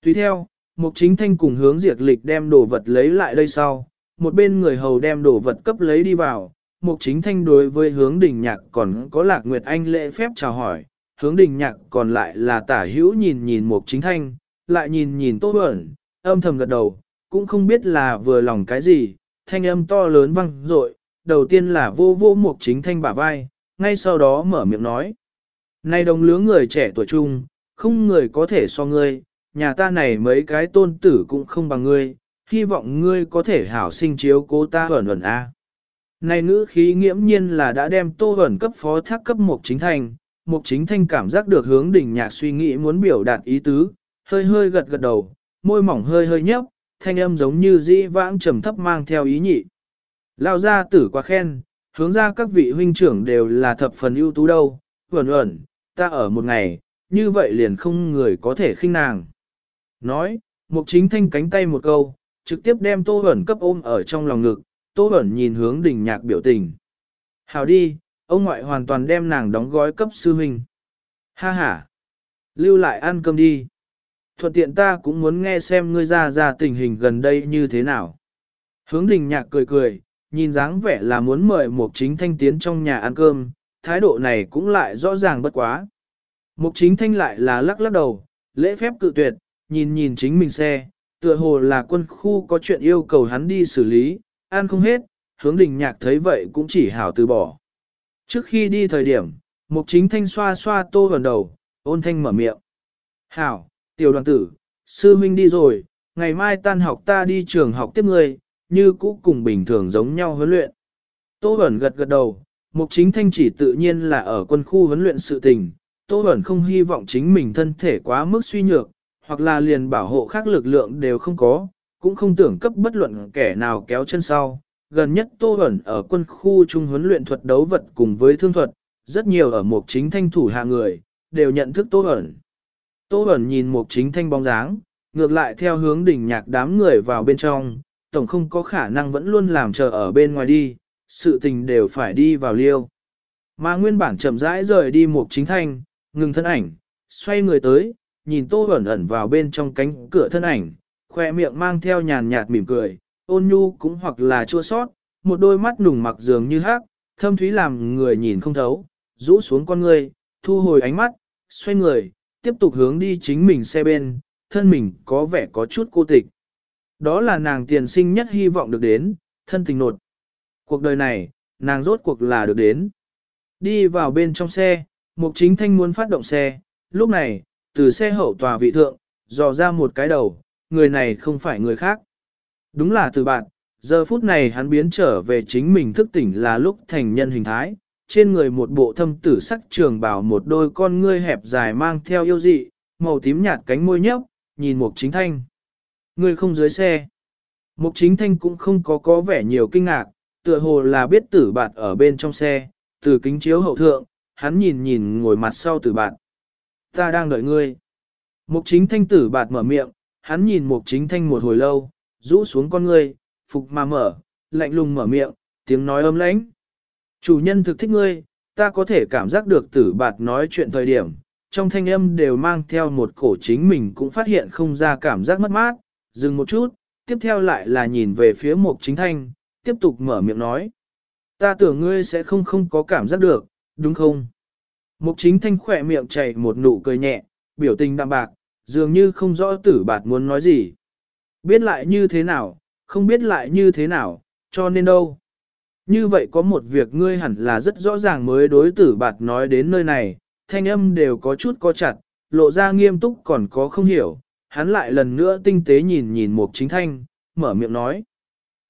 [SPEAKER 1] Tùy theo, Mục Chính Thanh cùng hướng diệt lịch đem đồ vật lấy lại đây sau, một bên người hầu đem đồ vật cấp lấy đi vào, Mục Chính Thanh đối với hướng đình nhạc còn có lạc nguyệt anh lễ phép chào hỏi, hướng đình nhạc còn lại là tả hữu nhìn nhìn Mục Chính Thanh, lại nhìn nhìn Tô Bẩn, âm thầm gật đầu, cũng không biết là vừa lòng cái gì, thanh âm to lớn vang dội, đầu tiên là vô vô Mục Chính Thanh bả vai, ngay sau đó mở miệng nói. Này đồng lứa người trẻ tuổi trung, không người có thể so ngươi, nhà ta này mấy cái tôn tử cũng không bằng ngươi, hy vọng ngươi có thể hảo sinh chiếu cố ta ẩn ẩn a. Này ngữ khí nghiễm nhiên là đã đem tô ẩn cấp phó thác cấp một chính thành, một chính thanh cảm giác được hướng đỉnh nhạc suy nghĩ muốn biểu đạt ý tứ, hơi hơi gật gật đầu, môi mỏng hơi hơi nhấp, thanh âm giống như dĩ vãng trầm thấp mang theo ý nhị. Lao ra tử quá khen, hướng ra các vị huynh trưởng đều là thập phần ưu tú đâu, ẩn ẩn, ta ở một ngày, như vậy liền không người có thể khinh nàng. Nói, mục chính thanh cánh tay một câu, trực tiếp đem tô ẩn cấp ôm ở trong lòng ngực, tô Bẩn nhìn hướng đỉnh nhạc biểu tình. Hào đi, ông ngoại hoàn toàn đem nàng đóng gói cấp sư huynh. Ha ha, lưu lại ăn cơm đi. Thuận tiện ta cũng muốn nghe xem ngươi ra ra tình hình gần đây như thế nào. Hướng đình nhạc cười cười, nhìn dáng vẻ là muốn mời mục chính thanh tiến trong nhà ăn cơm, thái độ này cũng lại rõ ràng bất quá. Mục chính thanh lại là lắc lắc đầu, lễ phép cự tuyệt, nhìn nhìn chính mình xe, tựa hồ là quân khu có chuyện yêu cầu hắn đi xử lý, ăn không hết, hướng đình nhạc thấy vậy cũng chỉ hảo từ bỏ. Trước khi đi thời điểm, mục chính thanh xoa xoa tô vào đầu, ôn thanh mở miệng. Hảo, tiểu đoàn tử, sư huynh đi rồi, ngày mai tan học ta đi trường học tiếp người, như cũ cùng bình thường giống nhau huấn luyện. Tô Bẩn gật gật đầu, Mục chính thanh chỉ tự nhiên là ở quân khu huấn luyện sự tình, Tô Bẩn không hy vọng chính mình thân thể quá mức suy nhược, hoặc là liền bảo hộ khác lực lượng đều không có, cũng không tưởng cấp bất luận kẻ nào kéo chân sau. Gần nhất Tô hẩn ở quân khu trung huấn luyện thuật đấu vật cùng với thương thuật, rất nhiều ở một chính thanh thủ hạ người, đều nhận thức Tô hẩn Tô hẩn nhìn một chính thanh bóng dáng, ngược lại theo hướng đỉnh nhạc đám người vào bên trong, tổng không có khả năng vẫn luôn làm chờ ở bên ngoài đi, sự tình đều phải đi vào liêu. Mà nguyên bản chậm rãi rời đi một chính thanh, ngừng thân ảnh, xoay người tới, nhìn tô ẩn ẩn vào bên trong cánh cửa thân ảnh, khoe miệng mang theo nhàn nhạt mỉm cười, ôn nhu cũng hoặc là chua sót, một đôi mắt nùng mặc dường như hát, thâm thúy làm người nhìn không thấu, rũ xuống con người, thu hồi ánh mắt, xoay người, tiếp tục hướng đi chính mình xe bên, thân mình có vẻ có chút cô tịch. Đó là nàng tiền sinh nhất hy vọng được đến, thân tình nột. Cuộc đời này, nàng rốt cuộc là được đến. Đi vào bên trong xe, Mục Chính Thanh muốn phát động xe, lúc này, từ xe hậu tòa vị thượng, dò ra một cái đầu, người này không phải người khác. Đúng là từ bạn, giờ phút này hắn biến trở về chính mình thức tỉnh là lúc thành nhân hình thái, trên người một bộ thâm tử sắc trường bảo một đôi con ngươi hẹp dài mang theo yêu dị, màu tím nhạt cánh môi nhấp, nhìn Mục Chính Thanh. Người không dưới xe. Mục Chính Thanh cũng không có có vẻ nhiều kinh ngạc, tựa hồ là biết tử bạt ở bên trong xe, từ kính chiếu hậu thượng, hắn nhìn nhìn ngồi mặt sau tử bạt. Ta đang đợi ngươi. Mục chính thanh tử bạt mở miệng, hắn nhìn mục chính thanh một hồi lâu, rũ xuống con ngươi, phục mà mở, lạnh lùng mở miệng, tiếng nói ấm lãnh. Chủ nhân thực thích ngươi, ta có thể cảm giác được tử bạt nói chuyện thời điểm, trong thanh âm đều mang theo một cổ chính mình cũng phát hiện không ra cảm giác mất mát, dừng một chút, tiếp theo lại là nhìn về phía mục chính thanh, tiếp tục mở miệng nói. Ta tưởng ngươi sẽ không không có cảm giác được, đúng không? Mục chính thanh khỏe miệng chảy một nụ cười nhẹ, biểu tình đạm bạc, dường như không rõ tử bạt muốn nói gì. Biết lại như thế nào, không biết lại như thế nào, cho nên đâu. Như vậy có một việc ngươi hẳn là rất rõ ràng mới đối tử bạt nói đến nơi này, thanh âm đều có chút có chặt, lộ ra nghiêm túc còn có không hiểu, hắn lại lần nữa tinh tế nhìn nhìn một chính thanh, mở miệng nói.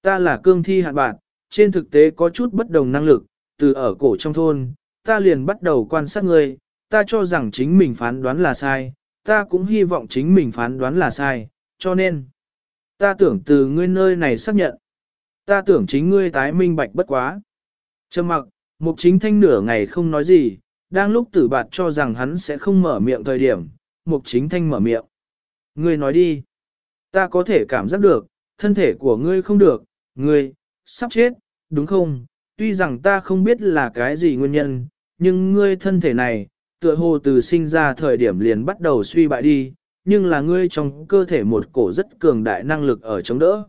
[SPEAKER 1] Ta là cương thi hạn bạn, trên thực tế có chút bất đồng năng lực, từ ở cổ trong thôn, ta liền bắt đầu quan sát ngươi, ta cho rằng chính mình phán đoán là sai, ta cũng hy vọng chính mình phán đoán là sai, cho nên, ta tưởng từ ngươi nơi này xác nhận, ta tưởng chính ngươi tái minh bạch bất quá. Trầm mặc, mục chính thanh nửa ngày không nói gì, đang lúc tử bạt cho rằng hắn sẽ không mở miệng thời điểm, mục chính thanh mở miệng. Ngươi nói đi. ta có thể cảm giác được, thân thể của ngươi không được, ngươi, sắp chết, đúng không? Tuy rằng ta không biết là cái gì nguyên nhân, nhưng ngươi thân thể này, tựa hồ từ sinh ra thời điểm liền bắt đầu suy bại đi, nhưng là ngươi trong cơ thể một cổ rất cường đại năng lực ở chống đỡ.